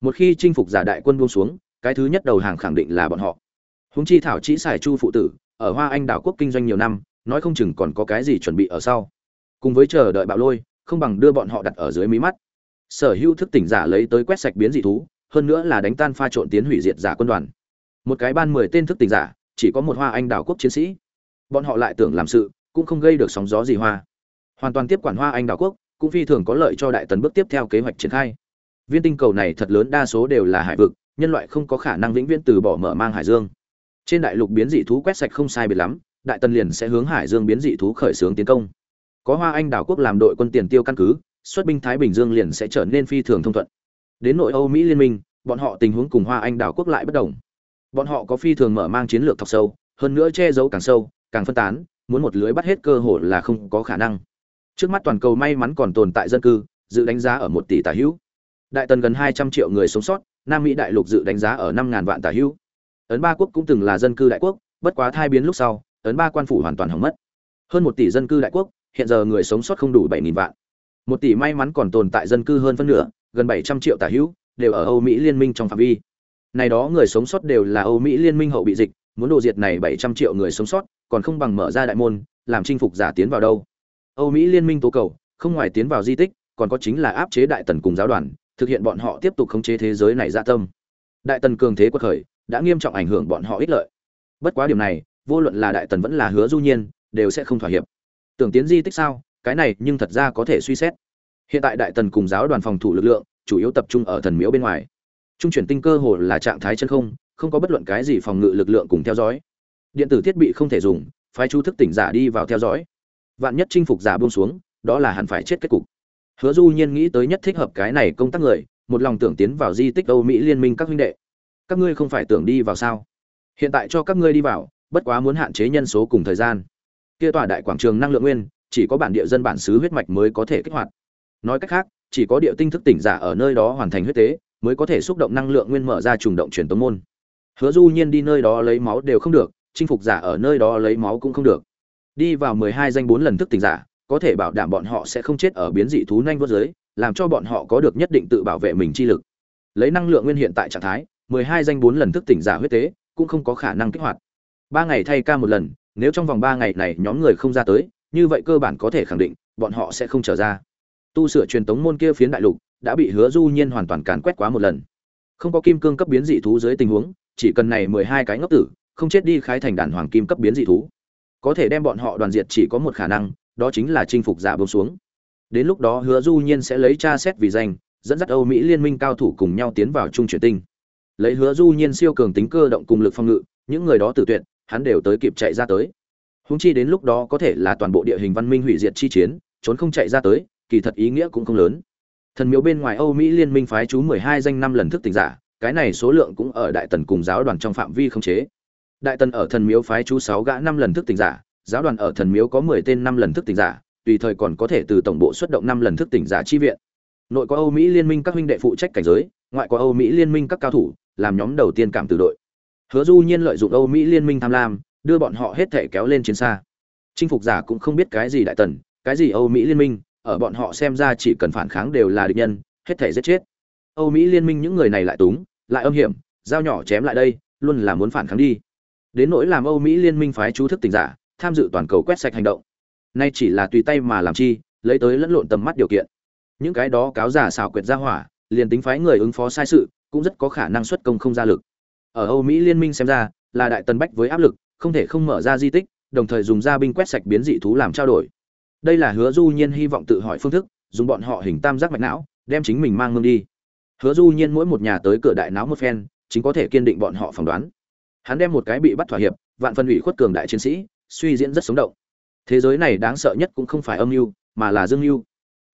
Một khi chinh phục giả đại quân buông xuống, cái thứ nhất đầu hàng khẳng định là bọn họ. Húng chi thảo chỉ xài chu phụ tử, ở hoa anh đảo quốc kinh doanh nhiều năm, nói không chừng còn có cái gì chuẩn bị ở sau. Cùng với chờ đợi bạo lôi không bằng đưa bọn họ đặt ở dưới mí mắt. Sở hữu thức tỉnh giả lấy tới quét sạch biến dị thú, hơn nữa là đánh tan pha trộn tiến hủy diệt giả quân đoàn. Một cái ban mười tên thức tỉnh giả, chỉ có một hoa anh đảo quốc chiến sĩ. Bọn họ lại tưởng làm sự, cũng không gây được sóng gió gì hoa. Hoàn toàn tiếp quản hoa anh đảo quốc, cũng phi thường có lợi cho đại tần bước tiếp theo kế hoạch triển khai. Viên tinh cầu này thật lớn, đa số đều là hải vực, nhân loại không có khả năng vĩnh viễn từ bỏ mở mang hải dương. Trên đại lục biến dị thú quét sạch không sai biệt lắm, đại tần liền sẽ hướng hải dương biến dị thú khởi xướng tiến công có hoa anh đảo quốc làm đội quân tiền tiêu căn cứ, xuất binh thái bình dương liền sẽ trở nên phi thường thông thuận. Đến nội âu mỹ liên minh, bọn họ tình huống cùng hoa anh đảo quốc lại bất đồng. Bọn họ có phi thường mở mang chiến lược thọc sâu, hơn nữa che giấu càng sâu, càng phân tán, muốn một lưới bắt hết cơ hội là không có khả năng. Trước mắt toàn cầu may mắn còn tồn tại dân cư, dự đánh giá ở một tỷ tà hữu. Đại tần gần hai trăm triệu người sống sót, nam mỹ đại lục dự đánh giá ở năm ngàn vạn tà hữu. Ấn ba quốc cũng từng là dân cư đại quốc, bất quá thai biến lúc sau, ấn ba quan phủ hoàn toàn hỏng mất. Hơn một tỷ dân cư đại quốc hiện giờ người sống sót không đủ bảy nghìn vạn. Một tỷ may mắn còn tồn tại dân cư hơn phân nửa, gần bảy trăm triệu tả hữu, đều ở âu mỹ liên minh trong phạm vi. Này đó người sống sót đều là âu mỹ liên minh hậu bị dịch, muốn đồ diệt này bảy trăm triệu người sống sót, còn không bằng mở ra đại môn, làm chinh phục giả tiến vào đâu. Âu mỹ liên minh tố cầu, không ngoài tiến vào di tích, còn có chính là áp chế đại tần cùng giáo đoàn, thực hiện bọn họ tiếp tục khống chế thế giới này ra tâm. Đại tần cường thế quật khởi, đã nghiêm trọng ảnh hưởng bọn họ ích lợi. Bất quá điểm này, vô luận là đại tần vẫn là hứa du nhiên, đều sẽ không thỏa hiệp tưởng tiến di tích sao, cái này nhưng thật ra có thể suy xét. Hiện tại đại tần cùng giáo đoàn phòng thủ lực lượng, chủ yếu tập trung ở thần miếu bên ngoài. Trung chuyển tinh cơ hồ là trạng thái chân không không có bất luận cái gì phòng ngự lực lượng cùng theo dõi. Điện tử thiết bị không thể dùng, phái chú thức tỉnh giả đi vào theo dõi. Vạn nhất chinh phục giả buông xuống, đó là hẳn phải chết kết cục. Hứa du nhiên nghĩ tới nhất thích hợp cái này công tác người, một lòng tưởng tiến vào di tích âu mỹ liên minh các huynh đệ. Các ngươi không phải tưởng đi vào sao? Hiện tại cho các ngươi đi vào, bất quá muốn hạn chế nhân số cùng thời gian kia tòa đại quảng trường năng lượng nguyên, chỉ có bản địa dân bản xứ huyết mạch mới có thể kích hoạt. Nói cách khác, chỉ có địa tinh thức tỉnh giả ở nơi đó hoàn thành huyết tế, mới có thể xúc động năng lượng nguyên mở ra trùng động truyền tống môn. Hứa du nhiên đi nơi đó lấy máu đều không được, chinh phục giả ở nơi đó lấy máu cũng không được. Đi vào mười hai danh bốn lần thức tỉnh giả, có thể bảo đảm bọn họ sẽ không chết ở biến dị thú nhanh vô giới, làm cho bọn họ có được nhất định tự bảo vệ mình chi lực. Lấy năng lượng nguyên hiện tại trạng thái, mười hai danh bốn lần thức tỉnh giả huyết tế, cũng không có khả năng kích hoạt. Ba ngày thay ca một lần nếu trong vòng ba ngày này nhóm người không ra tới, như vậy cơ bản có thể khẳng định, bọn họ sẽ không trở ra. Tu sửa truyền tống môn kia phiến đại lục đã bị hứa du nhiên hoàn toàn càn quét quá một lần. Không có kim cương cấp biến dị thú dưới tình huống, chỉ cần này mười hai cái ngốc tử, không chết đi khai thành đàn hoàng kim cấp biến dị thú. Có thể đem bọn họ đoàn diệt chỉ có một khả năng, đó chính là chinh phục giả bông xuống. Đến lúc đó hứa du nhiên sẽ lấy tra xét vì danh, dẫn dắt âu mỹ liên minh cao thủ cùng nhau tiến vào trung chuyển tinh. Lấy hứa du nhiên siêu cường tính cơ động cùng lực phòng ngự, những người đó tử tuyệt hắn đều tới kịp chạy ra tới. Húng chi đến lúc đó có thể là toàn bộ địa hình văn minh hủy diệt chi chiến, trốn không chạy ra tới, kỳ thật ý nghĩa cũng không lớn. Thần miếu bên ngoài âu mỹ liên minh phái chú mười hai danh năm lần thức tỉnh giả, cái này số lượng cũng ở đại tần cùng giáo đoàn trong phạm vi không chế. Đại tần ở thần miếu phái chú sáu gã năm lần thức tỉnh giả, giáo đoàn ở thần miếu có mười tên năm lần thức tỉnh giả, tùy thời còn có thể từ tổng bộ xuất động năm lần thức tỉnh giả chi viện. Nội có âu mỹ liên minh các huynh đệ phụ trách cảnh giới, ngoại có âu mỹ liên minh các cao thủ, làm nhóm đầu tiên cảm từ đội hứa du nhiên lợi dụng âu mỹ liên minh tham lam, đưa bọn họ hết thể kéo lên chiến xa. Chinh phục giả cũng không biết cái gì đại tần, cái gì âu mỹ liên minh, ở bọn họ xem ra chỉ cần phản kháng đều là địch nhân, hết thể giết chết. Âu mỹ liên minh những người này lại túng, lại âm hiểm dao nhỏ chém lại đây, luôn là muốn phản kháng đi. Đến nỗi làm âu mỹ liên minh phái chú thức tình giả, tham dự toàn cầu quét sạch hành động. Nay chỉ là tùy tay mà làm chi, lấy tới lẫn lộn tầm mắt điều kiện. Những cái đó cáo giả xảo quyệt ra hỏa, liền tính phái người ứng phó sai sự, cũng rất có khả năng xuất công không ra lực ở âu mỹ liên minh xem ra, là đại tần bách với áp lực, không thể không mở ra di tích, đồng thời dùng ra binh quét sạch biến dị thú làm trao đổi. Đây là hứa du nhiên hy vọng tự hỏi phương thức, dùng bọn họ hình tam giác mạch não, đem chính mình mang mương đi. Hứa du nhiên mỗi một nhà tới cửa đại náo một phen, chính có thể kiên định bọn họ phỏng đoán. Hắn đem một cái bị bắt thỏa hiệp, vạn phân ủy khuất cường đại chiến sĩ, suy diễn rất sống động. Thế giới này đáng sợ nhất cũng không phải âm mưu, mà là dương mưu.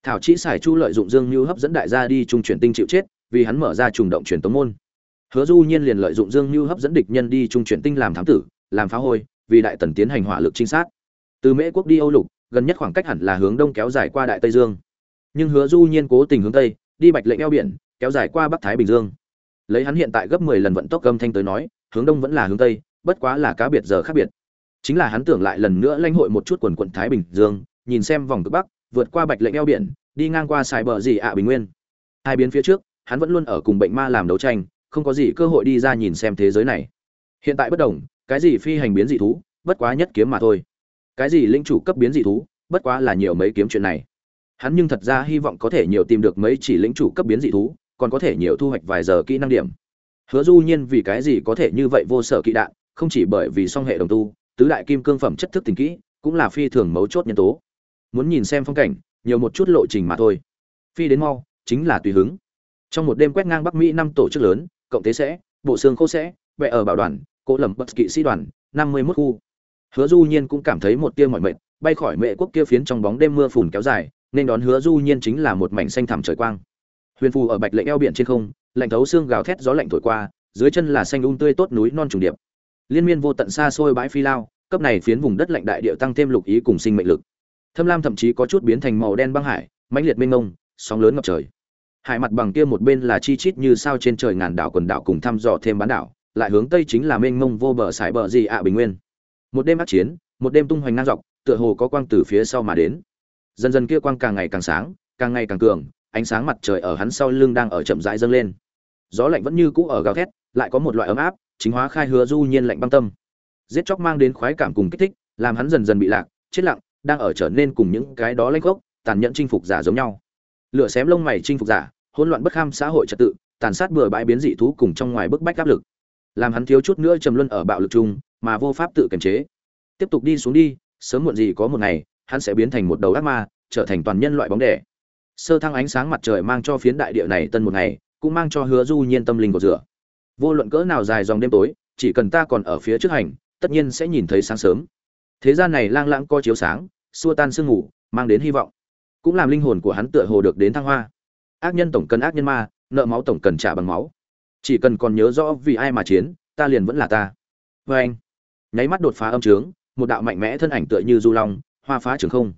Thảo chỉ xài chu lợi dụng dương mưu hấp dẫn đại gia đi trung chuyển tinh chịu chết, vì hắn mở ra trùng động truyền tống môn hứa du nhiên liền lợi dụng dương mưu hấp dẫn địch nhân đi trung chuyển tinh làm thám tử, làm phá hôi, vì đại tần tiến hành hỏa lực trinh sát. Từ mễ quốc đi âu lục, gần nhất khoảng cách hẳn là hướng đông kéo dài qua đại tây dương. Nhưng hứa du nhiên cố tình hướng tây, đi bạch lệnh eo biển, kéo dài qua bắc thái bình dương. Lấy hắn hiện tại gấp 10 lần vận tốc âm thanh tới nói, hướng đông vẫn là hướng tây, bất quá là cá biệt giờ khác biệt. Chính là hắn tưởng lại lần nữa lãnh hội một chút quần quận thái bình dương, nhìn xem vòng cực bắc, vượt qua bạch lệnh eo biển, đi ngang qua sài bờ gì ạ bình nguyên. Hai biến phía trước, hắn vẫn luôn ở cùng bệnh ma làm đấu tranh không có gì cơ hội đi ra nhìn xem thế giới này. Hiện tại bất đồng, cái gì phi hành biến dị thú, bất quá nhất kiếm mà thôi. Cái gì linh chủ cấp biến dị thú, bất quá là nhiều mấy kiếm chuyện này. Hắn nhưng thật ra hy vọng có thể nhiều tìm được mấy chỉ lĩnh chủ cấp biến dị thú, còn có thể nhiều thu hoạch vài giờ kỹ năng điểm. Hứa du nhiên vì cái gì có thể như vậy vô sở kỹ đạn, không chỉ bởi vì song hệ đồng tu, tứ đại kim cương phẩm chất thức tình kỹ, cũng là phi thường mấu chốt nhân tố. Muốn nhìn xem phong cảnh, nhiều một chút lộ trình mà thôi. Phi đến mau, chính là tùy hứng. Trong một đêm quét ngang bắc mỹ năm tổ chức lớn cộng tế sẽ, bộ xương khô sẽ vẽ ở bảo đoàn cố lầm bất kỵ sĩ đoàn, năm mươi 51 khu. Hứa du nhiên cũng cảm thấy một tia mỏi mệt, bay khỏi mệ quốc kia phiến trong bóng đêm mưa phùn kéo dài, nên đón hứa du nhiên chính là một mảnh xanh thẳm trời quang. Huyền phù ở bạch lệ eo biển trên không, lạnh thấu xương gào thét gió lạnh thổi qua, dưới chân là xanh um tươi tốt núi non trùng điệp. Liên miên vô tận xa xôi bãi phi lao, cấp này phiến vùng đất lạnh đại địa tăng thêm lục ý cùng sinh mệnh lực. Thâm lam thậm chí có chút biến thành màu đen băng hải, mãnh liệt mênh mông, sóng lớn ngập trời hải mặt bằng kia một bên là chi chít như sao trên trời ngàn đảo quần đảo cùng thăm dò thêm bán đảo, lại hướng tây chính là mênh mông vô bờ sải bờ gì ạ bình nguyên. Một đêm ác chiến, một đêm tung hoành ngang dọc, tựa hồ có quang từ phía sau mà đến. Dần dần kia quang càng ngày càng sáng, càng ngày càng cường, ánh sáng mặt trời ở hắn sau lưng đang ở chậm rãi dâng lên. Gió lạnh vẫn như cũ ở gào thét, lại có một loại ấm áp, chính hóa khai hứa du nhiên lạnh băng tâm. Giết chóc mang đến khoái cảm cùng kích thích, làm hắn dần dần bị lạc, chết lặng, đang ở trở nên cùng những cái đó lanh gốc tàn nhẫn chinh phục giả giống nhau lửa xém lông mày chinh phục giả, hỗn loạn bất kham xã hội trật tự, tàn sát bừa bãi biến dị thú cùng trong ngoài bức bách áp lực. Làm hắn thiếu chút nữa trầm luân ở bạo lực chung, mà vô pháp tự kiềm chế. Tiếp tục đi xuống đi, sớm muộn gì có một ngày, hắn sẽ biến thành một đầu ác ma, trở thành toàn nhân loại bóng đẻ. Sơ thăng ánh sáng mặt trời mang cho phiến đại địa này tân một ngày, cũng mang cho hứa du nhiên tâm linh của rửa. Vô luận cỡ nào dài dòng đêm tối, chỉ cần ta còn ở phía trước hành, tất nhiên sẽ nhìn thấy sáng sớm. Thế gian này lang lãng co chiếu sáng, xua tan sương ngủ, mang đến hy vọng cũng làm linh hồn của hắn tựa hồ được đến thăng hoa. Ác nhân tổng cần ác nhân ma, nợ máu tổng cần trả bằng máu. Chỉ cần còn nhớ rõ vì ai mà chiến, ta liền vẫn là ta. Vê anh. Nháy mắt đột phá âm trướng, một đạo mạnh mẽ thân ảnh tựa như du long, hoa phá trường không.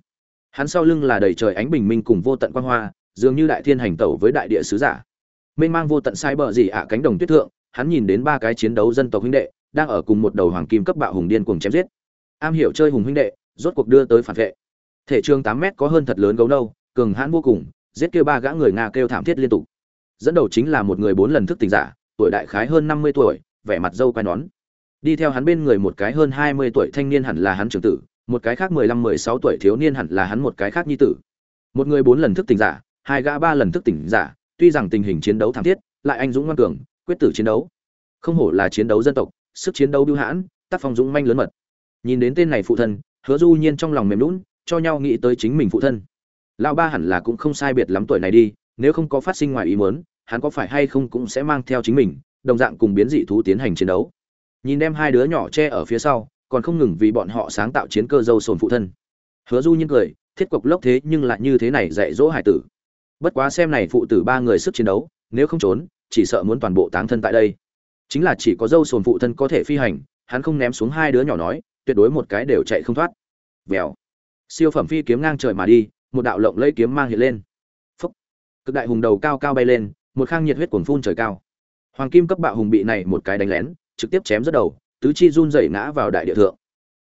Hắn sau lưng là đầy trời ánh bình minh cùng vô tận quan hoa, dường như đại thiên hành tẩu với đại địa sứ giả. Mênh mang vô tận sai bờ gì ạ cánh đồng tuyết thượng, hắn nhìn đến ba cái chiến đấu dân tộc huynh đệ, đang ở cùng một đầu hoàng kim cấp bạo hùng điên cuồng chém giết. Am hiểu chơi hùng huynh đệ, rốt cuộc đưa tới phản vệ thể trường tám mét có hơn thật lớn gấu nâu, cường hãn vô cùng, giết kêu ba gã người nga kêu thảm thiết liên tục. Dẫn đầu chính là một người bốn lần thức tỉnh giả, tuổi đại khái hơn năm mươi tuổi, vẻ mặt dâu quai nón. Đi theo hắn bên người một cái hơn hai mươi tuổi thanh niên hẳn là hắn trưởng tử, một cái khác mười lăm mười sáu tuổi thiếu niên hẳn là hắn một cái khác nhi tử. Một người bốn lần thức tỉnh giả, hai gã ba lần thức tỉnh giả, tuy rằng tình hình chiến đấu thảm thiết, lại anh dũng ngoan cường, quyết tử chiến đấu. Không hổ là chiến đấu dân tộc, sức chiến đấu bưu hãn, tác phong dũng manh lớn mật. Nhìn đến tên này phụ thân, hứa du nhiên trong lòng mềm lún cho nhau nghĩ tới chính mình phụ thân. Lão ba hẳn là cũng không sai biệt lắm tuổi này đi, nếu không có phát sinh ngoài ý muốn, hắn có phải hay không cũng sẽ mang theo chính mình, đồng dạng cùng biến dị thú tiến hành chiến đấu. Nhìn đem hai đứa nhỏ che ở phía sau, còn không ngừng vì bọn họ sáng tạo chiến cơ dâu sồn phụ thân. Hứa du nhiên cười, thiết cục lốc thế nhưng lại như thế này dạy dỗ hải tử. Bất quá xem này phụ tử ba người sức chiến đấu, nếu không trốn, chỉ sợ muốn toàn bộ táng thân tại đây. Chính là chỉ có dâu sồn phụ thân có thể phi hành, hắn không ném xuống hai đứa nhỏ nói, tuyệt đối một cái đều chạy không thoát. Vèo siêu phẩm phi kiếm ngang trời mà đi, một đạo lộng lẫy kiếm mang hiện lên. Phúc. Cực đại hùng đầu cao cao bay lên, một khang nhiệt huyết cuồng phun trời cao. Hoàng kim cấp bạo hùng bị này một cái đánh lén, trực tiếp chém rất đầu, tứ chi run rẩy ngã vào đại địa thượng.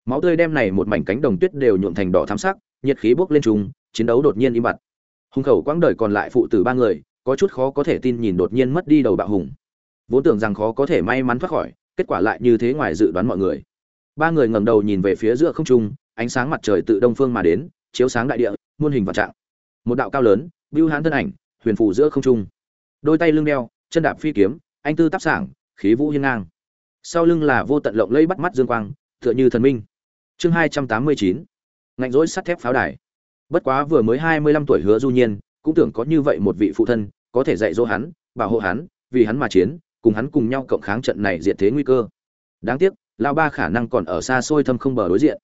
Máu tươi đem này một mảnh cánh đồng tuyết đều nhuộm thành đỏ thắm sắc, nhiệt khí bốc lên trùng, chiến đấu đột nhiên im bặt. Hùng khẩu quãng đời còn lại phụ tử ba người, có chút khó có thể tin nhìn đột nhiên mất đi đầu bạo hùng. Vốn tưởng rằng khó có thể may mắn thoát khỏi, kết quả lại như thế ngoài dự đoán mọi người. Ba người ngẩng đầu nhìn về phía giữa không trung ánh sáng mặt trời tự đông phương mà đến, chiếu sáng đại địa, muôn hình vạn trạng. Một đạo cao lớn, bưu hãn thân ảnh, huyền phủ giữa không trung. Đôi tay lưng đeo, chân đạp phi kiếm, anh tư tác sảng, khí vũ hiên ngang. Sau lưng là vô tận lộng lẫy bắt mắt dương quang, tựa như thần minh. Chương hai trăm tám mươi chín, ngạnh rỗi sắt thép pháo đài. Bất quá vừa mới hai mươi lăm tuổi hứa du nhiên, cũng tưởng có như vậy một vị phụ thân, có thể dạy dỗ hắn, bảo hộ hắn, vì hắn mà chiến, cùng hắn cùng nhau cộng kháng trận này diện thế nguy cơ. Đáng tiếc, lão ba khả năng còn ở xa xôi thâm không bờ đối diện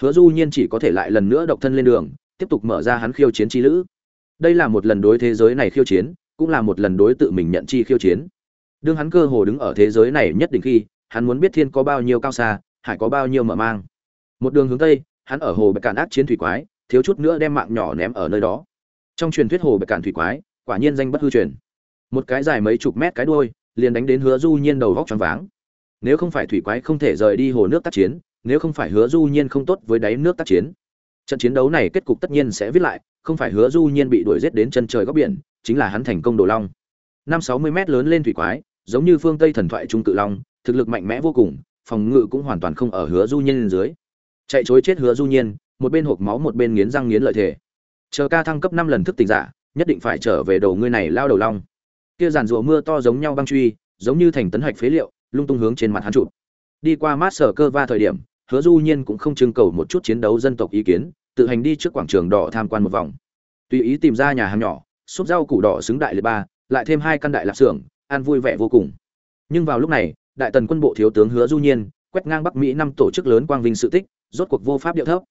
hứa du nhiên chỉ có thể lại lần nữa độc thân lên đường, tiếp tục mở ra hắn khiêu chiến chi lữ. Đây là một lần đối thế giới này khiêu chiến, cũng là một lần đối tự mình nhận chi khiêu chiến. Đương hắn cơ hồ đứng ở thế giới này nhất định khi, hắn muốn biết thiên có bao nhiêu cao xa, hải có bao nhiêu mở mang. Một đường hướng tây, hắn ở hồ bạch cạn ác chiến thủy quái, thiếu chút nữa đem mạng nhỏ ném ở nơi đó. Trong truyền thuyết hồ bạch cạn thủy quái, quả nhiên danh bất hư truyền. Một cái dài mấy chục mét cái đuôi, liền đánh đến hứa du nhiên đầu vóc choáng váng. Nếu không phải thủy quái không thể rời đi hồ nước tác chiến nếu không phải hứa du nhiên không tốt với đáy nước tác chiến. Trận chiến đấu này kết cục tất nhiên sẽ viết lại, không phải hứa du nhiên bị đuổi giết đến chân trời góc biển, chính là hắn thành công đồ long. Năm sáu mươi mét lớn lên thủy quái, giống như phương tây thần thoại trung cự long, thực lực mạnh mẽ vô cùng, phòng ngự cũng hoàn toàn không ở hứa du nhiên dưới. Chạy chối chết hứa du nhiên, một bên hộp máu một bên nghiến răng nghiến lợi thể chờ ca thăng cấp năm lần thức tỉnh giả, nhất định phải trở về đầu ngươi này lao đầu long. Kia giàn rùa mưa to giống nhau băng truy, giống như thành tấn hạch phế liệu, lung tung hướng trên mặt hắn chụp. Đi qua mát sở cơ va thời điểm hứa du nhiên cũng không trưng cầu một chút chiến đấu dân tộc ý kiến, tự hành đi trước quảng trường đỏ tham quan một vòng. Tùy ý tìm ra nhà hàng nhỏ xúc rau củ đỏ xứng đại liệt ba, lại thêm hai căn đại lạp xưởng, ăn vui vẻ vô cùng. Nhưng vào lúc này, đại tần quân bộ thiếu tướng hứa du nhiên quét ngang bắc mỹ năm tổ chức lớn quang vinh sự tích, rốt cuộc vô pháp điệu thấp.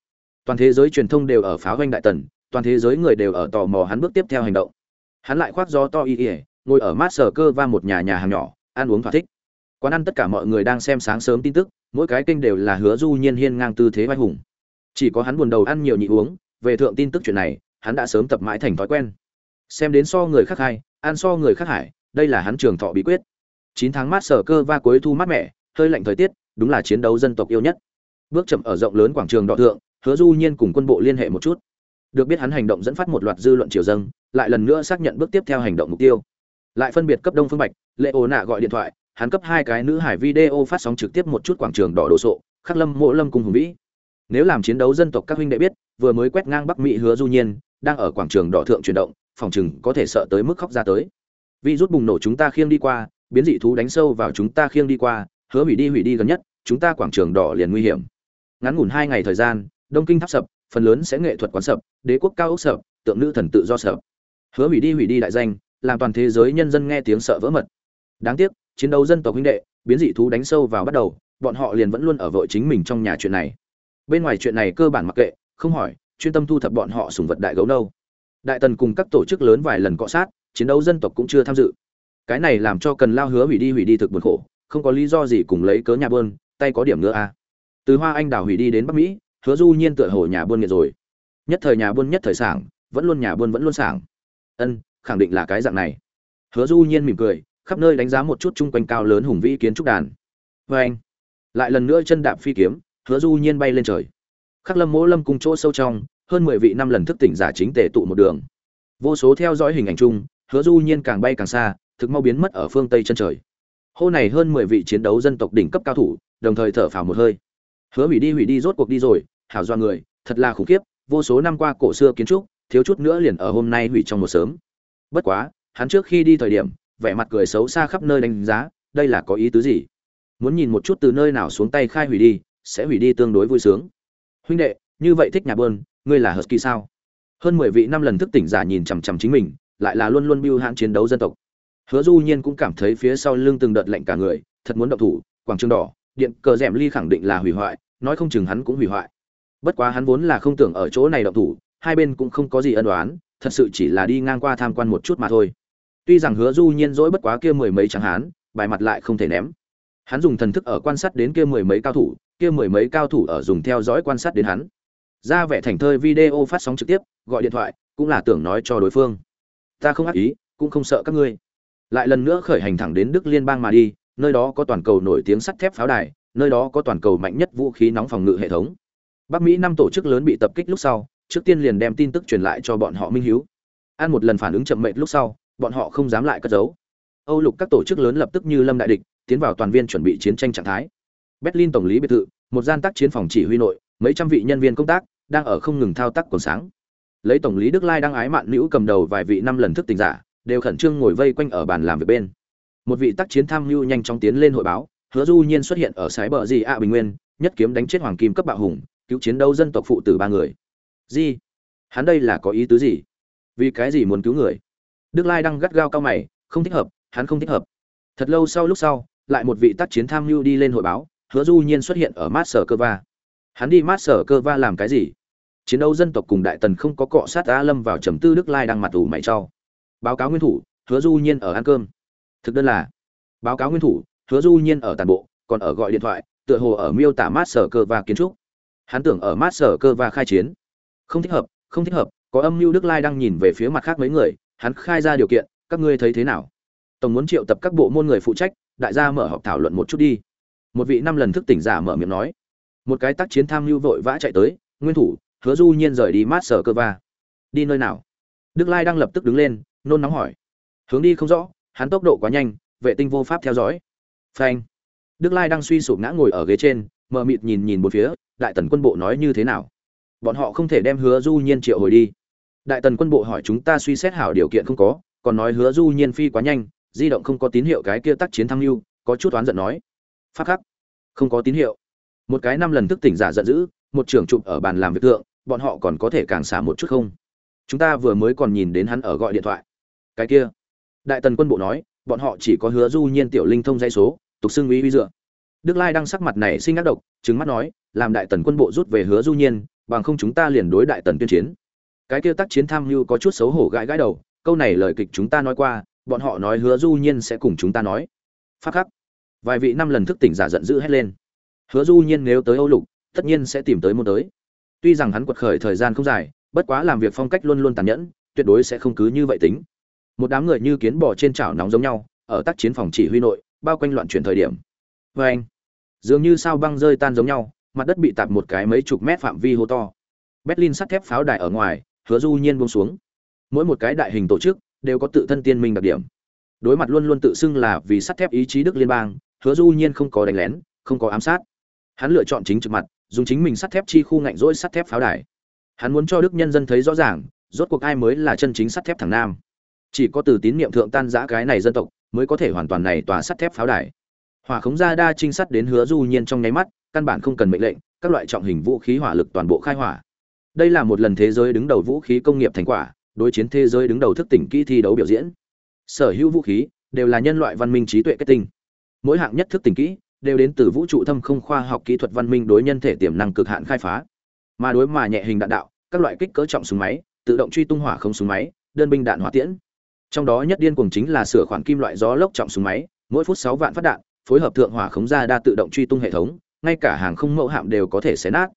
Toàn thế giới truyền thông đều ở pháo doanh đại tần, toàn thế giới người đều ở tò mò hắn bước tiếp theo hành động. Hắn lại khoác gió to y ỉa ngồi ở mát sở cơ va một nhà nhà hàng nhỏ, ăn uống thỏa thích. Quán ăn tất cả mọi người đang xem sáng sớm tin tức mỗi cái kênh đều là hứa du nhiên hiên ngang tư thế vai hùng. Chỉ có hắn buồn đầu ăn nhiều nhị uống, về thượng tin tức chuyện này, hắn đã sớm tập mãi thành thói quen. Xem đến so người khác hay, ăn so người khác hải đây là hắn trường thọ bí quyết. Chín tháng mát sở cơ va cuối thu mát mẻ, hơi lạnh thời tiết, đúng là chiến đấu dân tộc yêu nhất. Bước chậm ở rộng lớn quảng trường đọ thượng, hứa du nhiên cùng quân bộ liên hệ một chút. Được biết hắn hành động dẫn phát một loạt dư luận triều dâng, lại lần nữa xác nhận bước tiếp theo hành động mục tiêu. Lại phân biệt cấp đông phương bạch, lệ ồ nạ gọi điện thoại hắn cấp hai cái nữ hải video phát sóng trực tiếp một chút quảng trường đỏ đồ sộ, khắc lâm, mộ lâm cùng hùng vĩ. Nếu làm chiến đấu dân tộc các huynh đệ biết, vừa mới quét ngang bắc mỹ hứa du nhiên, đang ở quảng trường đỏ thượng chuyển động, phòng chừng có thể sợ tới mức khóc ra tới. Vi rút bùng nổ chúng ta khiêng đi qua, biến dị thú đánh sâu vào chúng ta khiêng đi qua, hứa hủy đi hủy đi gần nhất, chúng ta quảng trường đỏ liền nguy hiểm. Ngắn ngủn hai ngày thời gian, đông kinh tháp sập, phần lớn sẽ nghệ thuật quán sập, đế quốc cao ốc sập, tượng nữ thần tự do sập. Hứa hủy đi hủy đi đại danh, làm toàn thế giới nhân dân nghe tiếng sợ vỡ mật. Đáng tiếc chiến đấu dân tộc huynh đệ, biến dị thú đánh sâu vào bắt đầu, bọn họ liền vẫn luôn ở vội chính mình trong nhà chuyện này. Bên ngoài chuyện này cơ bản mặc kệ, không hỏi, chuyên tâm thu thập bọn họ sùng vật đại gấu đâu đại tần cùng các tổ chức lớn vài lần cọ sát, chiến đấu dân tộc cũng chưa tham dự. Cái này làm cho cần lao hứa hủy đi hủy đi thực buồn khổ, không có lý do gì cùng lấy cớ nhà bơn, tay có điểm nữa à. từ hoa anh đào hủy đi đến bắc mỹ, hứa du nhiên tựa hồ nhà buôn nghiệt rồi. Nhất thời nhà buôn nhất thời sảng, vẫn luôn nhà buôn vẫn luôn sảng. Ân, khẳng định là cái dạng này. Hứa du nhiên mỉm cười khắp nơi đánh giá một chút chung quanh cao lớn hùng vĩ kiến trúc đàn. Vê anh, lại lần nữa chân đạp phi kiếm, hứa du nhiên bay lên trời. Khắc lâm mỗ lâm cùng chỗ sâu trong, hơn mười vị năm lần thức tỉnh giả chính tề tụ một đường. Vô số theo dõi hình ảnh chung, hứa du nhiên càng bay càng xa, thực mau biến mất ở phương tây chân trời. Hô này hơn mười vị chiến đấu dân tộc đỉnh cấp cao thủ, đồng thời thở phào một hơi. Hứa hủy đi hủy đi rốt cuộc đi rồi, hảo do người, thật là khủng khiếp, vô số năm qua cổ xưa kiến trúc, thiếu chút nữa liền ở hôm nay hủy trong một sớm. Bất quá, hắn trước khi đi thời điểm vẻ mặt cười xấu xa khắp nơi đánh giá, đây là có ý tứ gì? Muốn nhìn một chút từ nơi nào xuống tay khai hủy đi, sẽ hủy đi tương đối vui sướng. Huynh đệ, như vậy thích nhà bơn, ngươi là husky sao? Hơn mười vị năm lần thức tỉnh giả nhìn chằm chằm chính mình, lại là luôn luôn biêu hãn chiến đấu dân tộc. Hứa du nhiên cũng cảm thấy phía sau lưng từng đợt lạnh cả người, thật muốn động thủ, quảng trường đỏ, điện cờ rèm ly khẳng định là hủy hoại, nói không chừng hắn cũng hủy hoại. Bất quá hắn vốn là không tưởng ở chỗ này động thủ, hai bên cũng không có gì ân đoán thật sự chỉ là đi ngang qua tham quan một chút mà thôi tuy rằng hứa du nhiên dỗi bất quá kia mười mấy tráng hán, bài mặt lại không thể ném. Hắn dùng thần thức ở quan sát đến kia mười mấy cao thủ, kia mười mấy cao thủ ở dùng theo dõi quan sát đến hắn. Ra vẻ thành thơi video phát sóng trực tiếp, gọi điện thoại, cũng là tưởng nói cho đối phương. Ta không ác ý, cũng không sợ các ngươi. Lại lần nữa khởi hành thẳng đến đức liên bang mà đi, nơi đó có toàn cầu nổi tiếng sắt thép pháo đài, nơi đó có toàn cầu mạnh nhất vũ khí nóng phòng ngự hệ thống. Bắc mỹ năm tổ chức lớn bị tập kích lúc sau, trước tiên liền đem tin tức truyền lại cho bọn họ minh hiếu. Ăn một lần phản ứng chậm mệt lúc sau bọn họ không dám lại cất giấu. Âu lục các tổ chức lớn lập tức như lâm đại địch, tiến vào toàn viên chuẩn bị chiến tranh trạng thái. Berlin tổng lý biệt thự, một gian tác chiến phòng chỉ huy nội, mấy trăm vị nhân viên công tác đang ở không ngừng thao tác còn sáng. Lấy tổng lý đức lai đang ái mạn nữ cầm đầu vài vị năm lần thức tỉnh giả, đều khẩn trương ngồi vây quanh ở bàn làm việc bên. Một vị tác chiến tham mưu nhanh chóng tiến lên hội báo, hứa du nhiên xuất hiện ở sái bờ gì ạ bình nguyên, nhất kiếm đánh chết hoàng kim cấp bạo hùng, cứu chiến đấu dân tộc phụ tử ba người. Gì hắn đây là có ý tứ gì? Vì cái gì muốn cứu người? Đức lai đang gắt gao cao mày, không thích hợp, hắn không thích hợp. Thật lâu sau lúc sau, lại một vị tác chiến tham mưu đi lên hội báo, hứa du nhiên xuất hiện ở Master Cova. hắn đi Master Cova làm cái gì? Chiến đấu dân tộc cùng đại tần không có cọ sát á lâm vào trầm tư đức lai đang mặt ủ mày cho. Báo cáo nguyên thủ, hứa du nhiên ở ăn cơm. Thực đơn là, báo cáo nguyên thủ, hứa du nhiên ở tàn bộ, còn ở gọi điện thoại, tựa hồ ở miêu tả Master Cova kiến trúc. Hắn tưởng ở Master Cova khai chiến. Không thích hợp, không thích hợp, có âm mưu đức lai đang nhìn về phía mặt khác mấy người hắn khai ra điều kiện, các ngươi thấy thế nào? Tổng muốn triệu tập các bộ môn người phụ trách, đại gia mở họp thảo luận một chút đi. Một vị năm lần thức tỉnh giả mở miệng nói. Một cái tác chiến tham mưu vội vã chạy tới, nguyên thủ, hứa du nhiên rời đi mát sở cơ va đi nơi nào? Đức lai đang lập tức đứng lên, nôn nóng hỏi. Hướng đi không rõ, hắn tốc độ quá nhanh, vệ tinh vô pháp theo dõi. Phanh. Đức lai đang suy sụp ngã ngồi ở ghế trên, mờ mịt nhìn nhìn một phía, đại tần quân bộ nói như thế nào? Bọn họ không thể đem hứa du nhiên triệu hồi đi đại tần quân bộ hỏi chúng ta suy xét hảo điều kiện không có, còn nói hứa du nhiên phi quá nhanh, di động không có tín hiệu cái kia tác chiến tham mưu có chút oán giận nói. Phát khắc. Không có tín hiệu. Một cái năm lần thức tỉnh giả giận dữ, một trưởng chụp ở bàn làm việc tượng bọn họ còn có thể càng xả một chút không? Chúng ta vừa mới còn nhìn đến hắn ở gọi điện thoại. Cái kia. Đại tần quân bộ nói, bọn họ chỉ có hứa du nhiên tiểu linh thông dây số, tục xưng uy uy dựa. Đức lai đang sắc mặt này sinh ác độc, trừng mắt nói, làm đại tần quân bộ rút về hứa du nhiên, bằng không chúng ta liền đối đại tần tuyên chiến cái kia tác chiến tham mưu có chút xấu hổ gãi gãi đầu, câu này lời kịch chúng ta nói qua, bọn họ nói hứa du nhiên sẽ cùng chúng ta nói. Phát khắc. Vài vị năm lần thức tỉnh giả giận dữ hét lên. Hứa du nhiên nếu tới âu lục, tất nhiên sẽ tìm tới môn tới. Tuy rằng hắn quật khởi thời gian không dài, bất quá làm việc phong cách luôn luôn tàn nhẫn, tuyệt đối sẽ không cứ như vậy tính. Một đám người như kiến bò trên chảo nóng giống nhau, ở tác chiến phòng chỉ huy nội, bao quanh loạn chuyển thời điểm. Vê anh. Dường như sao băng rơi tan giống nhau, mặt đất bị tạt một cái mấy chục mét phạm vi hô to. Berlin sắt thép pháo đài ở ngoài hứa du nhiên buông xuống. Mỗi một cái đại hình tổ chức đều có tự thân tiên minh đặc điểm. Đối mặt luôn luôn tự xưng là vì sắt thép ý chí đức liên bang, hứa du nhiên không có đánh lén, không có ám sát. Hắn lựa chọn chính trực mặt, dùng chính mình sắt thép chi khu ngạnh rỗi sắt thép pháo đài. Hắn muốn cho đức nhân dân thấy rõ ràng, rốt cuộc ai mới là chân chính sắt thép thằng nam. Chỉ có từ tín niệm thượng tan giã cái này dân tộc, mới có thể hoàn toàn này tòa sắt thép pháo đài. Hỏa khống gia đa trinh sát đến hứa du nhiên trong nháy mắt, căn bản không cần mệnh lệnh, các loại trọng hình vũ khí hỏa lực toàn bộ khai hỏa đây là một lần thế giới đứng đầu vũ khí công nghiệp thành quả, đối chiến thế giới đứng đầu thức tỉnh kỹ thi đấu biểu diễn. Sở hữu vũ khí đều là nhân loại văn minh trí tuệ kết tinh. Mỗi hạng nhất thức tỉnh kỹ đều đến từ vũ trụ thâm không khoa học kỹ thuật văn minh đối nhân thể tiềm năng cực hạn khai phá. Mà đối mà nhẹ hình đạn đạo, các loại kích cỡ trọng súng máy, tự động truy tung hỏa không súng máy, đơn binh đạn hỏa tiễn. Trong đó nhất điên cuồng chính là sửa khoản kim loại gió lốc trọng súng máy, mỗi phút sáu vạn phát đạn, phối hợp thượng hỏa khống ra đa tự động truy tung hệ thống, ngay cả hàng không mẫu hạm đều có thể xé nát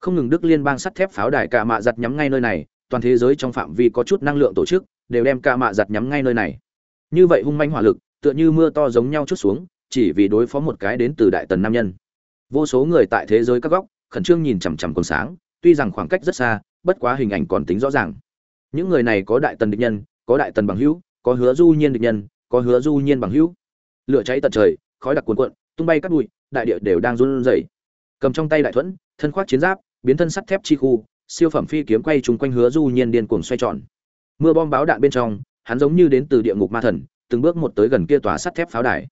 không ngừng đức liên bang sắt thép pháo đài cả mạ giặt nhắm ngay nơi này, toàn thế giới trong phạm vi có chút năng lượng tổ chức, đều đem cả mạ giặt nhắm ngay nơi này. Như vậy hung manh hỏa lực, tựa như mưa to giống nhau chút xuống, chỉ vì đối phó một cái đến từ đại tần nam nhân. Vô số người tại thế giới các góc, khẩn trương nhìn chằm chằm còn sáng, tuy rằng khoảng cách rất xa, bất quá hình ảnh còn tính rõ ràng. Những người này có đại tần địch nhân, có đại tần bằng hữu, có hứa du nhiên địch nhân, có hứa du nhiên bằng hữu. Lửa cháy tận trời, khói đặc cuồn cuộn, tung bay các bụi, đại địa đều đang run rẩy. Cầm trong tay đại thuẫn, thân khoác chiến giáp biến thân sắt thép chi khu, siêu phẩm phi kiếm quay trúng quanh hứa du nhiên điên cuồng xoay tròn. Mưa bom báo đạn bên trong, hắn giống như đến từ địa ngục ma thần, từng bước một tới gần kia tòa sắt thép pháo đài.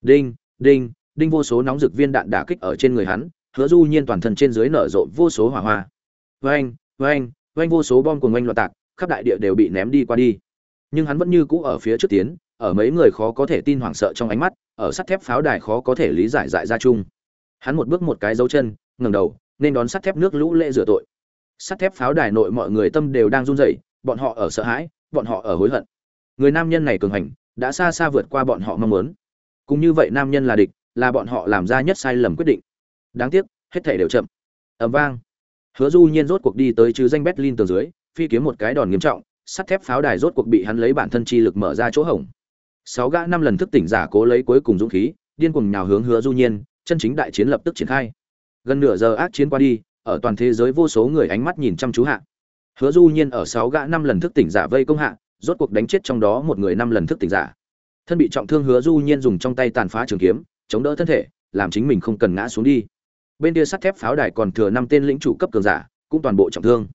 Đinh đinh đinh vô số nóng rực viên đạn đả kích ở trên người hắn, hứa du nhiên toàn thân trên dưới nở rộ vô số hỏa hoa. Vang vang vang vô số bom cuồng oanh loạn tạc, khắp đại địa đều bị ném đi qua đi. Nhưng hắn vẫn như cũ ở phía trước tiến, ở mấy người khó có thể tin hoảng sợ trong ánh mắt, ở sắt thép pháo đài khó có thể lý giải dại ra chung. Hắn một bước một cái dấu chân, ngẩng đầu nên đón sắt thép nước lũ lễ rửa tội. Sắt thép pháo đài nội mọi người tâm đều đang run rẩy, bọn họ ở sợ hãi, bọn họ ở hối hận. Người nam nhân này cường hành, đã xa xa vượt qua bọn họ mong muốn. Cũng như vậy nam nhân là địch, là bọn họ làm ra nhất sai lầm quyết định. Đáng tiếc, hết thể đều chậm. Ầm vang. Hứa du nhiên rốt cuộc đi tới chứ danh berlin từ dưới, phi kiếm một cái đòn nghiêm trọng, sắt thép pháo đài rốt cuộc bị hắn lấy bản thân chi lực mở ra chỗ hổng. Sáu gã năm lần thức tỉnh giả cố lấy cuối cùng dũng khí, điên cuồng nhào hướng hứa du nhiên, chân chính đại chiến lập tức triển khai gần nửa giờ ác chiến qua đi, ở toàn thế giới vô số người ánh mắt nhìn chăm chú hạ. Hứa du nhiên ở sáu gã năm lần thức tỉnh giả vây công hạ, rốt cuộc đánh chết trong đó một người năm lần thức tỉnh giả. Thân bị trọng thương hứa du nhiên dùng trong tay tàn phá trường kiếm, chống đỡ thân thể, làm chính mình không cần ngã xuống đi. Bên kia sắt thép pháo đài còn thừa năm tên lĩnh chủ cấp cường giả, cũng toàn bộ trọng thương.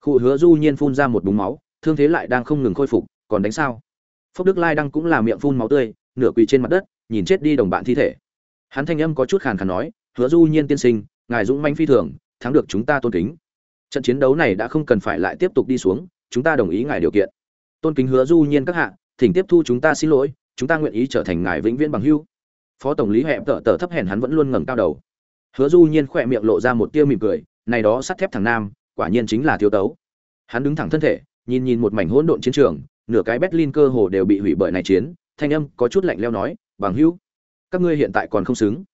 Khu hứa du nhiên phun ra một búng máu, thương thế lại đang không ngừng khôi phục, còn đánh sao? Phúc đức lai đăng cũng là miệng phun máu tươi, nửa quỳ trên mặt đất, nhìn chết đi đồng bạn thi thể. Hắn thanh âm có chút khàn khàn nói hứa du nhiên tiên sinh ngài dũng manh phi thường thắng được chúng ta tôn kính. Trận chiến đấu này đã không cần phải lại tiếp tục đi xuống chúng ta đồng ý ngài điều kiện. Tôn kính hứa du nhiên các hạ thỉnh tiếp thu chúng ta xin lỗi chúng ta nguyện ý trở thành ngài vĩnh viễn bằng hưu phó tổng lý hẹp tở tở thấp hèn hắn vẫn luôn ngẩng cao đầu. Hứa du nhiên khỏe miệng lộ ra một tia mỉm cười này đó sắt thép thằng nam quả nhiên chính là thiếu tấu. Hắn đứng thẳng thân thể nhìn nhìn một mảnh hỗn độn chiến trường nửa cái berlin cơ hồ đều bị hủy bởi này chiến thanh âm có chút lạnh leo nói bằng hưu, các ngươi hiện tại còn không xứng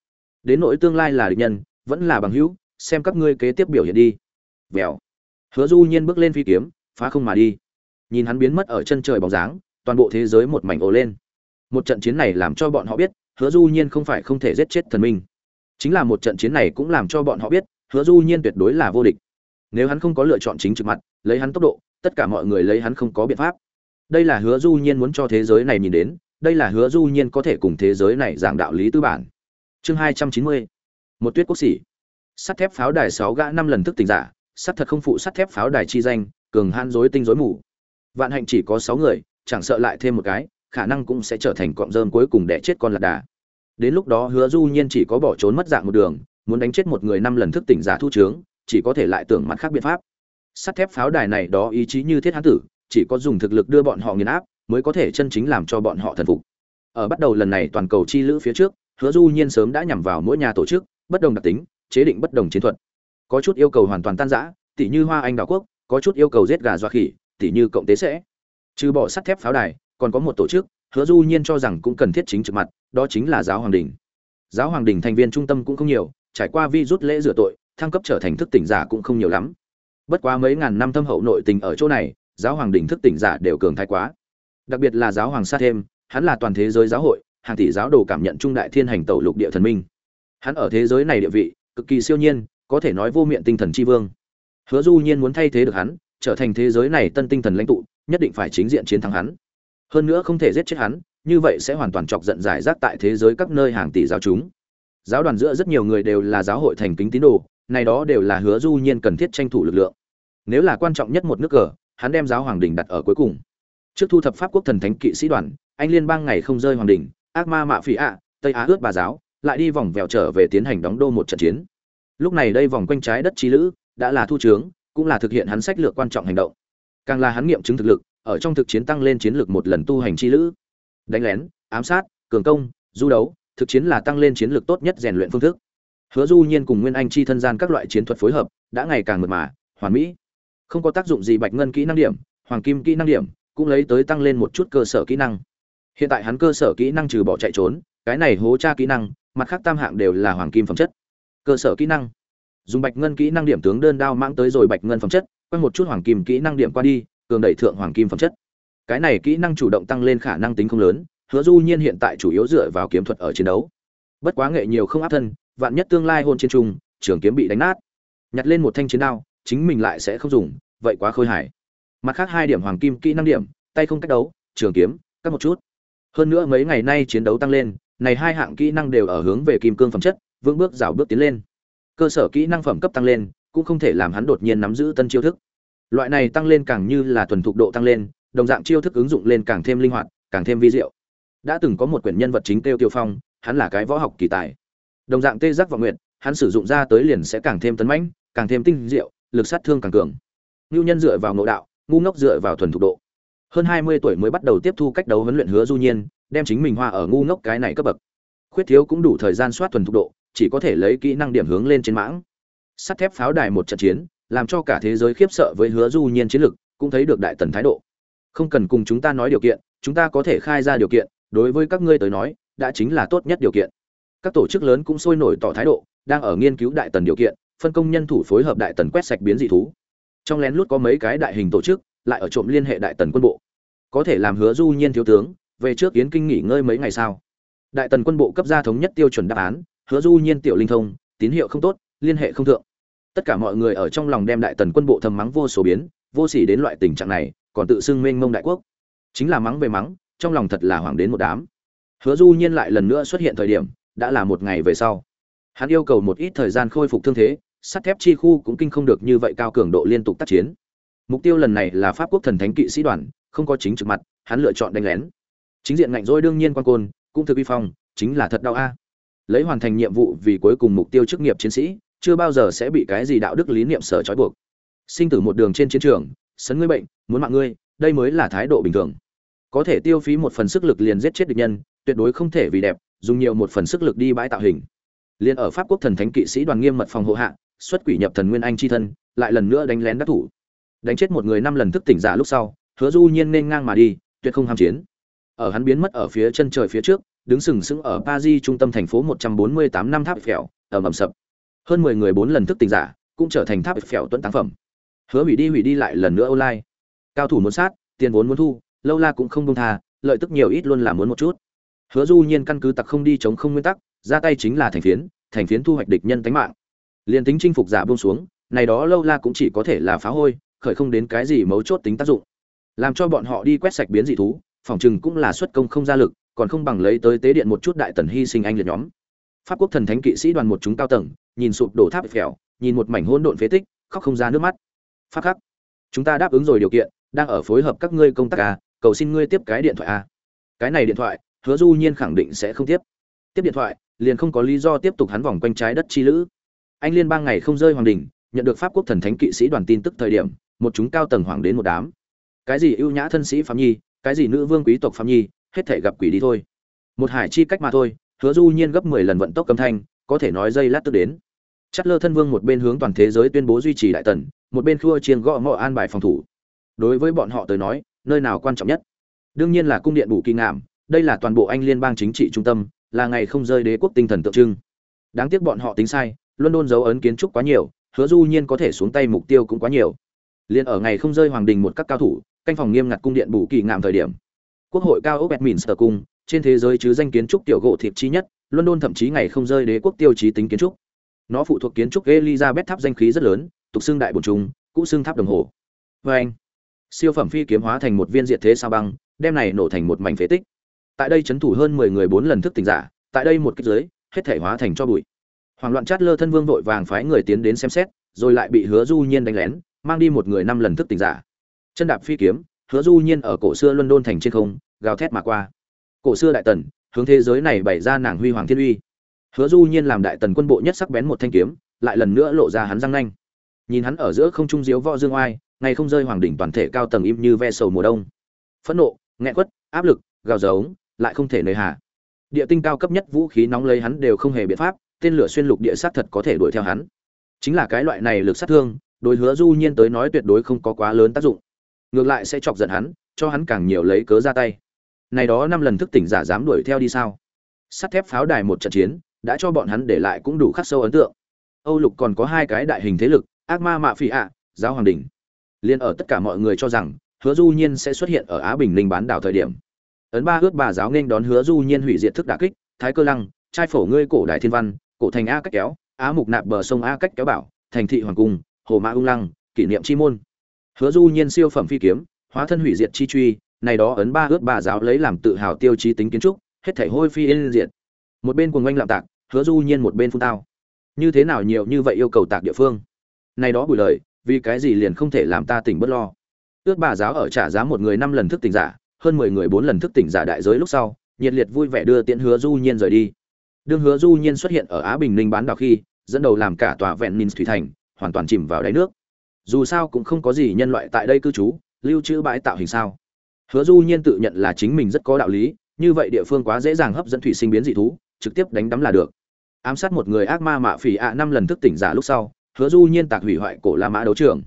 đến nỗi tương lai là địch nhân, vẫn là bằng hữu, xem các ngươi kế tiếp biểu hiện đi. Vèo. Hứa du nhiên bước lên phi kiếm, phá không mà đi. Nhìn hắn biến mất ở chân trời bóng dáng, toàn bộ thế giới một mảnh ồ lên. Một trận chiến này làm cho bọn họ biết, hứa du nhiên không phải không thể giết chết thần minh. Chính là một trận chiến này cũng làm cho bọn họ biết, hứa du nhiên tuyệt đối là vô địch. Nếu hắn không có lựa chọn chính trực mặt, lấy hắn tốc độ, tất cả mọi người lấy hắn không có biện pháp. Đây là hứa du nhiên muốn cho thế giới này nhìn đến, đây là hứa du nhiên có thể cùng thế giới này giảng đạo lý tư bản chương hai trăm chín mươi, một tuyết quốc sĩ sắt thép pháo đài sáu gã năm lần thức tỉnh giả, sắt thật không phụ sắt thép pháo đài chi danh, cường han dối tinh dối mù. Vạn hạnh chỉ có sáu người, chẳng sợ lại thêm một cái, khả năng cũng sẽ trở thành cọng rơm cuối cùng để chết con lạc đà. Đến lúc đó hứa du nhiên chỉ có bỏ trốn mất dạng một đường, muốn đánh chết một người năm lần thức tỉnh giả thu trướng chỉ có thể lại tưởng mặt khác biện pháp. Sắt thép pháo đài này đó ý chí như thiết hán tử, chỉ có dùng thực lực đưa bọn họ nghiền áp, mới có thể chân chính làm cho bọn họ thần phục. Ở bắt đầu lần này toàn cầu chi lữ phía trước hứa du nhiên sớm đã nhằm vào mỗi nhà tổ chức, bất đồng đặc tính, chế định bất đồng chiến thuật. Có chút yêu cầu hoàn toàn tan rã tỷ như hoa anh đảo quốc, có chút yêu cầu giết gà dọa khỉ tỷ như cộng tế sẽ. Trừ bỏ sắt thép pháo đài, còn có một tổ chức, hứa du nhiên cho rằng cũng cần thiết chính trực mặt, đó chính là giáo hoàng đình. Giáo hoàng đình thành viên trung tâm cũng không nhiều, trải qua vi rút lễ rửa tội, thăng cấp trở thành thức tỉnh giả cũng không nhiều lắm. Bất quá mấy ngàn năm thâm hậu nội tình ở chỗ này, giáo hoàng đình thức tỉnh giả đều cường thái quá. Đặc biệt là giáo hoàng sa thêm, hắn là toàn thế giới giáo hội hàng tỷ giáo đồ cảm nhận trung đại thiên hành tẩu lục địa thần minh. Hắn ở thế giới này địa vị, cực kỳ siêu nhiên, có thể nói vô miệng tinh thần chi vương. Hứa du nhiên muốn thay thế được hắn, trở thành thế giới này tân tinh thần lãnh tụ, nhất định phải chính diện chiến thắng hắn. Hơn nữa không thể giết chết hắn, như vậy sẽ hoàn toàn chọc giận giải rác tại thế giới các nơi hàng tỷ giáo chúng. Giáo đoàn giữa rất nhiều người đều là giáo hội thành kính tín đồ, này đó đều là hứa du nhiên cần thiết tranh thủ lực lượng. Nếu là quan trọng nhất một nước cờ, hắn đem giáo hoàng đình đặt ở cuối cùng. Trước thu thập pháp quốc thần thánh kỵ sĩ đoàn, anh liên bang ngày không rơi hoàng đình ác ma mạ phỉ ạ, tây á ướt bà giáo, lại đi vòng vèo trở về tiến hành đóng đô một trận chiến. Lúc này đây vòng quanh trái đất trí lữ, đã là thu trướng, cũng là thực hiện hắn sách lược quan trọng hành động. Càng là hắn nghiệm chứng thực lực, ở trong thực chiến tăng lên chiến lược một lần tu hành chi lữ. Đánh lén, ám sát, cường công, du đấu, thực chiến là tăng lên chiến lược tốt nhất rèn luyện phương thức. Hứa du nhiên cùng nguyên anh chi thân gian các loại chiến thuật phối hợp, đã ngày càng mượt mà, hoàn mỹ. Không có tác dụng gì bạch ngân kỹ năng điểm, hoàng kim kỹ năng điểm, cũng lấy tới tăng lên một chút cơ sở kỹ năng hiện tại hắn cơ sở kỹ năng trừ bỏ chạy trốn, cái này hố tra kỹ năng, mặt khác tam hạng đều là hoàng kim phẩm chất. Cơ sở kỹ năng. Dùng bạch ngân kỹ năng điểm tướng đơn đao mang tới rồi bạch ngân phẩm chất quanh một chút hoàng kim kỹ năng điểm qua đi, cường đẩy thượng hoàng kim phẩm chất. Cái này kỹ năng chủ động tăng lên khả năng tính không lớn, hứa du nhiên hiện tại chủ yếu dựa vào kiếm thuật ở chiến đấu. Bất quá nghệ nhiều không áp thân, vạn nhất tương lai hôn chiến trung trường kiếm bị đánh nát. Nhặt lên một thanh chiến đao, chính mình lại sẽ không dùng, vậy quá khôi hài. Mặt khác hai điểm hoàng kim kỹ năng điểm, tay không cách đấu, trường kiếm, cắt một chút hơn nữa mấy ngày nay chiến đấu tăng lên, này hai hạng kỹ năng đều ở hướng về kim cương phẩm chất, vững bước rào bước tiến lên. Cơ sở kỹ năng phẩm cấp tăng lên, cũng không thể làm hắn đột nhiên nắm giữ tân chiêu thức. Loại này tăng lên càng như là thuần thục độ tăng lên, đồng dạng chiêu thức ứng dụng lên càng thêm linh hoạt, càng thêm vi diệu. Đã từng có một quyển nhân vật chính tiêu tiêu phong, hắn là cái võ học kỳ tài. Đồng dạng tê giác và nguyện hắn sử dụng ra tới liền sẽ càng thêm tấn mãnh, càng thêm tinh diệu, lực sát thương càng cường. Ngưu nhân dựa vào ngộ đạo, ngu ngốc dựa vào thuần thục độ hơn hai mươi tuổi mới bắt đầu tiếp thu cách đấu huấn luyện hứa du nhiên, đem chính mình hoa ở ngu ngốc cái này cấp bậc. Khuyết thiếu cũng đủ thời gian soát thuần thục độ, chỉ có thể lấy kỹ năng điểm hướng lên trên mãng. Sắt thép pháo đài một trận chiến, làm cho cả thế giới khiếp sợ với hứa du nhiên chiến lực, cũng thấy được đại tần thái độ. Không cần cùng chúng ta nói điều kiện, chúng ta có thể khai ra điều kiện, đối với các ngươi tới nói, đã chính là tốt nhất điều kiện. Các tổ chức lớn cũng sôi nổi tỏ thái độ, đang ở nghiên cứu đại tần điều kiện, phân công nhân thủ phối hợp đại tần quét sạch biến dị thú. Trong lén lút có mấy cái đại hình tổ chức lại ở trộm liên hệ đại tần quân bộ. Có thể làm hứa du nhiên thiếu tướng, về trước yến kinh nghỉ ngơi mấy ngày sau. Đại tần quân bộ cấp ra thống nhất tiêu chuẩn đáp án, hứa du nhiên tiểu linh thông, tín hiệu không tốt, liên hệ không thượng. Tất cả mọi người ở trong lòng đem đại tần quân bộ thầm mắng vô số biến, vô sỉ đến loại tình trạng này, còn tự xưng mênh mông đại quốc. Chính là mắng về mắng, trong lòng thật là hoảng đến một đám. Hứa du nhiên lại lần nữa xuất hiện thời điểm, đã là một ngày về sau. Hắn yêu cầu một ít thời gian khôi phục thương thế, sắt thép chi khu cũng kinh không được như vậy cao cường độ liên tục tác chiến mục tiêu lần này là pháp quốc thần thánh kỵ sĩ đoàn, không có chính trực mặt, hắn lựa chọn đánh lén. Chính diện ngạnh dối đương nhiên quan côn, cũng thực vi phong, chính là thật đau a. Lấy hoàn thành nhiệm vụ vì cuối cùng mục tiêu chức nghiệp chiến sĩ, chưa bao giờ sẽ bị cái gì đạo đức lý niệm sở trói buộc. Sinh tử một đường trên chiến trường, sấn ngươi bệnh, muốn mạng ngươi, đây mới là thái độ bình thường. Có thể tiêu phí một phần sức lực liền giết chết địch nhân, tuyệt đối không thể vì đẹp, dùng nhiều một phần sức lực đi bãi tạo hình. Liền ở pháp quốc thần thánh kỵ sĩ đoàn nghiêm mật phòng hộ hạ, xuất quỷ nhập thần nguyên anh chi thân, lại lần nữa đánh lén đắc thủ đánh chết một người năm lần thức tỉnh giả lúc sau, hứa du nhiên nên ngang mà đi, tuyệt không ham chiến. Ở hắn biến mất ở phía chân trời phía trước, đứng sừng sững ở paris trung tâm thành phố 148 năm tháp phèo ở mầm sập. Hơn 10 người bốn lần thức tỉnh giả cũng trở thành tháp phèo tuấn táng phẩm. Hứa hủy đi hủy đi lại lần nữa online. Cao thủ muốn sát, tiền vốn muốn thu, lâu la cũng không buông tha, lợi tức nhiều ít luôn là muốn một chút. Hứa du nhiên căn cứ tặc không đi chống không nguyên tắc, ra tay chính là thành phiến thành phiến thu hoạch địch nhân tánh mạng. Liền tính chinh phục giả buông xuống, này đó lâu la cũng chỉ có thể là phá hôi khởi không đến cái gì mấu chốt tính tác dụng. Làm cho bọn họ đi quét sạch biến dị thú, phòng chừng cũng là xuất công không ra lực, còn không bằng lấy tới tế điện một chút đại tần hy sinh anh liệt nhóm. Pháp quốc thần thánh kỵ sĩ đoàn một chúng cao tầng, nhìn sụp đổ tháp phèo, nhìn một mảnh hỗn độn phế tích, khóc không ra nước mắt. Pháp khắc, chúng ta đáp ứng rồi điều kiện, đang ở phối hợp các ngươi công tác a cầu xin ngươi tiếp cái điện thoại a cái này điện thoại, hứa du nhiên khẳng định sẽ không tiếp. Tiếp điện thoại, liền không có lý do tiếp tục hắn vòng quanh trái đất chi lữ. Anh liên bang ngày không rơi hoàng đình nhận được pháp quốc thần thánh kỵ sĩ đoàn tin tức thời điểm một chúng cao tầng hoàng đến một đám. Cái gì ưu nhã thân sĩ phạm nhi, cái gì nữ vương quý tộc phạm nhi, hết thể gặp quỷ đi thôi. Một hải chi cách mà thôi, hứa du nhiên gấp 10 lần vận tốc âm thanh, có thể nói dây lát tức đến. Chất lơ thân vương một bên hướng toàn thế giới tuyên bố duy trì đại tần, một bên khua chiên gõ ngọ an bài phòng thủ. Đối với bọn họ tới nói, nơi nào quan trọng nhất? Đương nhiên là cung điện bù kỳ ngạm, đây là toàn bộ anh liên bang chính trị trung tâm, là ngày không rơi đế quốc tinh thần tượng trưng. Đáng tiếc bọn họ tính sai, london dấu ấn kiến trúc quá nhiều, hứa du nhiên có thể xuống tay mục tiêu cũng quá nhiều liền ở ngày không rơi hoàng đình một các cao thủ, canh phòng nghiêm ngặt cung điện bù kỳ ngạm thời điểm. Quốc hội cao ốc Westminster cung, trên thế giới chứ danh kiến trúc tiểu gỗ thiệp chi nhất, london thậm chí ngày không rơi đế quốc tiêu chí tính kiến trúc. Nó phụ thuộc kiến trúc elizabeth tháp danh khí rất lớn, tục xưng đại bồn trùng cũ xưng tháp đồng hồ. Vê anh, siêu phẩm phi kiếm hóa thành một viên diện thế sao băng, đem này nổ thành một mảnh phế tích. Tại đây chấn thủ hơn mười người bốn lần thức tỉnh giả, tại đây một kích giới, hết thể hóa thành cho bụi. Hoàng loạn chát lơ thân vương vội vàng phái người tiến đến xem xét, rồi lại bị hứa du nhiên đánh lén mang đi một người năm lần thức tỉnh giả. Chân đạp phi kiếm, hứa du nhiên ở cổ xưa london thành trên không, gào thét mà qua. Cổ xưa đại tần, hướng thế giới này bày ra nàng huy hoàng thiên uy. Hứa du nhiên làm đại tần quân bộ nhất sắc bén một thanh kiếm, lại lần nữa lộ ra hắn răng nanh. Nhìn hắn ở giữa không trung diếu võ dương oai, ngày không rơi hoàng đỉnh toàn thể cao tầng im như ve sầu mùa đông. Phẫn nộ, nghẹn quất, áp lực, gào giống lại không thể nơi hạ địa tinh cao cấp nhất vũ khí nóng lấy hắn đều không hề biện pháp, tên lửa xuyên lục địa sát thật có thể đuổi theo hắn. Chính là cái loại này lực sát thương đối hứa du nhiên tới nói tuyệt đối không có quá lớn tác dụng. Ngược lại sẽ chọc giận hắn, cho hắn càng nhiều lấy cớ ra tay. Này đó năm lần thức tỉnh giả dám đuổi theo đi sao? Sắt thép pháo đài một trận chiến, đã cho bọn hắn để lại cũng đủ khắc sâu ấn tượng. Âu lục còn có hai cái đại hình thế lực, ác ma mạ phi ạ, giáo hoàng đình liên ở tất cả mọi người cho rằng, hứa du nhiên sẽ xuất hiện ở á bình ninh bán đảo thời điểm. Ấn ba ước bà giáo nên đón hứa du nhiên hủy diệt thức đả kích, thái cơ lăng, trai phổ ngươi cổ đại thiên văn, cổ thành a cách kéo, á mục nạp bờ sông a cách kéo bảo, thành thị hoàng cung hồ mã ung lăng, kỷ niệm chi môn. Hứa du nhiên siêu phẩm phi kiếm, hóa thân hủy diệt chi truy, này đó ấn ba ước bà giáo lấy làm tự hào tiêu chí tính kiến trúc, hết thảy hôi phi yên diệt. Một bên cuồng oanh lạm tạc, hứa du nhiên một bên phun tao. Như thế nào nhiều như vậy yêu cầu tạc địa phương? Này đó bùi lời, vì cái gì liền không thể làm ta tỉnh bất lo? Ước bà giáo ở trả giá một người năm lần thức tỉnh giả, hơn mười người bốn lần thức tỉnh giả đại giới lúc sau, nhiệt liệt vui vẻ đưa tiễn hứa du nhiên rời đi. Đương hứa du nhiên xuất hiện ở á bình ninh bán đảo khi, dẫn đầu làm cả tòa vẹn ninh thủy thành hoàn toàn chìm vào đáy nước. Dù sao cũng không có gì nhân loại tại đây cư trú, lưu trữ bãi tạo hình sao. Hứa du nhiên tự nhận là chính mình rất có đạo lý, như vậy địa phương quá dễ dàng hấp dẫn thủy sinh biến dị thú, trực tiếp đánh đắm là được. Ám sát một người ác ma mạ phỉ ạ năm lần thức tỉnh giả lúc sau, hứa du nhiên tạc hủy hoại cổ la mã đấu trường.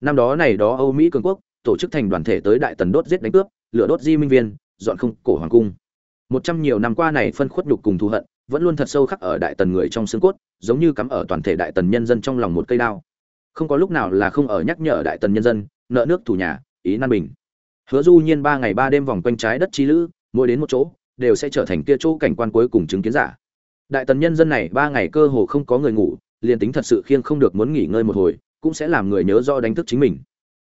Năm đó này đó âu mỹ cường quốc, tổ chức thành đoàn thể tới đại tần đốt giết đánh cướp, lửa đốt di minh viên, dọn không cổ hoàng cung. Một trăm nhiều năm qua này phân khuất nhục cùng thù hận vẫn luôn thật sâu khắc ở đại tần người trong xương cốt, giống như cắm ở toàn thể đại tần nhân dân trong lòng một cây đao. Không có lúc nào là không ở nhắc nhở đại tần nhân dân, nợ nước thủ nhà, ý nan bình. Hứa du nhiên ba ngày ba đêm vòng quanh trái đất chi lữ, mỗi đến một chỗ, đều sẽ trở thành kia chỗ cảnh quan cuối cùng chứng kiến giả. Đại tần nhân dân này ba ngày cơ hồ không có người ngủ, liền tính thật sự khiêng không được muốn nghỉ ngơi một hồi, cũng sẽ làm người nhớ do đánh thức chính mình.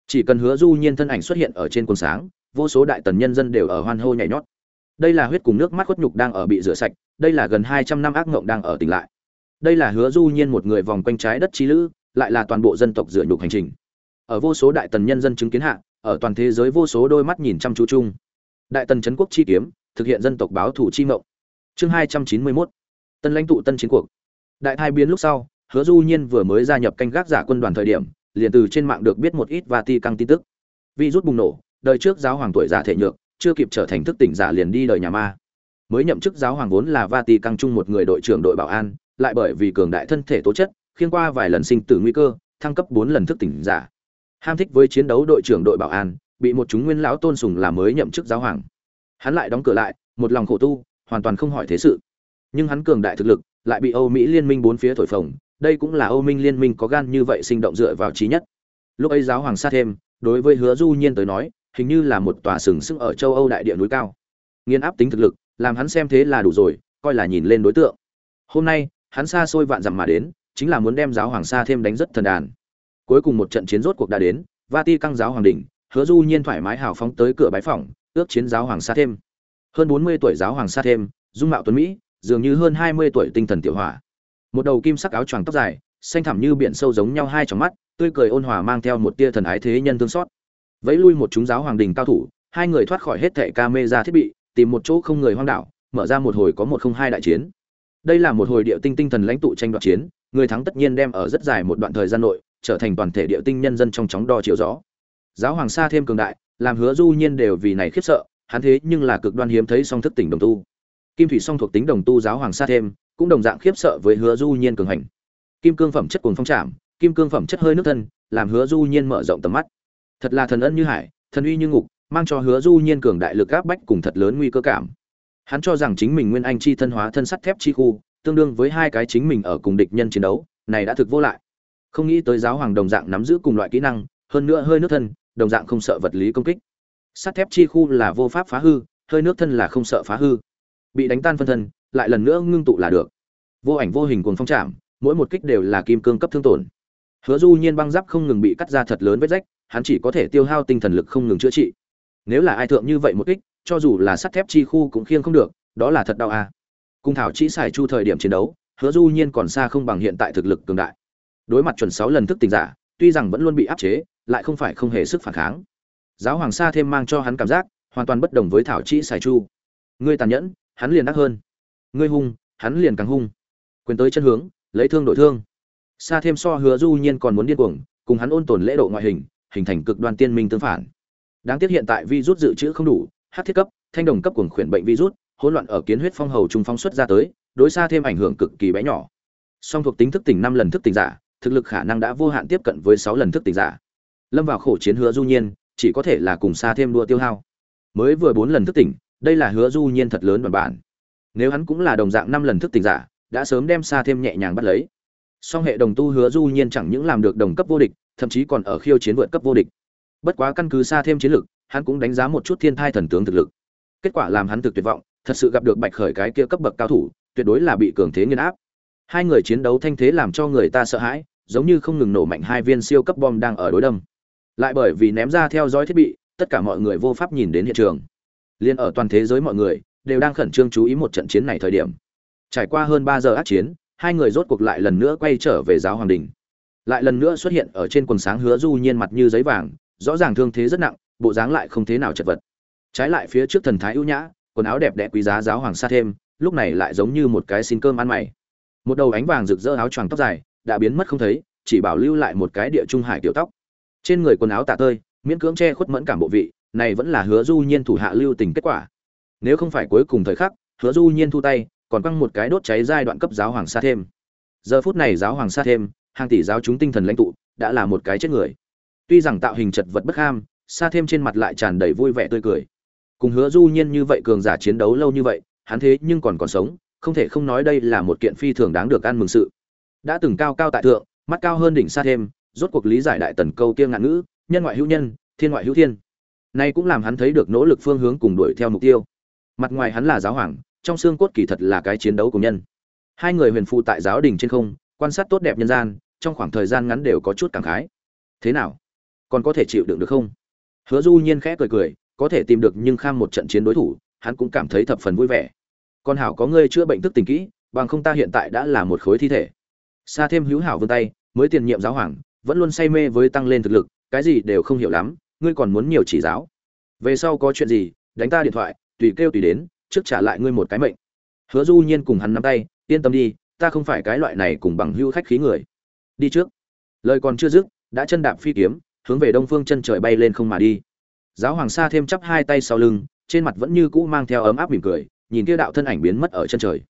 Chỉ cần hứa du nhiên thân ảnh xuất hiện ở trên quần sáng, vô số đại tần nhân dân đều ở hoan hô nhảy nhót. Đây là huyết cùng nước mắt khuất nhục đang ở bị rửa sạch đây là gần 200 năm ác ngộng đang ở tỉnh lại. Đây là hứa du nhiên một người vòng quanh trái đất trí lữ, lại là toàn bộ dân tộc dựa nhục hành trình. Ở vô số đại tần nhân dân chứng kiến hạ, ở toàn thế giới vô số đôi mắt nhìn chăm chú chung. Đại tần trấn quốc chi kiếm, thực hiện dân tộc báo thủ chi ngộng. chương 291 tân lãnh tụ tân chiến cuộc. Đại thai biến lúc sau, hứa du nhiên vừa mới gia nhập canh gác giả quân đoàn thời điểm, liền từ trên mạng được biết một ít và ti căng tin tức. Vi rút bùng nổ, đời trước giáo hoàng tuổi già thể nhược, chưa kịp trở thành thức tỉnh giả liền đi đời nhà ma mới nhậm chức giáo hoàng vốn là Vati căng chung một người đội trưởng đội bảo an, lại bởi vì cường đại thân thể tố chất, khiên qua vài lần sinh tử nguy cơ, thăng cấp 4 lần thức tỉnh giả. Ham thích với chiến đấu đội trưởng đội bảo an, bị một chúng nguyên lão tôn sùng là mới nhậm chức giáo hoàng. Hắn lại đóng cửa lại, một lòng khổ tu, hoàn toàn không hỏi thế sự. Nhưng hắn cường đại thực lực, lại bị Âu Mỹ liên minh bốn phía thổi phồng, đây cũng là Âu Minh liên minh có gan như vậy sinh động dựa vào trí nhất. Lúc ấy giáo hoàng sát thêm, đối với Hứa Du Nhiên tới nói, hình như là một tòa sừng sững ở châu Âu đại địa núi cao. Nghiên áp tính thực lực, làm hắn xem thế là đủ rồi, coi là nhìn lên đối tượng. Hôm nay, hắn xa xôi vạn dặm mà đến, chính là muốn đem giáo hoàng sa thêm đánh rất thần đàn. Cuối cùng một trận chiến rốt cuộc đã đến, Vati căng giáo hoàng đỉnh, Hứa Du Nhiên thoải mái hào phóng tới cửa bái phỏng, ước chiến giáo hoàng sa thêm. Hơn 40 tuổi giáo hoàng sa thêm, dung mạo tuấn mỹ, dường như hơn 20 tuổi tinh thần tiểu hỏa. Một đầu kim sắc áo choàng tóc dài, xanh thẳm như biển sâu giống nhau hai tròng mắt, tươi cười ôn hòa mang theo một tia thần ái thế nhân thương xót. Vẫy lui một chúng giáo hoàng đỉnh cao thủ, hai người thoát khỏi hết thảy camera thiết bị, tìm một chỗ không người hoang đảo, mở ra một hồi có một không hai đại chiến. Đây là một hồi địa tinh tinh thần lãnh tụ tranh đoạt chiến, người thắng tất nhiên đem ở rất dài một đoạn thời gian nội, trở thành toàn thể địa tinh nhân dân trong chóng đo chiều gió. Giáo hoàng sa thêm cường đại, làm hứa du nhiên đều vì này khiếp sợ, hắn thế nhưng là cực đoan hiếm thấy song thức tỉnh đồng tu. Kim thủy song thuộc tính đồng tu giáo hoàng sa thêm, cũng đồng dạng khiếp sợ với hứa du nhiên cường hành. Kim cương phẩm chất cuồng phong trảm, kim cương phẩm chất hơi nước thân, làm hứa du nhiên mở rộng tầm mắt. Thật là thần ân như hải, thần uy như ngục, mang cho hứa du nhiên cường đại lực áp bách cùng thật lớn nguy cơ cảm. Hắn cho rằng chính mình nguyên anh chi thân hóa thân sắt thép chi khu, tương đương với hai cái chính mình ở cùng địch nhân chiến đấu, này đã thực vô lại. Không nghĩ tới giáo hoàng đồng dạng nắm giữ cùng loại kỹ năng, hơn nữa hơi nước thân, đồng dạng không sợ vật lý công kích. Sắt thép chi khu là vô pháp phá hư, hơi nước thân là không sợ phá hư. Bị đánh tan phân thân, lại lần nữa ngưng tụ là được. Vô ảnh vô hình cuồng phong chạm, mỗi một kích đều là kim cương cấp thương tổn. Hứa du nhiên băng giáp không ngừng bị cắt ra thật lớn vết rách, hắn chỉ có thể tiêu hao tinh thần lực không ngừng chữa trị nếu là ai thượng như vậy một kích, cho dù là sắt thép chi khu cũng khiêng không được, đó là thật đau à. cung thảo chỉ xài chu thời điểm chiến đấu, hứa du nhiên còn xa không bằng hiện tại thực lực cường đại. Đối mặt chuẩn sáu lần thức tỉnh giả, tuy rằng vẫn luôn bị áp chế, lại không phải không hề sức phản kháng. Giáo hoàng sa thêm mang cho hắn cảm giác, hoàn toàn bất đồng với thảo chỉ xài chu. Ngươi tàn nhẫn, hắn liền đắc hơn. Ngươi hung, hắn liền càng hung. Quyền tới chân hướng, lấy thương đổi thương. Sa thêm so hứa du nhiên còn muốn điên cuồng, cùng hắn ôn tồn lễ độ ngoại hình hình thành cực đoan tiên minh tương phản đáng tiếc hiện tại virus dự trữ không đủ, hát thiết cấp, thanh đồng cấp cuồng khuyển bệnh virus, hỗn loạn ở kiến huyết phong hầu trung phong xuất ra tới, đối xa thêm ảnh hưởng cực kỳ bé nhỏ. Song thuộc tính thức tỉnh năm lần thức tỉnh giả, thực lực khả năng đã vô hạn tiếp cận với sáu lần thức tỉnh giả. Lâm vào khổ chiến hứa du nhiên, chỉ có thể là cùng xa thêm đua tiêu hao. Mới vừa bốn lần thức tỉnh, đây là hứa du nhiên thật lớn bản bản. Nếu hắn cũng là đồng dạng năm lần thức tỉnh giả, đã sớm đem xa thêm nhẹ nhàng bắt lấy. Song hệ đồng tu hứa du nhiên chẳng những làm được đồng cấp vô địch, thậm chí còn ở khiêu chiến vượt cấp vô địch bất quá căn cứ xa thêm chiến lực, hắn cũng đánh giá một chút thiên thai thần tướng thực lực. Kết quả làm hắn thực tuyệt vọng, thật sự gặp được bạch khởi cái kia cấp bậc cao thủ, tuyệt đối là bị cường thế nghiền áp. Hai người chiến đấu thanh thế làm cho người ta sợ hãi, giống như không ngừng nổ mạnh hai viên siêu cấp bom đang ở đối đâm. Lại bởi vì ném ra theo dõi thiết bị, tất cả mọi người vô pháp nhìn đến hiện trường. Liên ở toàn thế giới mọi người, đều đang khẩn trương chú ý một trận chiến này thời điểm. Trải qua hơn ba giờ ác chiến, hai người rốt cuộc lại lần nữa quay trở về giáo hoàng đình. Lại lần nữa xuất hiện ở trên quần sáng hứa du nhiên mặt như giấy vàng rõ ràng thương thế rất nặng, bộ dáng lại không thế nào chật vật. Trái lại phía trước thần thái ưu nhã, quần áo đẹp đẽ quý giá giáo hoàng sa thêm, lúc này lại giống như một cái xin cơm ăn mày. Một đầu ánh vàng rực rỡ áo choàng tóc dài, đã biến mất không thấy, chỉ bảo lưu lại một cái địa trung hải tiểu tóc. Trên người quần áo tả tơi, miễn cưỡng che khuất mẫn cảm bộ vị, này vẫn là hứa du nhiên thủ hạ lưu tình kết quả. Nếu không phải cuối cùng thời khắc, hứa du nhiên thu tay, còn quăng một cái đốt cháy giai đoạn cấp giáo hoàng sa thêm. Giờ phút này giáo hoàng sa thêm, hàng tỷ giáo chúng tinh thần lãnh tụ, đã là một cái chết người. Tuy rằng tạo hình chật vật bất ham, xa thêm trên mặt lại tràn đầy vui vẻ tươi cười. Cùng Hứa Du Nhiên như vậy cường giả chiến đấu lâu như vậy, hắn thế nhưng còn còn sống, không thể không nói đây là một kiện phi thường đáng được ăn mừng sự. Đã từng cao cao tại thượng mắt cao hơn đỉnh xa thêm rốt cuộc lý giải đại tần câu tiêm ngạn ngữ nhân ngoại hữu nhân thiên ngoại hữu thiên. Nay cũng làm hắn thấy được nỗ lực phương hướng cùng đuổi theo mục tiêu. Mặt ngoài hắn là giáo hoàng trong xương cốt kỳ thật là cái chiến đấu của nhân. Hai người huyền phụ tại giáo đình trên không quan sát tốt đẹp nhân gian trong khoảng thời gian ngắn đều có chút cảm khái. Thế nào? Còn có thể chịu đựng được không? Hứa du nhiên khẽ cười cười, có thể tìm được nhưng kham một trận chiến đối thủ, hắn cũng cảm thấy thập phần vui vẻ. Con hảo có ngươi chữa bệnh thức tình kỹ, bằng không ta hiện tại đã là một khối thi thể. Xa thêm hữu hảo vươn tay, mới tiền nhiệm giáo hoàng, vẫn luôn say mê với tăng lên thực lực, cái gì đều không hiểu lắm, ngươi còn muốn nhiều chỉ giáo. Về sau có chuyện gì, đánh ta điện thoại, tùy kêu tùy đến, trước trả lại ngươi một cái mệnh. Hứa du nhiên cùng hắn nắm tay, yên tâm đi, ta không phải cái loại này cùng bằng hưu khách khí người. Đi trước. Lời còn chưa dứt, đã chân đạp phi kiếm hướng về đông phương chân trời bay lên không mà đi. Giáo hoàng sa thêm chắp hai tay sau lưng, trên mặt vẫn như cũ mang theo ấm áp mỉm cười, nhìn kia đạo thân ảnh biến mất ở chân trời.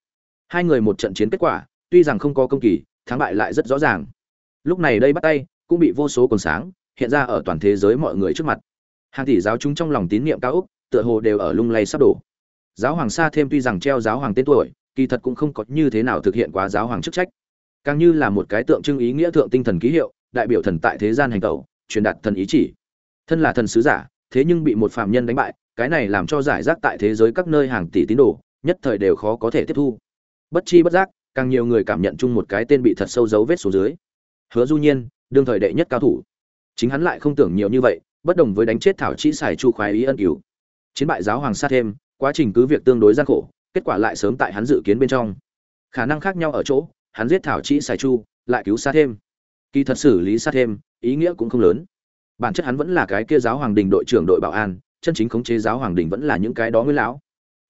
Hai người một trận chiến kết quả, tuy rằng không có công kỳ, thắng bại lại rất rõ ràng. Lúc này đây bắt tay, cũng bị vô số còn sáng, hiện ra ở toàn thế giới mọi người trước mặt. Hàng tỷ giáo chúng trong lòng tín niệm cao úc, tựa hồ đều ở lung lay sắp đổ. Giáo hoàng sa thêm tuy rằng treo giáo hoàng tên tuổi, kỳ thật cũng không có như thế nào thực hiện quá giáo hoàng chức trách. Càng như là một cái tượng trưng ý nghĩa thượng tinh thần ký hiệu, đại biểu thần tại thế gian hành tẩu truyền đạt thần ý chỉ. Thân là thần sứ giả, thế nhưng bị một phạm nhân đánh bại, cái này làm cho giải rác tại thế giới các nơi hàng tỷ tín đồ, nhất thời đều khó có thể tiếp thu. Bất chi bất giác, càng nhiều người cảm nhận chung một cái tên bị thật sâu dấu vết xuống dưới. Hứa du nhiên, đương thời đệ nhất cao thủ. Chính hắn lại không tưởng nhiều như vậy, bất đồng với đánh chết thảo chỉ xài chu khoái ý ân cứu chiến bại giáo hoàng sát thêm, quá trình cứ việc tương đối gian khổ, kết quả lại sớm tại hắn dự kiến bên trong. Khả năng khác nhau ở chỗ, hắn giết thảo chỉ xài chu, lại cứu sát thêm. Kỳ thật xử lý sát thêm ý nghĩa cũng không lớn. Bản chất hắn vẫn là cái kia giáo hoàng đình đội trưởng đội bảo an, chân chính khống chế giáo hoàng đình vẫn là những cái đó nguyên lão.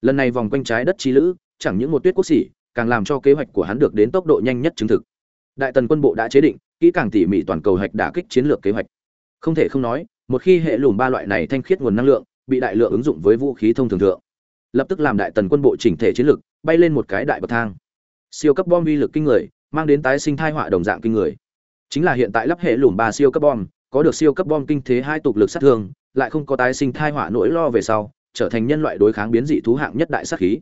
Lần này vòng quanh trái đất chi lữ, chẳng những một tuyết quốc sĩ, càng làm cho kế hoạch của hắn được đến tốc độ nhanh nhất chứng thực. Đại tần quân bộ đã chế định, kỹ càng tỉ mỉ toàn cầu hạch đả kích chiến lược kế hoạch. Không thể không nói, một khi hệ lùm ba loại này thanh khiết nguồn năng lượng, bị đại lượng ứng dụng với vũ khí thông thường thượng, lập tức làm đại tần quân bộ chỉnh thể chiến lược, bay lên một cái đại bậc thang. Siêu cấp bom uy lực kinh người, mang đến tái sinh thai họa đồng dạng kinh người chính là hiện tại lắp hệ lùm ba siêu cấp bom, có được siêu cấp bom kinh thế hai tục lực sát thương, lại không có tái sinh thai họa nỗi lo về sau, trở thành nhân loại đối kháng biến dị thú hạng nhất đại sát khí.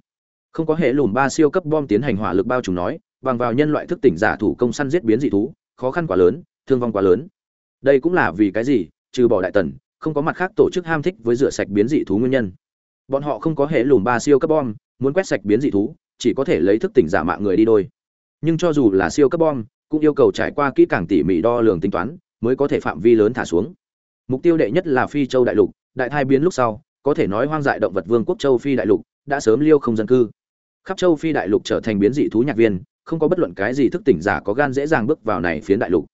Không có hệ lùm ba siêu cấp bom tiến hành hỏa lực bao trùm nói, bằng vào nhân loại thức tỉnh giả thủ công săn giết biến dị thú, khó khăn quá lớn, thương vong quá lớn. Đây cũng là vì cái gì, trừ bỏ đại tần, không có mặt khác tổ chức ham thích với rửa sạch biến dị thú nguyên nhân. Bọn họ không có hệ lùm ba siêu cấp bom, muốn quét sạch biến dị thú, chỉ có thể lấy thức tỉnh giả mạng người đi đôi. Nhưng cho dù là siêu cấp bom cũng yêu cầu trải qua kỹ càng tỉ mỉ đo lường tính toán, mới có thể phạm vi lớn thả xuống. Mục tiêu đệ nhất là phi châu đại lục, đại thai biến lúc sau, có thể nói hoang dại động vật vương quốc châu phi đại lục đã sớm liêu không dân cư. Khắp châu phi đại lục trở thành biến dị thú nhạc viên, không có bất luận cái gì thức tỉnh giả có gan dễ dàng bước vào này phiến đại lục.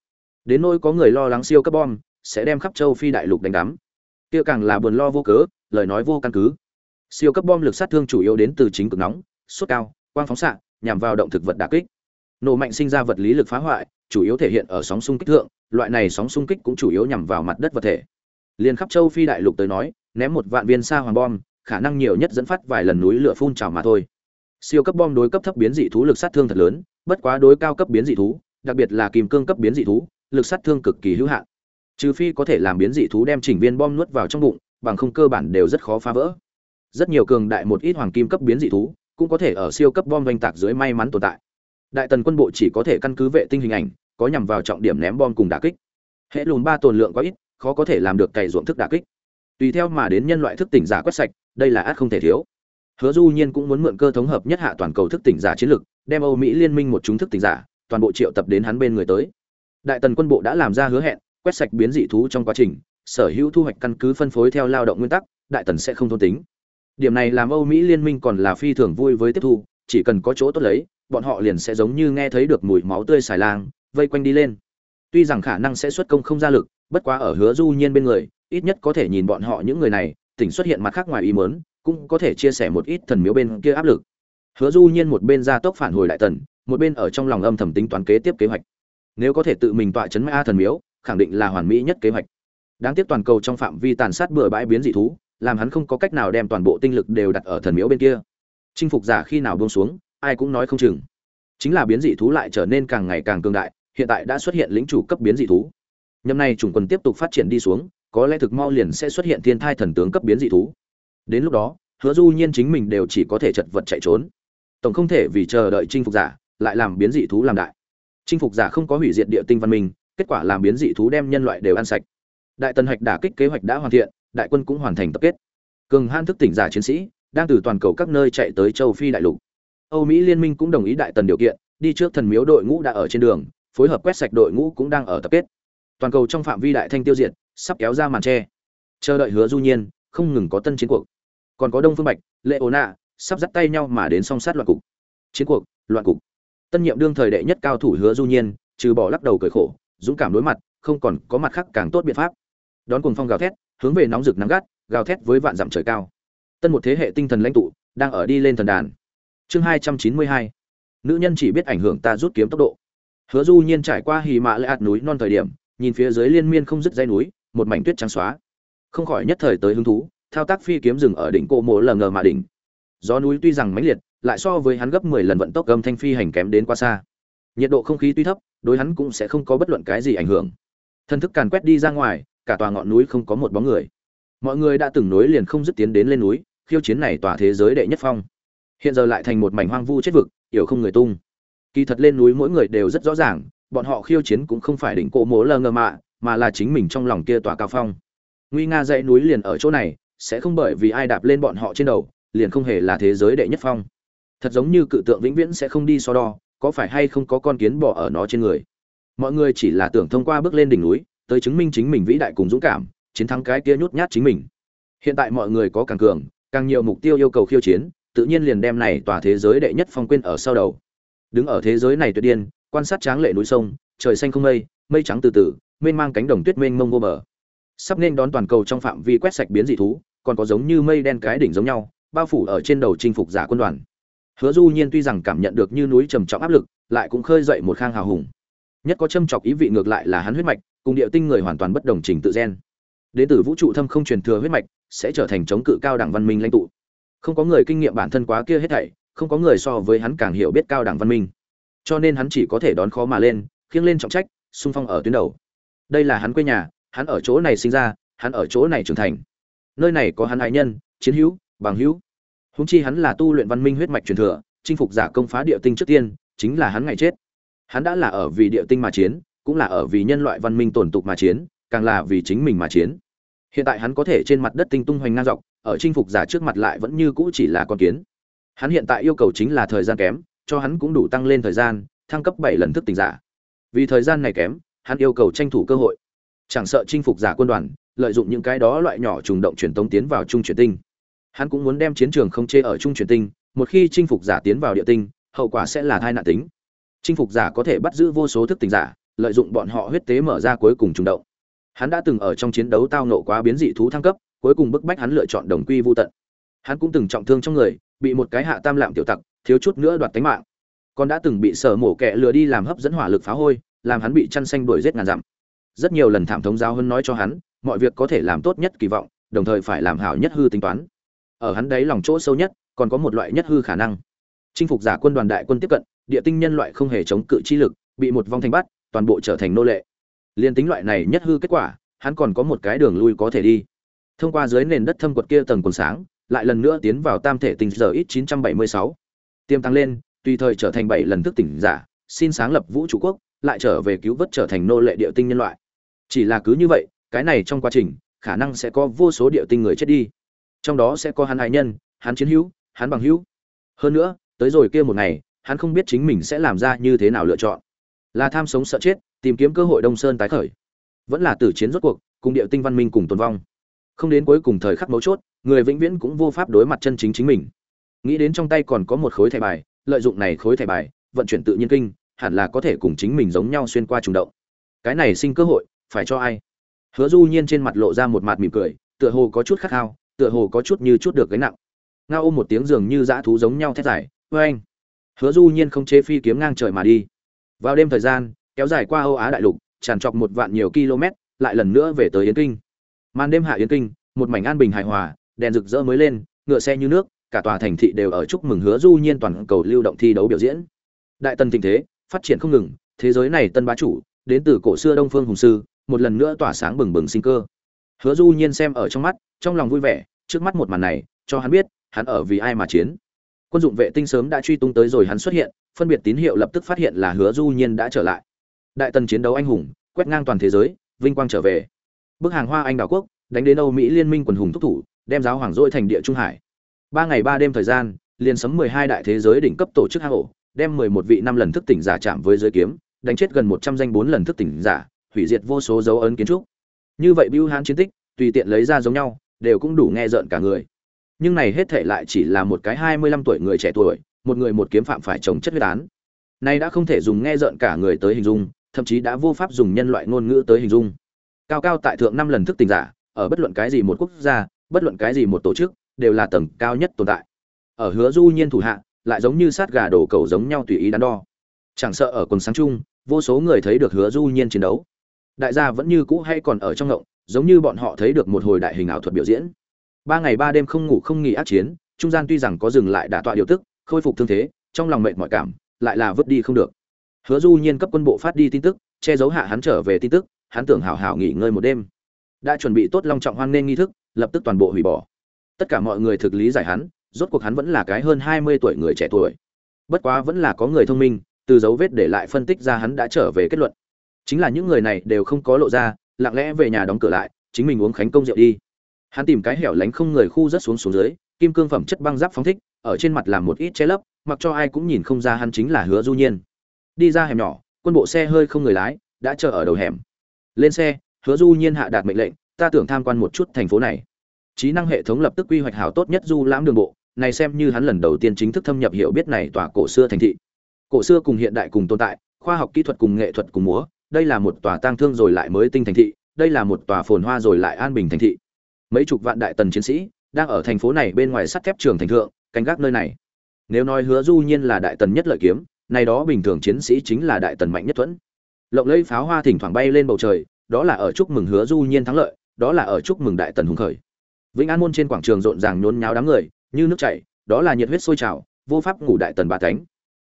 Đến nỗi có người lo lắng siêu cấp bom sẽ đem khắp châu phi đại lục đánh đắm. Kia càng là buồn lo vô cớ, lời nói vô căn cứ. Siêu cấp bom lực sát thương chủ yếu đến từ chính cực nóng, sốt cao, quang phóng xạ, nhằm vào động thực vật đặc kích nổ mạnh sinh ra vật lý lực phá hoại, chủ yếu thể hiện ở sóng xung kích thượng, loại này sóng xung kích cũng chủ yếu nhằm vào mặt đất vật thể. Liền khắp châu phi đại lục tới nói, ném một vạn viên sa hoàng bom, khả năng nhiều nhất dẫn phát vài lần núi lửa phun trào mà thôi. Siêu cấp bom đối cấp thấp biến dị thú lực sát thương thật lớn, bất quá đối cao cấp biến dị thú, đặc biệt là kìm cương cấp biến dị thú, lực sát thương cực kỳ hữu hạn. Trừ phi có thể làm biến dị thú đem chỉnh viên bom nuốt vào trong bụng, bằng không cơ bản đều rất khó phá vỡ. Rất nhiều cường đại một ít hoàng kim cấp biến dị thú cũng có thể ở siêu cấp bom doanh tạc dưới may mắn tồn tại đại tần quân bộ chỉ có thể căn cứ vệ tinh hình ảnh, có nhằm vào trọng điểm ném bom cùng đả kích. Hệ lùn ba tồn lượng quá ít, khó có thể làm được cày ruộng thức đả kích. Tùy theo mà đến nhân loại thức tỉnh giả quét sạch, đây là át không thể thiếu. Hứa du nhiên cũng muốn mượn cơ thống hợp nhất hạ toàn cầu thức tỉnh giả chiến lược, đem âu mỹ liên minh một chúng thức tỉnh giả, toàn bộ triệu tập đến hắn bên người tới. Đại tần quân bộ đã làm ra hứa hẹn, quét sạch biến dị thú trong quá trình, sở hữu thu hoạch căn cứ phân phối theo lao động nguyên tắc, đại tần sẽ không thôn tính. Điểm này làm âu mỹ liên minh còn là phi thường vui với tiếp thu chỉ cần có chỗ tốt lấy, bọn họ liền sẽ giống như nghe thấy được mùi máu tươi xài lang, vây quanh đi lên. Tuy rằng khả năng sẽ xuất công không ra lực, bất quá ở hứa du nhiên bên người, ít nhất có thể nhìn bọn họ những người này, tỉnh xuất hiện mặt khác ngoài ý mớn cũng có thể chia sẻ một ít thần miếu bên kia áp lực. Hứa du nhiên một bên ra tốc phản hồi đại tần, một bên ở trong lòng âm thầm tính toán kế tiếp kế hoạch. Nếu có thể tự mình tọa chấn a thần miếu, khẳng định là hoàn mỹ nhất kế hoạch. Đáng tiếc toàn cầu trong phạm vi tàn sát bừa bãi biến dị thú, làm hắn không có cách nào đem toàn bộ tinh lực đều đặt ở thần miếu bên kia chinh phục giả khi nào buông xuống, ai cũng nói không chừng. Chính là biến dị thú lại trở nên càng ngày càng cường đại, hiện tại đã xuất hiện lĩnh chủ cấp biến dị thú. Nhầm này chủng quân tiếp tục phát triển đi xuống, có lẽ thực mau liền sẽ xuất hiện thiên thai thần tướng cấp biến dị thú. Đến lúc đó, hứa du nhiên chính mình đều chỉ có thể chật vật chạy trốn. Tổng không thể vì chờ đợi chinh phục giả, lại làm biến dị thú làm đại. Chinh phục giả không có hủy diệt địa tinh văn minh, kết quả làm biến dị thú đem nhân loại đều ăn sạch. Đại tần hạch đả kích kế hoạch đã hoàn thiện, đại quân cũng hoàn thành tập kết. Cường han thức tỉnh giả chiến sĩ đang từ toàn cầu các nơi chạy tới châu phi đại lục. Âu mỹ liên minh cũng đồng ý đại tần điều kiện, đi trước thần miếu đội ngũ đã ở trên đường, phối hợp quét sạch đội ngũ cũng đang ở tập kết. Toàn cầu trong phạm vi đại thanh tiêu diệt, sắp kéo ra màn tre. Chờ đợi hứa du nhiên, không ngừng có tân chiến cuộc. Còn có đông phương bạch, lệ ố nạ, sắp dắt tay nhau mà đến song sát loạn cục. Chiến cuộc, loạn cục. Tân nhiệm đương thời đệ nhất cao thủ hứa du nhiên, trừ bỏ lắc đầu cười khổ, dũng cảm đối mặt, không còn có mặt khác càng tốt biện pháp. Đón cùng phong gào thét, hướng về nóng rực nắng gắt, gào thét với vạn dặm trời cao tân một thế hệ tinh thần lãnh tụ, đang ở đi lên thần đàn. Chương hai trăm chín mươi hai. Nữ nhân chỉ biết ảnh hưởng ta rút kiếm tốc độ. Hứa du nhiên trải qua hì mạ lệ ạt núi non thời điểm, nhìn phía dưới liên miên không dứt dây núi, một mảnh tuyết trắng xóa. Không khỏi nhất thời tới hứng thú, thao tác phi kiếm rừng ở đỉnh cổ mộ lờ ngờ mà đỉnh. Gió núi tuy rằng mãnh liệt, lại so với hắn gấp 10 lần vận tốc gầm thanh phi hành kém đến quá xa. Nhiệt độ không khí tuy thấp, đối hắn cũng sẽ không có bất luận cái gì ảnh hưởng. Thân thức càn quét đi ra ngoài, cả tòa ngọn núi không có một bóng người. Mọi người đã từng nối liền không dứt tiến đến lên núi khiêu chiến này tòa thế giới đệ nhất phong. Hiện giờ lại thành một mảnh hoang vu chết vực yểu không người tung. Kỳ thật lên núi mỗi người đều rất rõ ràng, bọn họ khiêu chiến cũng không phải đỉnh cổ mố lơ ngơ mạ, mà là chính mình trong lòng kia tòa cao phong. Nguy nga dãy núi liền ở chỗ này, sẽ không bởi vì ai đạp lên bọn họ trên đầu, liền không hề là thế giới đệ nhất phong. Thật giống như cự tượng vĩnh viễn sẽ không đi so đo, có phải hay không có con kiến bỏ ở nó trên người. Mọi người chỉ là tưởng thông qua bước lên đỉnh núi, tới chứng minh chính mình vĩ đại cùng dũng cảm, chiến thắng cái kia nhút nhát chính mình. Hiện tại mọi người có càng cường càng nhiều mục tiêu yêu cầu khiêu chiến, tự nhiên liền đem này tòa thế giới đệ nhất phong quên ở sau đầu. Đứng ở thế giới này tuyệt điên, quan sát tráng lệ núi sông, trời xanh không mây mây trắng từ từ, mênh mang cánh đồng tuyết mênh mông vô bờ. Sắp nên đón toàn cầu trong phạm vi quét sạch biến dị thú, còn có giống như mây đen cái đỉnh giống nhau, bao phủ ở trên đầu chinh phục giả quân đoàn. Hứa du nhiên tuy rằng cảm nhận được như núi trầm trọng áp lực, lại cũng khơi dậy một khang hào hùng. Nhất có châm chọc ý vị ngược lại là hắn huyết mạch, cùng điệu tinh người hoàn toàn bất đồng trình tự gen đến từ vũ trụ thâm không truyền thừa huyết mạch, sẽ trở thành chống cự cao đẳng văn minh lãnh tụ. Không có người kinh nghiệm bản thân quá kia hết thảy, không có người so với hắn càng hiểu biết cao đẳng văn minh. Cho nên hắn chỉ có thể đón khó mà lên, khiêng lên trọng trách, xung phong ở tuyến đầu. Đây là hắn quê nhà, hắn ở chỗ này sinh ra, hắn ở chỗ này trưởng thành. Nơi này có hắn ái nhân, chiến hữu, bằng hữu. Húng chi hắn là tu luyện văn minh huyết mạch truyền thừa, chinh phục giả công phá địa tinh trước tiên, chính là hắn ngày chết. Hắn đã là ở vì địa tinh mà chiến, cũng là ở vì nhân loại văn minh tổn tục mà chiến càng là vì chính mình mà chiến. Hiện tại hắn có thể trên mặt đất tinh tung hoành ngang dọc, ở chinh phục giả trước mặt lại vẫn như cũ chỉ là con kiến. Hắn hiện tại yêu cầu chính là thời gian kém, cho hắn cũng đủ tăng lên thời gian, thăng cấp bảy lần thức tỉnh giả. Vì thời gian này kém, hắn yêu cầu tranh thủ cơ hội. Chẳng sợ chinh phục giả quân đoàn, lợi dụng những cái đó loại nhỏ trùng động truyền tống tiến vào trung truyền tinh. Hắn cũng muốn đem chiến trường không chê ở trung truyền tinh, một khi chinh phục giả tiến vào địa tinh, hậu quả sẽ là thai nạn tính. Chinh phục giả có thể bắt giữ vô số thức tỉnh giả, lợi dụng bọn họ huyết tế mở ra cuối cùng trùng động hắn đã từng ở trong chiến đấu tao nộ quá biến dị thú thăng cấp, cuối cùng bức bách hắn lựa chọn đồng quy vô tận. Hắn cũng từng trọng thương trong người, bị một cái hạ tam lạm tiểu tặc, thiếu chút nữa đoạt tính mạng. Còn đã từng bị sở mổ kẹ lừa đi làm hấp dẫn hỏa lực phá hôi, làm hắn bị chăn xanh đuổi giết ngàn dặm. Rất nhiều lần thảm thống giáo hơn nói cho hắn, mọi việc có thể làm tốt nhất kỳ vọng, đồng thời phải làm hảo nhất hư tính toán. Ở hắn đấy lòng chỗ sâu nhất, còn có một loại nhất hư khả năng. Chinh phục giả quân đoàn đại quân tiếp cận, địa tinh nhân loại không hề chống cự chi lực, bị một vong thành bắt, toàn bộ trở thành nô lệ liên tính loại này nhất hư kết quả, hắn còn có một cái đường lui có thể đi. Thông qua dưới nền đất thâm quật kia tầng quần sáng, lại lần nữa tiến vào tam thể tình giờ ít 976. tiêm tăng lên, tùy thời trở thành bảy lần thức tỉnh giả, xin sáng lập vũ trụ quốc, lại trở về cứu vớt trở thành nô lệ địa tinh nhân loại. Chỉ là cứ như vậy, cái này trong quá trình, khả năng sẽ có vô số địa tinh người chết đi. Trong đó sẽ có hắn hải nhân, hắn chiến hữu, hắn bằng hữu. Hơn nữa, tới rồi kia một ngày, hắn không biết chính mình sẽ làm ra như thế nào lựa chọn là tham sống sợ chết, tìm kiếm cơ hội đông sơn tái khởi. Vẫn là tử chiến rốt cuộc, cùng địa tinh văn minh cùng tồn vong. Không đến cuối cùng thời khắc mấu chốt, người vĩnh viễn cũng vô pháp đối mặt chân chính chính mình. Nghĩ đến trong tay còn có một khối thẻ bài, lợi dụng này khối thẻ bài, vận chuyển tự nhiên kinh, hẳn là có thể cùng chính mình giống nhau xuyên qua trùng động. Cái này sinh cơ hội, phải cho ai? Hứa du nhiên trên mặt lộ ra một mặt mỉm cười, tựa hồ có chút khát khao, tựa hồ có chút như chút được gánh nặng. Ngao ôm một tiếng giường như dã thú giống nhau thét dài vê anh hứa du nhiên không chế phi kiếm ngang trời mà đi vào đêm thời gian, kéo dài qua âu á đại lục, tràn trọc một vạn nhiều km, lại lần nữa về tới yến kinh. Màn đêm hạ yến kinh, một mảnh an bình hài hòa, đèn rực rỡ mới lên, ngựa xe như nước, cả tòa thành thị đều ở chúc mừng hứa du nhiên toàn cầu lưu động thi đấu biểu diễn. Đại tần tình thế, phát triển không ngừng, thế giới này tân bá chủ, đến từ cổ xưa đông phương hùng sư, một lần nữa tỏa sáng bừng bừng sinh cơ. Hứa du nhiên xem ở trong mắt, trong lòng vui vẻ, trước mắt một màn này, cho hắn biết, hắn ở vì ai mà chiến. Quân dụng vệ tinh sớm đã truy tung tới rồi hắn xuất hiện phân biệt tín hiệu lập tức phát hiện là hứa du nhiên đã trở lại. Đại tần chiến đấu anh hùng, quét ngang toàn thế giới, vinh quang trở về. Bức hàng hoa anh đảo quốc, đánh đến âu mỹ liên minh quần hùng thúc thủ, đem giáo hoàng dỗi thành địa trung hải. Ba ngày ba đêm thời gian, liền sấm mười hai đại thế giới đỉnh cấp tổ chức hang ổ, đem mười một vị năm lần thức tỉnh giả chạm với giới kiếm, đánh chết gần một trăm danh bốn lần thức tỉnh giả, hủy diệt vô số dấu ấn kiến trúc. Như vậy bưu hán chiến tích, tùy tiện lấy ra giống nhau, đều cũng đủ nghe rợn cả người. Nhưng này hết thể lại chỉ là một cái hai mươi lăm tuổi người trẻ tuổi một người một kiếm phạm phải chồng chất huyết án. Nay đã không thể dùng nghe rợn cả người tới hình dung, thậm chí đã vô pháp dùng nhân loại ngôn ngữ tới hình dung. Cao cao tại thượng năm lần thức tình giả, ở bất luận cái gì một quốc gia, bất luận cái gì một tổ chức, đều là tầng cao nhất tồn tại. Ở hứa du nhiên thủ hạ, lại giống như sát gà đổ cầu giống nhau tùy ý đắn đo. Chẳng sợ ở quần sáng chung, vô số người thấy được hứa du nhiên chiến đấu. Đại gia vẫn như cũ hay còn ở trong ngộng, giống như bọn họ thấy được một hồi đại hình ảo thuật biểu diễn. Ba ngày ba đêm không ngủ không nghỉ ác chiến, trung gian tuy rằng có dừng lại đả tọa điều tức khôi phục thương thế, trong lòng mệt mọi cảm, lại là vứt đi không được. Hứa du nhiên cấp quân bộ phát đi tin tức, che giấu hạ hắn trở về tin tức, hắn tưởng hảo hảo nghỉ ngơi một đêm. Đã chuẩn bị tốt long trọng hoan nên nghi thức, lập tức toàn bộ hủy bỏ. Tất cả mọi người thực lý giải hắn, rốt cuộc hắn vẫn là cái hơn hai mươi tuổi người trẻ tuổi. Bất quá vẫn là có người thông minh, từ dấu vết để lại phân tích ra hắn đã trở về kết luận. Chính là những người này đều không có lộ ra, lặng lẽ về nhà đóng cửa lại, chính mình uống khánh công rượu đi. Hắn tìm cái hẻo lánh không người khu rất xuống xuống dưới kim cương phẩm chất băng giáp phóng thích, ở trên mặt làm một ít che lấp, mặc cho ai cũng nhìn không ra hắn chính là hứa du nhiên. Đi ra hẻm nhỏ, quân bộ xe hơi không người lái, đã chờ ở đầu hẻm. Lên xe, hứa du nhiên hạ đạt mệnh lệnh, ta tưởng tham quan một chút thành phố này. Trí năng hệ thống lập tức quy hoạch hảo tốt nhất du lãm đường bộ, này xem như hắn lần đầu tiên chính thức thâm nhập hiểu biết này tòa cổ xưa thành thị. Cổ xưa cùng hiện đại cùng tồn tại, khoa học kỹ thuật cùng nghệ thuật cùng múa, đây là một tòa tang thương rồi lại mới tinh thành thị, đây là một tòa phồn hoa rồi lại an bình thành thị. Mấy chục vạn đại tần chiến sĩ đang ở thành phố này bên ngoài sắt thép trường thành thượng, canh gác nơi này. Nếu nói hứa du nhiên là đại tần nhất lợi kiếm, này đó bình thường chiến sĩ chính là đại tần mạnh nhất thuẫn. Lộng lẫy pháo hoa thỉnh thoảng bay lên bầu trời, đó là ở chúc mừng hứa du nhiên thắng lợi, đó là ở chúc mừng đại tần hùng khởi. Vĩnh an môn trên quảng trường rộn ràng nhốn nháo đám người, như nước chảy, đó là nhiệt huyết sôi trào, vô pháp ngủ đại tần ba cánh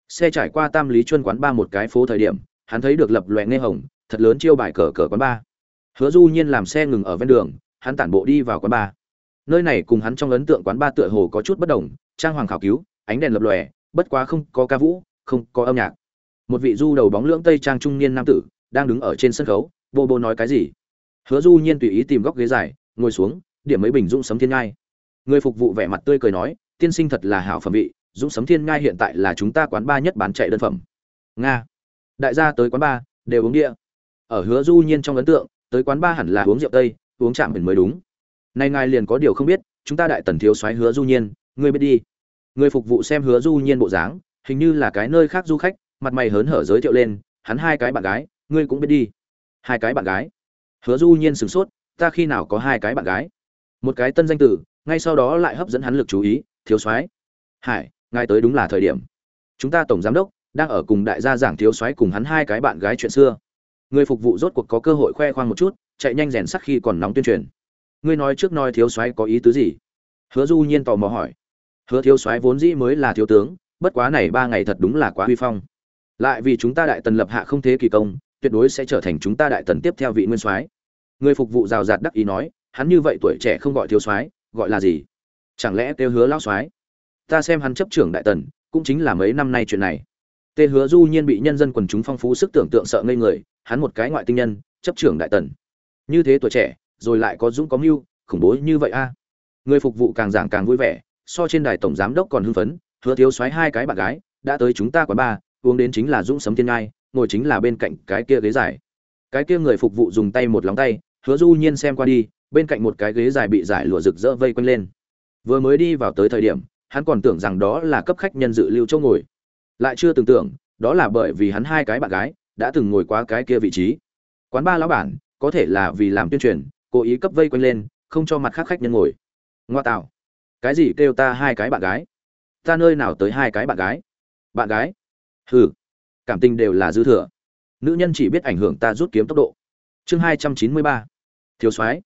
xe trải qua tam lý chuân quán ba một cái phố thời điểm, hắn thấy được lập loè nghe hồng, thật lớn chiêu bài cờ cờ quán ba. Hứa du nhiên làm xe ngừng ở ven đường, hắn tản bộ đi vào quán ba nơi này cùng hắn trong ấn tượng quán ba tựa hồ có chút bất đồng, trang hoàng khảo cứu, ánh đèn lập lòe, bất quá không có ca vũ, không có âm nhạc. Một vị du đầu bóng lưỡng tây trang trung niên nam tử đang đứng ở trên sân khấu, bô bô nói cái gì? Hứa du nhiên tùy ý tìm góc ghế dài, ngồi xuống, điểm mấy bình dũng sấm thiên ngai. Người phục vụ vẻ mặt tươi cười nói, tiên sinh thật là hảo phẩm vị, dũng sấm thiên ngai hiện tại là chúng ta quán ba nhất bán chạy đơn phẩm. Nga. Đại gia tới quán ba đều uống địa. Ở hứa du nhiên trong ấn tượng, tới quán ba hẳn là uống rượu tây, uống chạm biển mới đúng nay ngài liền có điều không biết, chúng ta đại tần thiếu soái hứa du nhiên, ngươi biết đi. Người phục vụ xem hứa du nhiên bộ dáng, hình như là cái nơi khác du khách, mặt mày hớn hở giới thiệu lên, hắn hai cái bạn gái, ngươi cũng biết đi. Hai cái bạn gái. Hứa du nhiên sửng sốt, ta khi nào có hai cái bạn gái? Một cái tân danh tử, ngay sau đó lại hấp dẫn hắn lực chú ý, thiếu soái. Hải, ngài tới đúng là thời điểm. Chúng ta tổng giám đốc đang ở cùng đại gia giảng thiếu soái cùng hắn hai cái bạn gái chuyện xưa. Người phục vụ rốt cuộc có cơ hội khoe khoang một chút, chạy nhanh rèn sắc khi còn nóng tuyên truyền ngươi nói trước nói thiếu soái có ý tứ gì? Hứa du nhiên tò mò hỏi. Hứa thiếu soái vốn dĩ mới là thiếu tướng, bất quá này ba ngày thật đúng là quá huy phong. Lại vì chúng ta đại tần lập hạ không thế kỳ công, tuyệt đối sẽ trở thành chúng ta đại tần tiếp theo vị nguyên soái. Người phục vụ rào rạt đắc ý nói, hắn như vậy tuổi trẻ không gọi thiếu soái, gọi là gì? Chẳng lẽ kêu hứa lão soái? Ta xem hắn chấp trưởng đại tần, cũng chính là mấy năm nay chuyện này. Tê hứa du nhiên bị nhân dân quần chúng phong phú sức tưởng tượng sợ ngây người, hắn một cái ngoại tinh nhân, chấp trưởng đại tần. Như thế tuổi trẻ rồi lại có dũng có mưu, khủng bố như vậy a. Người phục vụ càng giảng càng vui vẻ, so trên đài tổng giám đốc còn hưng phấn, hứa thiếu soái hai cái bạn gái, đã tới chúng ta quán ba, uống đến chính là dũng sấm thiên ngai, ngồi chính là bên cạnh cái kia ghế dài. Cái kia người phục vụ dùng tay một lóng tay, hứa du nhiên xem qua đi, bên cạnh một cái ghế dài bị giải lụa rực rỡ vây quanh lên. Vừa mới đi vào tới thời điểm, hắn còn tưởng rằng đó là cấp khách nhân dự lưu chỗ ngồi. Lại chưa tưởng tượng đó là bởi vì hắn hai cái bạn gái, đã từng ngồi qua cái kia vị trí. Quán ba lão bản, có thể là vì làm tuyên truyền cố ý cấp vây quanh lên, không cho mặt khác khách nhân ngồi. Ngoa tạo. Cái gì kêu ta hai cái bạn gái? Ta nơi nào tới hai cái bạn gái? Bạn gái? Hừ. Cảm tình đều là dư thừa. Nữ nhân chỉ biết ảnh hưởng ta rút kiếm tốc độ. Chương hai trăm chín mươi ba. Thiếu soái.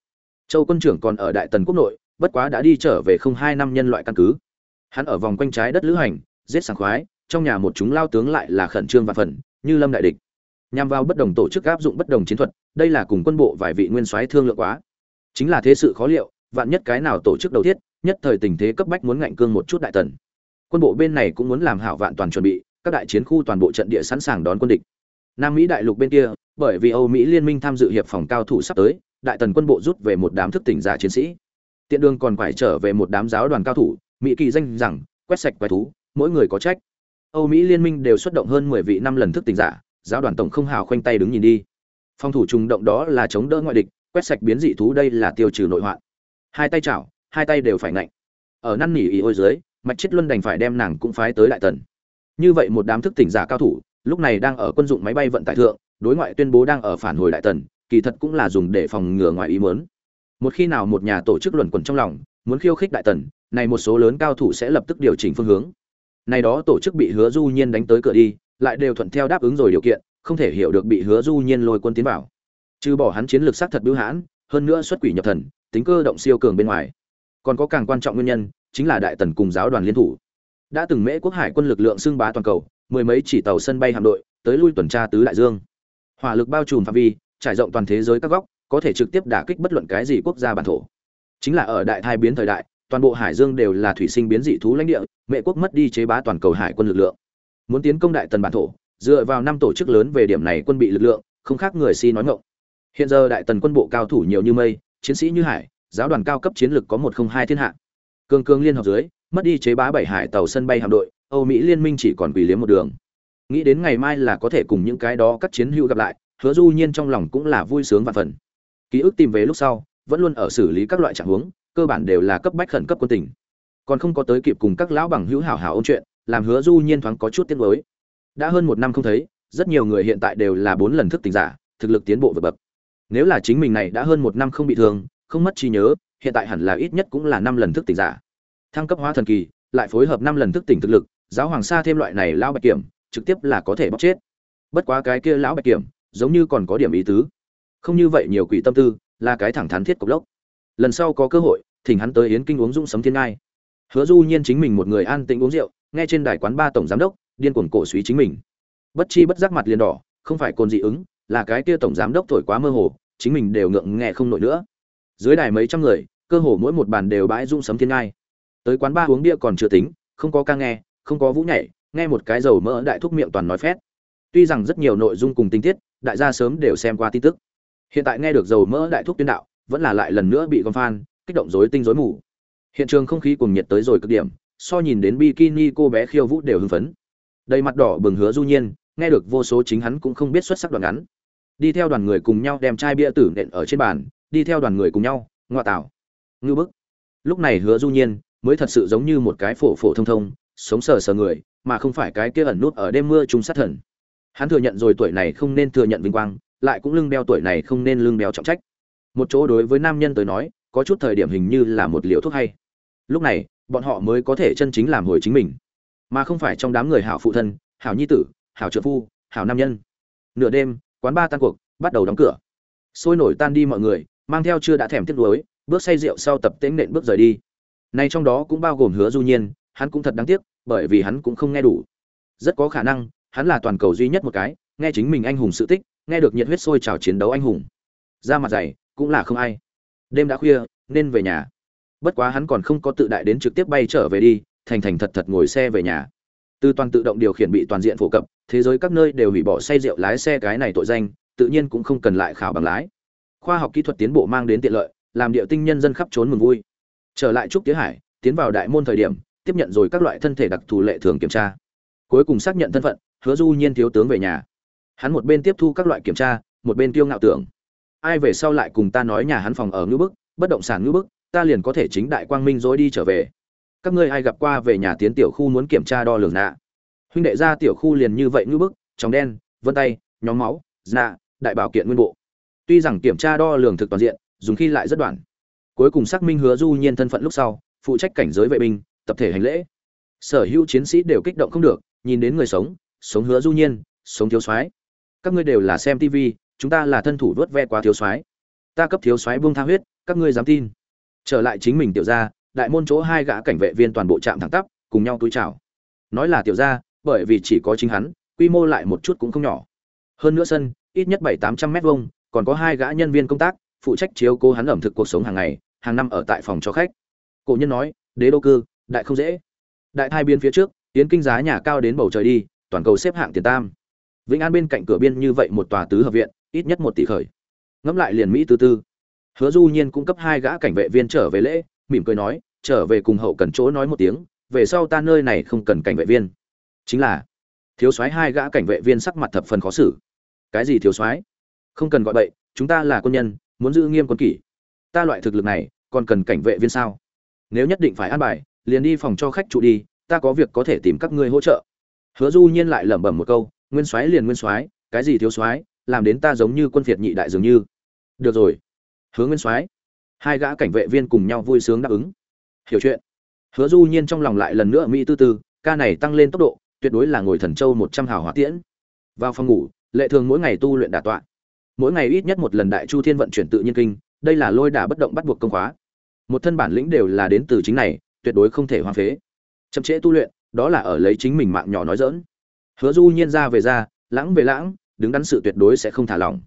Châu quân trưởng còn ở đại tần quốc nội, bất quá đã đi trở về không hai năm nhân loại căn cứ. Hắn ở vòng quanh trái đất lữ hành, giết sảng khoái, trong nhà một chúng lao tướng lại là khẩn trương và phần, như lâm đại địch nhằm vào bất đồng tổ chức áp dụng bất đồng chiến thuật, đây là cùng quân bộ vài vị nguyên soái thương lượng quá. Chính là thế sự khó liệu, vạn nhất cái nào tổ chức đầu thiết, nhất thời tình thế cấp bách muốn ngạnh cương một chút đại tần. Quân bộ bên này cũng muốn làm hảo vạn toàn chuẩn bị, các đại chiến khu toàn bộ trận địa sẵn sàng đón quân địch. Nam mỹ đại lục bên kia, bởi vì âu mỹ liên minh tham dự hiệp phòng cao thủ sắp tới, đại tần quân bộ rút về một đám thức tỉnh giả chiến sĩ. Tiện đường còn phải trở về một đám giáo đoàn cao thủ, mỹ kỳ danh rằng, quét sạch quái thú, mỗi người có trách. Âu mỹ liên minh đều xuất động hơn mười vị năm lần thức tỉnh giả giáo đoàn tổng không hào khoanh tay đứng nhìn đi. Phòng thủ trùng động đó là chống đỡ ngoại địch, quét sạch biến dị thú đây là tiêu trừ nội hoạn. Hai tay chảo, hai tay đều phải ngạnh. Ở năn nỉ ý ôi dưới, mạch chết luân đành phải đem nàng cũng phái tới đại tần. Như vậy một đám thức tỉnh giả cao thủ, lúc này đang ở quân dụng máy bay vận tải thượng, đối ngoại tuyên bố đang ở phản hồi đại tần, kỳ thật cũng là dùng để phòng ngừa ngoài ý muốn. Một khi nào một nhà tổ chức luẩn quẩn trong lòng, muốn khiêu khích đại tần, này một số lớn cao thủ sẽ lập tức điều chỉnh phương hướng. Này đó tổ chức bị hứa du nhiên đánh tới cửa đi lại đều thuận theo đáp ứng rồi điều kiện, không thể hiểu được bị hứa du nhiên lôi quân tiến vào. Trừ bỏ hắn chiến lược sát thật bưu hãn, hơn nữa xuất quỷ nhập thần, tính cơ động siêu cường bên ngoài. Còn có càng quan trọng nguyên nhân, chính là đại tần cùng giáo đoàn liên thủ. Đã từng mễ quốc hải quân lực lượng xưng bá toàn cầu, mười mấy chỉ tàu sân bay hạm đội, tới lui tuần tra tứ đại dương. Hỏa lực bao trùm phạm vi, trải rộng toàn thế giới các góc, có thể trực tiếp đả kích bất luận cái gì quốc gia bản thổ. Chính là ở đại thai biến thời đại, toàn bộ hải dương đều là thủy sinh biến dị thú lãnh địa mẹ quốc mất đi chế bá toàn cầu hải quân lực lượng muốn tiến công đại tần bản thổ, dựa vào năm tổ chức lớn về điểm này quân bị lực lượng, không khác người si nói ngộng hiện giờ đại tần quân bộ cao thủ nhiều như mây, chiến sĩ như hải, giáo đoàn cao cấp chiến lược có một không hai thiên hạ. Cường cường liên hợp dưới, mất đi chế bá bảy hải tàu sân bay hạm đội, âu mỹ liên minh chỉ còn quỳ liếm một đường. Nghĩ đến ngày mai là có thể cùng những cái đó các chiến hữu gặp lại, hứa du nhiên trong lòng cũng là vui sướng và phần. Ký ức tìm về lúc sau, vẫn luôn ở xử lý các loại trạng huống, cơ bản đều là cấp bách khẩn cấp quân tình. Còn không có tới kịp cùng các lão bằng hữu hảo hảo ôn chuyện làm hứa du nhiên thoáng có chút tiếc nuối. Đã hơn một năm không thấy, rất nhiều người hiện tại đều là bốn lần thức tỉnh giả, thực lực tiến bộ vượt bậc. Nếu là chính mình này đã hơn một năm không bị thương, không mất trí nhớ, hiện tại hẳn là ít nhất cũng là năm lần thức tỉnh giả. Thăng cấp hóa thần kỳ, lại phối hợp năm lần thức tỉnh thực lực, giáo hoàng sa thêm loại này lão bạch kiểm, trực tiếp là có thể bóc chết. Bất quá cái kia lão bạch kiểm, giống như còn có điểm ý tứ. Không như vậy nhiều quỷ tâm tư, là cái thẳng thắn thiết cục lốc. Lần sau có cơ hội, thỉnh hắn tới yến kinh uống dũng sấm thiên ngai. Hứa du nhiên chính mình một người an tĩnh uống rượu nghe trên đài quán ba tổng giám đốc, điên cuồng cổ suý chính mình. Bất chi bất giác mặt liền đỏ, không phải cồn dị ứng, là cái kia tổng giám đốc thổi quá mơ hồ, chính mình đều ngượng nghe không nổi nữa. Dưới đài mấy trăm người, cơ hồ mỗi một bàn đều bãi dung sấm thiên ngai. Tới quán ba uống bia còn chưa tính, không có ca nghe, không có vũ nhảy, nghe một cái dầu mỡ đại thúc miệng toàn nói phét. Tuy rằng rất nhiều nội dung cùng tinh tiết, đại gia sớm đều xem qua tin tức. Hiện tại nghe được dầu mỡ đại thúc tuyên đạo, vẫn là lại lần nữa bị con phan, kích động rối tinh rối mù. Hiện trường không khí cùng nhiệt tới rồi cực điểm so nhìn đến bikini cô bé khiêu vũ đều hưng phấn. Đầy mặt đỏ bừng hứa du nhiên, nghe được vô số chính hắn cũng không biết xuất sắc đoạn ngắn. Đi theo đoàn người cùng nhau đem chai bia tử nện ở trên bàn, đi theo đoàn người cùng nhau ngoại tảo ngư bức. Lúc này hứa du nhiên mới thật sự giống như một cái phổ phổ thông thông, sống sờ sờ người, mà không phải cái kia ẩn nút ở đêm mưa trung sát thần. Hắn thừa nhận rồi tuổi này không nên thừa nhận vinh quang, lại cũng lưng đeo tuổi này không nên lưng đeo trọng trách. Một chỗ đối với nam nhân tới nói, có chút thời điểm hình như là một liều thuốc hay. Lúc này bọn họ mới có thể chân chính làm hồi chính mình. Mà không phải trong đám người hảo phụ thân, hảo nhi tử, hảo trợ phu, hảo nam nhân. Nửa đêm, quán ba tan cuộc, bắt đầu đóng cửa. Sôi nổi tan đi mọi người, mang theo chưa đã thèm tiếc nuối, bước say rượu sau tập tễnh nện bước rời đi. Nay trong đó cũng bao gồm hứa du nhiên, hắn cũng thật đáng tiếc, bởi vì hắn cũng không nghe đủ. Rất có khả năng, hắn là toàn cầu duy nhất một cái, nghe chính mình anh hùng sự tích, nghe được nhiệt huyết sôi trào chiến đấu anh hùng. Ra mặt dày, cũng là không ai. Đêm đã khuya, nên về nhà bất quá hắn còn không có tự đại đến trực tiếp bay trở về đi, thành thành thật thật ngồi xe về nhà. Từ toàn tự động điều khiển bị toàn diện phổ cập, thế giới các nơi đều hủy bỏ say rượu lái xe cái này tội danh, tự nhiên cũng không cần lại khảo bằng lái. Khoa học kỹ thuật tiến bộ mang đến tiện lợi, làm địa tinh nhân dân khắp trốn mừng vui. Trở lại trúc tiến hải, tiến vào đại môn thời điểm, tiếp nhận rồi các loại thân thể đặc thù lệ thường kiểm tra. Cuối cùng xác nhận thân phận, hứa du nhiên thiếu tướng về nhà. Hắn một bên tiếp thu các loại kiểm tra, một bên tiêu ngạo tưởng. Ai về sau lại cùng ta nói nhà hắn phòng ở ngữ bức, bất động sản ngữ bức ta liền có thể chính đại quang minh dối đi trở về. Các ngươi ai gặp qua về nhà tiến tiểu khu muốn kiểm tra đo lường nạ? Huynh đệ ra tiểu khu liền như vậy ngữ bức chóng đen, vân tay, nhóm máu nạ đại bảo kiện nguyên bộ. Tuy rằng kiểm tra đo lường thực toàn diện, dùng khi lại rất đoạn. Cuối cùng xác minh hứa du nhiên thân phận lúc sau, phụ trách cảnh giới vệ binh, tập thể hành lễ. Sở hữu chiến sĩ đều kích động không được, nhìn đến người sống sống hứa du nhiên, sống thiếu soái. Các ngươi đều là xem tv chúng ta là thân thủ vớt ve quá thiếu soái. Ta cấp thiếu soái buông tha huyết, các ngươi dám tin trở lại chính mình tiểu gia, đại môn chỗ hai gã cảnh vệ viên toàn bộ trạm thẳng tắp, cùng nhau túi chào. Nói là tiểu gia, bởi vì chỉ có chính hắn, quy mô lại một chút cũng không nhỏ. Hơn nữa sân, ít nhất bảy tám trăm mét vuông, còn có hai gã nhân viên công tác, phụ trách chiếu cố hắn ẩm thực cuộc sống hàng ngày, hàng năm ở tại phòng cho khách. Cổ nhân nói, đế đô cư, đại không dễ. Đại thai biên phía trước tiến kinh giá nhà cao đến bầu trời đi, toàn cầu xếp hạng tiền tam. Vĩnh an bên cạnh cửa biên như vậy một tòa tứ hợp viện, ít nhất một tỷ khởi. Ngẫm lại liền mỹ tư tư hứa du nhiên cung cấp hai gã cảnh vệ viên trở về lễ, mỉm cười nói, trở về cùng hậu cần chỗ nói một tiếng, về sau ta nơi này không cần cảnh vệ viên. Chính là, thiếu soái hai gã cảnh vệ viên sắc mặt thập phần khó xử. Cái gì thiếu soái? Không cần gọi bậy, chúng ta là quân nhân, muốn giữ nghiêm quân kỷ. Ta loại thực lực này, còn cần cảnh vệ viên sao? Nếu nhất định phải an bài, liền đi phòng cho khách trụ đi, ta có việc có thể tìm các ngươi hỗ trợ. Hứa du nhiên lại lẩm bẩm một câu, nguyên soái liền nguyên soái, cái gì thiếu soái, làm đến ta giống như quân phiệt nhị đại dường như. Được rồi hứa nguyên soái, hai gã cảnh vệ viên cùng nhau vui sướng đáp ứng. Hiểu chuyện. Hứa du nhiên trong lòng lại lần nữa mỹ tư tư, ca này tăng lên tốc độ, tuyệt đối là ngồi thần châu một trăm hào hỏa tiễn. Vào phòng ngủ, lệ thường mỗi ngày tu luyện đả tọa. Mỗi ngày ít nhất một lần đại chu thiên vận chuyển tự nhiên kinh, đây là lôi đả bất động bắt buộc công khóa. Một thân bản lĩnh đều là đến từ chính này, tuyệt đối không thể hoang phế. Chậm trễ tu luyện, đó là ở lấy chính mình mạng nhỏ nói dỡn hứa du nhiên ra về ra, lãng về lãng, đứng đắn sự tuyệt đối sẽ không thả lỏng.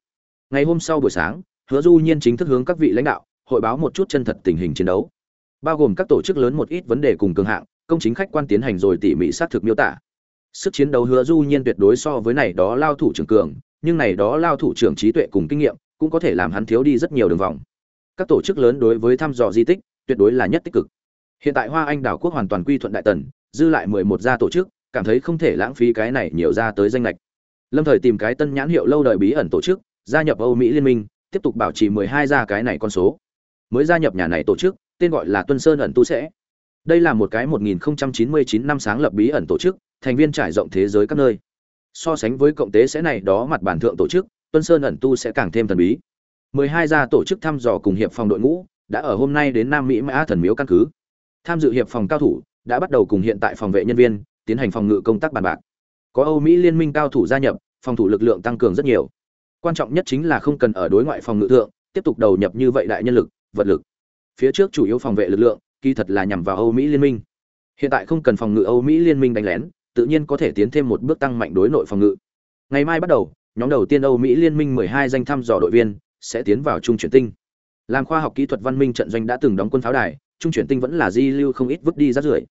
Ngày hôm sau buổi sáng hứa du nhiên chính thức hướng các vị lãnh đạo, hội báo một chút chân thật tình hình chiến đấu. Bao gồm các tổ chức lớn một ít vấn đề cùng cường hạng, công chính khách quan tiến hành rồi tỉ mỉ xác thực miêu tả. Sức chiến đấu hứa du nhiên tuyệt đối so với này đó lao thủ trưởng cường, nhưng này đó lao thủ trưởng trí tuệ cùng kinh nghiệm cũng có thể làm hắn thiếu đi rất nhiều đường vòng. Các tổ chức lớn đối với thăm dò di tích, tuyệt đối là nhất tích cực. Hiện tại hoa anh đảo quốc hoàn toàn quy thuận đại tần, dư lại mười một gia tổ chức, cảm thấy không thể lãng phí cái này nhiều ra tới danh lệch. Lâm thời tìm cái tân nhãn hiệu lâu đời bí ẩn tổ chức, gia nhập âu mỹ liên minh tiếp tục bảo trì mười hai gia cái này con số. Mới gia nhập nhà này tổ chức, tên gọi là tuân sơn ẩn tu sẽ. Đây là một cái 1099 năm sáng lập bí ẩn tổ chức, thành viên trải rộng thế giới các nơi. So sánh với cộng tế sẽ này đó mặt bản thượng tổ chức, tuân sơn ẩn tu sẽ càng thêm thần bí. 12 gia tổ chức thăm dò cùng hiệp phòng đội ngũ, đã ở hôm nay đến nam mỹ mã thần miếu căn cứ. Tham dự hiệp phòng cao thủ, đã bắt đầu cùng hiện tại phòng vệ nhân viên, tiến hành phòng ngự công tác bàn bạc. Có âu mỹ liên minh cao thủ gia nhập, phòng thủ lực lượng tăng cường rất nhiều quan trọng nhất chính là không cần ở đối ngoại phòng ngự thượng, tiếp tục đầu nhập như vậy đại nhân lực, vật lực. Phía trước chủ yếu phòng vệ lực lượng, kỳ thật là nhằm vào âu mỹ liên minh. Hiện tại không cần phòng ngự âu mỹ liên minh đánh lén, tự nhiên có thể tiến thêm một bước tăng mạnh đối nội phòng ngự. Ngày mai bắt đầu, nhóm đầu tiên âu mỹ liên minh 12 danh thăm dò đội viên sẽ tiến vào trung chuyển tinh. Làm khoa học kỹ thuật văn minh trận doanh đã từng đóng quân pháo đài, trung chuyển tinh vẫn là di lưu không ít vứt đi rác rưởi.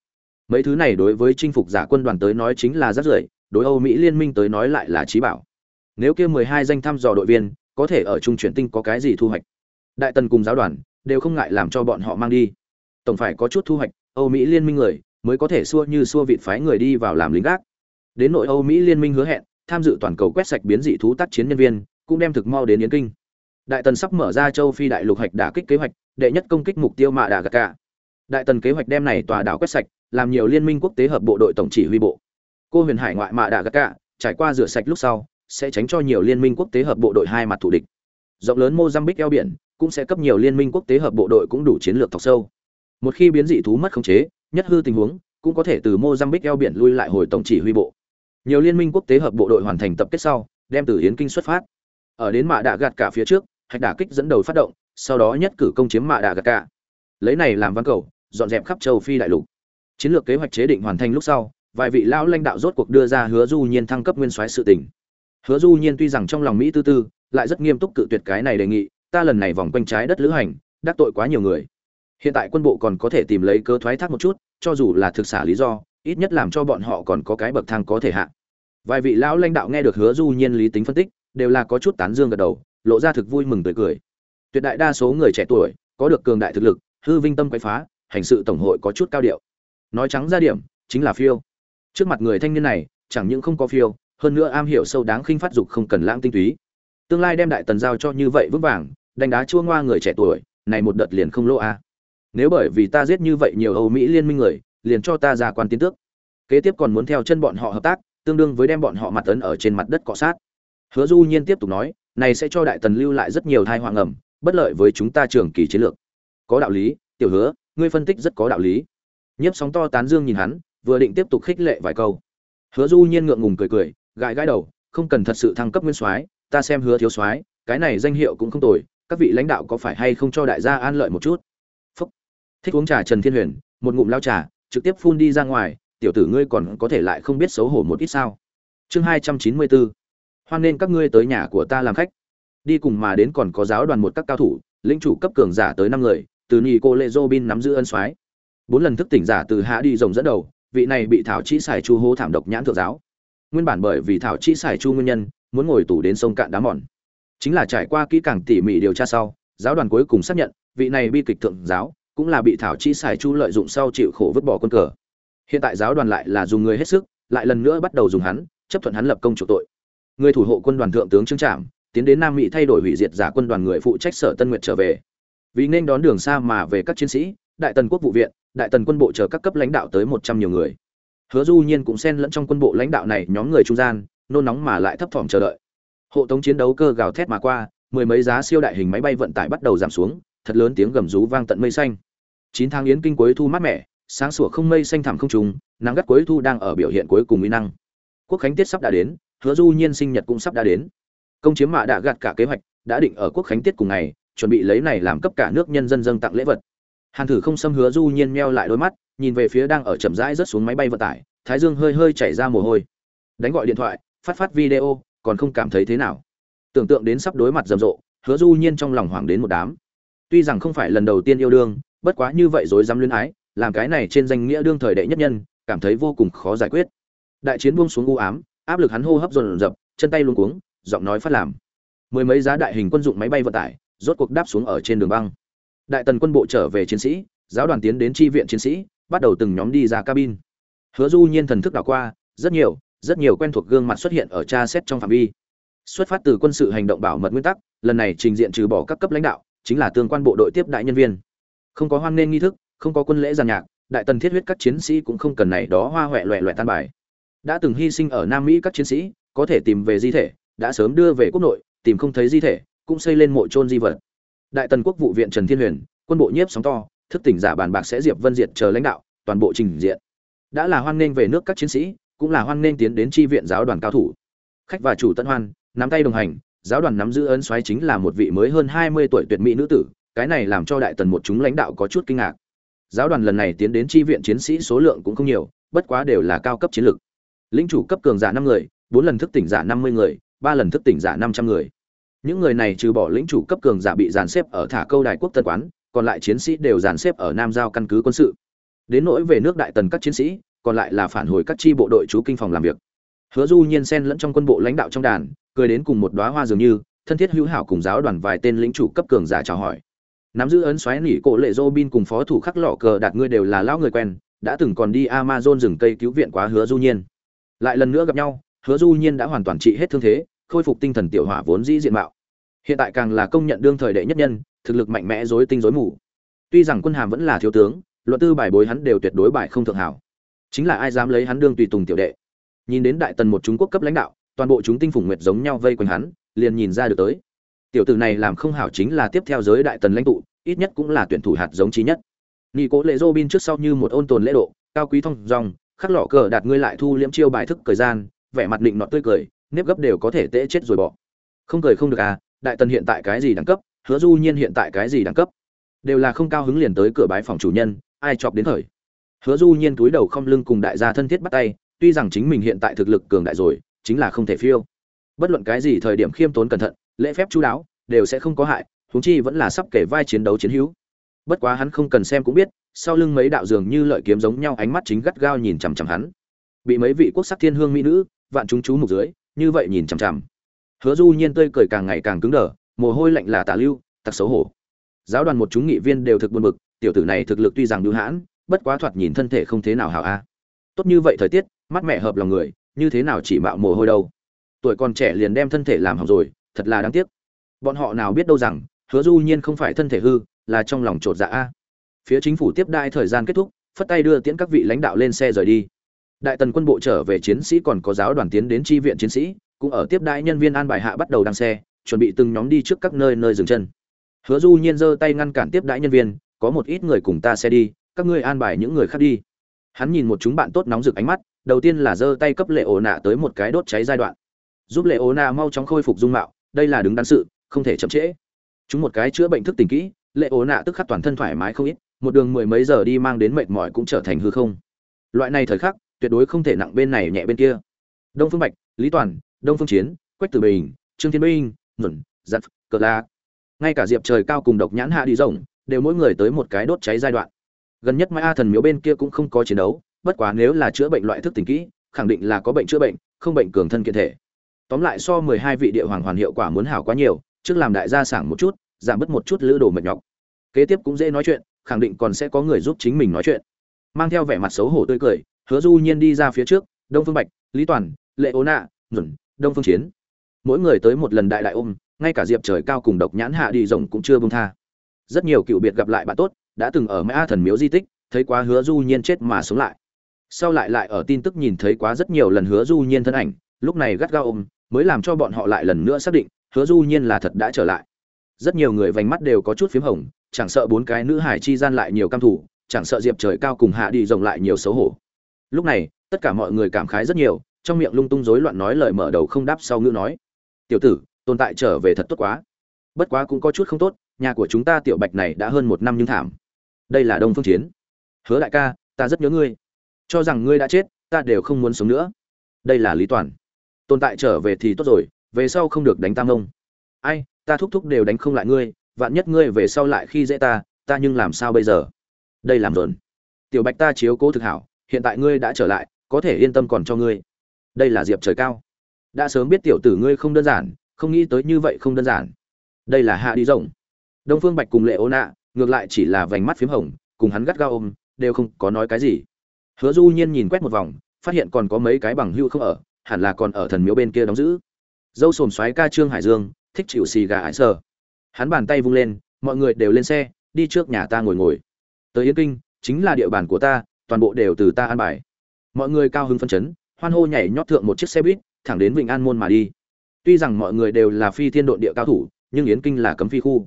Mấy thứ này đối với chinh phục giả quân đoàn tới nói chính là rác rưởi, đối âu mỹ liên minh tới nói lại là trí bảo nếu kia 12 danh thăm dò đội viên, có thể ở trung chuyển tinh có cái gì thu hoạch? Đại tần cùng giáo đoàn đều không ngại làm cho bọn họ mang đi. Tổng phải có chút thu hoạch, âu mỹ liên minh người mới có thể xua như xua vịt phái người đi vào làm lính gác. Đến nội âu mỹ liên minh hứa hẹn, tham dự toàn cầu quét sạch biến dị thú tác chiến nhân viên, cũng đem thực mau đến yến kinh. Đại tần sắp mở ra châu phi đại lục hạch đả kích kế hoạch, đệ nhất công kích mục tiêu mạ đà gà cả đại tần kế hoạch đem này tòa đảo quét sạch, làm nhiều liên minh quốc tế hợp bộ đội tổng chỉ huy bộ. Cô huyền hải ngoại mạ đà gà cả trải qua rửa sạch lúc sau sẽ tránh cho nhiều liên minh quốc tế hợp bộ đội hai mặt thủ địch. Rộng lớn mozambique eo biển cũng sẽ cấp nhiều liên minh quốc tế hợp bộ đội cũng đủ chiến lược thọc sâu. Một khi biến dị thú mất khống chế, nhất hư tình huống cũng có thể từ mozambique eo biển lui lại hồi tổng chỉ huy bộ. Nhiều liên minh quốc tế hợp bộ đội hoàn thành tập kết sau, đem từ yến kinh xuất phát. Ở đến mạ đạ gạt cả phía trước, hạch đả kích dẫn đầu phát động, sau đó nhất cử công chiếm mạ đạ gạt cả. Lấy này làm văn cầu, dọn dẹp khắp châu phi đại lục. Chiến lược kế hoạch chế định hoàn thành lúc sau, vài vị lão lãnh đạo rốt cuộc đưa ra hứa du nhiên thăng cấp nguyên soái sự tình hứa du nhiên tuy rằng trong lòng mỹ tư tư, lại rất nghiêm túc cự tuyệt cái này đề nghị, ta lần này vòng quanh trái đất lữ hành, đắc tội quá nhiều người. Hiện tại quân bộ còn có thể tìm lấy cơ thoái thác một chút, cho dù là thực xả lý do, ít nhất làm cho bọn họ còn có cái bậc thang có thể hạ. Vài vị lão lãnh đạo nghe được hứa du nhiên lý tính phân tích, đều là có chút tán dương gật đầu, lộ ra thực vui mừng tươi cười. Tuyệt đại đa số người trẻ tuổi, có được cường đại thực lực, hư vinh tâm quái phá, hành sự tổng hội có chút cao điệu. Nói trắng ra điểm, chính là phiêu. Trước mặt người thanh niên này, chẳng những không có phiêu hơn nữa am hiểu sâu đáng khinh phát dục không cần lãng tinh túy. Tương lai đem đại tần giao cho như vậy vững vàng, đánh đá chua ngoa người trẻ tuổi, này một đợt liền không lỗ a. Nếu bởi vì ta giết như vậy nhiều âu mỹ liên minh người, liền cho ta ra quan tiến tước. Kế tiếp còn muốn theo chân bọn họ hợp tác, tương đương với đem bọn họ mặt ấn ở trên mặt đất cọ sát. Hứa du nhiên tiếp tục nói, này sẽ cho đại tần lưu lại rất nhiều thai hoàng ẩm, bất lợi với chúng ta trường kỳ chiến lược. Có đạo lý, tiểu hứa, ngươi phân tích rất có đạo lý. Nhiếp sóng to tán dương nhìn hắn, vừa định tiếp tục khích lệ vài câu. Hứa du nhiên ngượng ngùng cười cười gãi gãi đầu, không cần thật sự thăng cấp nguyên soái, ta xem hứa thiếu soái, cái này danh hiệu cũng không tồi, các vị lãnh đạo có phải hay không cho đại gia an lợi một chút? Phúc. thích uống trà trần thiên huyền, một ngụm lao trà, trực tiếp phun đi ra ngoài, tiểu tử ngươi còn có thể lại không biết xấu hổ một ít sao? Chương hai trăm chín mươi bốn hoan nên các ngươi tới nhà của ta làm khách. Đi cùng mà đến còn có giáo đoàn một các cao thủ, lĩnh chủ cấp cường giả tới năm người, từ nhì cô lệ dô bin nắm giữ ân soái. Bốn lần thức tỉnh giả từ hạ đi rồng dẫn đầu, vị này bị thảo Chỉ xài chu hô thảm độc nhãn thượng giáo nguyên bản bởi vì thảo chi xài chu nguyên nhân, muốn ngồi tù đến sông cạn đá mòn. Chính là trải qua kỹ càng tỉ mỉ điều tra sau, giáo đoàn cuối cùng xác nhận, vị này bi kịch thượng giáo cũng là bị thảo chi xài chu lợi dụng sau chịu khổ vứt bỏ quân cờ. Hiện tại giáo đoàn lại là dùng người hết sức, lại lần nữa bắt đầu dùng hắn, chấp thuận hắn lập công chủ tội. Người thủ hộ quân đoàn thượng tướng trương trạm tiến đến nam mỹ thay đổi hủy diệt giả quân đoàn người phụ trách sở tân nguyện trở về. Vì nên đón đường xa mà về các chiến sĩ, đại tần quốc vụ viện, đại tần quân bộ chờ các cấp lãnh đạo tới một trăm nhiều người hứa du nhiên cũng xen lẫn trong quân bộ lãnh đạo này nhóm người trung gian, nôn nóng mà lại thấp thỏm chờ đợi. Hộ tống chiến đấu cơ gào thét mà qua, mười mấy giá siêu đại hình máy bay vận tải bắt đầu giảm xuống, thật lớn tiếng gầm rú vang tận mây xanh. Chín tháng yến kinh cuối thu mát mẻ, sáng sủa không mây xanh thẳm không trùng, nắng gắt cuối thu đang ở biểu hiện cuối cùng uy năng. Quốc khánh tiết sắp đã đến, hứa du nhiên sinh nhật cũng sắp đã đến. Công chiếm mạ đã gạt cả kế hoạch, đã định ở quốc khánh tiết cùng ngày, chuẩn bị lấy này làm cấp cả nước nhân dân dâng tặng lễ vật. Hàn thử không xâm hứa du nhiên meo lại đôi mắt nhìn về phía đang ở chậm rãi rớt xuống máy bay vận tải, thái dương hơi hơi chảy ra mồ hôi. Đánh gọi điện thoại, phát phát video, còn không cảm thấy thế nào. Tưởng tượng đến sắp đối mặt rầm rộ, hứa du nhiên trong lòng hoảng đến một đám. Tuy rằng không phải lần đầu tiên yêu đương, bất quá như vậy rồi dám luyến ái, làm cái này trên danh nghĩa đương thời đệ nhất nhân, cảm thấy vô cùng khó giải quyết. Đại chiến buông xuống u ám, áp lực hắn hô hấp dồn dập, chân tay luống cuống, giọng nói phát làm. Mười mấy giá đại hình quân dụng máy bay vận tải, rốt cuộc đáp xuống ở trên đường băng. Đại tần quân bộ trở về chiến sĩ, giáo đoàn tiến đến tri viện chiến sĩ bắt đầu từng nhóm đi ra cabin. Hứa du nhiên thần thức đảo qua, rất nhiều rất nhiều quen thuộc gương mặt xuất hiện ở tra xét trong phạm vi. Xuất phát từ quân sự hành động bảo mật nguyên tắc, lần này trình diện trừ bỏ các cấp lãnh đạo, chính là tương quan bộ đội tiếp đại nhân viên. Không có hoan nghênh nghi thức, không có quân lễ giàn nhạc, đại tần thiết huyết các chiến sĩ cũng không cần này đó hoa huệ loẹ loẹ tan bài. Đã từng hy sinh ở nam mỹ các chiến sĩ, có thể tìm về di thể, đã sớm đưa về quốc nội, tìm không thấy di thể, cũng xây lên mộ trôn di vật. Đại tần quốc vụ viện trần thiên huyền, quân bộ nhiếp sóng to thức tỉnh giả bàn bạc sẽ diệp vân diệt chờ lãnh đạo, toàn bộ trình diện. Đã là hoan nghênh về nước các chiến sĩ, cũng là hoan nghênh tiến đến tri viện giáo đoàn cao thủ. Khách và chủ tân hoan, nắm tay đồng hành, giáo đoàn nắm giữ ấn xoáy chính là một vị mới hơn hai mươi tuổi tuyệt mỹ nữ tử, cái này làm cho đại tần một chúng lãnh đạo có chút kinh ngạc. Giáo đoàn lần này tiến đến tri viện chiến sĩ số lượng cũng không nhiều, bất quá đều là cao cấp chiến lược. Lĩnh chủ cấp cường giả năm người, bốn lần thức tỉnh giả năm mươi người, ba lần thức tỉnh giả năm trăm người. Những người này trừ bỏ lĩnh chủ cấp cường giả bị dàn xếp ở thả câu đài quốc tân quán còn lại chiến sĩ đều dàn xếp ở nam giao căn cứ quân sự đến nỗi về nước đại tần các chiến sĩ còn lại là phản hồi các chi bộ đội chú kinh phòng làm việc hứa du nhiên xen lẫn trong quân bộ lãnh đạo trong đàn cười đến cùng một đóa hoa dường như thân thiết hữu hảo cùng giáo đoàn vài tên lĩnh chủ cấp cường giả chào hỏi nắm giữ ấn xoáy nỉ cổ lệ Robin cùng phó thủ khắc lọ cờ đạt ngươi đều là lão người quen, đã từng còn đi Amazon rừng cây cứu viện quá Hứa Du Nhiên. Lại lần nữa gặp nhau, Hứa Du Nhiên đã hoàn toàn trị hết thương thế, khôi phục tinh thần tiểu hỏa vốn dĩ diện mạo. Hiện tại càng là công nhận đương thời đệ nhất nhân, thực lực mạnh mẽ rối tinh rối mù. Tuy rằng quân hàm vẫn là thiếu tướng, luận tư bài bối hắn đều tuyệt đối bài không thượng hảo. Chính là ai dám lấy hắn đương tùy tùng tiểu đệ. Nhìn đến đại tần một Trung Quốc cấp lãnh đạo, toàn bộ chúng tinh phủng nguyệt giống nhau vây quanh hắn, liền nhìn ra được tới tiểu tử này làm không hảo chính là tiếp theo giới đại tần lãnh tụ ít nhất cũng là tuyển thủ hạt giống trí nhất nghi cố lệ dô bin trước sau như một ôn tồn lễ độ cao quý thông dòng khắc lọ cờ đạt ngươi lại thu liễm chiêu bài thức thời gian vẻ mặt định nọ tươi cười nếp gấp đều có thể tễ chết rồi bỏ không cười không được à đại tần hiện tại cái gì đẳng cấp, hứa du nhiên hiện tại cái gì đẳng cấp? Đều là không cao hứng liền tới cửa bái phòng chủ nhân, ai chọc đến thời? Hứa du nhiên túi đầu không lưng cùng đại gia thân thiết bắt tay, tuy rằng chính mình hiện tại thực lực cường đại rồi, chính là không thể phiêu. Bất luận cái gì thời điểm khiêm tốn cẩn thận, lễ phép chú đáo, đều sẽ không có hại, huống chi vẫn là sắp kể vai chiến đấu chiến hữu. Bất quá hắn không cần xem cũng biết, sau lưng mấy đạo dường như lợi kiếm giống nhau ánh mắt chính gắt gao nhìn chằm chằm hắn. Bị mấy vị quốc sắc thiên hương mỹ nữ, vạn chúng chú mục dưới, như vậy nhìn chằm chằm hứa du nhiên tươi cười càng ngày càng cứng đờ, mồ hôi lạnh là tả lưu, tặc xấu hổ. Giáo đoàn một chúng nghị viên đều thực buồn bực, tiểu tử này thực lực tuy rằng lưu hãn, bất quá thoạt nhìn thân thể không thế nào hảo a. Tốt như vậy thời tiết, mắt mẹ hợp lòng người, như thế nào chỉ mạo mồ hôi đâu. Tuổi còn trẻ liền đem thân thể làm hỏng rồi, thật là đáng tiếc. Bọn họ nào biết đâu rằng, hứa du nhiên không phải thân thể hư, là trong lòng trột dạ a. Phía chính phủ tiếp đai thời gian kết thúc, phất tay đưa tiễn các vị lãnh đạo lên xe rời đi. Đại tần quân bộ trở về chiến sĩ còn có giáo đoàn tiến đến tri viện chiến sĩ cũng ở tiếp đãi nhân viên an bài hạ bắt đầu đăng xe, chuẩn bị từng nhóm đi trước các nơi nơi dừng chân. Hứa du nhiên giơ tay ngăn cản tiếp đãi nhân viên, có một ít người cùng ta xe đi, các ngươi an bài những người khác đi. Hắn nhìn một chúng bạn tốt nóng rực ánh mắt, đầu tiên là giơ tay cấp lệ ổ nạ tới một cái đốt cháy giai đoạn. Giúp lệ ổ nạ mau chóng khôi phục dung mạo, đây là đứng đắn sự, không thể chậm trễ. Chúng một cái chữa bệnh thức tỉnh kỹ, lệ ố nạ tức khắc toàn thân thoải mái không ít, một đường mười mấy giờ đi mang đến mệt mỏi cũng trở thành hư không. Loại này thời khắc, tuyệt đối không thể nặng bên này nhẹ bên kia. Đông phương bạch, lý toàn đông phương chiến quách tử bình trương thiên Minh, nhuẩn giặt cờ la. Ngay cả diệp trời cao cùng độc nhãn hạ đi rồng đều mỗi người tới một cái đốt cháy giai đoạn. Gần nhất mai a thần miếu bên kia cũng không có chiến đấu bất quá nếu là chữa bệnh loại thức tỉnh kỹ khẳng định là có bệnh chữa bệnh không bệnh cường thân kiện thể. Tóm lại so mười hai vị địa hoàng hoàn hiệu quả muốn hảo quá nhiều trước làm đại gia sảng một chút giảm bớt một chút lữ đồ mệt nhọc. Kế tiếp cũng dễ nói chuyện khẳng định còn sẽ có người giúp chính mình nói chuyện. Mang theo vẻ mặt xấu hổ tươi cười hứa du nhiên đi ra phía trước đông phương bạch lý toàn lệ ố nạ nhuẩn đông phương chiến. Mỗi người tới một lần đại đại ôm, ngay cả diệp trời cao cùng độc nhãn hạ đi rồng cũng chưa bông tha. Rất nhiều cựu biệt gặp lại bạn tốt, đã từng ở mã thần miếu di tích, thấy quá hứa du nhiên chết mà sống lại. Sau lại lại ở tin tức nhìn thấy quá rất nhiều lần hứa du nhiên thân ảnh, lúc này gắt gao ôm, mới làm cho bọn họ lại lần nữa xác định, hứa du nhiên là thật đã trở lại. Rất nhiều người vành mắt đều có chút phím hồng, chẳng sợ bốn cái nữ hải chi gian lại nhiều cam thủ chẳng sợ diệp trời cao cùng hạ đi rồng lại nhiều xấu hổ. Lúc này, tất cả mọi người cảm khái rất nhiều trong miệng lung tung rối loạn nói lời mở đầu không đáp sau ngữ nói, tiểu tử, tồn tại trở về thật tốt quá. Bất quá cũng có chút không tốt, nhà của chúng ta tiểu bạch này đã hơn một năm nhưng thảm. Đây là đông phương chiến. Hứa đại ca, ta rất nhớ ngươi. Cho rằng ngươi đã chết, ta đều không muốn sống nữa. Đây là lý toàn. Tồn tại trở về thì tốt rồi, về sau không được đánh tam ông. Ai, ta thúc thúc đều đánh không lại ngươi, vạn nhất ngươi về sau lại khi dễ ta ta nhưng làm sao bây giờ? Đây làm rộn tiểu bạch ta chiếu cố thực hảo, hiện tại ngươi đã trở lại, có thể yên tâm còn cho ngươi đây là diệp trời cao. Đã sớm biết tiểu tử ngươi không đơn giản, không nghĩ tới như vậy không đơn giản. Đây là hạ đi rộng đông phương bạch cùng lệ ô nạ ngược lại chỉ là vành mắt p h í m hồng, cùng hắn gắt gao ôm, đều không có nói cái gì. Hứa du nhiên nhìn quét một vòng, phát hiện còn có mấy cái bằng hưu không ở, hẳn là còn ở thần miếu bên kia đóng giữ. Dâu sồm xoáy ca trương hải dương, thích chịu xì gà ải sơ hắn bàn tay vung lên, mọi người đều lên xe, đi trước nhà ta ngồi ngồi. Tới yên kinh, chính là địa bàn của ta, toàn bộ đều từ ta an bài. Mọi người cao hứng phân chấn hoan hô nhảy nhót thượng một chiếc xe buýt, thẳng đến vịnh an môn mà đi. Tuy rằng mọi người đều là phi thiên đội địa cao thủ, nhưng yến kinh là cấm phi khu.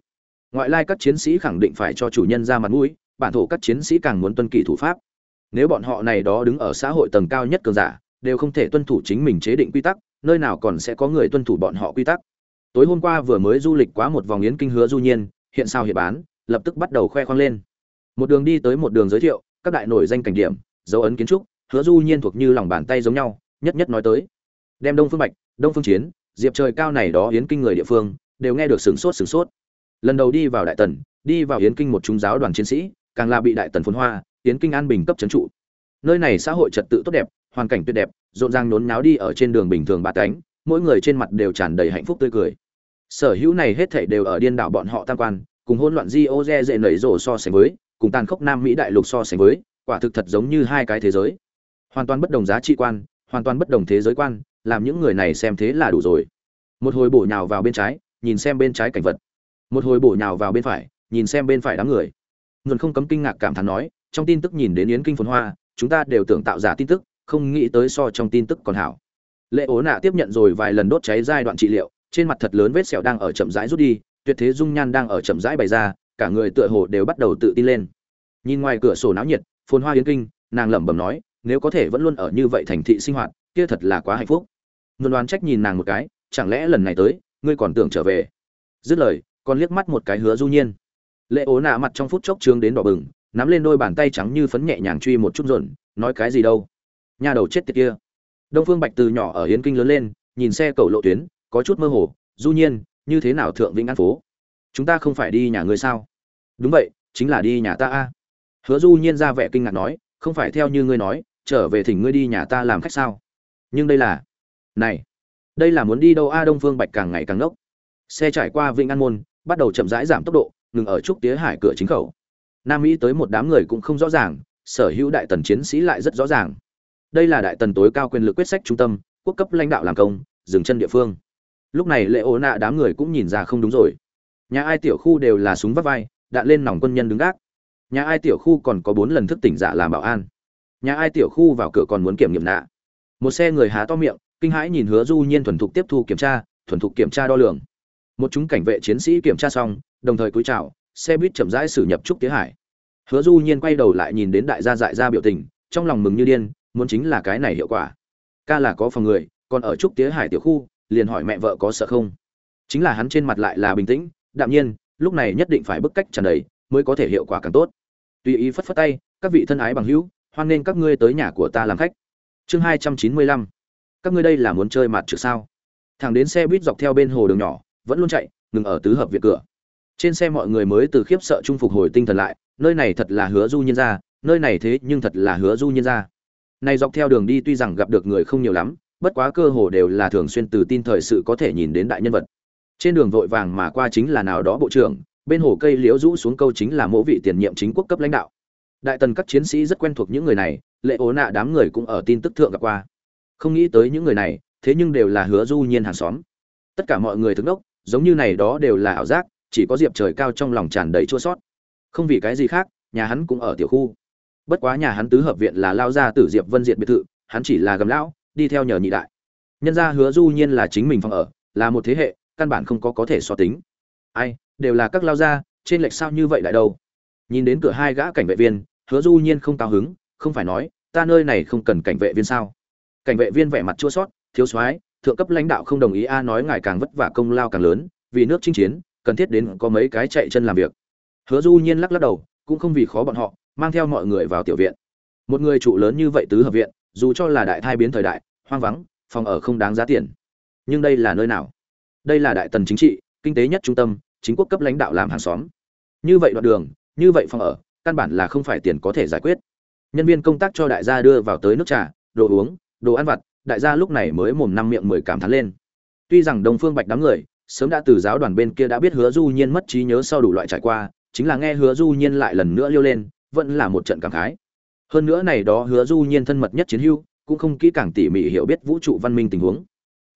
Ngoại lai các chiến sĩ khẳng định phải cho chủ nhân ra mặt mũi, bản thổ các chiến sĩ càng muốn tuân kỷ thủ pháp. Nếu bọn họ này đó đứng ở xã hội tầng cao nhất cường giả, đều không thể tuân thủ chính mình chế định quy tắc, nơi nào còn sẽ có người tuân thủ bọn họ quy tắc. Tối hôm qua vừa mới du lịch quá một vòng yến kinh hứa du nhiên, hiện sao hiện bán, lập tức bắt đầu khoe khoang lên. Một đường đi tới một đường giới thiệu, các đại nổi danh cảnh điểm, dấu ấn kiến trúc hứa du nhiên thuộc như lòng bàn tay giống nhau, nhất nhất nói tới. Đem đông phương bạch, đông phương chiến, diệp trời cao này đó yến kinh người địa phương, đều nghe được sửng sốt sửng sốt. Lần đầu đi vào đại tần, đi vào yến kinh một trung giáo đoàn chiến sĩ, càng là bị đại tần phồn hoa yến kinh an bình cấp trấn trụ. Nơi này xã hội trật tự tốt đẹp, hoàn cảnh tuyệt đẹp, rộn ràng nhốn náo đi ở trên đường bình thường ba cánh mỗi người trên mặt đều tràn đầy hạnh phúc tươi cười. Sở hữu này hết thảy đều ở điên đảo bọn họ tam quan, cùng hỗn loạn di ô dễ nảy rổ so sánh với, cùng tàn khốc nam mỹ đại lục so sánh với, quả thực thật giống như hai cái thế giới hoàn toàn bất đồng giá trị quan, hoàn toàn bất đồng thế giới quan, làm những người này xem thế là đủ rồi. Một hồi bổ nhào vào bên trái, nhìn xem bên trái cảnh vật. Một hồi bổ nhào vào bên phải, nhìn xem bên phải đám người. Ngần không cấm kinh ngạc cảm thán nói, trong tin tức nhìn đến yến kinh phồn hoa, chúng ta đều tưởng tạo giả tin tức, không nghĩ tới so trong tin tức còn hảo. Lệ ố nạ tiếp nhận rồi vài lần đốt cháy giai đoạn trị liệu, trên mặt thật lớn vết sẹo đang ở chậm rãi rút đi, tuyệt thế dung nhan đang ở chậm rãi bày ra, cả người tựa hồ đều bắt đầu tự tin lên. Nhìn ngoài cửa sổ náo nhiệt, phồn hoa yến kinh, nàng lẩm bẩm nói nếu có thể vẫn luôn ở như vậy thành thị sinh hoạt, kia thật là quá hạnh phúc. Nguồn đoán trách nhìn nàng một cái, chẳng lẽ lần này tới, ngươi còn tưởng trở về? Dứt lời, còn liếc mắt một cái hứa du nhiên. Lệ ố nạ mặt trong phút chốc trướng đến đỏ bừng, nắm lên đôi bàn tay trắng như phấn nhẹ nhàng truy một chút rộn, nói cái gì đâu? Nhà đầu chết tiệt kia. Đông phương bạch từ nhỏ ở hiến kinh lớn lên, nhìn xe cầu lộ tuyến, có chút mơ hồ, du nhiên, như thế nào thượng vĩnh an phố? Chúng ta không phải đi nhà ngươi sao? Đúng vậy, chính là đi nhà ta a. Hứa du nhiên ra vẻ kinh ngạc nói, không phải theo như ngươi nói trở về thỉnh ngươi đi nhà ta làm khách sao? Nhưng đây là, này, đây là muốn đi đâu a đông phương bạch càng ngày càng ngốc. Xe trải qua vịnh an môn, bắt đầu chậm rãi giảm tốc độ, ngừng ở trúc tía hải cửa chính khẩu. Nam mỹ tới một đám người cũng không rõ ràng, sở hữu đại tần chiến sĩ lại rất rõ ràng. Đây là đại tần tối cao quyền lực quyết sách trung tâm, quốc cấp lãnh đạo làm công, dừng chân địa phương. Lúc này lệ ố nạ đám người cũng nhìn ra không đúng rồi. Nhà ai tiểu khu đều là súng vắt vai, đạn lên nòng quân nhân đứng gác. Nhà ai tiểu khu còn có bốn lần thức tỉnh giả làm bảo an nhà ai tiểu khu vào cửa còn muốn kiểm nghiệm nạ. Một xe người há to miệng, kinh hãi nhìn hứa du nhiên thuần thục tiếp thu kiểm tra, thuần thục kiểm tra đo lường. Một chúng cảnh vệ chiến sĩ kiểm tra xong, đồng thời cúi chào, xe buýt chậm rãi xử nhập trúc tiến hải. Hứa du nhiên quay đầu lại nhìn đến đại gia dại gia biểu tình, trong lòng mừng như điên, muốn chính là cái này hiệu quả. Ca là có phòng người, còn ở trúc tía hải tiểu khu, liền hỏi mẹ vợ có sợ không? Chính là hắn trên mặt lại là bình tĩnh, đạm nhiên, lúc này nhất định phải bức cách tràn đầy, mới có thể hiệu quả càng tốt. Tùy ý phất phất tay, các vị thân ái bằng hữu hoan nên các ngươi tới nhà của ta làm khách. Chương hai trăm chín mươi lăm. Các ngươi đây là muốn chơi mặt trượt sao? Thẳng đến xe buýt dọc theo bên hồ đường nhỏ vẫn luôn chạy ngừng ở tứ hợp viện cửa. Trên xe mọi người mới từ khiếp sợ trung phục hồi tinh thần lại nơi này thật là hứa du nhiên ra nơi này thế nhưng thật là hứa du nhiên ra Này dọc theo đường đi tuy rằng gặp được người không nhiều lắm, bất quá cơ hồ đều là thường xuyên từ tin thời sự có thể nhìn đến đại nhân vật. Trên đường vội vàng mà qua chính là nào đó bộ trưởng, bên hồ cây liễu rũ xuống câu chính là mỗ vị tiền nhiệm chính quốc cấp lãnh đạo. Đại tần các chiến sĩ rất quen thuộc những người này, lệ ố nạ đám người cũng ở tin tức thượng gặp qua. Không nghĩ tới những người này, thế nhưng đều là hứa du nhiên hàng xóm. Tất cả mọi người thức đốc, giống như này đó đều là ảo giác, chỉ có diệp trời cao trong lòng tràn đầy chua sót. Không vì cái gì khác, nhà hắn cũng ở tiểu khu bất quá nhà hắn tứ hợp viện là lao ra tử diệp vân diệt biệt thự hắn chỉ là gầm lão đi theo nhờ nhị đại nhân gia hứa du nhiên là chính mình phòng ở là một thế hệ căn bản không có có thể so tính ai đều là các lao gia trên lệch sao như vậy lại đâu nhìn đến cửa hai gã cảnh vệ viên, hứa du nhiên không cao hứng, không phải nói, ta nơi này không cần cảnh vệ viên sao? Cảnh vệ viên vẻ mặt chua sót thiếu soái, thượng cấp lãnh đạo không đồng ý a, nói ngài càng vất vả công lao càng lớn, vì nước chinh chiến, cần thiết đến có mấy cái chạy chân làm việc. Hứa du nhiên lắc lắc đầu, cũng không vì khó bọn họ, mang theo mọi người vào tiểu viện. Một người trụ lớn như vậy tứ hợp viện, dù cho là đại thai biến thời đại, hoang vắng, phòng ở không đáng giá tiền. Nhưng đây là nơi nào? Đây là đại tần chính trị, kinh tế nhất trung tâm, chính quốc cấp lãnh đạo làm hàng xóm. Như vậy đoạn đường như vậy phòng ở, căn bản là không phải tiền có thể giải quyết. Nhân viên công tác cho đại gia đưa vào tới nước trà, đồ uống, đồ ăn vặt, đại gia lúc này mới mồm năm miệng mười cảm thán lên. Tuy rằng đông phương bạch đám người, sớm đã từ giáo đoàn bên kia đã biết hứa du nhiên mất trí nhớ sau đủ loại trải qua, chính là nghe hứa du nhiên lại lần nữa liêu lên, vẫn là một trận cảm khái. Hơn nữa này đó hứa du nhiên thân mật nhất chiến hưu cũng không kỹ càng tỉ mỉ hiểu biết vũ trụ văn minh tình huống.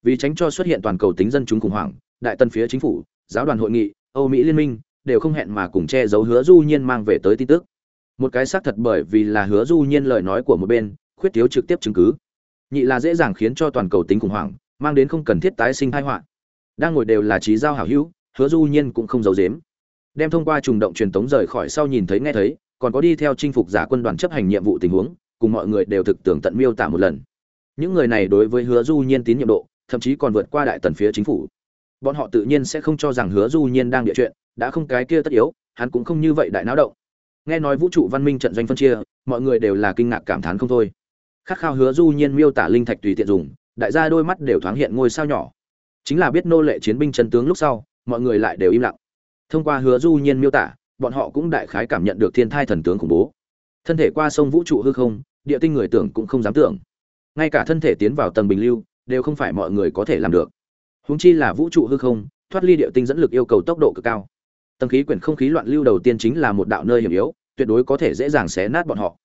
Vì tránh cho xuất hiện toàn cầu tính dân chúng khủng hoảng, đại tân phía chính phủ, giáo đoàn hội nghị, âu mỹ liên minh đều không hẹn mà cùng che giấu hứa du nhiên mang về tới tin tức. Một cái xác thật bởi vì là hứa du nhiên lời nói của một bên, khuyết thiếu trực tiếp chứng cứ. Nhị là dễ dàng khiến cho toàn cầu tính khủng hoảng, mang đến không cần thiết tái sinh tai họa. Đang ngồi đều là trí giao hảo hữu, hứa du nhiên cũng không giấu giếm. Đem thông qua trùng động truyền tống rời khỏi sau nhìn thấy nghe thấy, còn có đi theo chinh phục giả quân đoàn chấp hành nhiệm vụ tình huống, cùng mọi người đều thực tưởng tận miêu tả một lần. Những người này đối với hứa du nhiên tín nhiệm độ, thậm chí còn vượt qua đại tần phía chính phủ bọn họ tự nhiên sẽ không cho rằng hứa du nhiên đang địa chuyện, đã không cái kia tất yếu, hắn cũng không như vậy đại náo động. Nghe nói vũ trụ văn minh trận doanh phân chia, mọi người đều là kinh ngạc cảm thán không thôi. Khát khao hứa du nhiên miêu tả linh thạch tùy tiện dùng, đại gia đôi mắt đều thoáng hiện ngôi sao nhỏ. Chính là biết nô lệ chiến binh chân tướng lúc sau, mọi người lại đều im lặng. Thông qua hứa du nhiên miêu tả, bọn họ cũng đại khái cảm nhận được thiên thai thần tướng khủng bố. Thân thể qua sông vũ trụ hư không, địa tinh người tưởng cũng không dám tưởng. Ngay cả thân thể tiến vào tầng bình lưu, đều không phải mọi người có thể làm được húng chi là vũ trụ hư không, thoát ly địa tinh dẫn lực yêu cầu tốc độ cực cao. Tầng khí quyển không khí loạn lưu đầu tiên chính là một đạo nơi hiểm yếu, tuyệt đối có thể dễ dàng xé nát bọn họ.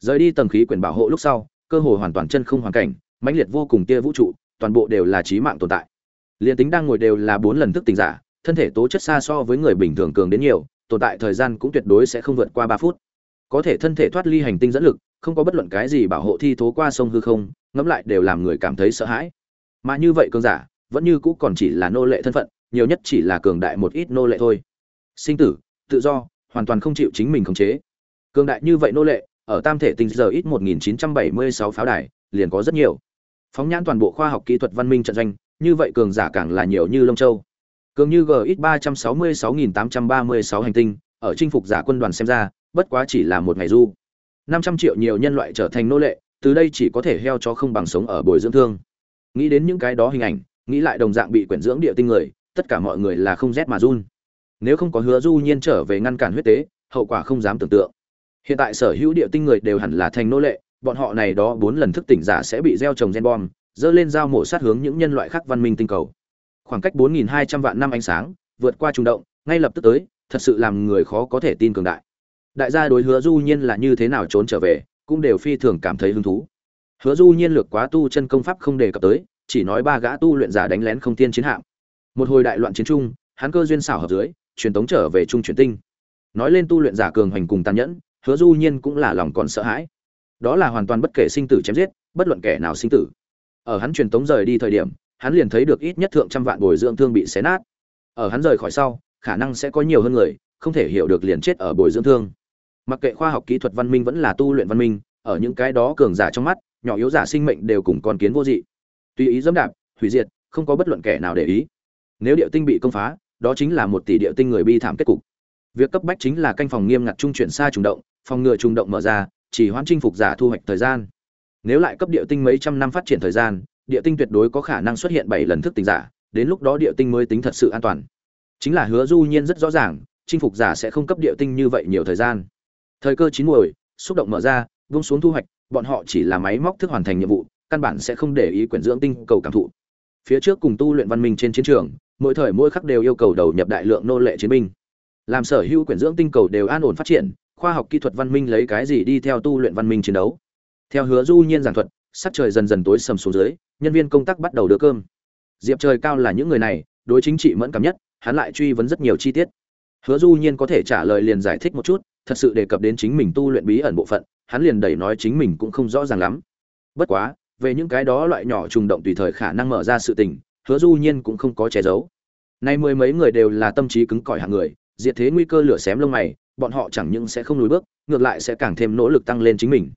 Rời đi tầng khí quyển bảo hộ lúc sau, cơ hội hoàn toàn chân không hoàn cảnh, mãnh liệt vô cùng tia vũ trụ, toàn bộ đều là trí mạng tồn tại. Liền tính đang ngồi đều là bốn lần thức tình giả, thân thể tố chất xa so với người bình thường cường đến nhiều, tồn tại thời gian cũng tuyệt đối sẽ không vượt qua ba phút. Có thể thân thể thoát ly hành tinh dẫn lực, không có bất luận cái gì bảo hộ thi thố qua sông hư không, ngẫm lại đều làm người cảm thấy sợ hãi. Mà như vậy cường giả vẫn như cũ còn chỉ là nô lệ thân phận, nhiều nhất chỉ là cường đại một ít nô lệ thôi. Sinh tử, tự do, hoàn toàn không chịu chính mình khống chế. Cường đại như vậy nô lệ, ở tam thể tinh giờ ít 1976 pháo đài, liền có rất nhiều. Phóng nhãn toàn bộ khoa học kỹ thuật văn minh trận doanh, như vậy cường giả càng là nhiều như lông châu. Cường như gx ba trăm sáu mươi sáu nghìn tám trăm ba mươi sáu hành tinh, ở chinh phục giả quân đoàn xem ra, bất quá chỉ là một ngày du. năm trăm triệu nhiều nhân loại trở thành nô lệ, từ đây chỉ có thể heo cho không bằng sống ở bồi dưỡng thương. Nghĩ đến những cái đó hình ảnh nghĩ lại đồng dạng bị quyển dưỡng địa tinh người, tất cả mọi người là không rét mà run. Nếu không có hứa du nhiên trở về ngăn cản huyết tế, hậu quả không dám tưởng tượng. Hiện tại sở hữu địa tinh người đều hẳn là thành nô lệ, bọn họ này đó bốn lần thức tỉnh giả sẽ bị gieo trồng gen bom, dơ lên dao mổ sát hướng những nhân loại khác văn minh tinh cầu. Khoảng cách 4.200 vạn năm ánh sáng, vượt qua trung động, ngay lập tức tới, thật sự làm người khó có thể tin cường đại. Đại gia đối hứa du nhiên là như thế nào trốn trở về, cũng đều phi thường cảm thấy hứng thú. Hứa du nhiên lược quá tu chân công pháp không đề cập tới chỉ nói ba gã tu luyện giả đánh lén không tiên chiến hạm. Một hồi đại loạn chiến trung hắn cơ duyên xảo hợp dưới, truyền tống trở về trung chuyển tinh. Nói lên tu luyện giả cường hành cùng tàn nhẫn, hứa du nhiên cũng là lòng còn sợ hãi. Đó là hoàn toàn bất kể sinh tử chém giết, bất luận kẻ nào sinh tử. Ở hắn truyền tống rời đi thời điểm, hắn liền thấy được ít nhất thượng trăm vạn bồi dưỡng thương bị xé nát. Ở hắn rời khỏi sau, khả năng sẽ có nhiều hơn người, không thể hiểu được liền chết ở bồi dưỡng thương. Mặc kệ khoa học kỹ thuật văn minh vẫn là tu luyện văn minh, ở những cái đó cường giả trong mắt, nhỏ yếu giả sinh mệnh đều cùng con kiến vô dị tùy ý dẫm đạp, hủy diệt, không có bất luận kẻ nào để ý. Nếu địa tinh bị công phá, đó chính là một tỷ địa tinh người bi thảm kết cục. Việc cấp bách chính là canh phòng nghiêm ngặt trung chuyển xa trùng động, phòng ngừa trùng động mở ra, chỉ hoãn chinh phục giả thu hoạch thời gian. Nếu lại cấp địa tinh mấy trăm năm phát triển thời gian, địa tinh tuyệt đối có khả năng xuất hiện bảy lần thức tỉnh giả, đến lúc đó địa tinh mới tính thật sự an toàn. Chính là hứa du nhiên rất rõ ràng, chinh phục giả sẽ không cấp địa tinh như vậy nhiều thời gian. Thời cơ chín muồi, xúc động mở ra, vung xuống thu hoạch, bọn họ chỉ là máy móc thức hoàn thành nhiệm vụ căn bản sẽ không để ý quyển dưỡng tinh cầu cảm thụ. Phía trước cùng tu luyện văn minh trên chiến trường, mỗi thời mỗi khắc đều yêu cầu đầu nhập đại lượng nô lệ chiến binh. Làm sở hữu quyển dưỡng tinh cầu đều an ổn phát triển, khoa học kỹ thuật văn minh lấy cái gì đi theo tu luyện văn minh chiến đấu. Theo hứa du nhiên giảng thuật, sắc trời dần dần tối sầm xuống dưới, nhân viên công tác bắt đầu đưa cơm. Diệp trời cao là những người này, đối chính trị mẫn cảm nhất, hắn lại truy vấn rất nhiều chi tiết. Hứa du nhiên có thể trả lời liền giải thích một chút, thật sự đề cập đến chính mình tu luyện bí ẩn bộ phận, hắn liền đẩy nói chính mình cũng không rõ ràng lắm. Bất quá về những cái đó loại nhỏ trùng động tùy thời khả năng mở ra sự tình, hứa du nhiên cũng không có che giấu. Nay mười mấy người đều là tâm trí cứng cỏi hạng người, diệt thế nguy cơ lửa xém lông mày, bọn họ chẳng những sẽ không lùi bước, ngược lại sẽ càng thêm nỗ lực tăng lên chính mình.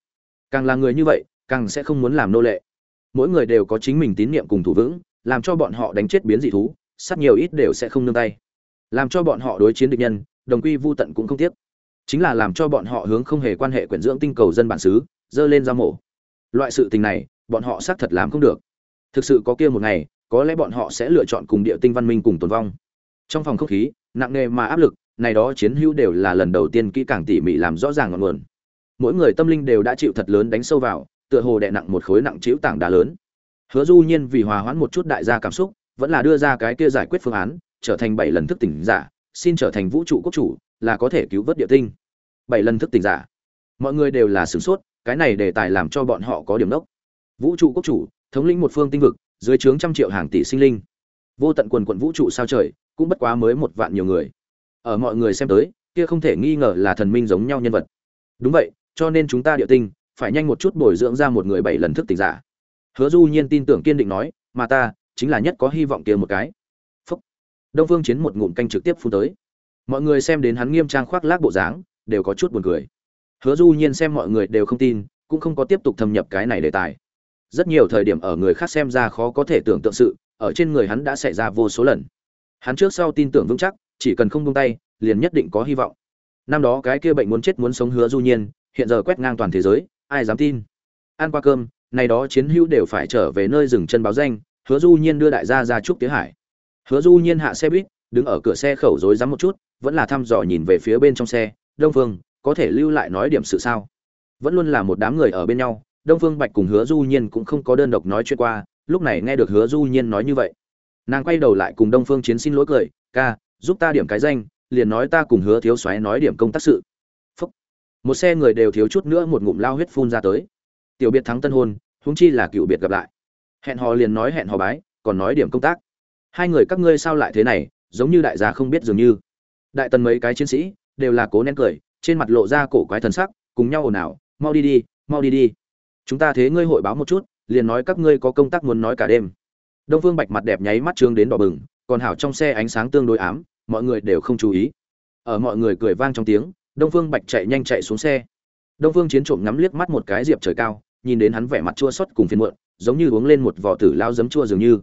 Càng là người như vậy, càng sẽ không muốn làm nô lệ. Mỗi người đều có chính mình tín niệm cùng thủ vững, làm cho bọn họ đánh chết biến dị thú sát nhiều ít đều sẽ không nương tay. Làm cho bọn họ đối chiến địch nhân, đồng quy vu tận cũng không tiếc. Chính là làm cho bọn họ hướng không hề quan hệ quyển dưỡng tinh cầu dân bản xứ, dơ lên ra mổ. Loại sự tình này bọn họ xác thật làm không được. Thực sự có kia một ngày, có lẽ bọn họ sẽ lựa chọn cùng địa tinh văn minh cùng tồn vong. Trong phòng không khí, nặng nề mà áp lực, này đó chiến hữu đều là lần đầu tiên kỹ càng tỉ mỉ làm rõ ràng ngọn nguồn. Mỗi người tâm linh đều đã chịu thật lớn đánh sâu vào, tựa hồ đè nặng một khối nặng chịu tảng đá lớn. Hứa du nhiên vì hòa hoãn một chút đại gia cảm xúc, vẫn là đưa ra cái kia giải quyết phương án, trở thành bảy lần thức tỉnh giả, xin trở thành vũ trụ quốc chủ, là có thể cứu vớt địa tinh. Bảy lần thức tỉnh giả. Mọi người đều là sửng sốt, cái này đề tài làm cho bọn họ có điểm đốc vũ trụ quốc chủ, thống lĩnh một phương tinh vực, dưới trướng trăm triệu hàng tỷ sinh linh. Vô tận quần quận vũ trụ sao trời, cũng bất quá mới một vạn nhiều người. Ở mọi người xem tới, kia không thể nghi ngờ là thần minh giống nhau nhân vật. Đúng vậy, cho nên chúng ta địa tinh, phải nhanh một chút bồi dưỡng ra một người bảy lần thức tỉnh giả. Hứa du nhiên tin tưởng kiên định nói, mà ta, chính là nhất có hy vọng kia một cái. Phúc. đông phương chiến một ngụm canh trực tiếp phun tới. Mọi người xem đến hắn nghiêm trang khoác lác bộ dáng, đều có chút buồn cười. Hứa du nhiên xem mọi người đều không tin, cũng không có tiếp tục thâm nhập cái này đề tài rất nhiều thời điểm ở người khác xem ra khó có thể tưởng tượng sự, ở trên người hắn đã xảy ra vô số lần. Hắn trước sau tin tưởng vững chắc, chỉ cần không buông tay, liền nhất định có hy vọng. Năm đó cái kia bệnh muốn chết muốn sống hứa du nhiên, hiện giờ quét ngang toàn thế giới, ai dám tin? Ăn qua cơm, này đó chiến hữu đều phải trở về nơi dừng chân báo danh, hứa du nhiên đưa đại gia ra trúc tía hải. Hứa du nhiên hạ xe buýt, đứng ở cửa xe khẩu rối rắm một chút, vẫn là thăm dò nhìn về phía bên trong xe, đông phương, có thể lưu lại nói điểm sự sao? Vẫn luôn là một đám người ở bên nhau đông phương bạch cùng hứa du nhiên cũng không có đơn độc nói chuyện qua, lúc này nghe được hứa du nhiên nói như vậy. Nàng quay đầu lại cùng đông phương chiến xin lỗi cười, ca, giúp ta điểm cái danh, liền nói ta cùng hứa thiếu soái nói điểm công tác sự. Phúc. một xe người đều thiếu chút nữa một ngụm lao huyết phun ra tới. Tiểu biệt thắng tân hôn, huống chi là cựu biệt gặp lại. Hẹn hò liền nói hẹn hò bái, còn nói điểm công tác. Hai người các ngươi sao lại thế này, giống như đại gia không biết dường như. Đại tần mấy cái chiến sĩ, đều là cố nén cười, trên mặt lộ ra cổ quái thần sắc, cùng nhau ồn ào, mau đi đi, mau đi đi chúng ta thế ngươi hội báo một chút, liền nói các ngươi có công tác muốn nói cả đêm. Đông phương bạch mặt đẹp nháy mắt trương đến đỏ bừng, còn hảo trong xe ánh sáng tương đối ám, mọi người đều không chú ý. Ở mọi người cười vang trong tiếng, đông phương bạch chạy nhanh chạy xuống xe. Đông phương chiến trộm ngắm liếc mắt một cái diệp trời cao, nhìn đến hắn vẻ mặt chua xót cùng phiền muộn, giống như uống lên một vỏ tử lao giấm chua dường như.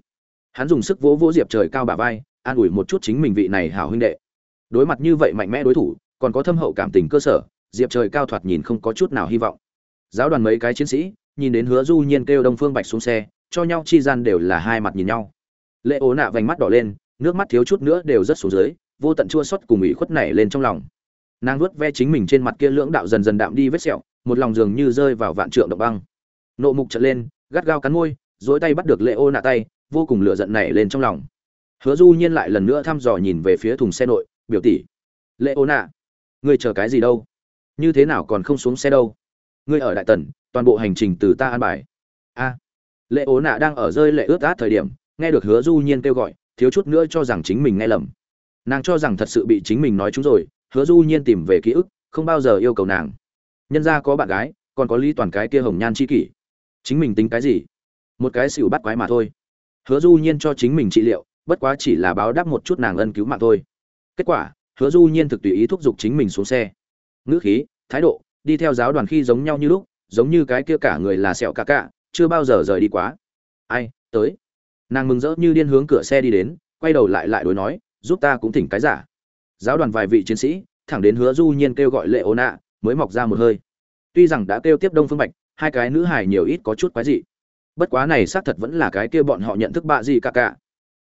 Hắn dùng sức vỗ vỗ diệp trời cao bả vai, an ủi một chút chính mình vị này hảo huynh đệ. Đối mặt như vậy mạnh mẽ đối thủ, còn có thâm hậu cảm tình cơ sở, diệp trời cao thoạt nhìn không có chút nào hy vọng giáo đoàn mấy cái chiến sĩ, nhìn đến hứa du nhiên kêu đông phương bạch xuống xe, cho nhau chi gian đều là hai mặt nhìn nhau. Lệ ố nạ vành mắt đỏ lên, nước mắt thiếu chút nữa đều rất xuống dưới, vô tận chua xót cùng ủy khuất nảy lên trong lòng. Nàng vuốt ve chính mình trên mặt kia lưỡng đạo dần dần đạm đi vết sẹo, một lòng dường như rơi vào vạn trượng động băng. Nộ mục trợn lên, gắt gao cắn môi dối tay bắt được lệ ô nạ tay, vô cùng lửa giận nảy lên trong lòng. Hứa du nhiên lại lần nữa thăm dò nhìn về phía thùng xe nội, biểu tỷ, lệ ô nạ người chờ cái gì đâu? Như thế nào còn không xuống xe đâu? Ngươi ở đại tần, toàn bộ hành trình từ ta an bài. A. Lệ ố nạ đang ở rơi lệ ướt át thời điểm, nghe được hứa du nhiên kêu gọi, thiếu chút nữa cho rằng chính mình nghe lầm. Nàng cho rằng thật sự bị chính mình nói chúng rồi, hứa du nhiên tìm về ký ức, không bao giờ yêu cầu nàng. Nhân ra có bạn gái, còn có lý toàn cái kia hồng nhan chi kỷ. Chính mình tính cái gì? Một cái xỉu bắt quái mà thôi. Hứa du nhiên cho chính mình trị liệu, bất quá chỉ là báo đáp một chút nàng ân cứu mạng thôi. Kết quả, hứa du nhiên thực tùy ý thúc giục chính mình xuống xe. Ngữ khí, thái độ đi theo giáo đoàn khi giống nhau như lúc, giống như cái kia cả người là sẹo cả cả, chưa bao giờ rời đi quá. Ai, tới. Nàng mừng rỡ như điên hướng cửa xe đi đến, quay đầu lại lại đối nói, giúp ta cũng thỉnh cái giả. Giáo đoàn vài vị chiến sĩ, thẳng đến hứa du nhiên kêu gọi lệ ô nạ, mới mọc ra một hơi. Tuy rằng đã kêu tiếp đông phương bạch, hai cái nữ hài nhiều ít có chút quái dị. Bất quá này xác thật vẫn là cái kia bọn họ nhận thức bạ gì cả cả.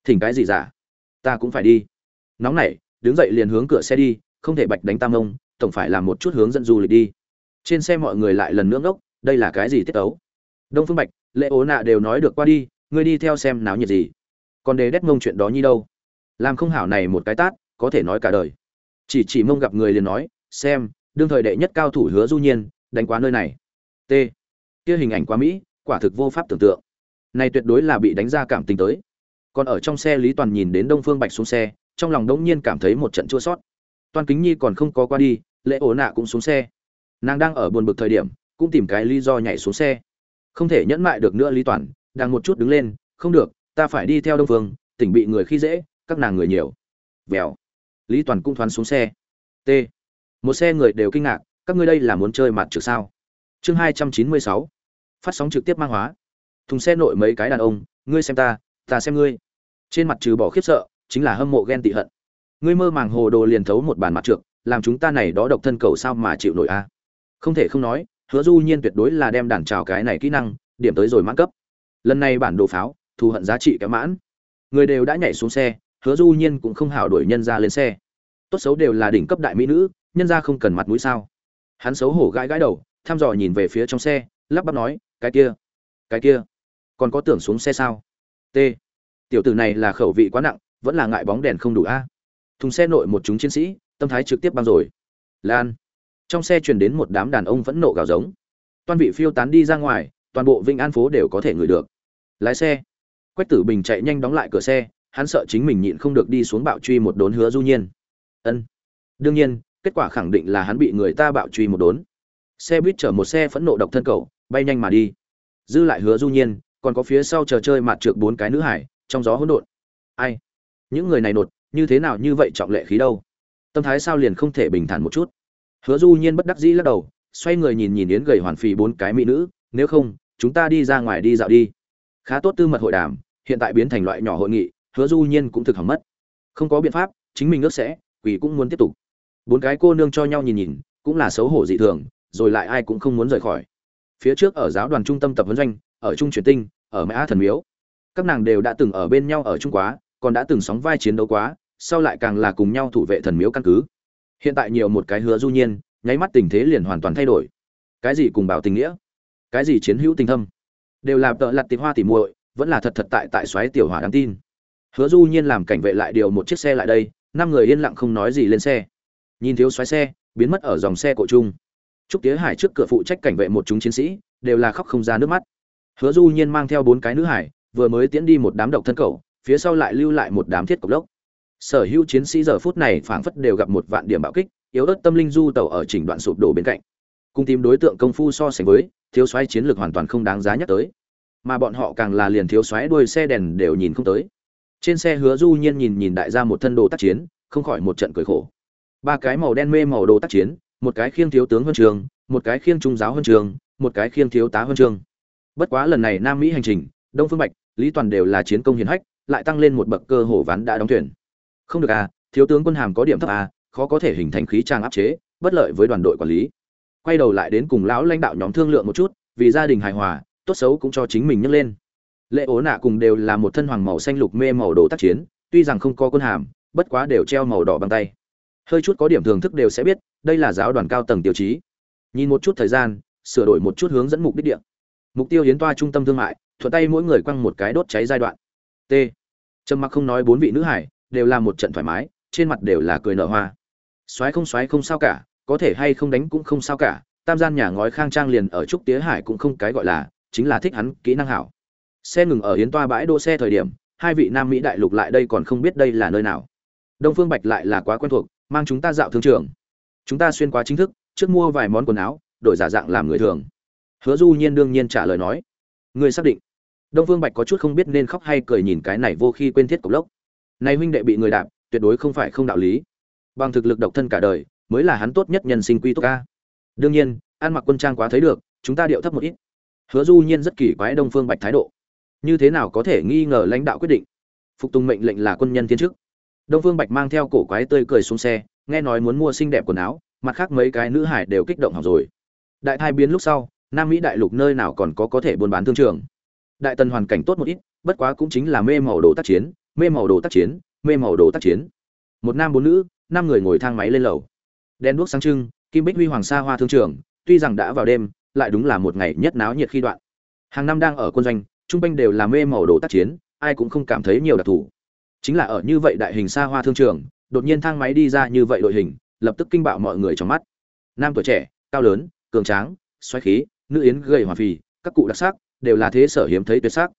Thỉnh cái gì giả? Ta cũng phải đi. Nóng nảy, đứng dậy liền hướng cửa xe đi, không thể bạch đánh tam ông, tổng phải làm một chút hướng dẫn du lịch đi trên xe mọi người lại lần nữa ngốc, đây là cái gì tiết ấu đông phương bạch, lệ ố nạ đều nói được qua đi, ngươi đi theo xem náo nhiệt gì. Còn đề đét mông chuyện đó như đâu? Làm không hảo này một cái tát, có thể nói cả đời. Chỉ chỉ mông gặp người liền nói, xem, đương thời đệ nhất cao thủ hứa du nhiên, đánh quá nơi này. T. Kia hình ảnh quá mỹ, quả thực vô pháp tưởng tượng. Này tuyệt đối là bị đánh ra cảm tình tới. Còn ở trong xe lý toàn nhìn đến đông phương bạch xuống xe, trong lòng đống nhiên cảm thấy một trận chua sót. Toàn kính nhi còn không có qua đi lễ ổ nạ cũng xuống xe nàng đang ở buồn bực thời điểm, cũng tìm cái lý do nhảy xuống xe. Không thể nhẫn mại được nữa lý toàn, đang một chút đứng lên, không được, ta phải đi theo đông phương, tỉnh bị người khi dễ, các nàng người nhiều. Vèo. Lý toàn cũng thoáng xuống xe. T. Một xe người đều kinh ngạc, các ngươi đây là muốn chơi mặt trực sao? Chương hai trăm chín mươi sáu. Phát sóng trực tiếp mang hóa. Thùng xe nội mấy cái đàn ông, ngươi xem ta ta xem ngươi. Trên mặt trừ bỏ khiếp sợ, chính là hâm mộ ghen tị hận. Ngươi mơ màng hồ đồ liền thấu một bàn mặt trượt làm chúng ta này đó độc thân cầu sao mà chịu nổi a? Không thể không nói, hứa du nhiên tuyệt đối là đem đàn trào cái này kỹ năng, điểm tới rồi mãn cấp. Lần này bản đồ pháo, thù hận giá trị kéo mãn. Người đều đã nhảy xuống xe, hứa du nhiên cũng không hảo đuổi nhân ra lên xe. Tốt xấu đều là đỉnh cấp đại mỹ nữ, nhân ra không cần mặt mũi sao? Hắn xấu hổ gãi gãi đầu, thăm dò nhìn về phía trong xe, lắp bắp nói, cái kia cái kia, còn có tưởng xuống xe sao? T, tiểu tử này là khẩu vị quá nặng, vẫn là ngại bóng đèn không đủ a. Thùng xe nội một chúng chiến sĩ, tâm thái trực tiếp băng rồi. Lan trong xe truyền đến một đám đàn ông vẫn nộ gào giống. Toàn vị phiêu tán đi ra ngoài, toàn bộ vinh an phố đều có thể ngửi được. Lái xe. Quách tử bình chạy nhanh đóng lại cửa xe, hắn sợ chính mình nhịn không được đi xuống bạo truy một đốn hứa du nhiên. Ân. Đương nhiên, kết quả khẳng định là hắn bị người ta bạo truy một đốn. Xe buýt chở một xe phẫn nộ độc thân cầu bay nhanh mà đi. Dư lại hứa du nhiên, còn có phía sau chờ chơi mặt trượt bốn cái nữ hải, trong gió hỗn độn. Ai? Những người này nột, như thế nào như vậy trọng lệ khí đâu? Tâm thái sao liền không thể bình thản một chút? Hứa du nhiên bất đắc dĩ lắc đầu, xoay người nhìn nhìn yến gầy hoàn phì bốn cái mỹ nữ, nếu không, chúng ta đi ra ngoài đi dạo đi. Khá tốt tư mật hội đàm, hiện tại biến thành loại nhỏ hội nghị, hứa du nhiên cũng thực hỏng mất. Không có biện pháp, chính mình ước sẽ quỷ cũng muốn tiếp tục. Bốn cái cô nương cho nhau nhìn nhìn, cũng là xấu hổ dị thường, rồi lại ai cũng không muốn rời khỏi. Phía trước ở giáo đoàn trung tâm tập huấn doanh, ở trung truyền tinh, ở mã thần miếu. Các nàng đều đã từng ở bên nhau ở trung quá, còn đã từng sóng vai chiến đấu quá, sau lại càng là cùng nhau thủ vệ thần miếu căn cứ hiện tại nhiều một cái hứa du nhiên, nháy mắt tình thế liền hoàn toàn thay đổi. Cái gì cùng bảo tình nghĩa? Cái gì chiến hữu tình thâm? Đều là tợ lặt tịp hoa tỉ muội, vẫn là thật thật tại tại xoáy tiểu hỏa đáng tin. Hứa du nhiên làm cảnh vệ lại điều một chiếc xe lại đây, năm người yên lặng không nói gì lên xe. Nhìn thiếu xoáy xe, biến mất ở dòng xe cổ trung. Trúc tía hải trước cửa phụ trách cảnh vệ một chúng chiến sĩ, đều là khóc không ra nước mắt. Hứa du nhiên mang theo bốn cái nữ hải, vừa mới tiến đi một đám độc thân cầu phía sau lại lưu lại một đám thiết cộc lốc sở hữu chiến sĩ giờ phút này phảng phất đều gặp một vạn điểm bạo kích, yếu ớt tâm linh du tàu ở chỉnh đoạn sụp đổ bên cạnh. Cùng tìm đối tượng công phu so sánh với, thiếu soái chiến lược hoàn toàn không đáng giá nhắc tới. Mà bọn họ càng là liền thiếu soái đuôi xe đèn đều nhìn không tới. Trên xe hứa du nhiên nhìn nhìn đại gia một thân đồ tác chiến, không khỏi một trận cười khổ. Ba cái màu đen mê màu đồ tác chiến, một cái khiêng thiếu tướng huân trường, một cái khiêng trung giáo huân trường, một cái khiêng thiếu tá huân trường. Bất quá lần này nam mỹ hành trình, đông phương bạch, lý toàn đều là chiến công hiển hách, lại tăng lên một bậc cơ hồ ván đã đóng thuyền không được à thiếu tướng quân hàm có điểm thấp à khó có thể hình thành khí trang áp chế, bất lợi với đoàn đội quản lý. Quay đầu lại đến cùng lão lãnh đạo nhóm thương lượng một chút, vì gia đình hài hòa, tốt xấu cũng cho chính mình nhấc lên. Lệ ố nạ cùng đều là một thân hoàng màu xanh lục mê màu đồ tác chiến, tuy rằng không có quân hàm, bất quá đều treo màu đỏ bằng tay. Hơi chút có điểm thưởng thức đều sẽ biết, đây là giáo đoàn cao tầng tiêu chí. Nhìn một chút thời gian, sửa đổi một chút hướng dẫn mục đích địa. Mục tiêu hiến toa trung tâm thương mại, thuận tay mỗi người quăng một cái đốt cháy giai đoạn. T. Trầm mặc không nói bốn vị nữ hải đều là một trận thoải mái, trên mặt đều là cười nở hoa. Xoáy không xoáy không sao cả, có thể hay không đánh cũng không sao cả, tam gian nhà ngói khang trang liền ở trúc tía hải cũng không cái gọi là, chính là thích hắn, kỹ năng hảo. Xe ngừng ở hiến toa bãi đỗ xe thời điểm, hai vị nam mỹ đại lục lại đây còn không biết đây là nơi nào. Đông phương bạch lại là quá quen thuộc, mang chúng ta dạo thương trường. Chúng ta xuyên quá chính thức, trước mua vài món quần áo, đổi giả dạng làm người thường. Hứa du nhiên đương nhiên trả lời nói. Người xác định. Đông phương bạch có chút không biết nên khóc hay cười nhìn cái này vô khi quên thiết cục lốc này huynh đệ bị người đạp, tuyệt đối không phải không đạo lý. Bằng thực lực độc thân cả đời, mới là hắn tốt nhất nhân sinh quy tốt ca đương nhiên, ăn mặc quân trang quá thấy được, chúng ta điệu thấp một ít. Hứa du nhiên rất kỳ quái đông phương bạch thái độ. Như thế nào có thể nghi ngờ lãnh đạo quyết định? Phục tùng mệnh lệnh là quân nhân thiên chức. Đông phương bạch mang theo cổ quái tươi cười xuống xe, nghe nói muốn mua xinh đẹp quần áo, mặt khác mấy cái nữ hải đều kích động học rồi. Đại thai biến lúc sau, nam mỹ đại lục nơi nào còn có có thể buôn bán thương trường? Đại tần hoàn cảnh tốt một ít, bất quá cũng chính là mê màu đồ tác chiến mê màu đồ tác chiến, mê màu đồ tác chiến. Một nam bốn nữ, năm người ngồi thang máy lên lầu. Đèn đuốc sáng trưng, kim bích huy hoàng sa hoa thương trường, tuy rằng đã vào đêm, lại đúng là một ngày nhất náo nhiệt khi đoạn. Hàng năm đang ở quân doanh, trung quanh đều là mê màu đồ tác chiến, ai cũng không cảm thấy nhiều đặc thù. Chính là ở như vậy đại hình xa hoa thương trường, đột nhiên thang máy đi ra như vậy đội hình, lập tức kinh bạo mọi người trong mắt. Nam tuổi trẻ, cao lớn, cường tráng, xoáy khí, nữ yến gầy hòa phì, các cụ đặc sắc, đều là thế sở hiếm thấy tuyệt sắc.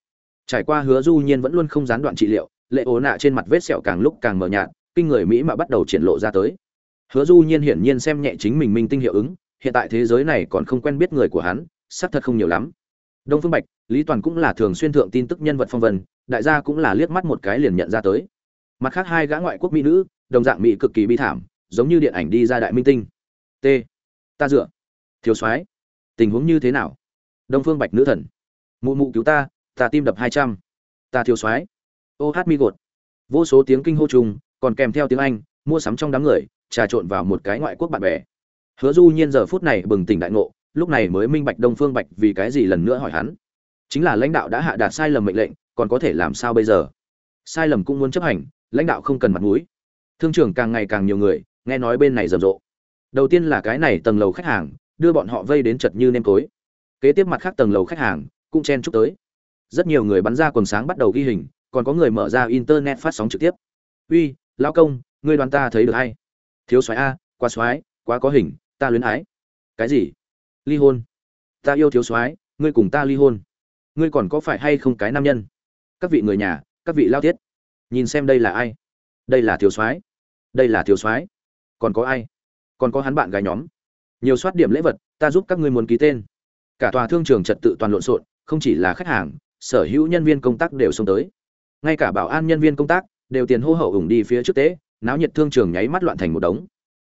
Trải qua hứa du nhiên vẫn luôn không gián đoạn trị liệu lệ ố nạ trên mặt vết sẹo càng lúc càng mờ nhạt, kinh người mỹ mà bắt đầu triển lộ ra tới. Hứa du nhiên hiển nhiên xem nhẹ chính mình minh tinh hiệu ứng, hiện tại thế giới này còn không quen biết người của hắn, xác thật không nhiều lắm. Đông phương bạch, lý toàn cũng là thường xuyên thượng tin tức nhân vật phong vân, đại gia cũng là liếc mắt một cái liền nhận ra tới. Mặt khác hai gã ngoại quốc mỹ nữ, đồng dạng mỹ cực kỳ bi thảm, giống như điện ảnh đi ra đại minh tinh. T. Ta dựa. Thiếu soái, tình huống như thế nào? Đông phương bạch nữ thần. Mụ mụ cứu ta ta tim đập hai trăm. Ta thiếu soái ô hát mi gột. Vô số tiếng kinh hô chung, còn kèm theo tiếng anh mua sắm trong đám người trà trộn vào một cái ngoại quốc bạn bè. Hứa du nhiên giờ phút này bừng tỉnh đại ngộ lúc này mới minh bạch đông phương bạch vì cái gì lần nữa hỏi hắn. Chính là lãnh đạo đã hạ đạt sai lầm mệnh lệnh còn có thể làm sao bây giờ? Sai lầm cũng muốn chấp hành lãnh đạo không cần mặt mũi. Thương trường càng ngày càng nhiều người nghe nói bên này rầm rộ. Đầu tiên là cái này tầng lầu khách hàng đưa bọn họ vây đến chật như nêm tối kế tiếp mặt khác tầng lầu khách hàng cũng chen chúc tới. Rất nhiều người bắn ra quần sáng bắt đầu ghi hình còn có người mở ra internet phát sóng trực tiếp. Uy, lão công, ngươi đoàn ta thấy được hay thiếu soái a, quá soái, quá có hình, ta luyến ái. Cái gì? Ly hôn. Ta yêu thiếu soái, ngươi cùng ta ly hôn. Ngươi còn có phải hay không cái nam nhân? Các vị người nhà, các vị lao thiết nhìn xem đây là ai? Đây là thiếu soái. Đây là thiếu soái. Còn có ai? Còn có hắn bạn gái nhóm. Nhiều soát điểm lễ vật, ta giúp các ngươi muốn ký tên. Cả tòa thương trường trật tự toàn lộn xộn, không chỉ là khách hàng, sở hữu nhân viên công tác đều xông tới ngay cả bảo an nhân viên công tác đều tiền hô hậu ủng đi phía trước tế, náo nhiệt thương trường nháy mắt loạn thành một đống.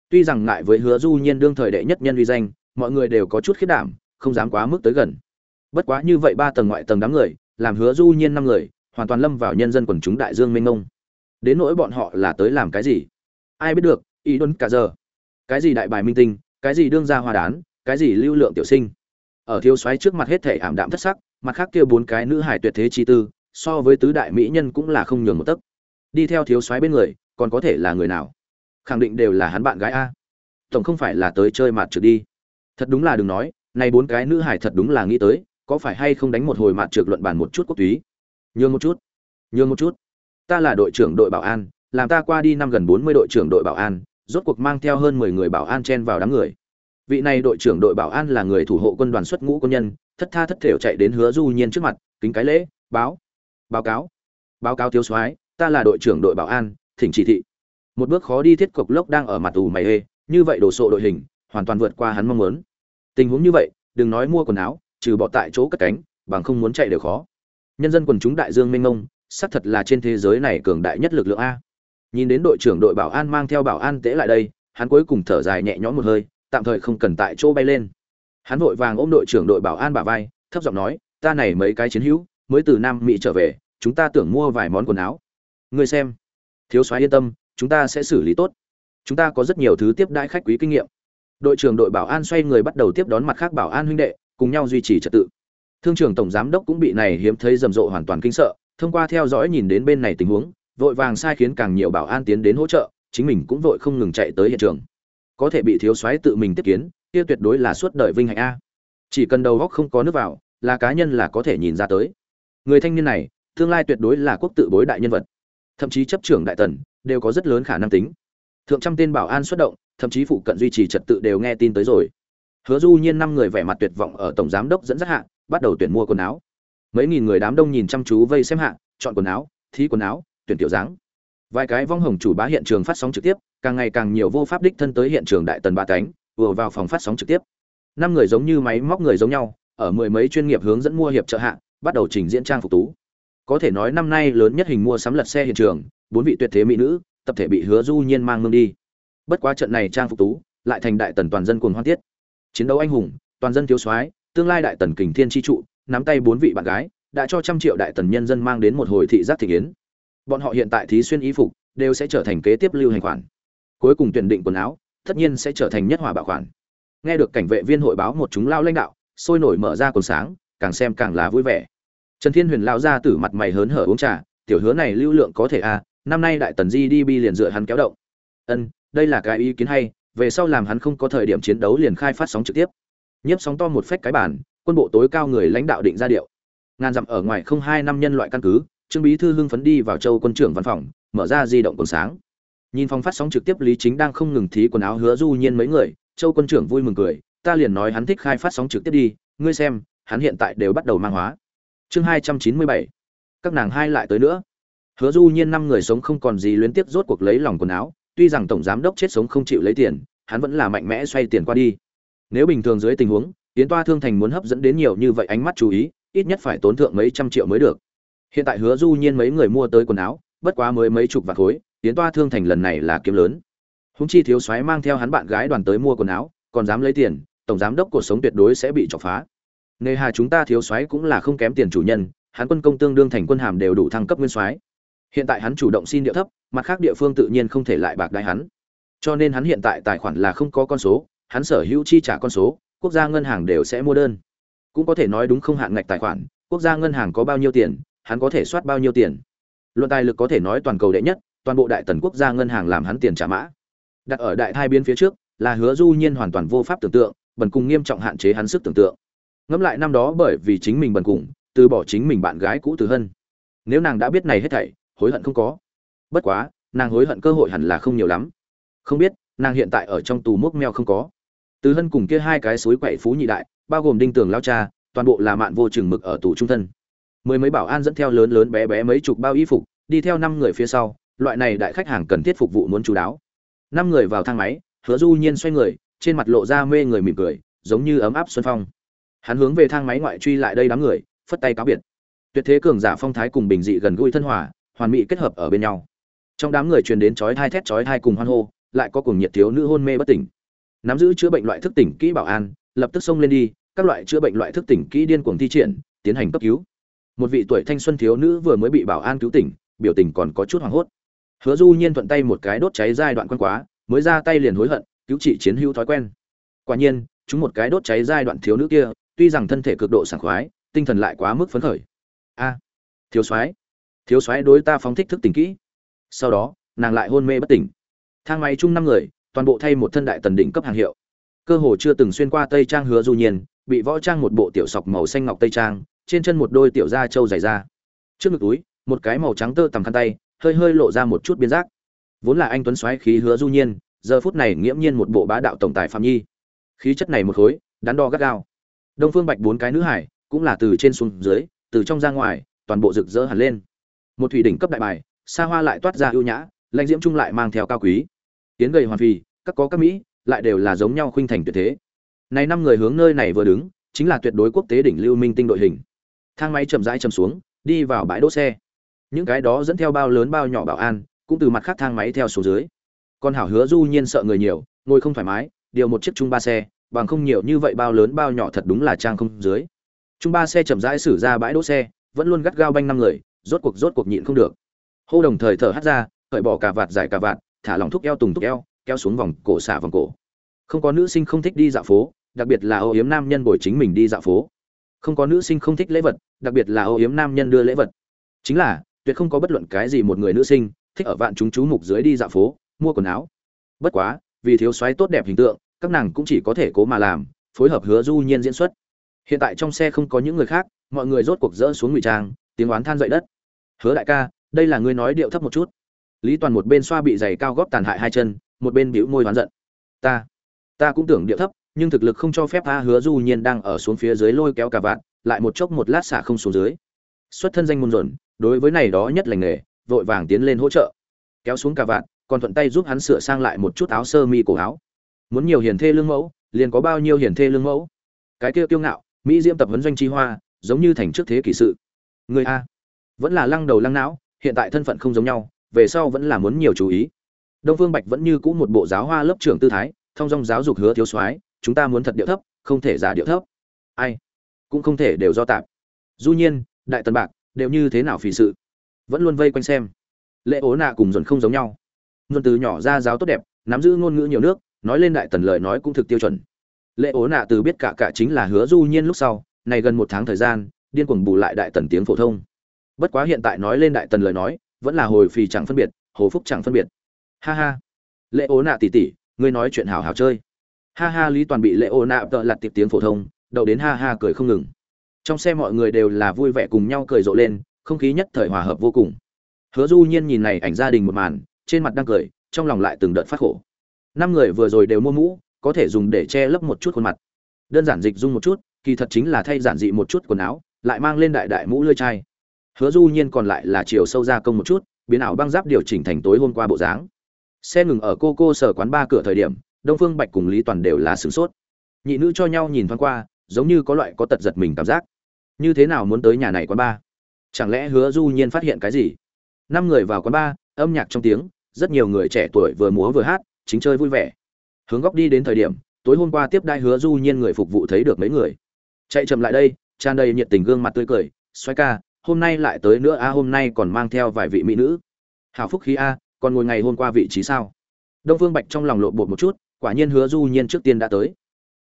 Tuy rằng ngại với hứa du nhiên đương thời đệ nhất nhân uy danh, mọi người đều có chút khiết đảm, không dám quá mức tới gần. Bất quá như vậy ba tầng ngoại tầng đám người, làm hứa du nhiên năm người, hoàn toàn lâm vào nhân dân quần chúng đại dương mênh mông. Đến nỗi bọn họ là tới làm cái gì? Ai biết được, ý đốn cả giờ. Cái gì đại bài minh tinh, cái gì đương gia hoa đán, cái gì lưu lượng tiểu sinh. Ở thiếu soái trước mặt hết thể ảm đạm thất sắc, mặt khác kia bốn cái nữ hải tuyệt thế chi tư so với tứ đại mỹ nhân cũng là không nhường một tấc. Đi theo thiếu soái bên người, còn có thể là người nào? Khẳng định đều là hắn bạn gái a. Tổng không phải là tới chơi mặt trượt đi. Thật đúng là đừng nói, này bốn cái nữ hải thật đúng là nghĩ tới, có phải hay không đánh một hồi mặt trượt luận bàn một chút quốc túy? Nhường một chút, nhường một chút. Ta là đội trưởng đội bảo an, làm ta qua đi năm gần bốn mươi đội trưởng đội bảo an, rốt cuộc mang theo hơn mười người bảo an chen vào đám người. Vị này đội trưởng đội bảo an là người thủ hộ quân đoàn xuất ngũ quân nhân, thất tha thất thểu chạy đến hứa du nhiên trước mặt, kính cái lễ, báo báo cáo báo cáo thiếu soái, ta là đội trưởng đội bảo an, thỉnh chỉ thị. Một bước khó đi thiết cục lốc đang ở mặt tù mày hê như vậy đổ sộ đội hình, hoàn toàn vượt qua hắn mong muốn. Tình huống như vậy, đừng nói mua quần áo, trừ bỏ tại chỗ cất cánh, bằng không muốn chạy đều khó. Nhân dân quần chúng đại dương mênh mông, xác thật là trên thế giới này cường đại nhất lực lượng a. Nhìn đến đội trưởng đội bảo an mang theo bảo an tễ lại đây, hắn cuối cùng thở dài nhẹ nhõm một hơi, tạm thời không cần tại chỗ bay lên. Hắn vội vàng ôm đội trưởng đội bảo an bả vai, thấp giọng nói, ta này mấy cái chiến hữu mới từ nam mỹ trở về, chúng ta tưởng mua vài món quần áo. Ngươi xem. Thiếu soái yên tâm, chúng ta sẽ xử lý tốt. Chúng ta có rất nhiều thứ tiếp đãi khách quý kinh nghiệm. Đội trưởng đội bảo an xoay người bắt đầu tiếp đón mặt khác bảo an huynh đệ, cùng nhau duy trì trật tự. Thương trưởng tổng giám đốc cũng bị này hiếm thấy rầm rộ hoàn toàn kinh sợ, thông qua theo dõi nhìn đến bên này tình huống, vội vàng sai khiến càng nhiều bảo an tiến đến hỗ trợ, chính mình cũng vội không ngừng chạy tới hiện trường. Có thể bị thiếu soái tự mình tiếp kiến, kia tuyệt đối là suốt đời vinh hạnh a. Chỉ cần đầu góc không có nước vào, là cá nhân là có thể nhìn ra tới người thanh niên này, tương lai tuyệt đối là quốc tự bối đại nhân vật. Thậm chí chấp trưởng đại tần, đều có rất lớn khả năng tính. Thượng trăm tên bảo an xuất động, thậm chí phụ cận duy trì trật tự đều nghe tin tới rồi. Hứa du nhiên năm người vẻ mặt tuyệt vọng ở tổng giám đốc dẫn dắt hạ, bắt đầu tuyển mua quần áo. Mấy nghìn người đám đông nhìn chăm chú vây xem hạ, chọn quần áo, thi quần áo, tuyển tiểu dáng. Vài cái vong hồng chủ bá hiện trường phát sóng trực tiếp, càng ngày càng nhiều vô pháp đích thân tới hiện trường đại tần ba cánh vừa vào phòng phát sóng trực tiếp. Năm người giống như máy móc người giống nhau, ở mười mấy chuyên nghiệp hướng dẫn mua hiệp trợ hạ bắt đầu trình diễn trang phục tú. Có thể nói năm nay lớn nhất hình mua sắm lật xe hiện trường, bốn vị tuyệt thế mỹ nữ, tập thể bị hứa du nhiên mang ngưng đi. Bất quá trận này trang phục tú lại thành đại tần toàn dân cuồng hoan tiết. Chiến đấu anh hùng, toàn dân thiếu soái, tương lai đại tần kình thiên chi trụ, nắm tay bốn vị bạn gái, đã cho trăm triệu đại tần nhân dân mang đến một hồi thị giác thị kiến. Bọn họ hiện tại thí xuyên y phục, đều sẽ trở thành kế tiếp lưu hành khoản. Cuối cùng tuyển định quần áo, tất nhiên sẽ trở thành nhất hòa bạo khoản. Nghe được cảnh vệ viên hội báo một chúng lao lãnh đạo, sôi nổi mở ra quần sáng, càng xem càng là vui vẻ trần thiên huyền lão ra tử mặt mày hớn hở uống trà, tiểu hứa này lưu lượng có thể a năm nay đại tần gdp liền dựa hắn kéo động. Ân, đây là cái ý kiến hay, về sau làm hắn không có thời điểm chiến đấu liền khai phát sóng trực tiếp. Nhiếp sóng to một phách cái bản quân bộ tối cao người lãnh đạo định ra điệu. Ngàn dặm ở ngoài không hai năm nhân loại căn cứ, trương bí thư hưng phấn đi vào châu quân trưởng văn phòng, mở ra di động còn sáng. Nhìn phòng phát sóng trực tiếp lý chính đang không ngừng thí quần áo hứa du nhiên mấy người, châu quân trưởng vui mừng cười, ta liền nói hắn thích khai phát sóng trực tiếp đi, ngươi xem, hắn hiện tại đều bắt đầu mang hóa chương hai trăm chín mươi bảy. Các nàng hai lại tới nữa. Hứa du nhiên năm người sống không còn gì liên tiếp rốt cuộc lấy lòng quần áo, tuy rằng tổng giám đốc chết sống không chịu lấy tiền, hắn vẫn là mạnh mẽ xoay tiền qua đi. Nếu bình thường dưới tình huống tiến toa thương thành muốn hấp dẫn đến nhiều như vậy ánh mắt chú ý, ít nhất phải tốn thượng mấy trăm triệu mới được. Hiện tại hứa du nhiên mấy người mua tới quần áo, bất quá mới mấy chục vạt khối tiến toa thương thành lần này là kiếm lớn. Húng chi thiếu soái mang theo hắn bạn gái đoàn tới mua quần áo, còn dám lấy tiền, tổng giám đốc cuộc sống tuyệt đối sẽ bị chọc phá nề hà chúng ta thiếu soái cũng là không kém tiền chủ nhân, hắn quân công tương đương thành quân hàm đều đủ thăng cấp nguyên soái. Hiện tại hắn chủ động xin địa thấp, mặt khác địa phương tự nhiên không thể lại bạc đại hắn. Cho nên hắn hiện tại tài khoản là không có con số, hắn sở hữu chi trả con số, quốc gia ngân hàng đều sẽ mua đơn. Cũng có thể nói đúng không hạn ngạch tài khoản, quốc gia ngân hàng có bao nhiêu tiền, hắn có thể soát bao nhiêu tiền. Luận tài lực có thể nói toàn cầu đệ nhất, toàn bộ đại tần quốc gia ngân hàng làm hắn tiền trả mã. Đặt ở đại thai biên phía trước, là hứa du nhiên hoàn toàn vô pháp tưởng tượng, bần cùng nghiêm trọng hạn chế hắn sức tưởng tượng ngẫm lại năm đó bởi vì chính mình bần cùng, từ bỏ chính mình bạn gái cũ từ hân. Nếu nàng đã biết này hết thảy, hối hận không có. Bất quá, nàng hối hận cơ hội hẳn là không nhiều lắm. Không biết, nàng hiện tại ở trong tù mốc meo không có. Từ hân cùng kia hai cái suối quậy phú nhị đại, bao gồm đinh tường lao cha, toàn bộ là mạn vô chừng mực ở tù trung thân. Mười mấy bảo an dẫn theo lớn lớn bé bé mấy chục bao y phục, đi theo năm người phía sau, loại này đại khách hàng cần thiết phục vụ muốn chú đáo. Năm người vào thang máy, hứa du nhiên xoay người, trên mặt lộ ra mê người mỉm cười, giống như ấm áp xuân phong hắn hướng về thang máy ngoại truy lại đây đám người, phất tay cáo biệt. Tuyệt thế cường giả phong thái cùng bình dị gần gũi thân hòa, hoàn mỹ kết hợp ở bên nhau. Trong đám người truyền đến chói thai thét chói thai cùng hoan hô, lại có cùng nhiệt thiếu nữ hôn mê bất tỉnh. Nắm giữ chữa bệnh loại thức tỉnh kỹ bảo an, lập tức xông lên đi, các loại chữa bệnh loại thức tỉnh kỹ điên cuồng thi triển, tiến hành cấp cứu. Một vị tuổi thanh xuân thiếu nữ vừa mới bị bảo an cứu tỉnh, biểu tình còn có chút hoảng hốt. Hứa du nhiên thuận tay một cái đốt cháy giai đoạn quan quá, mới ra tay liền hối hận, cứu trị chiến hữu thói quen. Quả nhiên, chúng một cái đốt cháy giai đoạn thiếu nữ kia tuy rằng thân thể cực độ sảng khoái, tinh thần lại quá mức phấn khởi. A, thiếu soái thiếu soái đối ta phóng thích thức tỉnh kỹ. Sau đó, nàng lại hôn mê bất tỉnh. Thang máy chung năm người, toàn bộ thay một thân đại tần đỉnh cấp hàng hiệu. Cơ hồ chưa từng xuyên qua tây trang hứa du nhiên, bị võ trang một bộ tiểu sọc màu xanh ngọc tây trang, trên chân một đôi tiểu da trâu dày da trước ngực túi, một cái màu trắng tơ tằm khăn tay, hơi hơi lộ ra một chút biên giác. Vốn là anh tuấn Soái khí hứa du nhiên, giờ phút này nghiễm nhiên một bộ bá đạo tổng tài phạm nhi. Khí chất này một khối, đắn đo gắt gao đông phương bạch bốn cái nữ hải cũng là từ trên xuống dưới, từ trong ra ngoài, toàn bộ rực rỡ hẳn lên. Một thủy đỉnh cấp đại bài, xa hoa lại toát ra ưu nhã, lãnh diễm trung lại mang theo cao quý. Tiến gầy hoàn phi các có các mỹ, lại đều là giống nhau khuynh thành tuyệt thế. Này năm người hướng nơi này vừa đứng, chính là tuyệt đối quốc tế đỉnh lưu minh tinh đội hình. Thang máy chậm rãi chậm xuống, đi vào bãi đỗ xe. Những cái đó dẫn theo bao lớn bao nhỏ bảo an, cũng từ mặt khác thang máy theo xuống dưới. Còn hảo hứa du nhiên sợ người nhiều, ngồi không thoải mái, điều một chiếc chung ba xe bằng không nhiều như vậy bao lớn bao nhỏ thật đúng là trang không dưới. Chúng ba xe chậm rãi xử ra bãi đỗ xe, vẫn luôn gắt gao banh năm người, rốt cuộc rốt cuộc nhịn không được. Hô đồng thời thở hắt ra, cởi bỏ cà vạt dài cà vạt, thả lỏng thúc eo tùng thúc eo, kéo xuống vòng cổ xả vòng cổ. Không có nữ sinh không thích đi dạo phố, đặc biệt là âu yếm nam nhân bồi chính mình đi dạo phố. Không có nữ sinh không thích lễ vật, đặc biệt là âu yếm nam nhân đưa lễ vật. Chính là, tuyệt không có bất luận cái gì một người nữ sinh thích ở vạn chúng chú mục dưới đi dạo phố, mua quần áo. Bất quá, vì thiếu soái tốt đẹp hình tượng các nàng cũng chỉ có thể cố mà làm, phối hợp hứa du nhiên diễn xuất. Hiện tại trong xe không có những người khác, mọi người rốt cuộc dỡ xuống ngụy trang, tiếng oán than dậy đất. Hứa đại ca, đây là ngươi nói điệu thấp một chút. Lý toàn một bên xoa bị giày cao góp tàn hại hai chân, một bên bĩu môi oán giận. Ta ta cũng tưởng điệu thấp, nhưng thực lực không cho phép a hứa du nhiên đang ở xuống phía dưới lôi kéo cả vạn, lại một chốc một lát xả không xuống dưới. Xuất thân danh môn dồn đối với này đó nhất lành nghề, vội vàng tiến lên hỗ trợ. Kéo xuống cả vạn, còn thuận tay giúp hắn sửa sang lại một chút áo sơ mi cổ áo muốn nhiều hiền thê lương mẫu, liền có bao nhiêu hiền thê lương mẫu. Cái kia kiêu ngạo, mỹ diễm tập huấn doanh chi hoa, giống như thành trước thế kỷ sự. Người a. Vẫn là lăng đầu lăng não, hiện tại thân phận không giống nhau, về sau vẫn là muốn nhiều chú ý. Đông phương bạch vẫn như cũ một bộ giáo hoa lớp trưởng tư thái, thông dong giáo dục hứa thiếu soái, chúng ta muốn thật điệu thấp, không thể giả điệu thấp. Ai? Cũng không thể đều do tạp du nhiên, đại tần bạc, đều như thế nào phì sự? Vẫn luôn vây quanh xem. Lễ ố nạ cùng dồn không giống nhau. Dồn từ nhỏ ra giáo tốt đẹp, nắm giữ ngôn ngữ nhiều nước nói lên đại tần lời nói cũng thực tiêu chuẩn. Lệ ố nạ từ biết cả cả chính là hứa du nhiên lúc sau, này gần một tháng thời gian, điên cuồng bù lại đại tần tiếng phổ thông. Bất quá hiện tại nói lên đại tần lời nói, vẫn là hồi phì chẳng phân biệt, hồ phúc chẳng phân biệt. Ha ha. Lệ ố nạ tỉ tỉ, ngươi nói chuyện hào hào chơi. Ha ha, lý toàn bị lệ ố nạ tợ lặt tiệp tiếng phổ thông, đậu đến ha ha cười không ngừng. Trong xe mọi người đều là vui vẻ cùng nhau cười rộ lên, không khí nhất thời hòa hợp vô cùng. Hứa du nhiên nhìn này ảnh gia đình một màn, trên mặt đang cười, trong lòng lại từng đợt phát khổ năm người vừa rồi đều mua mũ, có thể dùng để che lấp một chút khuôn mặt. Đơn giản dịch dung một chút, kỳ thật chính là thay giản dị một chút quần áo, lại mang lên đại đại mũ lưỡi chai. Hứa du nhiên còn lại là chiều sâu ra công một chút, biến ảo băng giáp điều chỉnh thành tối hôm qua bộ dáng. Xe ngừng ở cô cô sở quán ba cửa thời điểm, đông phương bạch cùng lý toàn đều là sửng sốt. Nhị nữ cho nhau nhìn thoáng qua, giống như có loại có tật giật mình cảm giác. Như thế nào muốn tới nhà này quán ba? Chẳng lẽ hứa du nhiên phát hiện cái gì? Năm người vào quán ba, âm nhạc trong tiếng, rất nhiều người trẻ tuổi vừa múa vừa hát chính chơi vui vẻ. Hướng góc đi đến thời điểm, tối hôm qua tiếp đai hứa du nhiên người phục vụ thấy được mấy người. Chạy chậm lại đây, tràn đầy nhiệt tình gương mặt tươi cười xoay ca, hôm nay lại tới nữa a, hôm nay còn mang theo vài vị mỹ nữ. Hào phúc khí a, còn ngồi ngày hôm qua vị trí sao? Đông phương bạch trong lòng lộn bột một chút, quả nhiên hứa du nhiên trước tiên đã tới.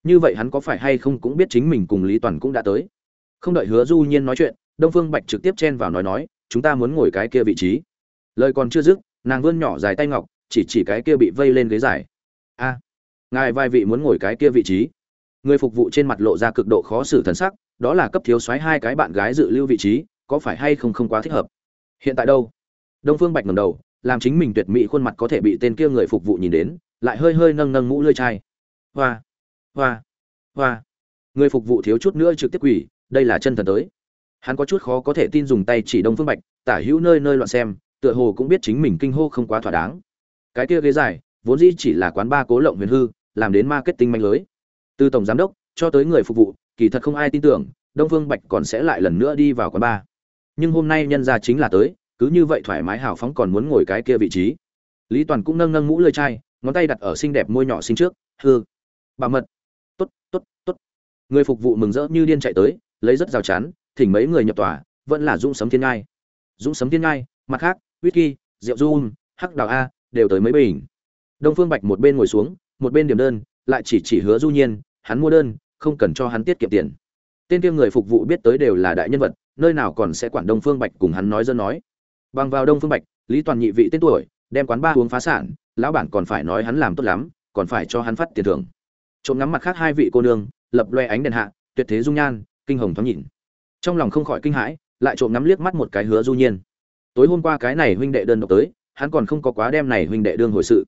Như vậy hắn có phải hay không cũng biết chính mình cùng lý toàn cũng đã tới. Không đợi hứa du nhiên nói chuyện, đông phương bạch trực tiếp chen vào nói nói, chúng ta muốn ngồi cái kia vị trí. Lời còn chưa dứt, nàng vươn nhỏ dài tay ngọc chỉ chỉ cái kia bị vây lên ghế dài. A, ngài vai vị muốn ngồi cái kia vị trí. Người phục vụ trên mặt lộ ra cực độ khó xử thần sắc, đó là cấp thiếu soái hai cái bạn gái dự lưu vị trí, có phải hay không không quá thích hợp? Hiện tại đâu? Đông phương bạch ngẩng đầu, làm chính mình tuyệt mỹ khuôn mặt có thể bị tên kia người phục vụ nhìn đến, lại hơi hơi nâng nâng mũ lưỡi chai. Hoa hoa hoa. Người phục vụ thiếu chút nữa trực tiếp quỷ đây là chân thần tới. Hắn có chút khó có thể tin dùng tay chỉ đông phương bạch, tả hữu nơi nơi loạn xem, tựa hồ cũng biết chính mình kinh hô không quá thỏa đáng cái kia ghế dài, vốn dĩ chỉ là quán ba cố lộng huyền hư, làm đến marketing manh lưới. Từ tổng giám đốc cho tới người phục vụ, kỳ thật không ai tin tưởng, đông phương bạch còn sẽ lại lần nữa đi vào quán ba nhưng hôm nay nhân ra chính là tới, cứ như vậy thoải mái hào phóng còn muốn ngồi cái kia vị trí. Lý toàn cũng nâng nâng mũ lơi chai, ngón tay đặt ở xinh đẹp môi nhỏ xinh trước hư bà mật. T ố t t ố t t ố t người phục vụ mừng rỡ như điên chạy tới, lấy rất rào chắn, thỉnh mấy người nhập tòa, vẫn là dũng sấm thiên ngai. Dũng sấm thiên ngai, mặt khác, whisky, rượu run hắc đào a đều tới mấy bình. Đông phương bạch một bên ngồi xuống, một bên điểm đơn, lại chỉ chỉ hứa du nhiên, hắn mua đơn, không cần cho hắn tiết kiệm tiền. Tên kia người phục vụ biết tới đều là đại nhân vật, nơi nào còn sẽ quản đông phương bạch cùng hắn nói dân nói. Bằng vào đông phương bạch, lý toàn nhị vị tên tuổi, đem quán ba uống phá sản, lão bản còn phải nói hắn làm tốt lắm, còn phải cho hắn phát tiền thưởng. Trộm ngắm mặt khác hai vị cô nương, lập loe ánh đèn hạ, tuyệt thế dung nhan, kinh hồng thoáng nhìn. Trong lòng không khỏi kinh hãi, lại trộm ngắm liếc mắt một cái hứa du nhiên. Tối hôm qua cái này huynh đệ đơn độc tới hắn còn không có quá đem này huynh đệ đương hồi sự.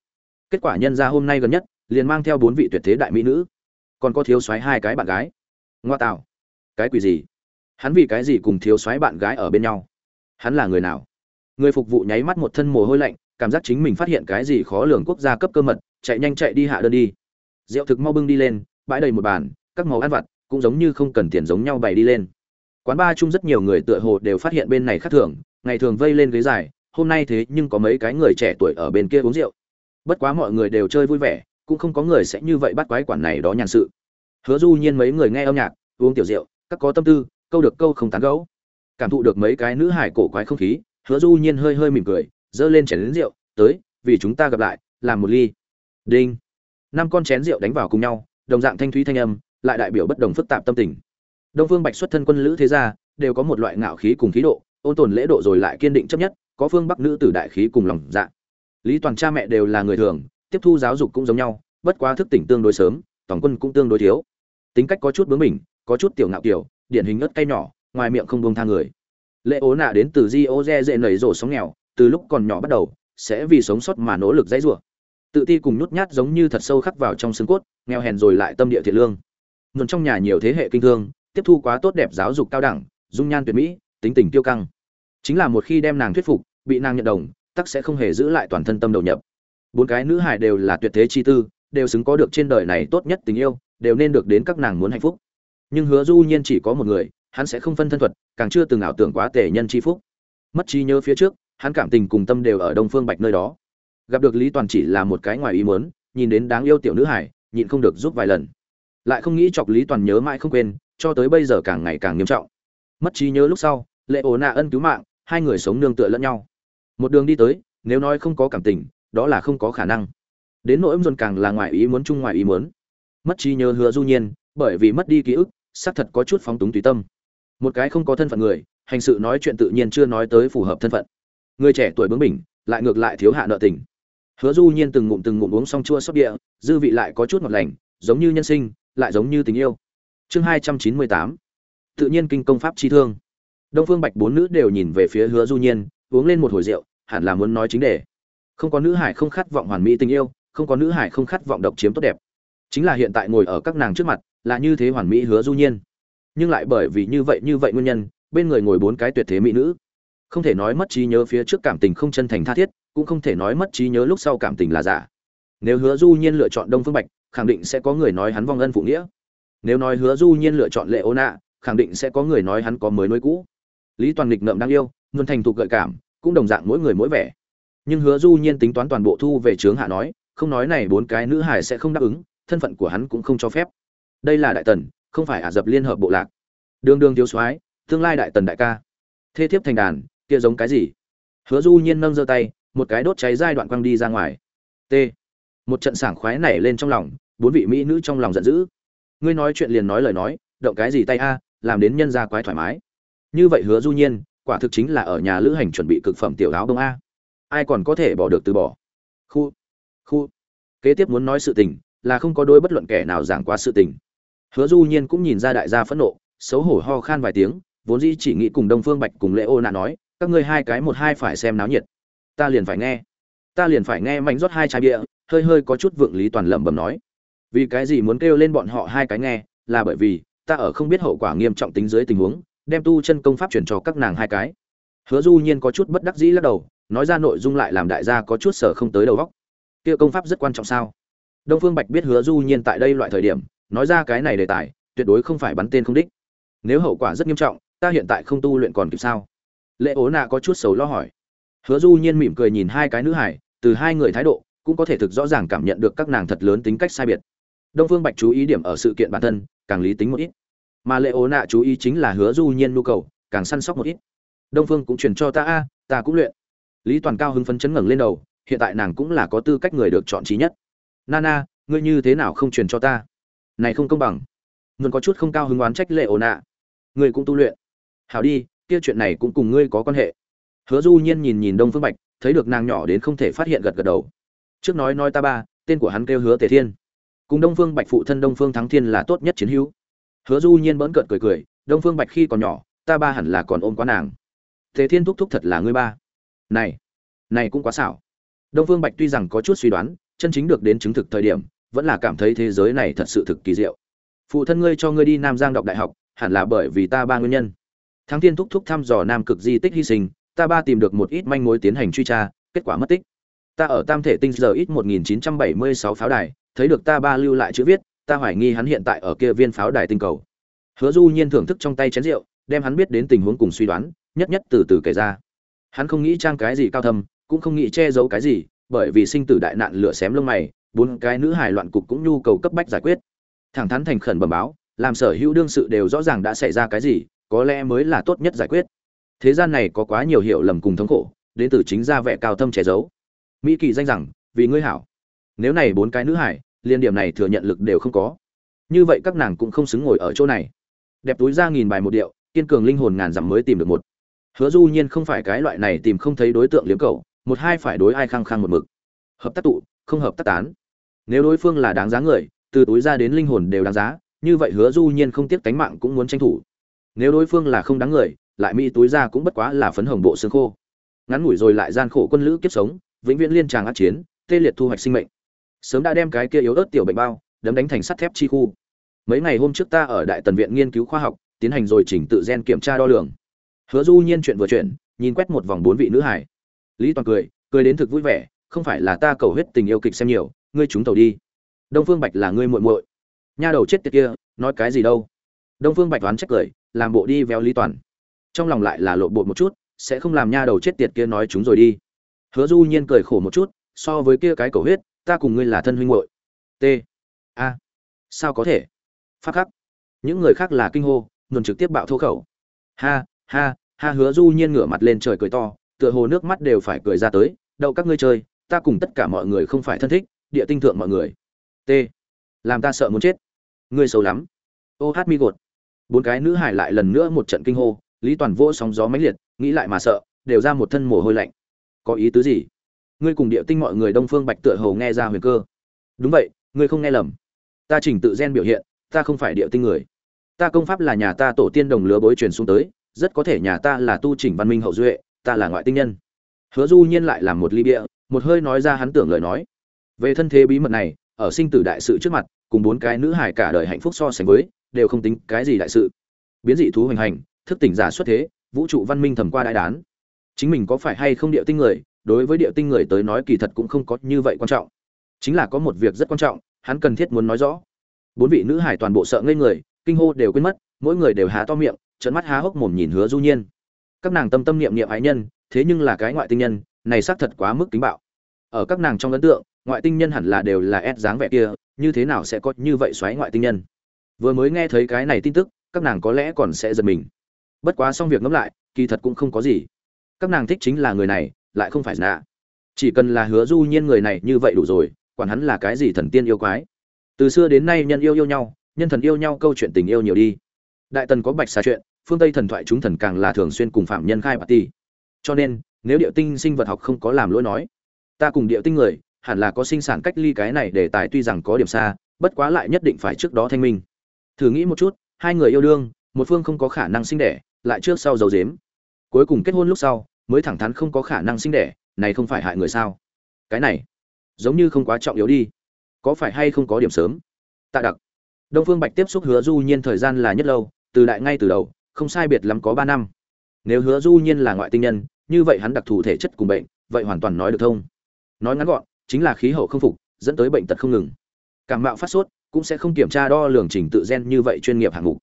Kết quả nhân ra hôm nay gần nhất, liền mang theo bốn vị tuyệt thế đại mỹ nữ. Còn có thiếu soái hai cái bạn gái. Ngoa tạo. Cái quỷ gì? Hắn vì cái gì cùng thiếu soái bạn gái ở bên nhau? Hắn là người nào? Người phục vụ nháy mắt một thân mồ hôi lạnh, cảm giác chính mình phát hiện cái gì khó lường quốc gia cấp cơ mật, chạy nhanh chạy đi hạ đơn đi. Rượu thực mau bưng đi lên, bãi đầy một bàn, các màu ăn vặt cũng giống như không cần tiền giống nhau bày đi lên. Quán ba chung rất nhiều người tựa hồ đều phát hiện bên này khác thường, ngày thường vây lên ghế dài hôm nay thế nhưng có mấy cái người trẻ tuổi ở bên kia uống rượu. Bất quá mọi người đều chơi vui vẻ, cũng không có người sẽ như vậy bắt quái quản này đó nhàn sự. Hứa du nhiên mấy người nghe âm nhạc, uống tiểu rượu, các có tâm tư, câu được câu không tán gẫu. Cảm thụ được mấy cái nữ hải cổ quái không khí, hứa du nhiên hơi hơi mỉm cười dơ lên chén rượu, tới, vì chúng ta gặp lại, làm một ly. Đinh. Năm con chén rượu đánh vào cùng nhau, đồng dạng thanh thúy thanh âm, lại đại biểu bất đồng phức tạp tâm tình. Đông phương bạch xuất thân quân lữ thế gia, đều có một loại ngạo khí cùng khí độ, ôn tồn lễ độ rồi lại kiên định chấp nhất có phương bắc nữ tử đại khí cùng lòng dạ. Lý toàn cha mẹ đều là người thường, tiếp thu giáo dục cũng giống nhau, bất quá thức tỉnh tương đối sớm toàn quân cũng tương đối thiếu. Tính cách có chút bướng bỉnh, có chút tiểu ngạo kiểu, điển hình ớt cay nhỏ, ngoài miệng không buông tha người. Lệ ố nạ đến từ di ô dê dễ nảy rổ sống nghèo, từ lúc còn nhỏ bắt đầu, sẽ vì sống sót mà nỗ lực dãy rủa. Tự ti cùng nhút nhát giống như thật sâu khắc vào trong xương cốt, nghèo hèn rồi lại tâm địa thiện lương. Nguồn trong nhà nhiều thế hệ kinh thương, tiếp thu quá tốt đẹp giáo dục cao đẳng, dung nhan tuyệt mỹ, tính tình tiêu căng chính là một khi đem nàng thuyết phục, bị nàng nhận đồng, tắc sẽ không hề giữ lại toàn thân tâm đầu nhập. Bốn cái nữ hài đều là tuyệt thế chi tư, đều xứng có được trên đời này tốt nhất tình yêu, đều nên được đến các nàng muốn hạnh phúc. Nhưng hứa du nhiên chỉ có một người, hắn sẽ không phân thân thuật, càng chưa từng ảo tưởng quá tể nhân chi phúc. Mất trí nhớ phía trước, hắn cảm tình cùng tâm đều ở đông phương bạch nơi đó. Gặp được lý toàn chỉ là một cái ngoài ý muốn, nhìn đến đáng yêu tiểu nữ hải nhịn không được giúp vài lần. Lại không nghĩ chọc lý toàn nhớ mãi không quên, cho tới bây giờ càng ngày càng nghiêm trọng. Mất trí nhớ lúc sau, lệ ổ nạ ân cứu mạng hai người sống nương tựa lẫn nhau. Một đường đi tới, nếu nói không có cảm tình, đó là không có khả năng. Đến nỗi dồn càng là ngoài ý muốn chung ngoài ý muốn. Mất trí nhớ hứa du nhiên, bởi vì mất đi ký ức, xác thật có chút phóng túng tùy tâm. Một cái không có thân phận người, hành sự nói chuyện tự nhiên chưa nói tới phù hợp thân phận. Người trẻ tuổi bướng bỉnh, lại ngược lại thiếu hạ nợ tình. Hứa du nhiên từng ngụm từng ngụm uống xong chua sóc địa, dư vị lại có chút ngọt lành, giống như nhân sinh, lại giống như tình yêu. Chương hai trăm chín mươi tám. Tự nhiên kinh công pháp chi thương đông phương bạch bốn nữ đều nhìn về phía hứa du nhiên, uống lên một hồi rượu, hẳn là muốn nói chính đề. Không có nữ hải không khát vọng hoàn mỹ tình yêu, không có nữ hải không khát vọng độc chiếm tốt đẹp. Chính là hiện tại ngồi ở các nàng trước mặt, là như thế hoàn mỹ hứa du nhiên. Nhưng lại bởi vì như vậy như vậy nguyên nhân, bên người ngồi bốn cái tuyệt thế mỹ nữ. Không thể nói mất trí nhớ phía trước cảm tình không chân thành tha thiết, cũng không thể nói mất trí nhớ lúc sau cảm tình là giả. Nếu hứa du nhiên lựa chọn đông phương bạch, khẳng định sẽ có người nói hắn vong ân phụ nghĩa. Nếu nói hứa du nhiên lựa chọn lệ ô nạ khẳng định sẽ có người nói hắn có mới nuôi cũ lý toàn nghịch ngợm đang yêu luôn thành thục gợi cảm, cũng đồng dạng mỗi người mỗi vẻ. Nhưng hứa du nhiên tính toán toàn bộ thu về trướng hạ nói, không nói này bốn cái nữ hải sẽ không đáp ứng, thân phận của hắn cũng không cho phép. Đây là đại tần, không phải ả dập liên hợp bộ lạc. Đường đường thiếu soái, tương lai đại tần đại ca. Thế thiếp thành đàn, kia giống cái gì? Hứa du nhiên nâng giơ tay, một cái đốt cháy giai đoạn quăng đi ra ngoài. T. Một trận sảng khoái nảy lên trong lòng, bốn vị mỹ nữ trong lòng giận dữ. Ngươi nói chuyện liền nói lời nói, động cái gì tay a, làm đến nhân gia quái thoải mái như vậy hứa du nhiên, quả thực chính là ở nhà lữ hành chuẩn bị cực phẩm tiểu áo đông a. Ai còn có thể bỏ được từ bỏ? Khu khu. Kế tiếp muốn nói sự tình, là không có đôi bất luận kẻ nào giảng qua sự tình. Hứa du nhiên cũng nhìn ra đại gia phẫn nộ, xấu hổ ho khan vài tiếng, vốn dĩ chỉ nghĩ cùng đông phương bạch cùng lễ ô nạ nói, các ngươi hai cái một hai phải xem náo nhiệt. Ta liền phải nghe. Ta liền phải nghe mảnh rót hai chai bia, hơi hơi có chút vượng lý toàn lẩm bẩm nói. Vì cái gì muốn kêu lên bọn họ hai cái nghe, là bởi vì, ta ở không biết hậu quả nghiêm trọng tính dưới tình huống đem tu chân công pháp chuyển cho các nàng hai cái. Hứa du nhiên có chút bất đắc dĩ lắc đầu, nói ra nội dung lại làm đại gia có chút sở không tới đầu góc kia công pháp rất quan trọng sao? Đông phương bạch biết hứa du nhiên tại đây loại thời điểm, nói ra cái này đề tài, tuyệt đối không phải bắn tên không đích. Nếu hậu quả rất nghiêm trọng, ta hiện tại không tu luyện còn kịp sao? Lệ ố nạ có chút xấu lo hỏi. Hứa du nhiên mỉm cười nhìn hai cái nữ hải, từ hai người thái độ, cũng có thể thực rõ ràng cảm nhận được các nàng thật lớn tính cách sai biệt. Đông phương bạch chú ý điểm ở sự kiện bản thân, càng lý tính một ít mà lệ ố nạ chú ý chính là hứa du nhiên nhu cầu, càng săn sóc một ít. Đông phương cũng truyền cho ta, a, ta cũng luyện. Lý toàn cao hứng phấn chấn ngẩng lên đầu, hiện tại nàng cũng là có tư cách người được chọn trí nhất. Nana, ngươi như thế nào không truyền cho ta? Này không công bằng. Luôn có chút không cao hứng oán trách lệ ổ nạ. Ngươi cũng tu luyện. Hảo đi, kia chuyện này cũng cùng ngươi có quan hệ. Hứa du nhiên nhìn nhìn đông phương bạch, thấy được nàng nhỏ đến không thể phát hiện gật gật đầu. Trước nói nói ta ba, tên của hắn kêu hứa tề thiên. Cùng đông phương bạch phụ thân đông phương thắng thiên là tốt nhất chiến hữu hứa du nhiên bỡn cợt cười cười, đông phương bạch khi còn nhỏ, ta ba hẳn là còn ôm quá nàng. Thế thiên thúc thúc thật là ngươi ba. Này này cũng quá xảo. Đông phương bạch tuy rằng có chút suy đoán, chân chính được đến chứng thực thời điểm, vẫn là cảm thấy thế giới này thật sự thực kỳ diệu. Phụ thân ngươi cho ngươi đi nam giang đọc đại học, hẳn là bởi vì ta ba nguyên nhân. Thắng thiên thúc thúc thăm dò nam cực di tích hy sinh, ta ba tìm được một ít manh mối tiến hành truy tra, kết quả mất tích. Ta ở tam thể tinh giờ ít 1976 pháo đài, thấy được ta ba lưu lại chữ viết ta hoài nghi hắn hiện tại ở kia viên pháo đài tinh cầu. Hứa du nhiên thưởng thức trong tay chén rượu, đem hắn biết đến tình huống cùng suy đoán, nhất nhất từ từ kể ra. Hắn không nghĩ trang cái gì cao thâm, cũng không nghĩ che giấu cái gì, bởi vì sinh tử đại nạn lửa xém lông mày, bốn cái nữ hài loạn cục cũng nhu cầu cấp bách giải quyết. Thẳng thắn thành khẩn bẩm báo, làm sở hữu đương sự đều rõ ràng đã xảy ra cái gì, có lẽ mới là tốt nhất giải quyết. Thế gian này có quá nhiều hiểu lầm cùng thống khổ, đến từ chính ra vẻ cao thâm che giấu. Mỹ kỳ danh rằng, vì ngươi hảo. Nếu này bốn cái nữ hải liên điểm này thừa nhận lực đều không có. Như vậy các nàng cũng không xứng ngồi ở chỗ này. Đẹp túi ra nghìn bài một điệu, kiên cường linh hồn ngàn dặm mới tìm được một. Hứa du nhiên không phải cái loại này tìm không thấy đối tượng liếm cầu một hai phải đối ai khăng khăng một mực. Hợp tác tụ, không hợp tác tán. Nếu đối phương là đáng giá người, từ túi ra đến linh hồn đều đáng giá, như vậy hứa du nhiên không tiếc tánh mạng cũng muốn tranh thủ. Nếu đối phương là không đáng người, lại mỹ túi ra cũng bất quá là phấn hồng bộ xương khô. Ngắn ngủi rồi lại gian khổ quân lữ kiếp sống, vĩnh viễn liên tràng át chiến, tê liệt thu hoạch sinh mệnh sớm đã đem cái kia yếu ớt tiểu bệnh bao, đấm đánh thành sắt thép chi khu. Mấy ngày hôm trước ta ở đại tần viện nghiên cứu khoa học, tiến hành rồi chỉnh tự gen kiểm tra đo lường. Hứa du nhiên chuyện vừa chuyện nhìn quét một vòng bốn vị nữ hải. Lý toàn cười cười đến thực vui vẻ, không phải là ta cầu huyết tình yêu kịch xem nhiều, ngươi chúng tàu đi. Đông phương bạch là ngươi muội muội. Nha đầu chết tiệt kia, nói cái gì đâu? Đông phương bạch đoán trách cười, làm bộ đi véo lý toàn. Trong lòng lại là lộ bộ một chút, sẽ không làm nha đầu chết tiệt kia nói chúng rồi đi. Hứa du nhiên cười khổ một chút, so với kia cái cầu huyết ta cùng ngươi là thân huynh muội. T. A. Sao có thể? Phát khắc. Những người khác là kinh hô nguồn trực tiếp bạo thô khẩu. Ha ha ha hứa du nhiên ngửa mặt lên trời cười to, tựa hồ nước mắt đều phải cười ra tới. Đậu các ngươi chơi, ta cùng tất cả mọi người không phải thân thích, địa tinh thượng mọi người. T. Làm ta sợ muốn chết. Ngươi xấu lắm. Ô hát mi gột. Bốn cái nữ hải lại lần nữa một trận kinh hô, lý toàn vỗ sóng gió mãnh liệt, nghĩ lại mà sợ, đều ra một thân mồ hôi lạnh. Có ý tứ gì? Ngươi cùng địa tinh mọi người đông phương bạch tựa hồ nghe ra huyền cơ. Đúng vậy, ngươi không nghe lầm. Ta trình tự gen biểu hiện, ta không phải địa tinh người. Ta công pháp là nhà ta tổ tiên đồng lứa bối truyền xuống tới, rất có thể nhà ta là tu chỉnh văn minh hậu duệ, ta là ngoại tinh nhân. Hứa du nhiên lại làm một ly bia, một hơi nói ra hắn tưởng lời nói. Về thân thế bí mật này, ở sinh tử đại sự trước mặt, cùng bốn cái nữ hài cả đời hạnh phúc so sánh với, đều không tính cái gì đại sự. Biến dị thú hoành hành, thức tỉnh giả xuất thế, vũ trụ văn minh thầm qua đại đán. Chính mình có phải hay không địa tinh người đối với địa tinh người tới nói kỳ thật cũng không có như vậy quan trọng. Chính là có một việc rất quan trọng, hắn cần thiết muốn nói rõ. Bốn vị nữ hải toàn bộ sợ ngây người, kinh hô đều quên mất, mỗi người đều há to miệng trận mắt há hốc mồm nhìn hứa du nhiên. Các nàng tâm tâm niệm niệm ái nhân, thế nhưng là cái ngoại tinh nhân, này xác thật quá mức kính bạo. Ở các nàng trong ấn tượng, ngoại tinh nhân hẳn là đều là ép dáng vẻ kia, như thế nào sẽ có như vậy xoáy ngoại tinh nhân? Vừa mới nghe thấy cái này tin tức, các nàng có lẽ còn sẽ giật mình. Bất quá xong việc ngẫm lại, kỳ thật cũng không có gì. Các nàng thích chính là người này lại không phải nạ chỉ cần là hứa du nhiên người này như vậy đủ rồi, quản hắn là cái gì thần tiên yêu quái. Từ xưa đến nay nhân yêu yêu nhau, nhân thần yêu nhau câu chuyện tình yêu nhiều đi. Đại tần có bạch xà chuyện, phương tây thần thoại chúng thần càng là thường xuyên cùng phạm nhân khai bạc ti. Cho nên, nếu địa tinh sinh vật học không có làm lỗi nói, ta cùng địa tinh người, hẳn là có sinh sản cách ly cái này để tài tuy rằng có điểm xa, bất quá lại nhất định phải trước đó thanh minh. Thử nghĩ một chút, hai người yêu đương, một phương không có khả năng sinh đẻ, lại trước sau giàu dếm cuối cùng kết hôn lúc sau mới thẳng thắn không có khả năng sinh đẻ, này không phải hại người sao? Cái này, giống như không quá trọng yếu đi. Có phải hay không có điểm sớm? Tạ đặc. Đông phương bạch tiếp xúc hứa du nhiên thời gian là nhất lâu, từ đại ngay từ đầu, không sai biệt lắm có ba năm. Nếu hứa du nhiên là ngoại tinh nhân, như vậy hắn đặc thù thể chất cùng bệnh, vậy hoàn toàn nói được thông. Nói ngắn gọn, chính là khí hậu không phục, dẫn tới bệnh tật không ngừng. Cảm mạo phát sốt, cũng sẽ không kiểm tra đo lường trình tự gen như vậy chuyên nghiệp hạng mục.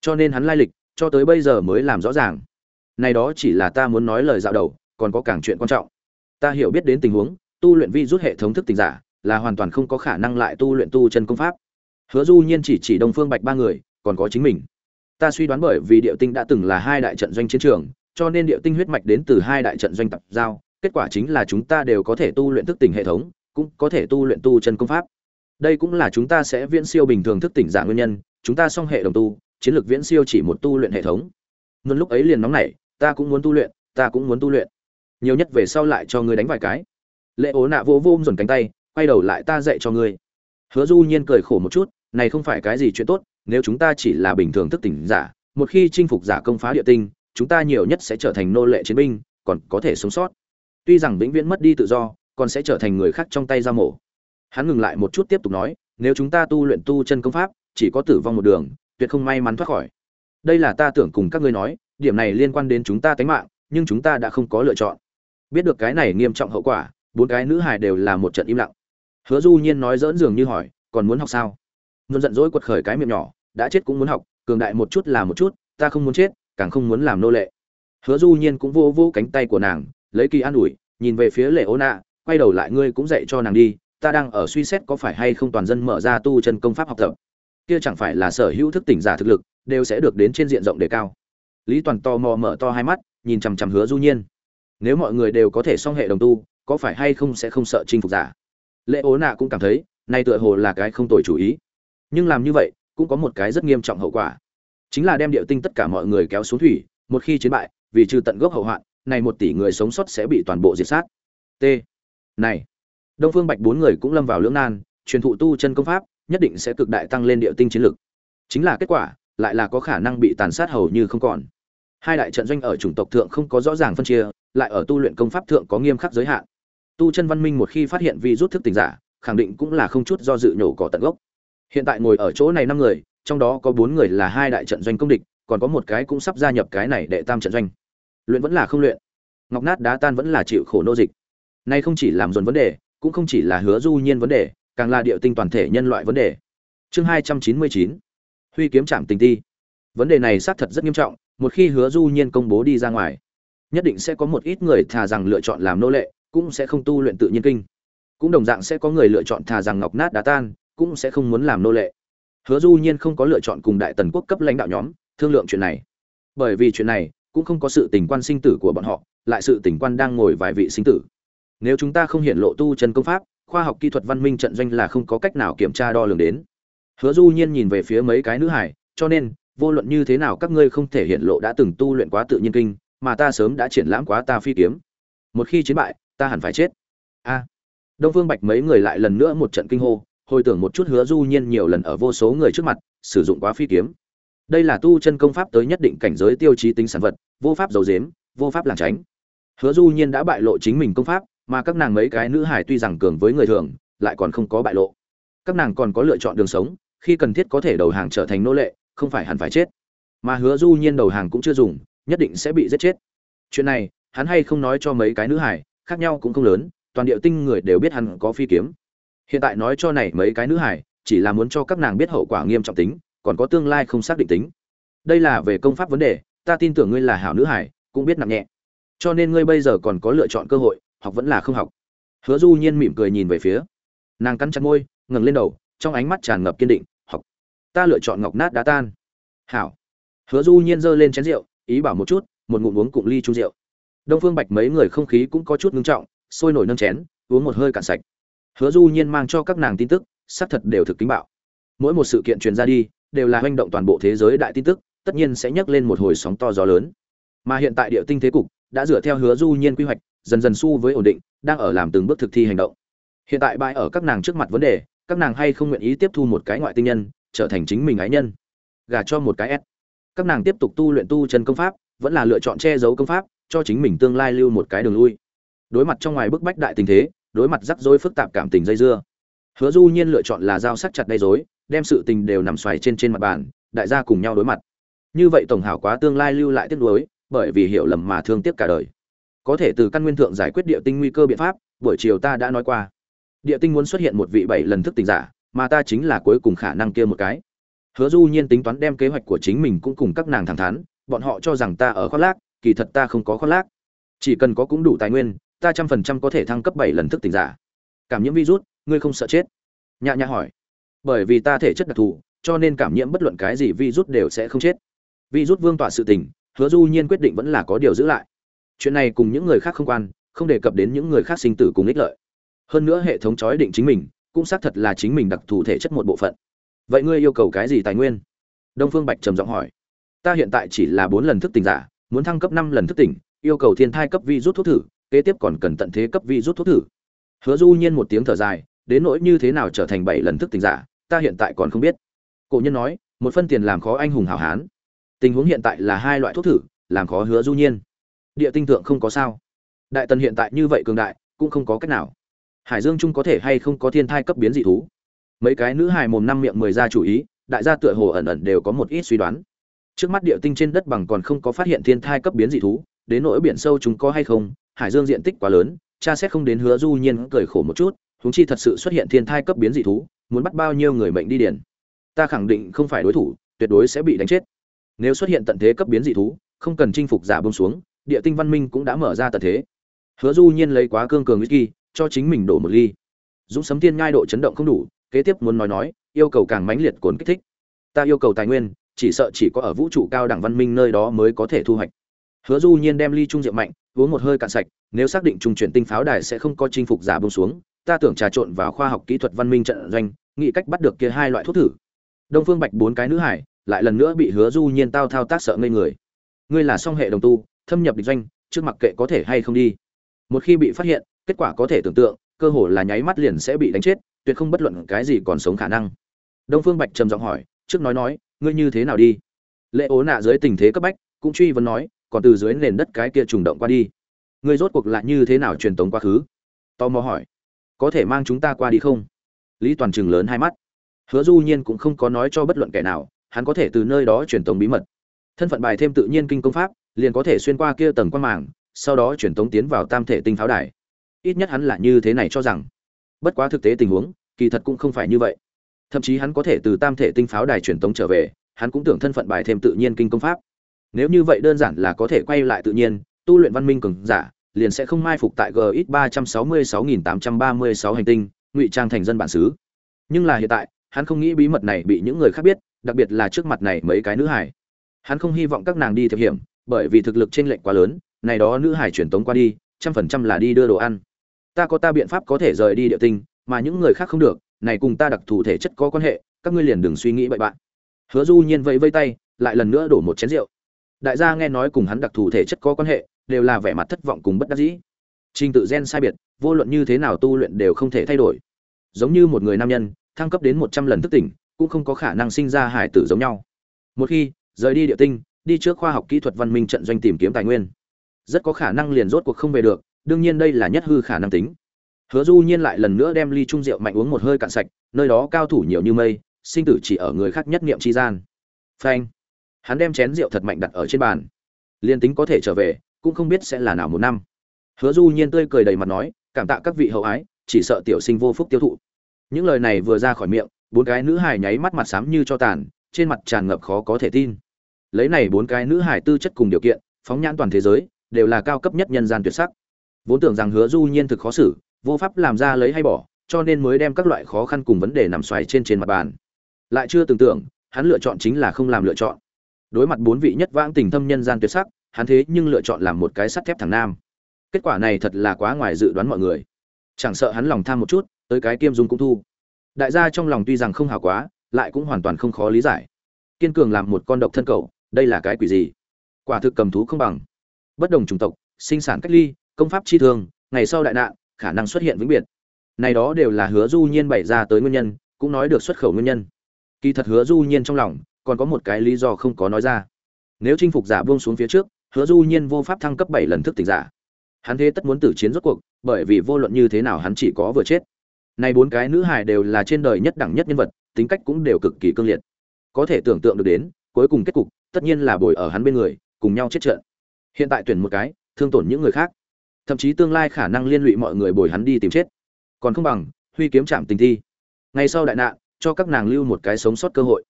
Cho nên hắn lai lịch, cho tới bây giờ mới làm rõ ràng này đó chỉ là ta muốn nói lời dạo đầu, còn có càng chuyện quan trọng. Ta hiểu biết đến tình huống, tu luyện vi rút hệ thống thức tình giả, là hoàn toàn không có khả năng lại tu luyện tu chân công pháp. Hứa du nhiên chỉ chỉ đông phương bạch ba người, còn có chính mình. Ta suy đoán bởi vì địa tinh đã từng là hai đại trận doanh chiến trường, cho nên địa tinh huyết mạch đến từ hai đại trận doanh tập giao, kết quả chính là chúng ta đều có thể tu luyện thức tỉnh hệ thống, cũng có thể tu luyện tu chân công pháp. Đây cũng là chúng ta sẽ viễn siêu bình thường thức tỉnh giả nguyên nhân, chúng ta song hệ đồng tu, chiến lược viễn siêu chỉ một tu luyện hệ thống. Luôn lúc ấy liền nóng nảy ta cũng muốn tu luyện, ta cũng muốn tu luyện. Nhiều nhất về sau lại cho ngươi đánh vài cái. Lệ ố nạ vô vô dồn cánh tay, quay đầu lại ta dạy cho ngươi. Hứa du nhiên cười khổ một chút, này không phải cái gì chuyện tốt, nếu chúng ta chỉ là bình thường thức tỉnh giả, một khi chinh phục giả công phá địa tinh, chúng ta nhiều nhất sẽ trở thành nô lệ chiến binh, còn có thể sống sót. Tuy rằng vĩnh viễn mất đi tự do, còn sẽ trở thành người khác trong tay ra mổ hắn ngừng lại một chút tiếp tục nói, nếu chúng ta tu luyện tu chân công pháp, chỉ có tử vong một đường, tuyệt không may mắn thoát khỏi. Đây là ta tưởng cùng các ngươi nói điểm này liên quan đến chúng ta tính mạng nhưng chúng ta đã không có lựa chọn. Biết được cái này nghiêm trọng hậu quả bốn cái nữ hài đều là một trận im lặng. Hứa du nhiên nói dỡn dường như hỏi còn muốn học sao? Luôn giận dỗi quật khởi cái miệng nhỏ đã chết cũng muốn học cường đại một chút là một chút ta không muốn chết càng không muốn làm nô lệ. Hứa du nhiên cũng vô vô cánh tay của nàng lấy kỳ an ủi nhìn về phía lệ ô Na, quay đầu lại ngươi cũng dạy cho nàng đi ta đang ở suy xét có phải hay không toàn dân mở ra tu chân công pháp học tập. Kia chẳng phải là sở hữu thức tỉnh giả thực lực đều sẽ được đến trên diện rộng đề cao lý toàn to mò mở to hai mắt, nhìn chằm chằm hứa du nhiên. Nếu mọi người đều có thể song hệ đồng tu, có phải hay không sẽ không sợ chinh phục giả? Lệ ố nạ cũng cảm thấy nay tựa hồ là cái không tồi chủ ý. Nhưng làm như vậy, cũng có một cái rất nghiêm trọng hậu quả. Chính là đem điệu tinh tất cả mọi người kéo xuống thủy, một khi chiến bại, vì trừ tận gốc hậu hoạn, này một tỷ người sống sót sẽ bị toàn bộ diệt sát. T. Này. Đông phương bạch bốn người cũng lâm vào lưỡng nan, truyền thụ tu chân công pháp, nhất định sẽ cực đại tăng lên điệu tinh chiến lực. Chính là kết quả lại là có khả năng bị tàn sát hầu như không còn. Hai đại trận doanh ở chủng tộc thượng không có rõ ràng phân chia, lại ở tu luyện công pháp thượng có nghiêm khắc giới hạn. Tu chân văn minh một khi phát hiện vi rút thức tỉnh giả, khẳng định cũng là không chút do dự nhổ cỏ tận gốc. Hiện tại ngồi ở chỗ này năm người, trong đó có bốn người là hai đại trận doanh công địch, còn có một cái cũng sắp gia nhập cái này đệ tam trận doanh. Luyện vẫn là không luyện. Ngọc nát đá tan vẫn là chịu khổ nô dịch. Nay không chỉ làm dồn vấn đề, cũng không chỉ là hứa du nhiên vấn đề, càng là địa tinh toàn thể nhân loại vấn đề. Chương hai trăm chín mươi chín huy kiếm trạm tình ti. Vấn đề này xác thật rất nghiêm trọng, một khi hứa du nhiên công bố đi ra ngoài, nhất định sẽ có một ít người thà rằng lựa chọn làm nô lệ, cũng sẽ không tu luyện tự nhiên kinh. Cũng đồng dạng sẽ có người lựa chọn thà rằng ngọc nát đá tan, cũng sẽ không muốn làm nô lệ. Hứa du nhiên không có lựa chọn cùng đại tần quốc cấp lãnh đạo nhóm, thương lượng chuyện này. Bởi vì chuyện này cũng không có sự tình quan sinh tử của bọn họ, lại sự tình quan đang ngồi vài vị sinh tử. Nếu chúng ta không hiện lộ tu chân công pháp, khoa học kỹ thuật văn minh trận doanh là không có cách nào kiểm tra đo lường đến hứa du nhiên nhìn về phía mấy cái nữ hải, cho nên, vô luận như thế nào các ngươi không thể hiện lộ đã từng tu luyện quá tự nhiên kinh, mà ta sớm đã triển lãm quá ta phi kiếm. Một khi chiến bại, ta hẳn phải chết. A. À. Đông phương bạch mấy người lại lần nữa một trận kinh hô, hồi tưởng một chút hứa du nhiên nhiều lần ở vô số người trước mặt, sử dụng quá phi kiếm. Đây là tu chân công pháp tới nhất định cảnh giới tiêu chí tính sản vật, vô pháp giấu dếm vô pháp lảng tránh. Hứa du nhiên đã bại lộ chính mình công pháp, mà các nàng mấy cái nữ hải tuy rằng cường với người thường, lại còn không có bại lộ. Các nàng còn có lựa chọn đường sống khi cần thiết có thể đầu hàng trở thành nô lệ, không phải hẳn phải chết. Mà hứa du nhiên đầu hàng cũng chưa dùng, nhất định sẽ bị giết chết. Chuyện này, hắn hay không nói cho mấy cái nữ hải khác nhau cũng không lớn, toàn điệu tinh người đều biết hắn có phi kiếm. Hiện tại nói cho này mấy cái nữ hải chỉ là muốn cho các nàng biết hậu quả nghiêm trọng tính, còn có tương lai không xác định tính. Đây là về công pháp vấn đề, ta tin tưởng ngươi là hảo nữ hải cũng biết nặng nhẹ. Cho nên ngươi bây giờ còn có lựa chọn cơ hội, học vẫn là không học. Hứa du nhiên mỉm cười nhìn về phía. Nàng cắn chặt môi, ngẩng lên đầu, trong ánh mắt tràn ngập kiên định ta lựa chọn ngọc nát đá tan. Hảo. Hứa du nhiên giơ lên chén rượu, ý bảo một chút, một ngụm uống cụng ly chung rượu. Đông phương bạch mấy người không khí cũng có chút ngưng trọng, sôi nổi nâng chén, uống một hơi cạn sạch. Hứa du nhiên mang cho các nàng tin tức, xác thật đều thực kính bạo. Mỗi một sự kiện truyền ra đi, đều là hành động toàn bộ thế giới đại tin tức, tất nhiên sẽ nhấc lên một hồi sóng to gió lớn. Mà hiện tại địa tinh thế cục đã dựa theo hứa du nhiên quy hoạch, dần dần xu với ổn định, đang ở làm từng bước thực thi hành động. Hiện tại bãi ở các nàng trước mặt vấn đề, các nàng hay không nguyện ý tiếp thu một cái ngoại tinh nhân trở thành chính mình ái nhân. Gả cho một cái s. Các nàng tiếp tục tu luyện tu chân công pháp, vẫn là lựa chọn che giấu công pháp, cho chính mình tương lai lưu một cái đường lui. Đối mặt trong ngoài bức bách đại tình thế, đối mặt rắc rối phức tạp cảm tình dây dưa. Hứa du nhiên lựa chọn là giao sắc chặt đầy rối, đem sự tình đều nằm xoài trên trên mặt bàn, đại gia cùng nhau đối mặt. Như vậy tổng hảo quá tương lai lưu lại tiếc nuối, bởi vì hiểu lầm mà thương tiếc cả đời. Có thể từ căn nguyên thượng giải quyết địa tinh nguy cơ biện pháp, buổi chiều ta đã nói qua. Địa tinh muốn xuất hiện một vị bảy lần thức tỉnh giả mà ta chính là cuối cùng khả năng kia một cái. Hứa du nhiên tính toán đem kế hoạch của chính mình cũng cùng các nàng thẳng thắn, bọn họ cho rằng ta ở khoác lác, kỳ thật ta không có khoác lác. Chỉ cần có cũng đủ tài nguyên, ta trăm phần trăm có thể thăng cấp bảy lần thức tỉnh giả. Cảm nhiễm virus, ngươi không sợ chết? Nhạ nhạ hỏi. Bởi vì ta thể chất đặc thù, cho nên cảm nhiễm bất luận cái gì virus đều sẽ không chết. Virus vương tỏa sự tình, hứa du nhiên quyết định vẫn là có điều giữ lại. Chuyện này cùng những người khác không quan, không đề cập đến những người khác sinh tử cùng ích lợi. Hơn nữa hệ thống chói định chính mình cũng xác thật là chính mình đặc thù thể chất một bộ phận. Vậy ngươi yêu cầu cái gì tài nguyên? Đông phương bạch trầm giọng hỏi. Ta hiện tại chỉ là bốn lần thức tỉnh giả, muốn thăng cấp năm lần thức tỉnh, yêu cầu thiên thai cấp vi rút thuốc thử, kế tiếp còn cần tận thế cấp vi rút thuốc thử. Hứa du nhiên một tiếng thở dài, đến nỗi như thế nào trở thành bảy lần thức tỉnh giả, ta hiện tại còn không biết. Cổ nhân nói, một phân tiền làm khó anh hùng hảo hán. Tình huống hiện tại là hai loại thuốc thử, làm khó hứa du nhiên. Địa tinh tượng không có sao. Đại tần hiện tại như vậy cường đại, cũng không có cách nào hải dương trung có thể hay không có thiên thai cấp biến dị thú? Mấy cái nữ hài mồm năm miệng mười ra chủ ý, đại gia tựa hồ ẩn ẩn đều có một ít suy đoán. Trước mắt địa tinh trên đất bằng còn không có phát hiện thiên thai cấp biến dị thú, đến nỗi biển sâu chúng có hay không, hải dương diện tích quá lớn, cha xét không đến hứa du nhiên cười khổ một chút chúng chi thật sự xuất hiện thiên thai cấp biến dị thú, muốn bắt bao nhiêu người mệnh đi điển ta khẳng định không phải đối thủ, tuyệt đối sẽ bị đánh chết. Nếu xuất hiện tận thế cấp biến dị thú, không cần chinh phục giả bông xuống, địa tinh văn minh cũng đã mở ra tận thế. Hứa du nhiên lấy quá cương cường whisky cho chính mình đổ một ly. Dũng sấm tiên nhai độ chấn động không đủ, kế tiếp muốn nói nói, yêu cầu càng mãnh liệt cồn kích thích. Ta yêu cầu tài nguyên, chỉ sợ chỉ có ở vũ trụ cao đẳng văn minh nơi đó mới có thể thu hoạch. Hứa du nhiên đem ly trung rượu mạnh, uống một hơi cạn sạch, nếu xác định trung chuyển tinh pháo đài sẽ không có chinh phục giả bông xuống, ta tưởng trà trộn vào khoa học kỹ thuật văn minh trận doanh, nghĩ cách bắt được kia hai loại thuốc thử. Đông phương bạch bốn cái nữ hải, lại lần nữa bị hứa du nhiên tao thao tác sợ ngây người. Ngươi là song hệ đồng tu, thâm nhập địch doanh, trước mặt kệ có thể hay không đi? Một khi bị phát hiện kết quả có thể tưởng tượng, cơ hồ là nháy mắt liền sẽ bị đánh chết, tuyệt không bất luận cái gì còn sống khả năng. Đông phương bạch trầm giọng hỏi, trước nói nói, ngươi như thế nào đi? Lệ ố nạ dưới tình thế cấp bách, cũng truy vấn nói, còn từ dưới nền đất cái kia trùng động qua đi. Ngươi rốt cuộc lại như thế nào truyền tống quá khứ? Tò mò hỏi, có thể mang chúng ta qua đi không? Lý toàn trường lớn hai mắt. Hứa du nhiên cũng không có nói cho bất luận kẻ nào, hắn có thể từ nơi đó truyền tống bí mật. Thân phận bài thêm tự nhiên kinh công pháp, liền có thể xuyên qua kia tầng quan màng, sau đó truyền tống tiến vào tam thể tinh pháo đài ít nhất hắn là như thế này cho rằng. Bất quá thực tế tình huống, kỳ thật cũng không phải như vậy. Thậm chí hắn có thể từ tam thể tinh pháo đài truyền tống trở về, hắn cũng tưởng thân phận bài thêm tự nhiên kinh công pháp. Nếu như vậy đơn giản là có thể quay lại tự nhiên, tu luyện văn minh cường giả, liền sẽ không mai phục tại gx ba trăm sáu mươi sáu nghìn tám trăm ba mươi sáu hành tinh, ngụy trang thành dân bản xứ. Nhưng là hiện tại, hắn không nghĩ bí mật này bị những người khác biết, đặc biệt là trước mặt này mấy cái nữ hải. Hắn không hy vọng các nàng đi thực hiểm, bởi vì thực lực t r ê n lệch quá lớn, này đó nữ hải truyền tống qua đi, trăm phần trăm là đi đưa đồ ăn ta có ta biện pháp có thể rời đi địa tinh, mà những người khác không được, này cùng ta đặc thù thể chất có quan hệ, các ngươi liền đừng suy nghĩ bậy bạn. Hứa du nhiên vẫy vây tay, lại lần nữa đổ một chén rượu. Đại gia nghe nói cùng hắn đặc thù thể chất có quan hệ, đều là vẻ mặt thất vọng cùng bất đắc dĩ. Trình tự gen sai biệt, vô luận như thế nào tu luyện đều không thể thay đổi. Giống như một người nam nhân, thăng cấp đến một trăm lần thức tỉnh, cũng không có khả năng sinh ra hải tử giống nhau. Một khi rời đi địa tinh, đi trước khoa học kỹ thuật văn minh trận doanh tìm kiếm tài nguyên, rất có khả năng liền rốt cuộc không về được đương nhiên đây là nhất hư khả năng tính. Hứa du nhiên lại lần nữa đem ly trung rượu mạnh uống một hơi cạn sạch, nơi đó cao thủ nhiều như mây, sinh tử chỉ ở người khác nhất niệm chi gian. Phanh. Hắn đem chén rượu thật mạnh đặt ở trên bàn. Liên tính có thể trở về, cũng không biết sẽ là nào một năm. Hứa du nhiên tươi cười đầy mặt nói, cảm tạ các vị hậu ái, chỉ sợ tiểu sinh vô phúc tiêu thụ. Những lời này vừa ra khỏi miệng, bốn cái nữ hài nháy mắt mặt xám như cho tàn, trên mặt tràn ngập khó có thể tin. Lấy này bốn cái nữ hài tư chất cùng điều kiện, phóng nhãn toàn thế giới, đều là cao cấp nhất nhân gian tuyệt sắc vốn tưởng rằng hứa du nhiên thực khó xử, vô pháp làm ra lấy hay bỏ, cho nên mới đem các loại khó khăn cùng vấn đề nằm xoài trên trên mặt bàn. Lại chưa tưởng tượng hắn lựa chọn chính là không làm lựa chọn. Đối mặt bốn vị nhất vãng tình thâm nhân gian tuyệt sắc, hắn thế nhưng lựa chọn làm một cái sắt thép thằng nam. Kết quả này thật là quá ngoài dự đoán mọi người. Chẳng sợ hắn lòng tham một chút, tới cái kiêm dung cũng thu. Đại gia trong lòng tuy rằng không hào quá, lại cũng hoàn toàn không khó lý giải. Kiên cường làm một con độc thân cầu đây là cái quỷ gì? Quả thực cầm thú không bằng. Bất đồng chủng tộc, sinh sản cách ly công pháp chi thường ngày sau đại nạn, khả năng xuất hiện vĩnh biệt. Này đó đều là hứa du nhiên bày ra tới nguyên nhân, cũng nói được xuất khẩu nguyên nhân. Kỳ thật hứa du nhiên trong lòng, còn có một cái lý do không có nói ra. Nếu chinh phục giả buông xuống phía trước, hứa du nhiên vô pháp thăng cấp bảy lần thức tỉnh giả. Hắn thế tất muốn tử chiến rốt cuộc, bởi vì vô luận như thế nào hắn chỉ có vừa chết. Này bốn cái nữ hài đều là trên đời nhất đẳng nhất nhân vật, tính cách cũng đều cực kỳ cương liệt. Có thể tưởng tượng được đến, cuối cùng kết cục, tất nhiên là bồi ở hắn bên người, cùng nhau chết trận. Hiện tại tuyển một cái, thương tổn những người khác thậm chí tương lai khả năng liên lụy mọi người bồi hắn đi tìm chết. Còn không bằng, huy kiếm chạm tình thi. Ngay sau đại nạn, cho các nàng lưu một cái sống sót cơ hội.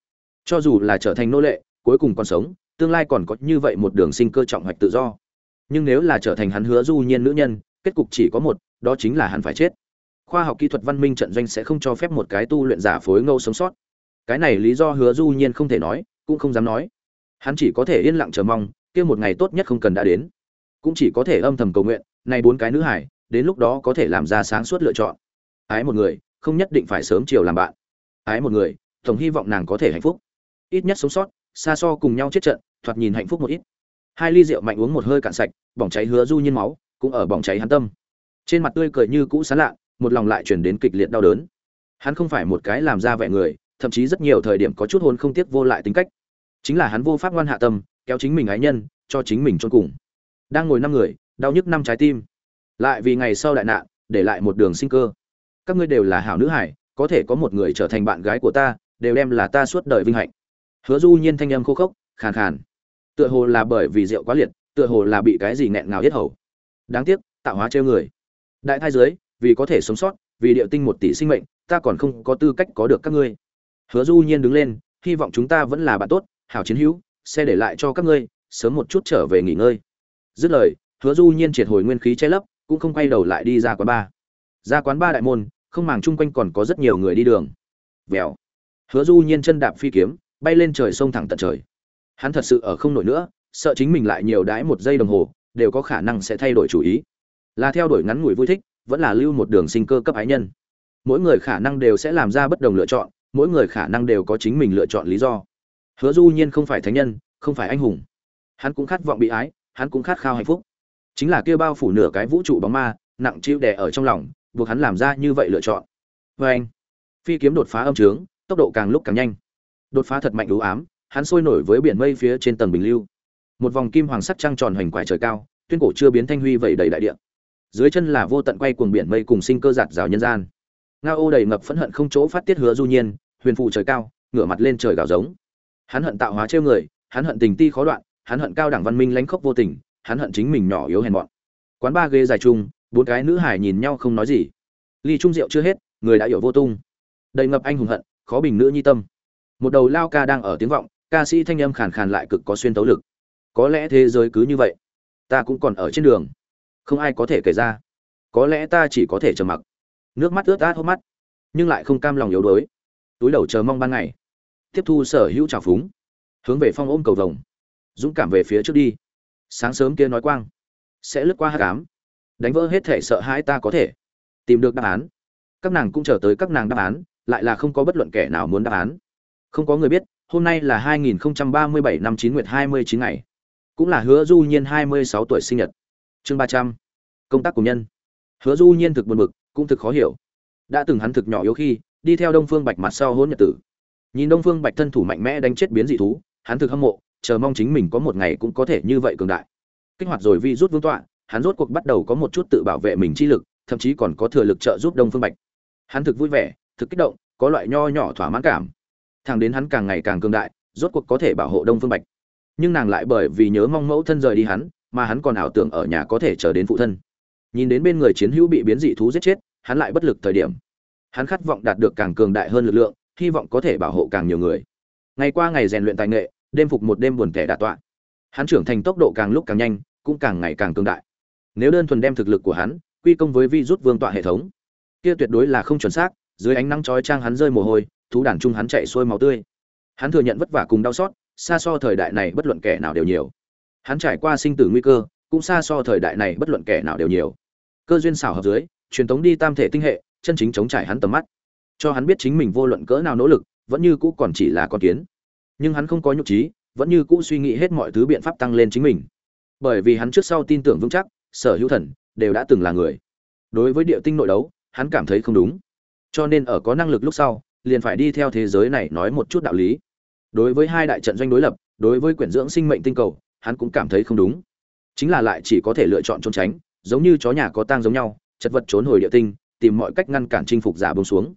Cho dù là trở thành nô lệ, cuối cùng còn sống, tương lai còn có như vậy một đường sinh cơ trọng hoạch tự do. Nhưng nếu là trở thành hắn hứa du nhiên nữ nhân, kết cục chỉ có một, đó chính là hắn phải chết. Khoa học kỹ thuật văn minh trận doanh sẽ không cho phép một cái tu luyện giả phối ngâu sống sót. Cái này lý do hứa du nhiên không thể nói, cũng không dám nói. Hắn chỉ có thể yên lặng chờ mong, kia một ngày tốt nhất không cần đã đến. Cũng chỉ có thể âm thầm cầu nguyện này bốn cái nữ hải, đến lúc đó có thể làm ra sáng suốt lựa chọn. Ái một người, không nhất định phải sớm chiều làm bạn. Ái một người, tổng hy vọng nàng có thể hạnh phúc. Ít nhất sống sót, xa so cùng nhau chết trận, thoạt nhìn hạnh phúc một ít. Hai ly rượu mạnh uống một hơi cạn sạch, bỏng cháy hứa du nhiên máu, cũng ở bỏng cháy hắn tâm. Trên mặt tươi cười như cũ sán lạ, một lòng lại chuyển đến kịch liệt đau đớn. Hắn không phải một cái làm ra vẻ người, thậm chí rất nhiều thời điểm có chút hôn không tiếc vô lại tính cách. Chính là hắn vô pháp ngoan hạ tâm, kéo chính mình ái nhân, cho chính mình chôn cùng. Đang ngồi năm người đau nhức năm trái tim. Lại vì ngày sau đại nạn, để lại một đường sinh cơ. Các ngươi đều là hảo nữ hải, có thể có một người trở thành bạn gái của ta, đều đem là ta suốt đời vinh hạnh. Hứa du nhiên thanh âm khô khốc, khàn khàn. Tựa hồ là bởi vì rượu quá liệt, tựa hồ là bị cái gì nghẹn ngào hết hầu. Đáng tiếc, tạo hóa trêu người. Đại thai dưới, vì có thể sống sót, vì địa tinh một tỷ sinh mệnh, ta còn không có tư cách có được các ngươi. Hứa du nhiên đứng lên, hy vọng chúng ta vẫn là bạn tốt, hảo chiến hữu sẽ để lại cho các ngươi, sớm một chút trở về nghỉ ngơi. Dứt lời hứa du nhiên triệt hồi nguyên khí che lấp, cũng không quay đầu lại đi ra quán ba. Ra quán ba đại môn, không màng chung quanh còn có rất nhiều người đi đường. Vèo. Hứa du nhiên chân đạp phi kiếm, bay lên trời sông thẳng tận trời. Hắn thật sự ở không nổi nữa, sợ chính mình lại nhiều đãi một giây đồng hồ, đều có khả năng sẽ thay đổi chủ ý. Là theo đuổi ngắn ngủi vui thích, vẫn là lưu một đường sinh cơ cấp ái nhân. Mỗi người khả năng đều sẽ làm ra bất đồng lựa chọn, mỗi người khả năng đều có chính mình lựa chọn lý do. Hứa du nhiên không phải thánh nhân, không phải anh hùng. Hắn cũng khát vọng bị ái, hắn cũng khát khao hạnh phúc chính là kia bao phủ nửa cái vũ trụ bóng ma, nặng chịu đè ở trong lòng, buộc hắn làm ra như vậy lựa chọn. Vê anh, phi kiếm đột phá âm trướng, tốc độ càng lúc càng nhanh. Đột phá thật mạnh đủ ám, hắn sôi nổi với biển mây phía trên tầng bình lưu. Một vòng kim hoàng sắc trăng tròn hoành quải trời cao, tuyên cổ chưa biến thanh huy vẩy đầy đại địa. Dưới chân là vô tận quay cuồng biển mây cùng sinh cơ giạt rào nhân gian. Ngao ô đầy ngập phẫn hận không chỗ phát tiết hứa du nhiên, huyền phụ trời cao, ngửa mặt lên trời gào giống. Hắn hận tạo hóa trêu người, hắn hận tình ti khó đoạn, hắn hận cao đẳng văn minh lánh khốc vô tình hắn hận chính mình nhỏ yếu hèn mọn. Quán ba ghế dài chung, bốn cái nữ hải nhìn nhau không nói gì. Ly trung rượu chưa hết, người đã hiểu vô tung. Đầy ngập anh hùng hận, khó bình nữ nhi tâm. Một đầu lao ca đang ở tiếng vọng, ca sĩ thanh âm khàn khàn lại cực có xuyên tấu lực. Có lẽ thế giới cứ như vậy, ta cũng còn ở trên đường. Không ai có thể kể ra. Có lẽ ta chỉ có thể chờ mặc. Nước mắt ướt át hốc mắt, nhưng lại không cam lòng yếu đuối. Túi đầu chờ mong ban ngày. Tiếp thu sở hữu trào phúng. Hướng về phong ôm cầu vồng. Dũng cảm về phía trước đi sáng sớm kia nói quang. Sẽ lướt qua hát cám đánh vỡ hết thể sợ hãi ta có thể tìm được đáp án. Các nàng cũng chờ tới các nàng đáp án, lại là không có bất luận kẻ nào muốn đáp án. Không có người biết, hôm nay là 2037 năm 9 nguyệt 29 ngày. Cũng là hứa du nhiên 26 tuổi sinh nhật. Chương 300 công tác của nhân. Hứa du nhiên thực buồn bực, cũng thực khó hiểu. Đã từng hắn thực nhỏ yếu khi, đi theo đông phương bạch mặt sau hôn nhật tử. Nhìn đông phương bạch thân thủ mạnh mẽ đánh chết biến dị thú, hắn thực hâm mộ chờ mong chính mình có một ngày cũng có thể như vậy cường đại. Kích hoạt rồi vi rút vương tọa, hắn rốt cuộc bắt đầu có một chút tự bảo vệ mình chi lực, thậm chí còn có thừa lực trợ giúp đông phương bạch. Hắn thực vui vẻ, thực kích động, có loại nho nhỏ thỏa mãn cảm. Thằng đến hắn càng ngày càng cường đại, rốt cuộc có thể bảo hộ đông phương bạch. Nhưng nàng lại bởi vì nhớ mong mẫu thân rời đi hắn, mà hắn còn ảo tưởng ở nhà có thể chờ đến phụ thân. Nhìn đến bên người chiến hữu bị biến dị thú giết chết, hắn lại bất lực thời điểm. Hắn khát vọng đạt được càng cường đại hơn lực lượng, hy vọng có thể bảo hộ càng nhiều người. Ngày qua ngày rèn luyện tài nghệ đêm phục một đêm buồn tẻ đả tọa. Hắn trưởng thành tốc độ càng lúc càng nhanh, cũng càng ngày càng cường đại. Nếu đơn thuần đem thực lực của hắn quy công với vi rút vương tọa hệ thống, kia tuyệt đối là không chuẩn xác, dưới ánh nắng chói trang hắn rơi mồ hôi, thú đàn trung hắn chạy xuôi máu tươi. Hắn thừa nhận vất vả cùng đau xót, xa so thời đại này bất luận kẻ nào đều nhiều. Hắn trải qua sinh tử nguy cơ, cũng xa so thời đại này bất luận kẻ nào đều nhiều. Cơ duyên xảo hợp dưới, truyền tống đi tam thể tinh hệ, chân chính chống trải hắn tầm mắt. Cho hắn biết chính mình vô luận cỡ nào nỗ lực, vẫn như cũ còn chỉ là con kiến nhưng hắn không có nhục trí, vẫn như cũ suy nghĩ hết mọi thứ biện pháp tăng lên chính mình. Bởi vì hắn trước sau tin tưởng vững chắc, sở hữu thần đều đã từng là người. Đối với địa tinh nội đấu, hắn cảm thấy không đúng. Cho nên ở có năng lực lúc sau, liền phải đi theo thế giới này nói một chút đạo lý. Đối với hai đại trận doanh đối lập, đối với quyển dưỡng sinh mệnh tinh cầu, hắn cũng cảm thấy không đúng. Chính là lại chỉ có thể lựa chọn trốn tránh, giống như chó nhà có tang giống nhau, chật vật trốn hồi địa tinh, tìm mọi cách ngăn cản chinh phục giả bông xuống.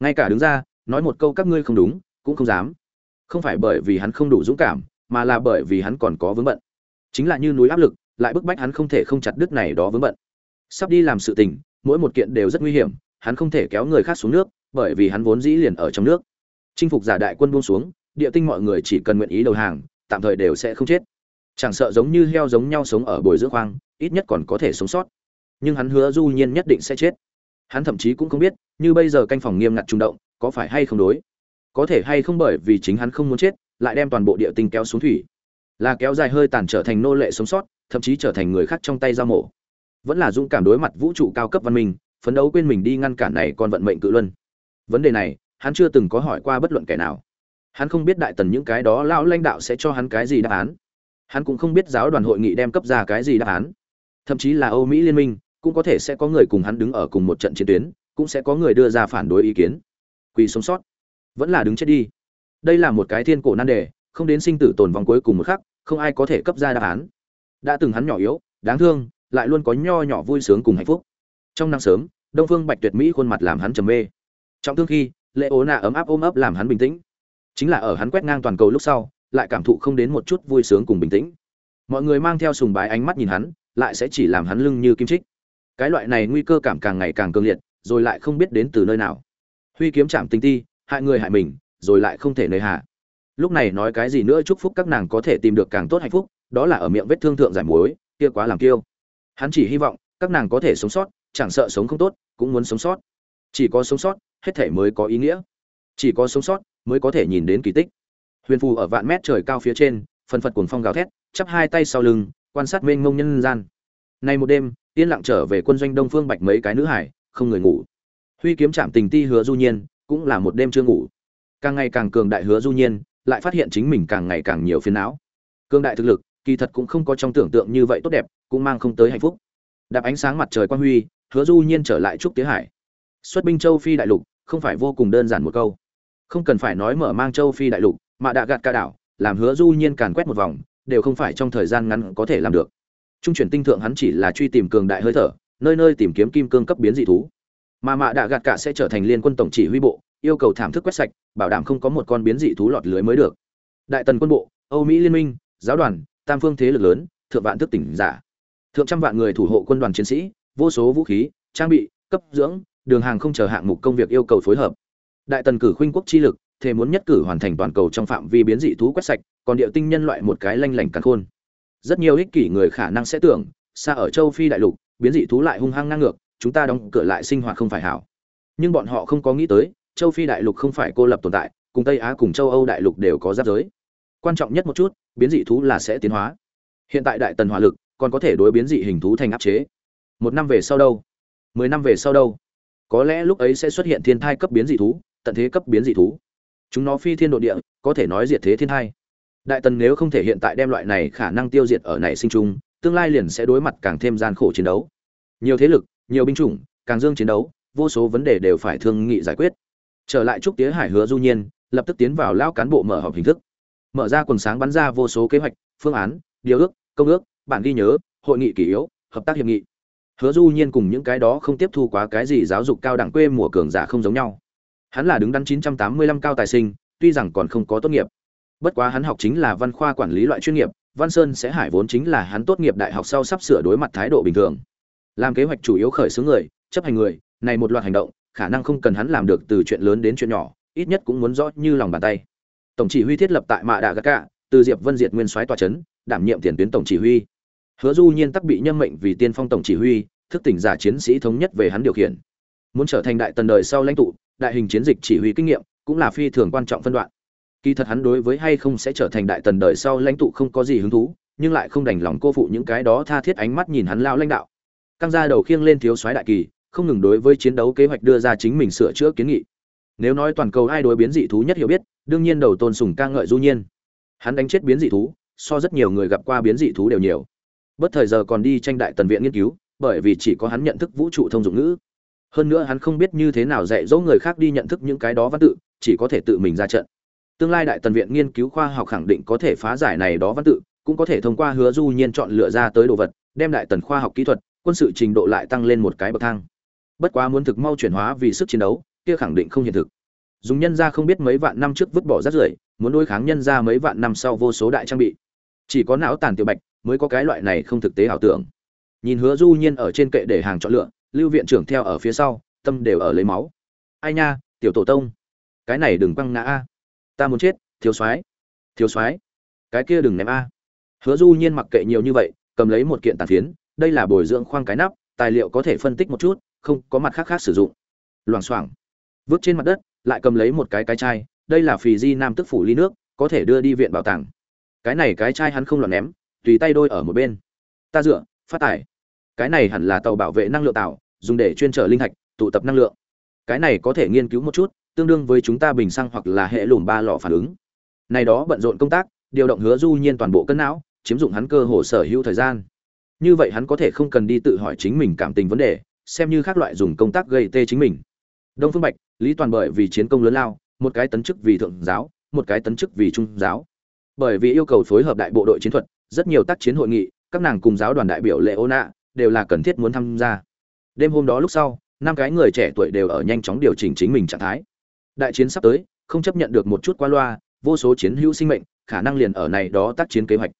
Ngay cả đứng ra, nói một câu các ngươi không đúng, cũng không dám không phải bởi vì hắn không đủ dũng cảm, mà là bởi vì hắn còn có vướng bận. Chính là như núi áp lực, lại bức bách hắn không thể không chặt đứt này đó vướng bận. Sắp đi làm sự tình, mỗi một kiện đều rất nguy hiểm, hắn không thể kéo người khác xuống nước, bởi vì hắn vốn dĩ liền ở trong nước. Chinh phục giả đại quân buông xuống, địa tinh mọi người chỉ cần nguyện ý đầu hàng, tạm thời đều sẽ không chết. Chẳng sợ giống như heo giống nhau sống ở bồi dưỡng khoang, ít nhất còn có thể sống sót. Nhưng hắn hứa du nhiên nhất định sẽ chết. Hắn thậm chí cũng không biết, như bây giờ canh phòng nghiêm ngặt trung động, có phải hay không đối? Có thể hay không bởi vì chính hắn không muốn chết, lại đem toàn bộ địa tinh kéo xuống thủy. Là kéo dài hơi tàn trở thành nô lệ sống sót, thậm chí trở thành người khác trong tay giao mổ. Vẫn là dũng cảm đối mặt vũ trụ cao cấp văn minh, phấn đấu quên mình đi ngăn cản này còn vận mệnh cự luân. Vấn đề này, hắn chưa từng có hỏi qua bất luận kẻ nào. Hắn không biết đại tần những cái đó lão lãnh đạo sẽ cho hắn cái gì đáp án. Hắn cũng không biết giáo đoàn hội nghị đem cấp ra cái gì đáp án. Thậm chí là âu mỹ liên minh, cũng có thể sẽ có người cùng hắn đứng ở cùng một trận chiến tuyến, cũng sẽ có người đưa ra phản đối ý kiến. Quỳ sống sót vẫn là đứng chết đi. Đây là một cái thiên cổ nan đề, không đến sinh tử tồn vong cuối cùng một khắc, không ai có thể cấp ra đáp án. Đã từng hắn nhỏ yếu, đáng thương, lại luôn có nho nhỏ vui sướng cùng hạnh phúc. Trong nắng sớm, đông phương bạch tuyệt mỹ khuôn mặt làm hắn trầm mê. Trong thương khi, lệ ố nạ ấm áp ôm ấp làm hắn bình tĩnh. Chính là ở hắn quét ngang toàn cầu lúc sau, lại cảm thụ không đến một chút vui sướng cùng bình tĩnh. Mọi người mang theo sùng bái ánh mắt nhìn hắn, lại sẽ chỉ làm hắn lưng như kim trích cái loại này nguy cơ cảm càng ngày càng cường liệt, rồi lại không biết đến từ nơi nào. Huy kiếm chạm tinh ti hại người hại mình, rồi lại không thể nơi hạ lúc này nói cái gì nữa chúc phúc các nàng có thể tìm được càng tốt hạnh phúc, đó là ở miệng vết thương thượng giải muối, kia quá làm kiêu. Hắn chỉ hy vọng, các nàng có thể sống sót, chẳng sợ sống không tốt, cũng muốn sống sót. Chỉ có sống sót, hết thể mới có ý nghĩa. Chỉ có sống sót, mới có thể nhìn đến kỳ tích. Huyền phù ở vạn mét trời cao phía trên, phần phật cuồng phong gào thét, chắp hai tay sau lưng, quan sát mênh mông nhân gian. Nay một đêm, yên lặng trở về quân doanh đông phương bạch mấy cái nữ hải, không người ngủ. Huy kiếm chạm tình ti hứa du nhiên cũng là một đêm chưa ngủ. Càng ngày càng cường đại hứa du nhiên, lại phát hiện chính mình càng ngày càng nhiều phiền não. Cường đại thực lực, kỳ thật cũng không có trong tưởng tượng như vậy tốt đẹp, cũng mang không tới hạnh phúc. Đạp ánh sáng mặt trời quang huy, hứa du nhiên trở lại trúc tía hải. Xuất binh châu phi đại lục, không phải vô cùng đơn giản một câu. Không cần phải nói mở mang châu phi đại lục, mà đã gạt ca đảo, làm hứa du nhiên càn quét một vòng, đều không phải trong thời gian ngắn có thể làm được. Trung chuyển tinh thượng hắn chỉ là truy tìm cường đại hơi thở, nơi nơi tìm kiếm kim cương cấp biến dị thú mà mạ đạ gạt cả sẽ trở thành liên quân tổng chỉ huy bộ, yêu cầu thảm thức quét sạch, bảo đảm không có một con biến dị thú lọt lưới mới được. Đại tần quân bộ, âu mỹ liên minh, giáo đoàn, tam phương thế lực lớn, thượng vạn thức tỉnh giả. Thượng trăm vạn người thủ hộ quân đoàn chiến sĩ, vô số vũ khí, trang bị, cấp dưỡng, đường hàng không chờ hạng mục công việc yêu cầu phối hợp. Đại tần cử khuynh quốc chi lực, thề muốn nhất cử hoàn thành toàn cầu trong phạm vi biến dị thú quét sạch, còn địa tinh nhân loại một cái lanh lảnh càn khôn. Rất nhiều ích kỷ người khả năng sẽ tưởng, xa ở châu phi đại lục, biến dị thú lại hung hăng ngang ngược chúng ta đóng cửa lại sinh hoạt không phải hảo. Nhưng bọn họ không có nghĩ tới, châu phi đại lục không phải cô lập tồn tại, cùng tây á cùng châu âu đại lục đều có giáp giới. Quan trọng nhất một chút, biến dị thú là sẽ tiến hóa. Hiện tại đại tần hỏa lực còn có thể đối biến dị hình thú thành áp chế. Một năm về sau đâu? Mười năm về sau đâu? Có lẽ lúc ấy sẽ xuất hiện thiên thai cấp biến dị thú, tận thế cấp biến dị thú. Chúng nó phi thiên độ địa, có thể nói diệt thế thiên thai. Đại tần nếu không thể hiện tại đem loại này khả năng tiêu diệt ở nảy sinh chung, tương lai liền sẽ đối mặt càng thêm gian khổ chiến đấu. Nhiều thế lực nhiều binh chủng, càng dương chiến đấu, vô số vấn đề đều phải thương nghị giải quyết. Trở lại trúc tía hải hứa du nhiên, lập tức tiến vào lao cán bộ mở họp hình thức. Mở ra quần sáng bắn ra vô số kế hoạch, phương án, điều ước, công ước, bản ghi nhớ, hội nghị kỷ yếu, hợp tác hiệp nghị. Hứa du nhiên cùng những cái đó không tiếp thu quá cái gì giáo dục cao đẳng quê mùa cường giả không giống nhau. Hắn là đứng đắn 985 cao tài sinh, tuy rằng còn không có tốt nghiệp. Bất quá hắn học chính là văn khoa quản lý loại chuyên nghiệp, văn sơn sẽ hải vốn chính là hắn tốt nghiệp đại học sau sắp sửa đối mặt thái độ bình thường làm kế hoạch chủ yếu khởi xướng người, chấp hành người, này một loạt hành động, khả năng không cần hắn làm được từ chuyện lớn đến chuyện nhỏ, ít nhất cũng muốn rõ như lòng bàn tay. Tổng chỉ huy thiết lập tại mạ đạ gác cả từ diệp vân diệt nguyên soái tòa chấn, đảm nhiệm tiền tuyến tổng chỉ huy. Hứa du nhiên tắc bị nhân mệnh vì tiên phong tổng chỉ huy, thức tỉnh giả chiến sĩ thống nhất về hắn điều khiển. Muốn trở thành đại tần đời sau lãnh tụ, đại hình chiến dịch chỉ huy kinh nghiệm, cũng là phi thường quan trọng phân đoạn. Kỳ thật hắn đối với hay không sẽ trở thành đại tần đời sau lãnh tụ không có gì hứng thú, nhưng lại không đành lòng cô phụ những cái đó tha thiết ánh mắt nhìn hắn lao lãnh đạo căng ra đầu khiêng lên thiếu soái đại kỳ, không ngừng đối với chiến đấu kế hoạch đưa ra chính mình sửa chữa kiến nghị. Nếu nói toàn cầu ai đối biến dị thú nhất hiểu biết, đương nhiên đầu tôn sùng ca ngợi du nhiên. Hắn đánh chết biến dị thú, so rất nhiều người gặp qua biến dị thú đều nhiều. Bất thời giờ còn đi tranh đại tần viện nghiên cứu, bởi vì chỉ có hắn nhận thức vũ trụ thông dụng ngữ. Hơn nữa hắn không biết như thế nào dạy dỗ người khác đi nhận thức những cái đó văn tự, chỉ có thể tự mình ra trận. Tương lai đại tần viện nghiên cứu khoa học khẳng định có thể phá giải này đó văn tự, cũng có thể thông qua hứa du nhiên chọn lựa ra tới đồ vật, đem đại tần khoa học kỹ thuật quân sự trình độ lại tăng lên một cái bậc thang. Bất quá muốn thực mau chuyển hóa vì sức chiến đấu, kia khẳng định không hiện thực. Dùng nhân ra không biết mấy vạn năm trước vứt bỏ rác rưởi, muốn đối kháng nhân ra mấy vạn năm sau vô số đại trang bị. Chỉ có não tàn tiểu bạch mới có cái loại này không thực tế ảo tưởng. Nhìn hứa du nhiên ở trên kệ để hàng chọn lựa, lưu viện trưởng theo ở phía sau, tâm đều ở lấy máu. Ai nha, tiểu tổ tông. Cái này đừng quăng ngã a. Ta muốn chết, thiếu soái. Thiếu soái. Cái kia đừng ném a. Hứa du nhiên mặc kệ nhiều như vậy, cầm lấy một kiện tàn phiến đây là bồi dưỡng khoang cái nắp, tài liệu có thể phân tích một chút, không có mặt khác khác sử dụng. Loảng xoảng. Vứt trên mặt đất, lại cầm lấy một cái cái chai, đây là phì di nam tức phủ ly nước, có thể đưa đi viện bảo tàng. Cái này cái chai hắn không lọt ném, tùy tay đôi ở một bên. Ta dựa, phát tải. Cái này hẳn là tàu bảo vệ năng lượng tạo, dùng để chuyên trở linh thạch, tụ tập năng lượng. Cái này có thể nghiên cứu một chút, tương đương với chúng ta bình xăng hoặc là hệ lùm ba lọ phản ứng. Này đó bận rộn công tác, điều động hứa du nhiên toàn bộ cân não, chiếm dụng hắn cơ hồ sở hữu thời gian như vậy hắn có thể không cần đi tự hỏi chính mình cảm tình vấn đề, xem như khác loại dùng công tác gây tê chính mình. Đông phương bạch, lý toàn bởi vì chiến công lớn lao, một cái tấn chức vì thượng giáo, một cái tấn chức vì trung giáo. Bởi vì yêu cầu phối hợp đại bộ đội chiến thuật, rất nhiều tác chiến hội nghị, các nàng cùng giáo đoàn đại biểu lệ ô nạ đều là cần thiết muốn tham gia. Đêm hôm đó lúc sau, năm cái người trẻ tuổi đều ở nhanh chóng điều chỉnh chính mình trạng thái. Đại chiến sắp tới, không chấp nhận được một chút qua loa, vô số chiến hữu sinh mệnh, khả năng liền ở này đó tác chiến kế hoạch.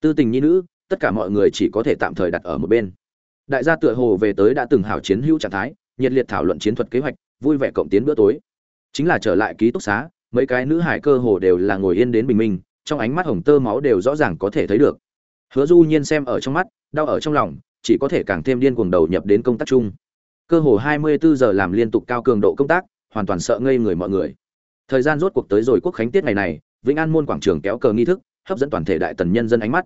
Tư tình nhi nữ tất cả mọi người chỉ có thể tạm thời đặt ở một bên. Đại gia tựa hồ về tới đã từng hảo chiến hữu trạng thái, nhiệt liệt thảo luận chiến thuật kế hoạch, vui vẻ cộng tiến bữa tối. Chính là trở lại ký túc xá, mấy cái nữ hải cơ hồ đều là ngồi yên đến bình minh, trong ánh mắt hồng tơ máu đều rõ ràng có thể thấy được. Hứa du nhiên xem ở trong mắt, đau ở trong lòng, chỉ có thể càng thêm điên cuồng đầu nhập đến công tác chung. Cơ hồ 24 giờ làm liên tục cao cường độ công tác, hoàn toàn sợ ngây người mọi người. Thời gian rốt cuộc tới rồi quốc khánh tiết ngày này, vĩnh an môn quảng trường kéo cờ nghi thức, hấp dẫn toàn thể đại tần nhân dân ánh mắt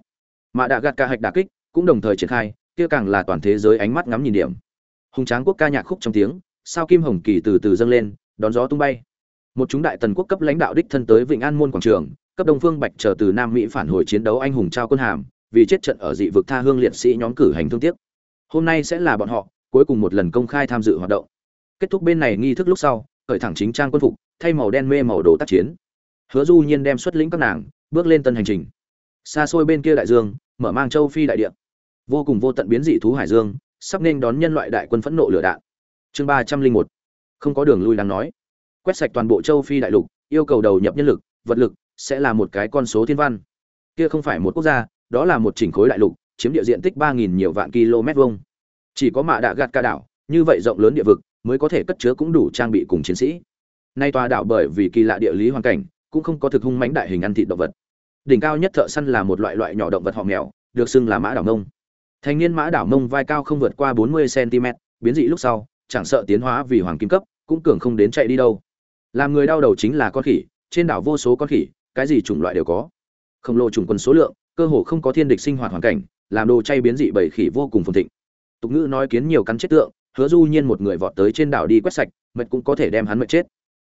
mà đã gạt ca hạch đà kích, cũng đồng thời triển khai, kia càng là toàn thế giới ánh mắt ngắm nhìn điểm. Hùng tráng quốc ca nhạc khúc trong tiếng, sao kim hồng kỳ từ từ dâng lên, đón gió tung bay. Một chúng đại tần quốc cấp lãnh đạo đích thân tới vịnh an môn quảng trường, cấp đông phương bạch chờ từ nam mỹ phản hồi chiến đấu anh hùng trao quân hàm, vì chết trận ở dị vực tha hương liệt sĩ nhóm cử hành thương tiếc. Hôm nay sẽ là bọn họ, cuối cùng một lần công khai tham dự hoạt động. Kết thúc bên này nghi thức lúc sau, khởi thẳng chính trang quân phục, thay màu đen mê màu đồ tác chiến. Hứa du nhiên đem xuất lĩnh các nàng, bước lên tân hành trình xa xôi bên kia đại dương, mở mang châu phi đại địa. Vô cùng vô tận biến dị thú hải dương, sắp nên đón nhân loại đại quân phẫn nộ lửa đạn. Chương ba trăm linh một. Không có đường lui đáng nói. Quét sạch toàn bộ châu phi đại lục, yêu cầu đầu nhập nhân lực, vật lực sẽ là một cái con số thiên văn. Kia không phải một quốc gia, đó là một chỉnh khối đại lục, chiếm địa diện tích ba nghìn nhiều vạn km vuông. Chỉ có mạ đạ gạt ca đảo, như vậy rộng lớn địa vực, mới có thể cất chứa cũng đủ trang bị cùng chiến sĩ. Nay tòa đảo bởi vì kỳ lạ địa lý hoàn cảnh, cũng không có thực hung mãnh đại hình ăn thịt động vật đỉnh cao nhất thợ săn là một loại loại nhỏ động vật họ mèo, được xưng là mã đảo mông. Thành niên mã đảo mông vai cao không vượt qua bốn mươi cm biến dị lúc sau, chẳng sợ tiến hóa vì hoàng kim cấp, cũng cường không đến chạy đi đâu. Làm người đau đầu chính là con khỉ, trên đảo vô số con khỉ, cái gì chủng loại đều có. Khổng lồ chủng quân số lượng, cơ hồ không có thiên địch sinh hoạt hoàn cảnh, làm đồ chay biến dị bảy khỉ vô cùng phồn thịnh. Tục ngữ nói kiến nhiều cắn chết tượng, hứa du nhiên một người vọt tới trên đảo đi quét sạch, mệt cũng có thể đem hắn mệt chết.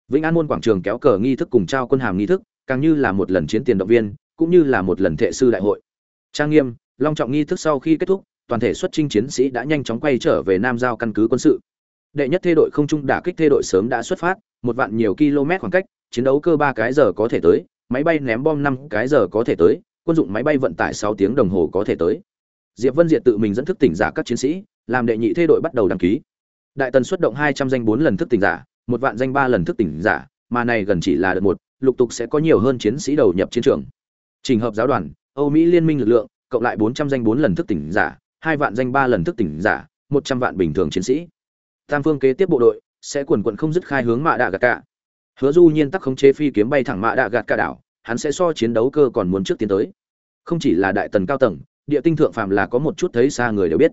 Vĩnh an môn quảng trường kéo cờ nghi thức cùng trao quân hàm nghi thức, càng như là một lần chiến tiền động viên cũng như là một lần thệ sư đại hội. Trang nghiêm, long trọng nghi thức sau khi kết thúc, toàn thể xuất chinh chiến sĩ đã nhanh chóng quay trở về nam giao căn cứ quân sự. Đệ nhất thê đội không trung đả kích thê đội sớm đã xuất phát, một vạn nhiều km khoảng cách, chiến đấu cơ ba cái giờ có thể tới, máy bay ném bom năm cái giờ có thể tới, quân dụng máy bay vận tải sáu tiếng đồng hồ có thể tới. Diệp vân diệt tự mình dẫn thức tỉnh giả các chiến sĩ, làm đệ nhị thê đội bắt đầu đăng ký. Đại tần xuất động hai trăm danh bốn lần thức tỉnh giả, một vạn danh ba lần thức tỉnh giả, mà này gần chỉ là đợt một, lục tục sẽ có nhiều hơn chiến sĩ đầu nhập chiến trường trình hợp giáo đoàn, âu mỹ liên minh lực lượng, cộng lại bốn trăm danh bốn lần thức tỉnh giả, hai vạn danh ba lần thức tỉnh giả, một trăm vạn bình thường chiến sĩ. Tam phương kế tiếp bộ đội sẽ quần quần không dứt khai hướng mạ đạ gạt cả. Hứa du nhiên tắc khống chế phi kiếm bay thẳng mạ đạ gạt cả đảo, hắn sẽ so chiến đấu cơ còn muốn trước tiến tới. Không chỉ là đại tần cao tầng, địa tinh thượng phàm là có một chút thấy xa người đều biết.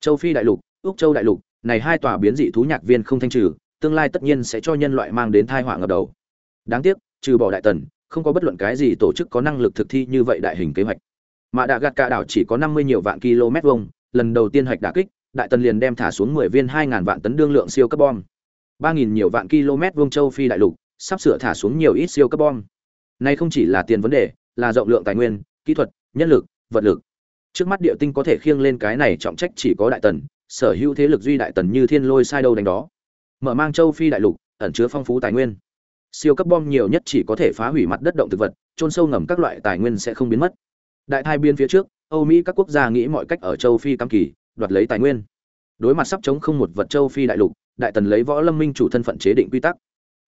Châu phi đại lục, úc châu đại lục, này hai tòa biến dị thú nhạc viên không thanh trừ, tương lai tất nhiên sẽ cho nhân loại mang đến tai họa ngập đầu. Đáng tiếc, trừ bỏ đại tần không có bất luận cái gì tổ chức có năng lực thực thi như vậy đại hình kế hoạch. Mà đã gạt cả đảo chỉ có năm mươi nhiều vạn km vuông, lần đầu tiên hoạch đả kích, đại tần liền đem thả xuống mười viên hai ngàn vạn tấn đương lượng siêu cấp bom. Ba nghìn nhiều vạn km vuông châu phi đại lục, sắp sửa thả xuống nhiều ít siêu cấp bom. Nay không chỉ là tiền vấn đề, là rộng lượng tài nguyên, kỹ thuật, nhân lực, vật lực. Trước mắt địa tinh có thể khiêng lên cái này trọng trách chỉ có đại tần, sở hữu thế lực duy đại tần như thiên lôi sai đâu đánh đó. Mở mang châu phi đại lục, ẩn chứa phong phú tài nguyên siêu cấp bom nhiều nhất chỉ có thể phá hủy mặt đất động thực vật trôn sâu ngầm các loại tài nguyên sẽ không biến mất. Đại thai biên phía trước, âu mỹ các quốc gia nghĩ mọi cách ở châu phi cam kỳ, đoạt lấy tài nguyên. Đối mặt sắp chống không một vật châu phi đại lục, đại tần lấy võ lâm minh chủ thân phận chế định quy tắc.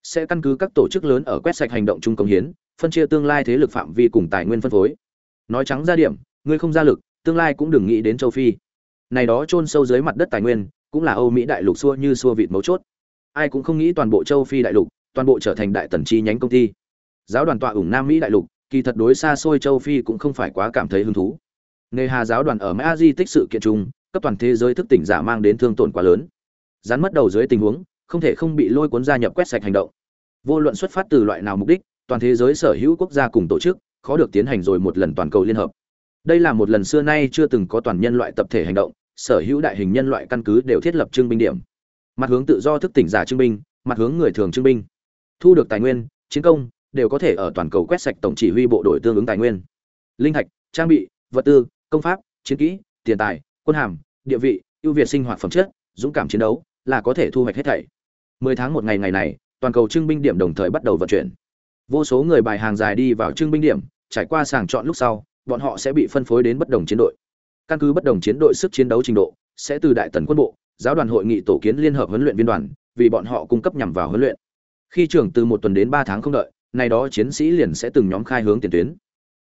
Sẽ căn cứ các tổ chức lớn ở quét sạch hành động chung công hiến, phân chia tương lai thế lực phạm vi cùng tài nguyên phân phối. Nói trắng ra điểm, ngươi không ra lực, tương lai cũng đừng nghĩ đến châu phi. Này đó chôn sâu dưới mặt đất tài nguyên, cũng là âu mỹ đại lục xua như xua vịt mấu chốt. Ai cũng không nghĩ toàn bộ châu phi đại lục toàn bộ trở thành đại tần chi nhánh công ty. Giáo đoàn tọa ủng nam mỹ đại lục, kỳ thật đối xa xôi châu phi cũng không phải quá cảm thấy hứng thú. Nghề hà giáo đoàn ở mã di tích sự kiện chung, cấp toàn thế giới thức tỉnh giả mang đến thương tổn quá lớn. Rắn mất đầu dưới tình huống, không thể không bị lôi cuốn gia nhập quét sạch hành động. Vô luận xuất phát từ loại nào mục đích, toàn thế giới sở hữu quốc gia cùng tổ chức, khó được tiến hành rồi một lần toàn cầu liên hợp. Đây là một lần xưa nay chưa từng có toàn nhân loại tập thể hành động, sở hữu đại hình nhân loại căn cứ đều thiết lập trưng binh điểm. Mặt hướng tự do thức tỉnh giả trưng binh, mặt hướng người thường trưng binh thu được tài nguyên, chiến công, đều có thể ở toàn cầu quét sạch tổng chỉ huy bộ đội tương ứng tài nguyên. Linh thạch, trang bị, vật tư, công pháp, chiến kỹ, tiền tài, quân hàm, địa vị, ưu việt sinh hoạt phẩm chất, dũng cảm chiến đấu là có thể thu hoạch hết thảy. Mười tháng một ngày ngày này, toàn cầu trưng binh điểm đồng thời bắt đầu vận chuyển. Vô số người bài hàng dài đi vào trưng binh điểm, trải qua sàng chọn lúc sau, bọn họ sẽ bị phân phối đến bất đồng chiến đội. Căn cứ bất đồng chiến đội sức chiến đấu trình độ, sẽ từ đại tần quân bộ, giáo đoàn hội nghị tổ kiến liên hợp huấn luyện viên đoàn, vì bọn họ cung cấp nhằm vào huấn luyện khi trưởng từ một tuần đến ba tháng không đợi này đó chiến sĩ liền sẽ từng nhóm khai hướng tiền tuyến.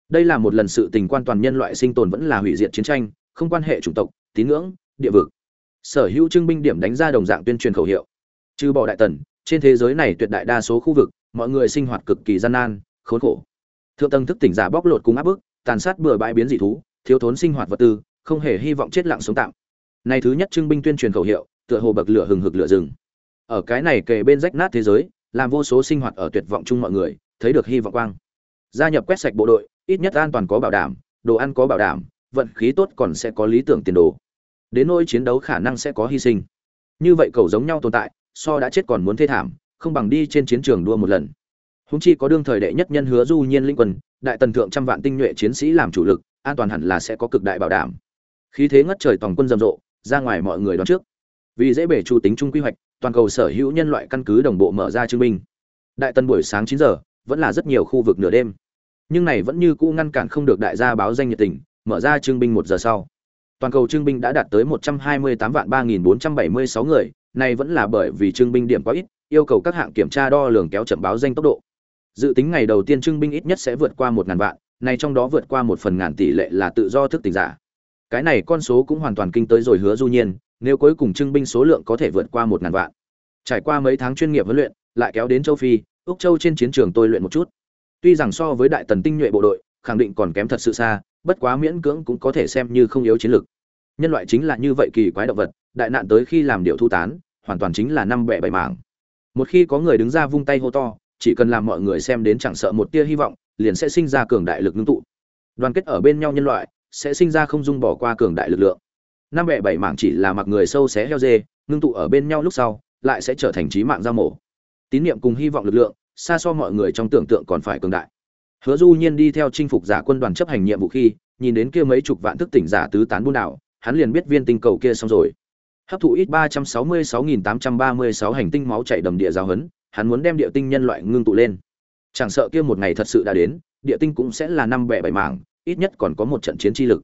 Đây là một lần sự tình quan toàn nhân loại sinh tồn vẫn là hủy diệt chiến tranh, không quan hệ chủng tộc, tín ngưỡng, địa vực. Sở hữu trưng binh điểm đánh ra đồng dạng tuyên truyền khẩu hiệu. Trừ bỏ đại tần, trên thế giới này tuyệt đại đa số khu vực, mọi người sinh hoạt cực kỳ gian nan, khốn khổ. Thượng tầng thức tỉnh giả bóc lột cùng áp bức, tàn sát bừa bãi biến dị thú, thiếu thốn sinh hoạt vật tư, không hề hy vọng chết lặng sống tạm. Này thứ nhất trưng binh tuyên truyền khẩu hiệu, tựa hồ bậc lửa hừng hực lửa rừng. Ở cái này kề bên rách nát thế giới làm vô số sinh hoạt ở tuyệt vọng chung mọi người, thấy được hy vọng quang. Gia nhập quét sạch bộ đội, ít nhất an toàn có bảo đảm, đồ ăn có bảo đảm, vận khí tốt còn sẽ có lý tưởng tiền đồ. Đến nỗi chiến đấu khả năng sẽ có hy sinh. Như vậy cầu giống nhau tồn tại, so đã chết còn muốn thê thảm, không bằng đi trên chiến trường đua một lần. Húng chi có đương thời đệ nhất nhân hứa du nhiên linh quân, đại tần thượng trăm vạn tinh nhuệ chiến sĩ làm chủ lực, an toàn hẳn là sẽ có cực đại bảo đảm. Khí thế ngất trời toàn quân rầm rộ, ra ngoài mọi người đoán trước. Vì dễ bể chu tính chung quy hoạch toàn cầu sở hữu nhân loại căn cứ đồng bộ mở ra chứng minh. Đại tân buổi sáng chín giờ, vẫn là rất nhiều khu vực nửa đêm. Nhưng này vẫn như cũ ngăn cản không được đại gia báo danh nhiệt tình, mở ra trưng binh một giờ sau. Toàn cầu trưng binh đã đạt tới một trăm hai mươi tám vạn ba nghìn bốn trăm bảy mươi sáu người, này vẫn là bởi vì trưng binh điểm quá ít, yêu cầu các hạng kiểm tra đo lường kéo chậm báo danh tốc độ. Dự tính ngày đầu tiên trưng binh ít nhất sẽ vượt qua một ngàn vạn, này trong đó vượt qua một phần ngàn tỷ lệ là tự do thức tỉnh giả. Cái này con số cũng hoàn toàn kinh tới rồi hứa du nhiên nếu cuối cùng trưng binh số lượng có thể vượt qua một ngàn vạn. Trải qua mấy tháng chuyên nghiệp huấn luyện, lại kéo đến châu phi, úc châu trên chiến trường tôi luyện một chút. Tuy rằng so với đại tần tinh nhuệ bộ đội, khẳng định còn kém thật sự xa, bất quá miễn cưỡng cũng có thể xem như không yếu chiến lược. Nhân loại chính là như vậy kỳ quái động vật, đại nạn tới khi làm điệu thu tán, hoàn toàn chính là năm bẻ bảy mảng. Một khi có người đứng ra vung tay hô to, chỉ cần làm mọi người xem đến chẳng sợ một tia hy vọng, liền sẽ sinh ra cường đại lực ngưng tụ. Đoàn kết ở bên nhau nhân loại, sẽ sinh ra không dung bỏ qua cường đại lực lượng năm bẻ bảy mảng chỉ là mặc người sâu xé heo dê, ngưng tụ ở bên nhau lúc sau, lại sẽ trở thành trí mạng giao mổ. Tín niệm cùng hy vọng lực lượng, xa so mọi người trong tưởng tượng còn phải cường đại. Hứa du nhiên đi theo chinh phục giả quân đoàn chấp hành nhiệm vụ khi, nhìn đến kia mấy chục vạn thức tỉnh giả tứ tán buôn đảo, hắn liền biết viên tinh cầu kia xong rồi. Hấp thụ ít ba trăm sáu mươi sáu nghìn tám trăm ba mươi sáu hành tinh máu chảy đầm địa giáo hấn, hắn muốn đem địa tinh nhân loại ngưng tụ lên. Chẳng sợ kia một ngày thật sự đã đến, địa tinh cũng sẽ là năm bẻ bảy mảng, ít nhất còn có một trận chiến chi lực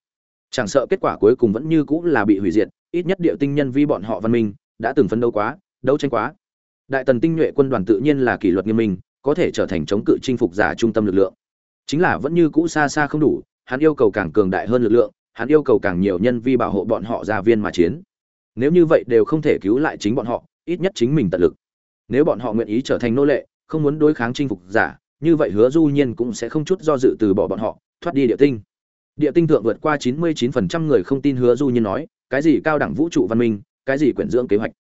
chẳng sợ kết quả cuối cùng vẫn như cũng là bị hủy diệt, ít nhất địa tinh nhân vi bọn họ văn minh đã từng phấn đấu quá, đấu tranh quá. Đại tần tinh nhuệ quân đoàn tự nhiên là kỷ luật nghiêm minh, có thể trở thành chống cự chinh phục giả trung tâm lực lượng. Chính là vẫn như cũ xa xa không đủ, hắn yêu cầu càng cường đại hơn lực lượng, hắn yêu cầu càng nhiều nhân vi bảo hộ bọn họ ra viên mà chiến. Nếu như vậy đều không thể cứu lại chính bọn họ, ít nhất chính mình tận lực. Nếu bọn họ nguyện ý trở thành nô lệ, không muốn đối kháng chinh phục giả, như vậy hứa du nhiên cũng sẽ không chút do dự từ bỏ bọn họ, thoát đi địa tinh địa tinh thượng vượt qua 99% người không tin hứa du nhiên nói, cái gì cao đẳng vũ trụ văn minh, cái gì quyển dưỡng kế hoạch?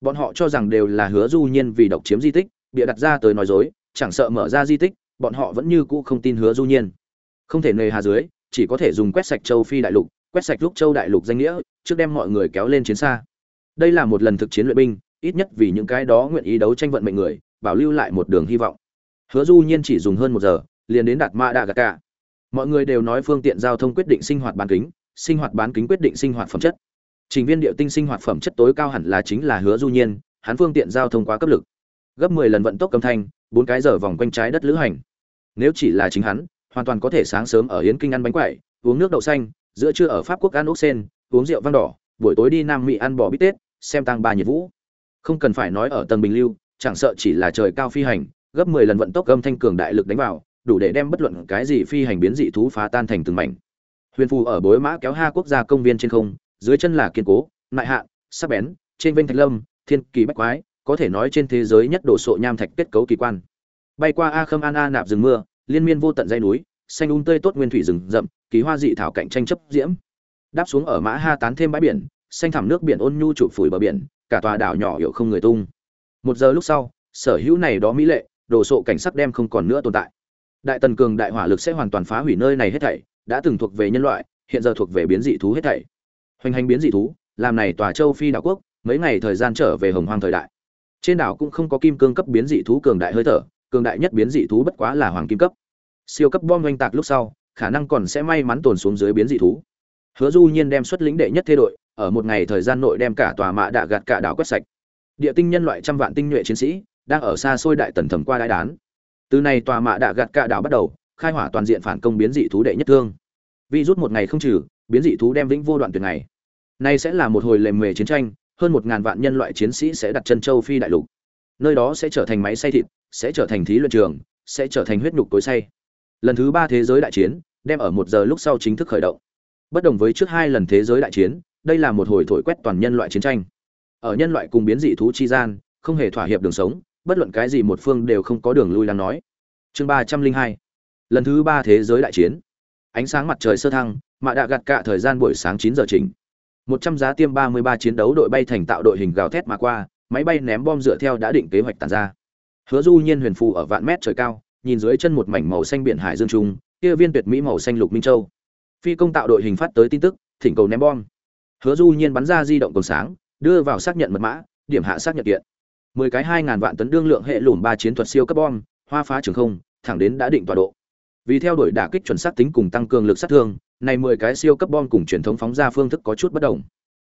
Bọn họ cho rằng đều là hứa du nhiên vì độc chiếm di tích, bịa đặt ra tới nói dối, chẳng sợ mở ra di tích, bọn họ vẫn như cũ không tin hứa du nhiên. Không thể nề hà dưới, chỉ có thể dùng quét sạch châu phi đại lục, quét sạch lúc châu đại lục danh nghĩa, trước đem mọi người kéo lên chiến xa. Đây là một lần thực chiến luyện binh, ít nhất vì những cái đó nguyện ý đấu tranh vận mệnh người, bảo lưu lại một đường hy vọng. Hứa du nhiên chỉ dùng hơn một giờ, liền đến đạt ma Đa gà cả mọi người đều nói phương tiện giao thông quyết định sinh hoạt bán kính, sinh hoạt bán kính quyết định sinh hoạt phẩm chất. Trình viên địa tinh sinh hoạt phẩm chất tối cao hẳn là chính là hứa du nhiên, hắn phương tiện giao thông quá cấp lực. Gấp 10 lần vận tốc âm thanh, bốn cái giờ vòng quanh trái đất lữ hành. Nếu chỉ là chính hắn, hoàn toàn có thể sáng sớm ở yến kinh ăn bánh quẩy, uống nước đậu xanh, giữa trưa ở pháp quốc ăn ốc sen, uống rượu vang đỏ, buổi tối đi nam mỹ ăn bò bít tết, xem tăng ba nhiệt vũ. Không cần phải nói ở tầng bình lưu, chẳng sợ chỉ là trời cao phi hành, gấp 10 lần vận tốc âm thanh cường đại lực đánh vào đủ để đem bất luận cái gì phi hành biến dị thú phá tan thành từng mảnh. Huyền phù ở bối mã kéo ha quốc gia công viên trên không, dưới chân là kiên cố, nại hạ, sắc bén, trên vênh thạch lâm, thiên kỳ bách quái, có thể nói trên thế giới nhất đồ sộ nham thạch kết cấu kỳ quan. Bay qua a khâm an a nạp rừng mưa, liên miên vô tận dây núi, xanh um tươi tốt nguyên thủy rừng rậm, kỳ hoa dị thảo cạnh tranh chấp diễm. Đáp xuống ở mã ha tán thêm bãi biển, xanh thẳm nước biển ôn nhu trụ phủi bờ biển, cả tòa đảo nhỏ hiểu không người tung. Một giờ lúc sau, sở hữu này đó mỹ lệ, đồ sộ cảnh sắc đem không còn nữa tồn tại đại tần cường đại hỏa lực sẽ hoàn toàn phá hủy nơi này hết thảy, đã từng thuộc về nhân loại, hiện giờ thuộc về biến dị thú hết thảy. Hoành hành biến dị thú, làm này tòa châu phi đảo quốc, mấy ngày thời gian trở về hồng hoang thời đại. Trên đảo cũng không có kim cương cấp biến dị thú cường đại hơi thở, cường đại nhất biến dị thú bất quá là hoàng kim cấp. Siêu cấp bom oanh tạc lúc sau, khả năng còn sẽ may mắn tồn xuống dưới biến dị thú. Hứa du nhiên đem xuất lĩnh đệ nhất thế đội, ở một ngày thời gian nội đem cả tòa mạ đạ gạt cả đảo quét sạch. Địa tinh nhân loại trăm vạn tinh nhuệ chiến sĩ, đang ở xa xôi đại tần thẩm qua đại đán từ này tòa mạ đạ gạt cả đảo bắt đầu, khai hỏa toàn diện phản công biến dị thú đệ nhất thương. Vi rút một ngày không trừ, biến dị thú đem vĩnh vô đoạn tuyệt ngày. Nay sẽ là một hồi lề mề chiến tranh, hơn một ngàn vạn nhân loại chiến sĩ sẽ đặt chân châu phi đại lục. Nơi đó sẽ trở thành máy xay thịt, sẽ trở thành thí luyện trường, sẽ trở thành huyết nhục cối say lần thứ ba thế giới đại chiến, đem ở một giờ lúc sau chính thức khởi động. Bất đồng với trước hai lần thế giới đại chiến, đây là một hồi thổi quét toàn nhân loại chiến tranh. Ở nhân loại cùng biến dị thú chi gian, không hề thỏa hiệp đường sống bất luận cái gì một phương đều không có đường lui đang nói. Chương ba trăm linh hai. Lần thứ ba thế giới đại chiến. Ánh sáng mặt trời sơ thăng mạ đã gạt cả thời gian buổi sáng chín giờ trình một trăm giá tiêm ba mươi ba chiến đấu đội bay thành tạo đội hình gào thét mà qua, máy bay ném bom dựa theo đã định kế hoạch tàn ra. Hứa du nhiên huyền phù ở vạn mét trời cao, nhìn dưới chân một mảnh màu xanh biển hải dương trung, kia viên tuyệt mỹ màu xanh lục minh châu. Phi công tạo đội hình phát tới tin tức, thỉnh cầu ném bom. Hứa du nhiên bắn ra di động còn sáng, đưa vào xác nhận mật mã, điểm hạ xác nhận kiện mười cái hai ngàn vạn tấn đương lượng hệ lùm ba chiến thuật siêu cấp bom hoa phá trường không thẳng đến đã định tọa độ vì theo đuổi đả kích chuẩn xác tính cùng tăng cường lực sát thương này mười cái siêu cấp bom cùng truyền thống phóng ra phương thức có chút bất đồng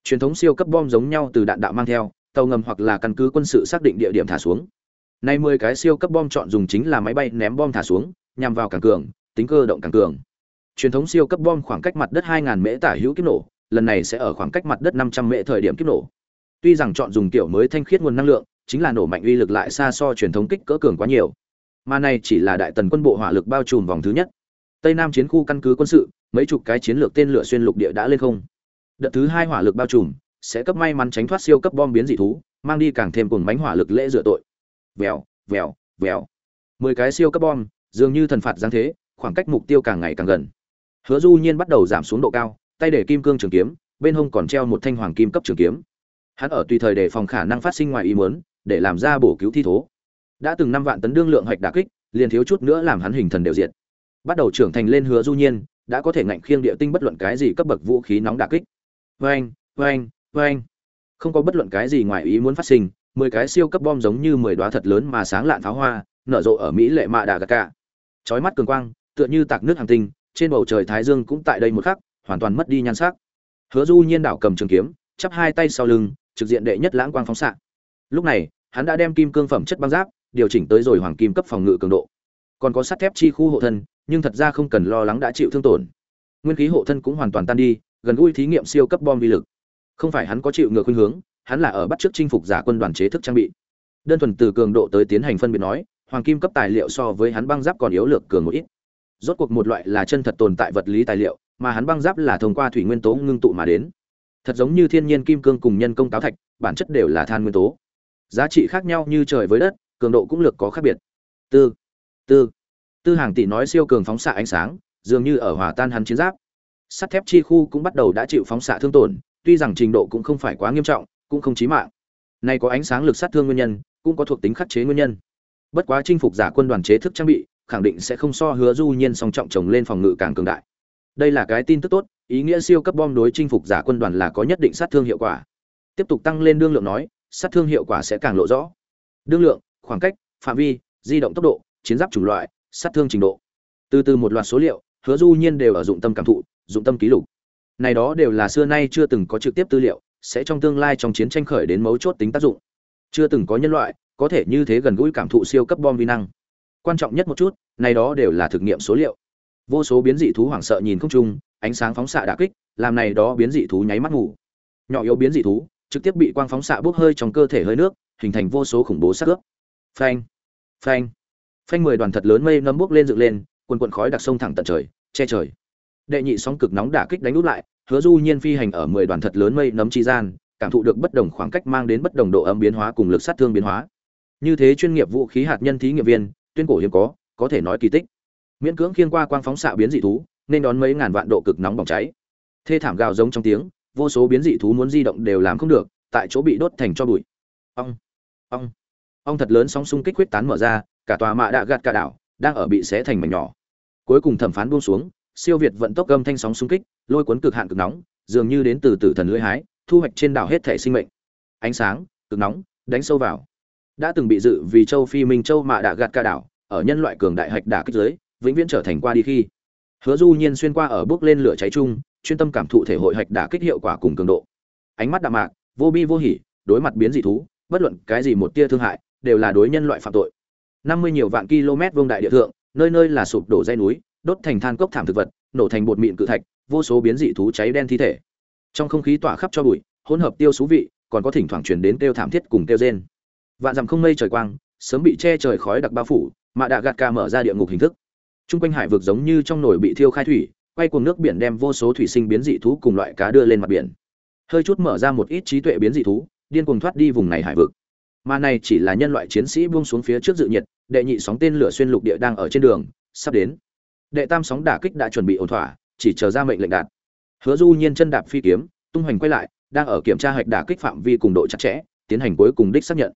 truyền thống siêu cấp bom giống nhau từ đạn đạo mang theo tàu ngầm hoặc là căn cứ quân sự xác định địa điểm thả xuống Nay 10 cái siêu cấp bom chọn dùng chính là máy bay ném bom thả xuống, nhằm vào càng cường, tính cơ động càng cường. Truyền thống siêu cấp bom khoảng cách mặt đất 2000 mễ tả hữu kiếp nổ, lần này sẽ ở khoảng cách mặt đất 500 mễ thời điểm kiếp nổ. Tuy rằng chọn dùng tiểu mới thanh khiết nguồn năng lượng, chính là nổ mạnh uy lực lại xa so truyền thống kích cỡ cường quá nhiều. Mà này chỉ là đại tần quân bộ hỏa lực bao trùm vòng thứ nhất. Tây Nam chiến khu căn cứ quân sự, mấy chục cái chiến lược tên lửa xuyên lục địa đã lên không. Đợt thứ hai hỏa lực bao trùm, sẽ cấp may mắn tránh thoát siêu cấp bom biến dị thú, mang đi càng thêm cùng bánh hỏa lực lễ dựa tội vèo vèo vèo mười cái siêu cấp bom dường như thần phạt giáng thế khoảng cách mục tiêu càng ngày càng gần hứa du nhiên bắt đầu giảm xuống độ cao tay để kim cương trường kiếm bên hông còn treo một thanh hoàng kim cấp trường kiếm hắn ở tùy thời đề phòng khả năng phát sinh ngoài ý muốn để làm ra bổ cứu thi thố. Đã từng năm vạn tấn đương lượng hoạch đả kích, liền thiếu chút nữa làm hắn hình thần đều diện bắt đầu trưởng thành lên hứa du nhiên, đã có thể ngạnh khiêng địa tinh bất luận cái gì cấp bậc vũ khí nóng đả kích. Vang vang vang không có bất luận cái gì ngoài ý muốn phát sinh, mười cái siêu cấp bom giống như mười đóa thật lớn mà sáng lạn pháo hoa, nở rộ ở mỹ lệ mạ đà gà cả chói mắt cường quang, tựa như tạc nước hàng tinh, trên bầu trời thái dương cũng tại đây một khắc, hoàn toàn mất đi nhan sắc. Hứa du nhiên đảo cầm trường kiếm, chắp hai tay sau lưng, trực diện đệ nhất lãng quang phóng xạ lúc này, hắn đã đem kim cương phẩm chất băng giáp, điều chỉnh tới rồi hoàng kim cấp phòng ngự cường độ. Còn có sắt thép chi khu hộ thân, nhưng thật ra không cần lo lắng đã chịu thương tổn. Nguyên khí hộ thân cũng hoàn toàn tan đi, gần gũi thí nghiệm siêu cấp bom vi lực. Không phải hắn có chịu ngược khuynh hướng, hắn là ở bắt chước chinh phục giả quân đoàn chế thức trang bị. Đơn thuần từ cường độ tới tiến hành phân biệt nói, hoàng kim cấp tài liệu so với hắn băng giáp còn yếu lược cường một ít. Rốt cuộc một loại là chân thật tồn tại vật lý tài liệu, mà hắn băng giáp là thông qua thủy nguyên tố ngưng tụ mà đến. Thật giống như thiên nhiên kim cương cùng nhân công táo thạch, bản chất đều là than nguyên tố giá trị khác nhau như trời với đất, cường độ cũng lược có khác biệt. Tư tư tư hàng tỷ nói siêu cường phóng xạ ánh sáng, dường như ở hòa tan hắn chiến giáp. Sắt thép chi khu cũng bắt đầu đã chịu phóng xạ thương tổn, tuy rằng trình độ cũng không phải quá nghiêm trọng, cũng không chí mạng. Nay có ánh sáng lực sát thương nguyên nhân, cũng có thuộc tính khắc chế nguyên nhân. Bất quá chinh phục giả quân đoàn chế thức trang bị, khẳng định sẽ không so hứa du nhiên song trọng chồng lên phòng ngự càng cường đại. Đây là cái tin tức tốt, ý nghĩa siêu cấp bom đối chinh phục giả quân đoàn là có nhất định sát thương hiệu quả. Tiếp tục tăng lên đương lượng nói sát thương hiệu quả sẽ càng lộ rõ. Đương lượng, khoảng cách, phạm vi, di động tốc độ, chiến giáp chủng loại, sát thương trình độ. Từ từ một loạt số liệu, hứa du nhiên đều ở dụng tâm cảm thụ, dụng tâm ký lục. Này đó đều là xưa nay chưa từng có trực tiếp tư liệu, sẽ trong tương lai trong chiến tranh khởi đến mấu chốt tính tác dụng. Chưa từng có nhân loại, có thể như thế gần gũi cảm thụ siêu cấp bom vi năng. Quan trọng nhất một chút, này đó đều là thực nghiệm số liệu. Vô số biến dị thú hoảng sợ nhìn không trung, ánh sáng phóng xạ đả kích, làm này đó biến dị thú nháy mắt ngủ. Nhỏ yếu biến dị thú trực tiếp bị quang phóng xạ bốc hơi trong cơ thể hơi nước, hình thành vô số khủng bố sát ướp. Phanh phanh phanh mười đoàn thật lớn mây nấm bốc lên dựng lên quần quần khói đặc sông thẳng tận trời, che trời. Đệ nhị sóng cực nóng đả kích đánh út lại, hứa du nhiên phi hành ở mười đoàn thật lớn mây nấm chi gian, cảm thụ được bất đồng khoảng cách mang đến bất đồng độ ấm biến hóa cùng lực sát thương biến hóa. Như thế chuyên nghiệp vũ khí hạt nhân thí nghiệm viên, tuyên cổ hiếm có có thể nói kỳ tích. Miễn cưỡng khiên qua quang phóng xạ biến dị thú, nên đón mấy ngàn vạn độ cực nóng bỏng cháy. Thê thảm gào giống trong tiếng vô số biến dị thú muốn di động đều làm không được, tại chỗ bị đốt thành cho bụi. Ong ong ong thật lớn sóng xung kích huyết tán mở ra, cả tòa mạ đạ gạt cả đảo đang ở bị xé thành mảnh nhỏ. Cuối cùng thẩm phán buông xuống, siêu việt vận tốc âm thanh sóng xung kích, lôi cuốn cực hạn cực nóng, dường như đến từ tử thần lưỡi hái, thu hoạch trên đảo hết thể sinh mệnh. Ánh sáng, cực nóng, đánh sâu vào. Đã từng bị dự vì châu phi minh châu mạ đạ gạt cả đảo, ở nhân loại cường đại hạch đả kích giới, vĩnh viễn trở thành qua đi khi. Hứa du nhiên xuyên qua ở bước lên lửa cháy chung chuyên tâm cảm thụ thể hội hạch đả kích hiệu quả cùng cường độ. Ánh mắt đạm mạc vô bi vô hỉ đối mặt biến dị thú bất luận cái gì một tia thương hại đều là đối nhân loại phạm tội. Năm mươi nhiều vạn km vuông đại địa thượng nơi nơi là sụp đổ dây núi đốt thành than cốc thảm thực vật nổ thành bột mịn cự thạch vô số biến dị thú cháy đen thi thể. Trong không khí tỏa khắp cho bụi hỗn hợp tiêu xú vị còn có thỉnh thoảng truyền đến kêu thảm thiết cùng kêu rên. Vạn dặm không mây trời quang sớm bị che trời khói đặc bao phủ mà đã gạt ca mở ra địa ngục hình thức. Trung quanh hải vực giống như trong nồi bị thiêu khai thủy, quay cuồng nước biển đem vô số thủy sinh biến dị thú cùng loại cá đưa lên mặt biển. Hơi chút mở ra một ít trí tuệ biến dị thú, điên cuồng thoát đi vùng này hải vực. Mà này chỉ là nhân loại chiến sĩ buông xuống phía trước dự nhiệt, đệ nhị sóng tên lửa xuyên lục địa đang ở trên đường, sắp đến. Đệ tam sóng đả kích đã chuẩn bị ổn thỏa, chỉ chờ ra mệnh lệnh đạt. Hứa Du Nhiên chân đạp phi kiếm, tung hoành quay lại, đang ở kiểm tra hạch đả kích phạm vi cùng độ chặt chẽ, tiến hành cuối cùng đích xác nhận.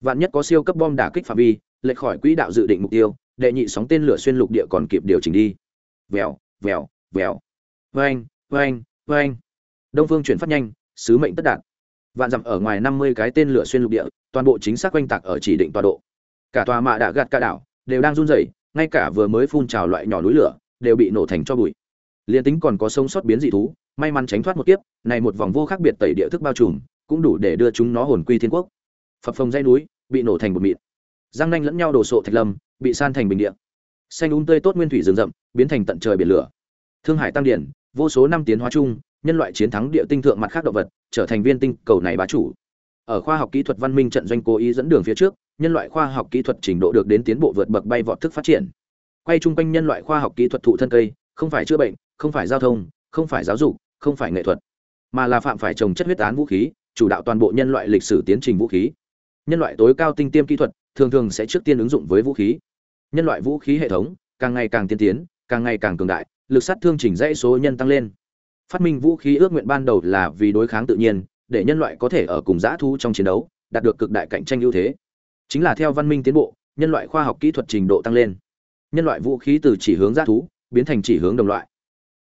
Vạn nhất có siêu cấp bom đả kích phạm vi, lệch khỏi quỹ đạo dự định mục tiêu, đệ nhị sóng tên lửa xuyên lục địa còn kịp điều chỉnh đi vèo vèo vèo. Vang vang vang đông phương chuyển phát nhanh, sứ mệnh tất đạt. Vạn dặm ở ngoài năm mươi cái tên lửa xuyên lục địa, toàn bộ chính xác quanh tạc ở chỉ định tọa độ. Cả tòa mạ đã gạt cả đảo đều đang run rẩy, ngay cả vừa mới phun trào loại nhỏ núi lửa đều bị nổ thành cho bụi. Liên tính còn có sông sót biến dị thú, may mắn tránh thoát một kiếp, này một vòng vô khác biệt tẩy địa thức bao trùm, cũng đủ để đưa chúng nó hồn quy thiên quốc. Phập phồng dây núi, bị nổ thành một mịn. Răng nanh lẫn nhau đổ sộ thạch lâm, bị san thành bình địa. Xanh úng tươi tốt nguyên thủy rừng rậm, biến thành tận trời biển lửa thương hải tăng điển, vô số năm tiến hóa chung, nhân loại chiến thắng địa tinh thượng mặt khác động vật, trở thành viên tinh cầu này bá chủ. Ở khoa học kỹ thuật văn minh trận doanh cố ý dẫn đường phía trước, nhân loại khoa học kỹ thuật trình độ được đến tiến bộ vượt bậc bay vọt thức phát triển. Quay chung quanh nhân loại khoa học kỹ thuật thụ thân cây, không phải chữa bệnh, không phải giao thông, không phải giáo dục, không phải nghệ thuật, mà là phạm phải trồng chất huyết án vũ khí, chủ đạo toàn bộ nhân loại lịch sử tiến trình vũ khí. Nhân loại tối cao tinh tiêm kỹ thuật, thường thường sẽ trước tiên ứng dụng với vũ khí. Nhân loại vũ khí hệ thống, càng ngày càng tiên tiến, càng ngày càng cường đại lực sát thương chỉnh dãy số nhân tăng lên. Phát minh vũ khí ước nguyện ban đầu là vì đối kháng tự nhiên, để nhân loại có thể ở cùng giã thú trong chiến đấu, đạt được cực đại cạnh tranh ưu thế. Chính là theo văn minh tiến bộ, nhân loại khoa học kỹ thuật trình độ tăng lên. Nhân loại vũ khí từ chỉ hướng giã thú, biến thành chỉ hướng đồng loại.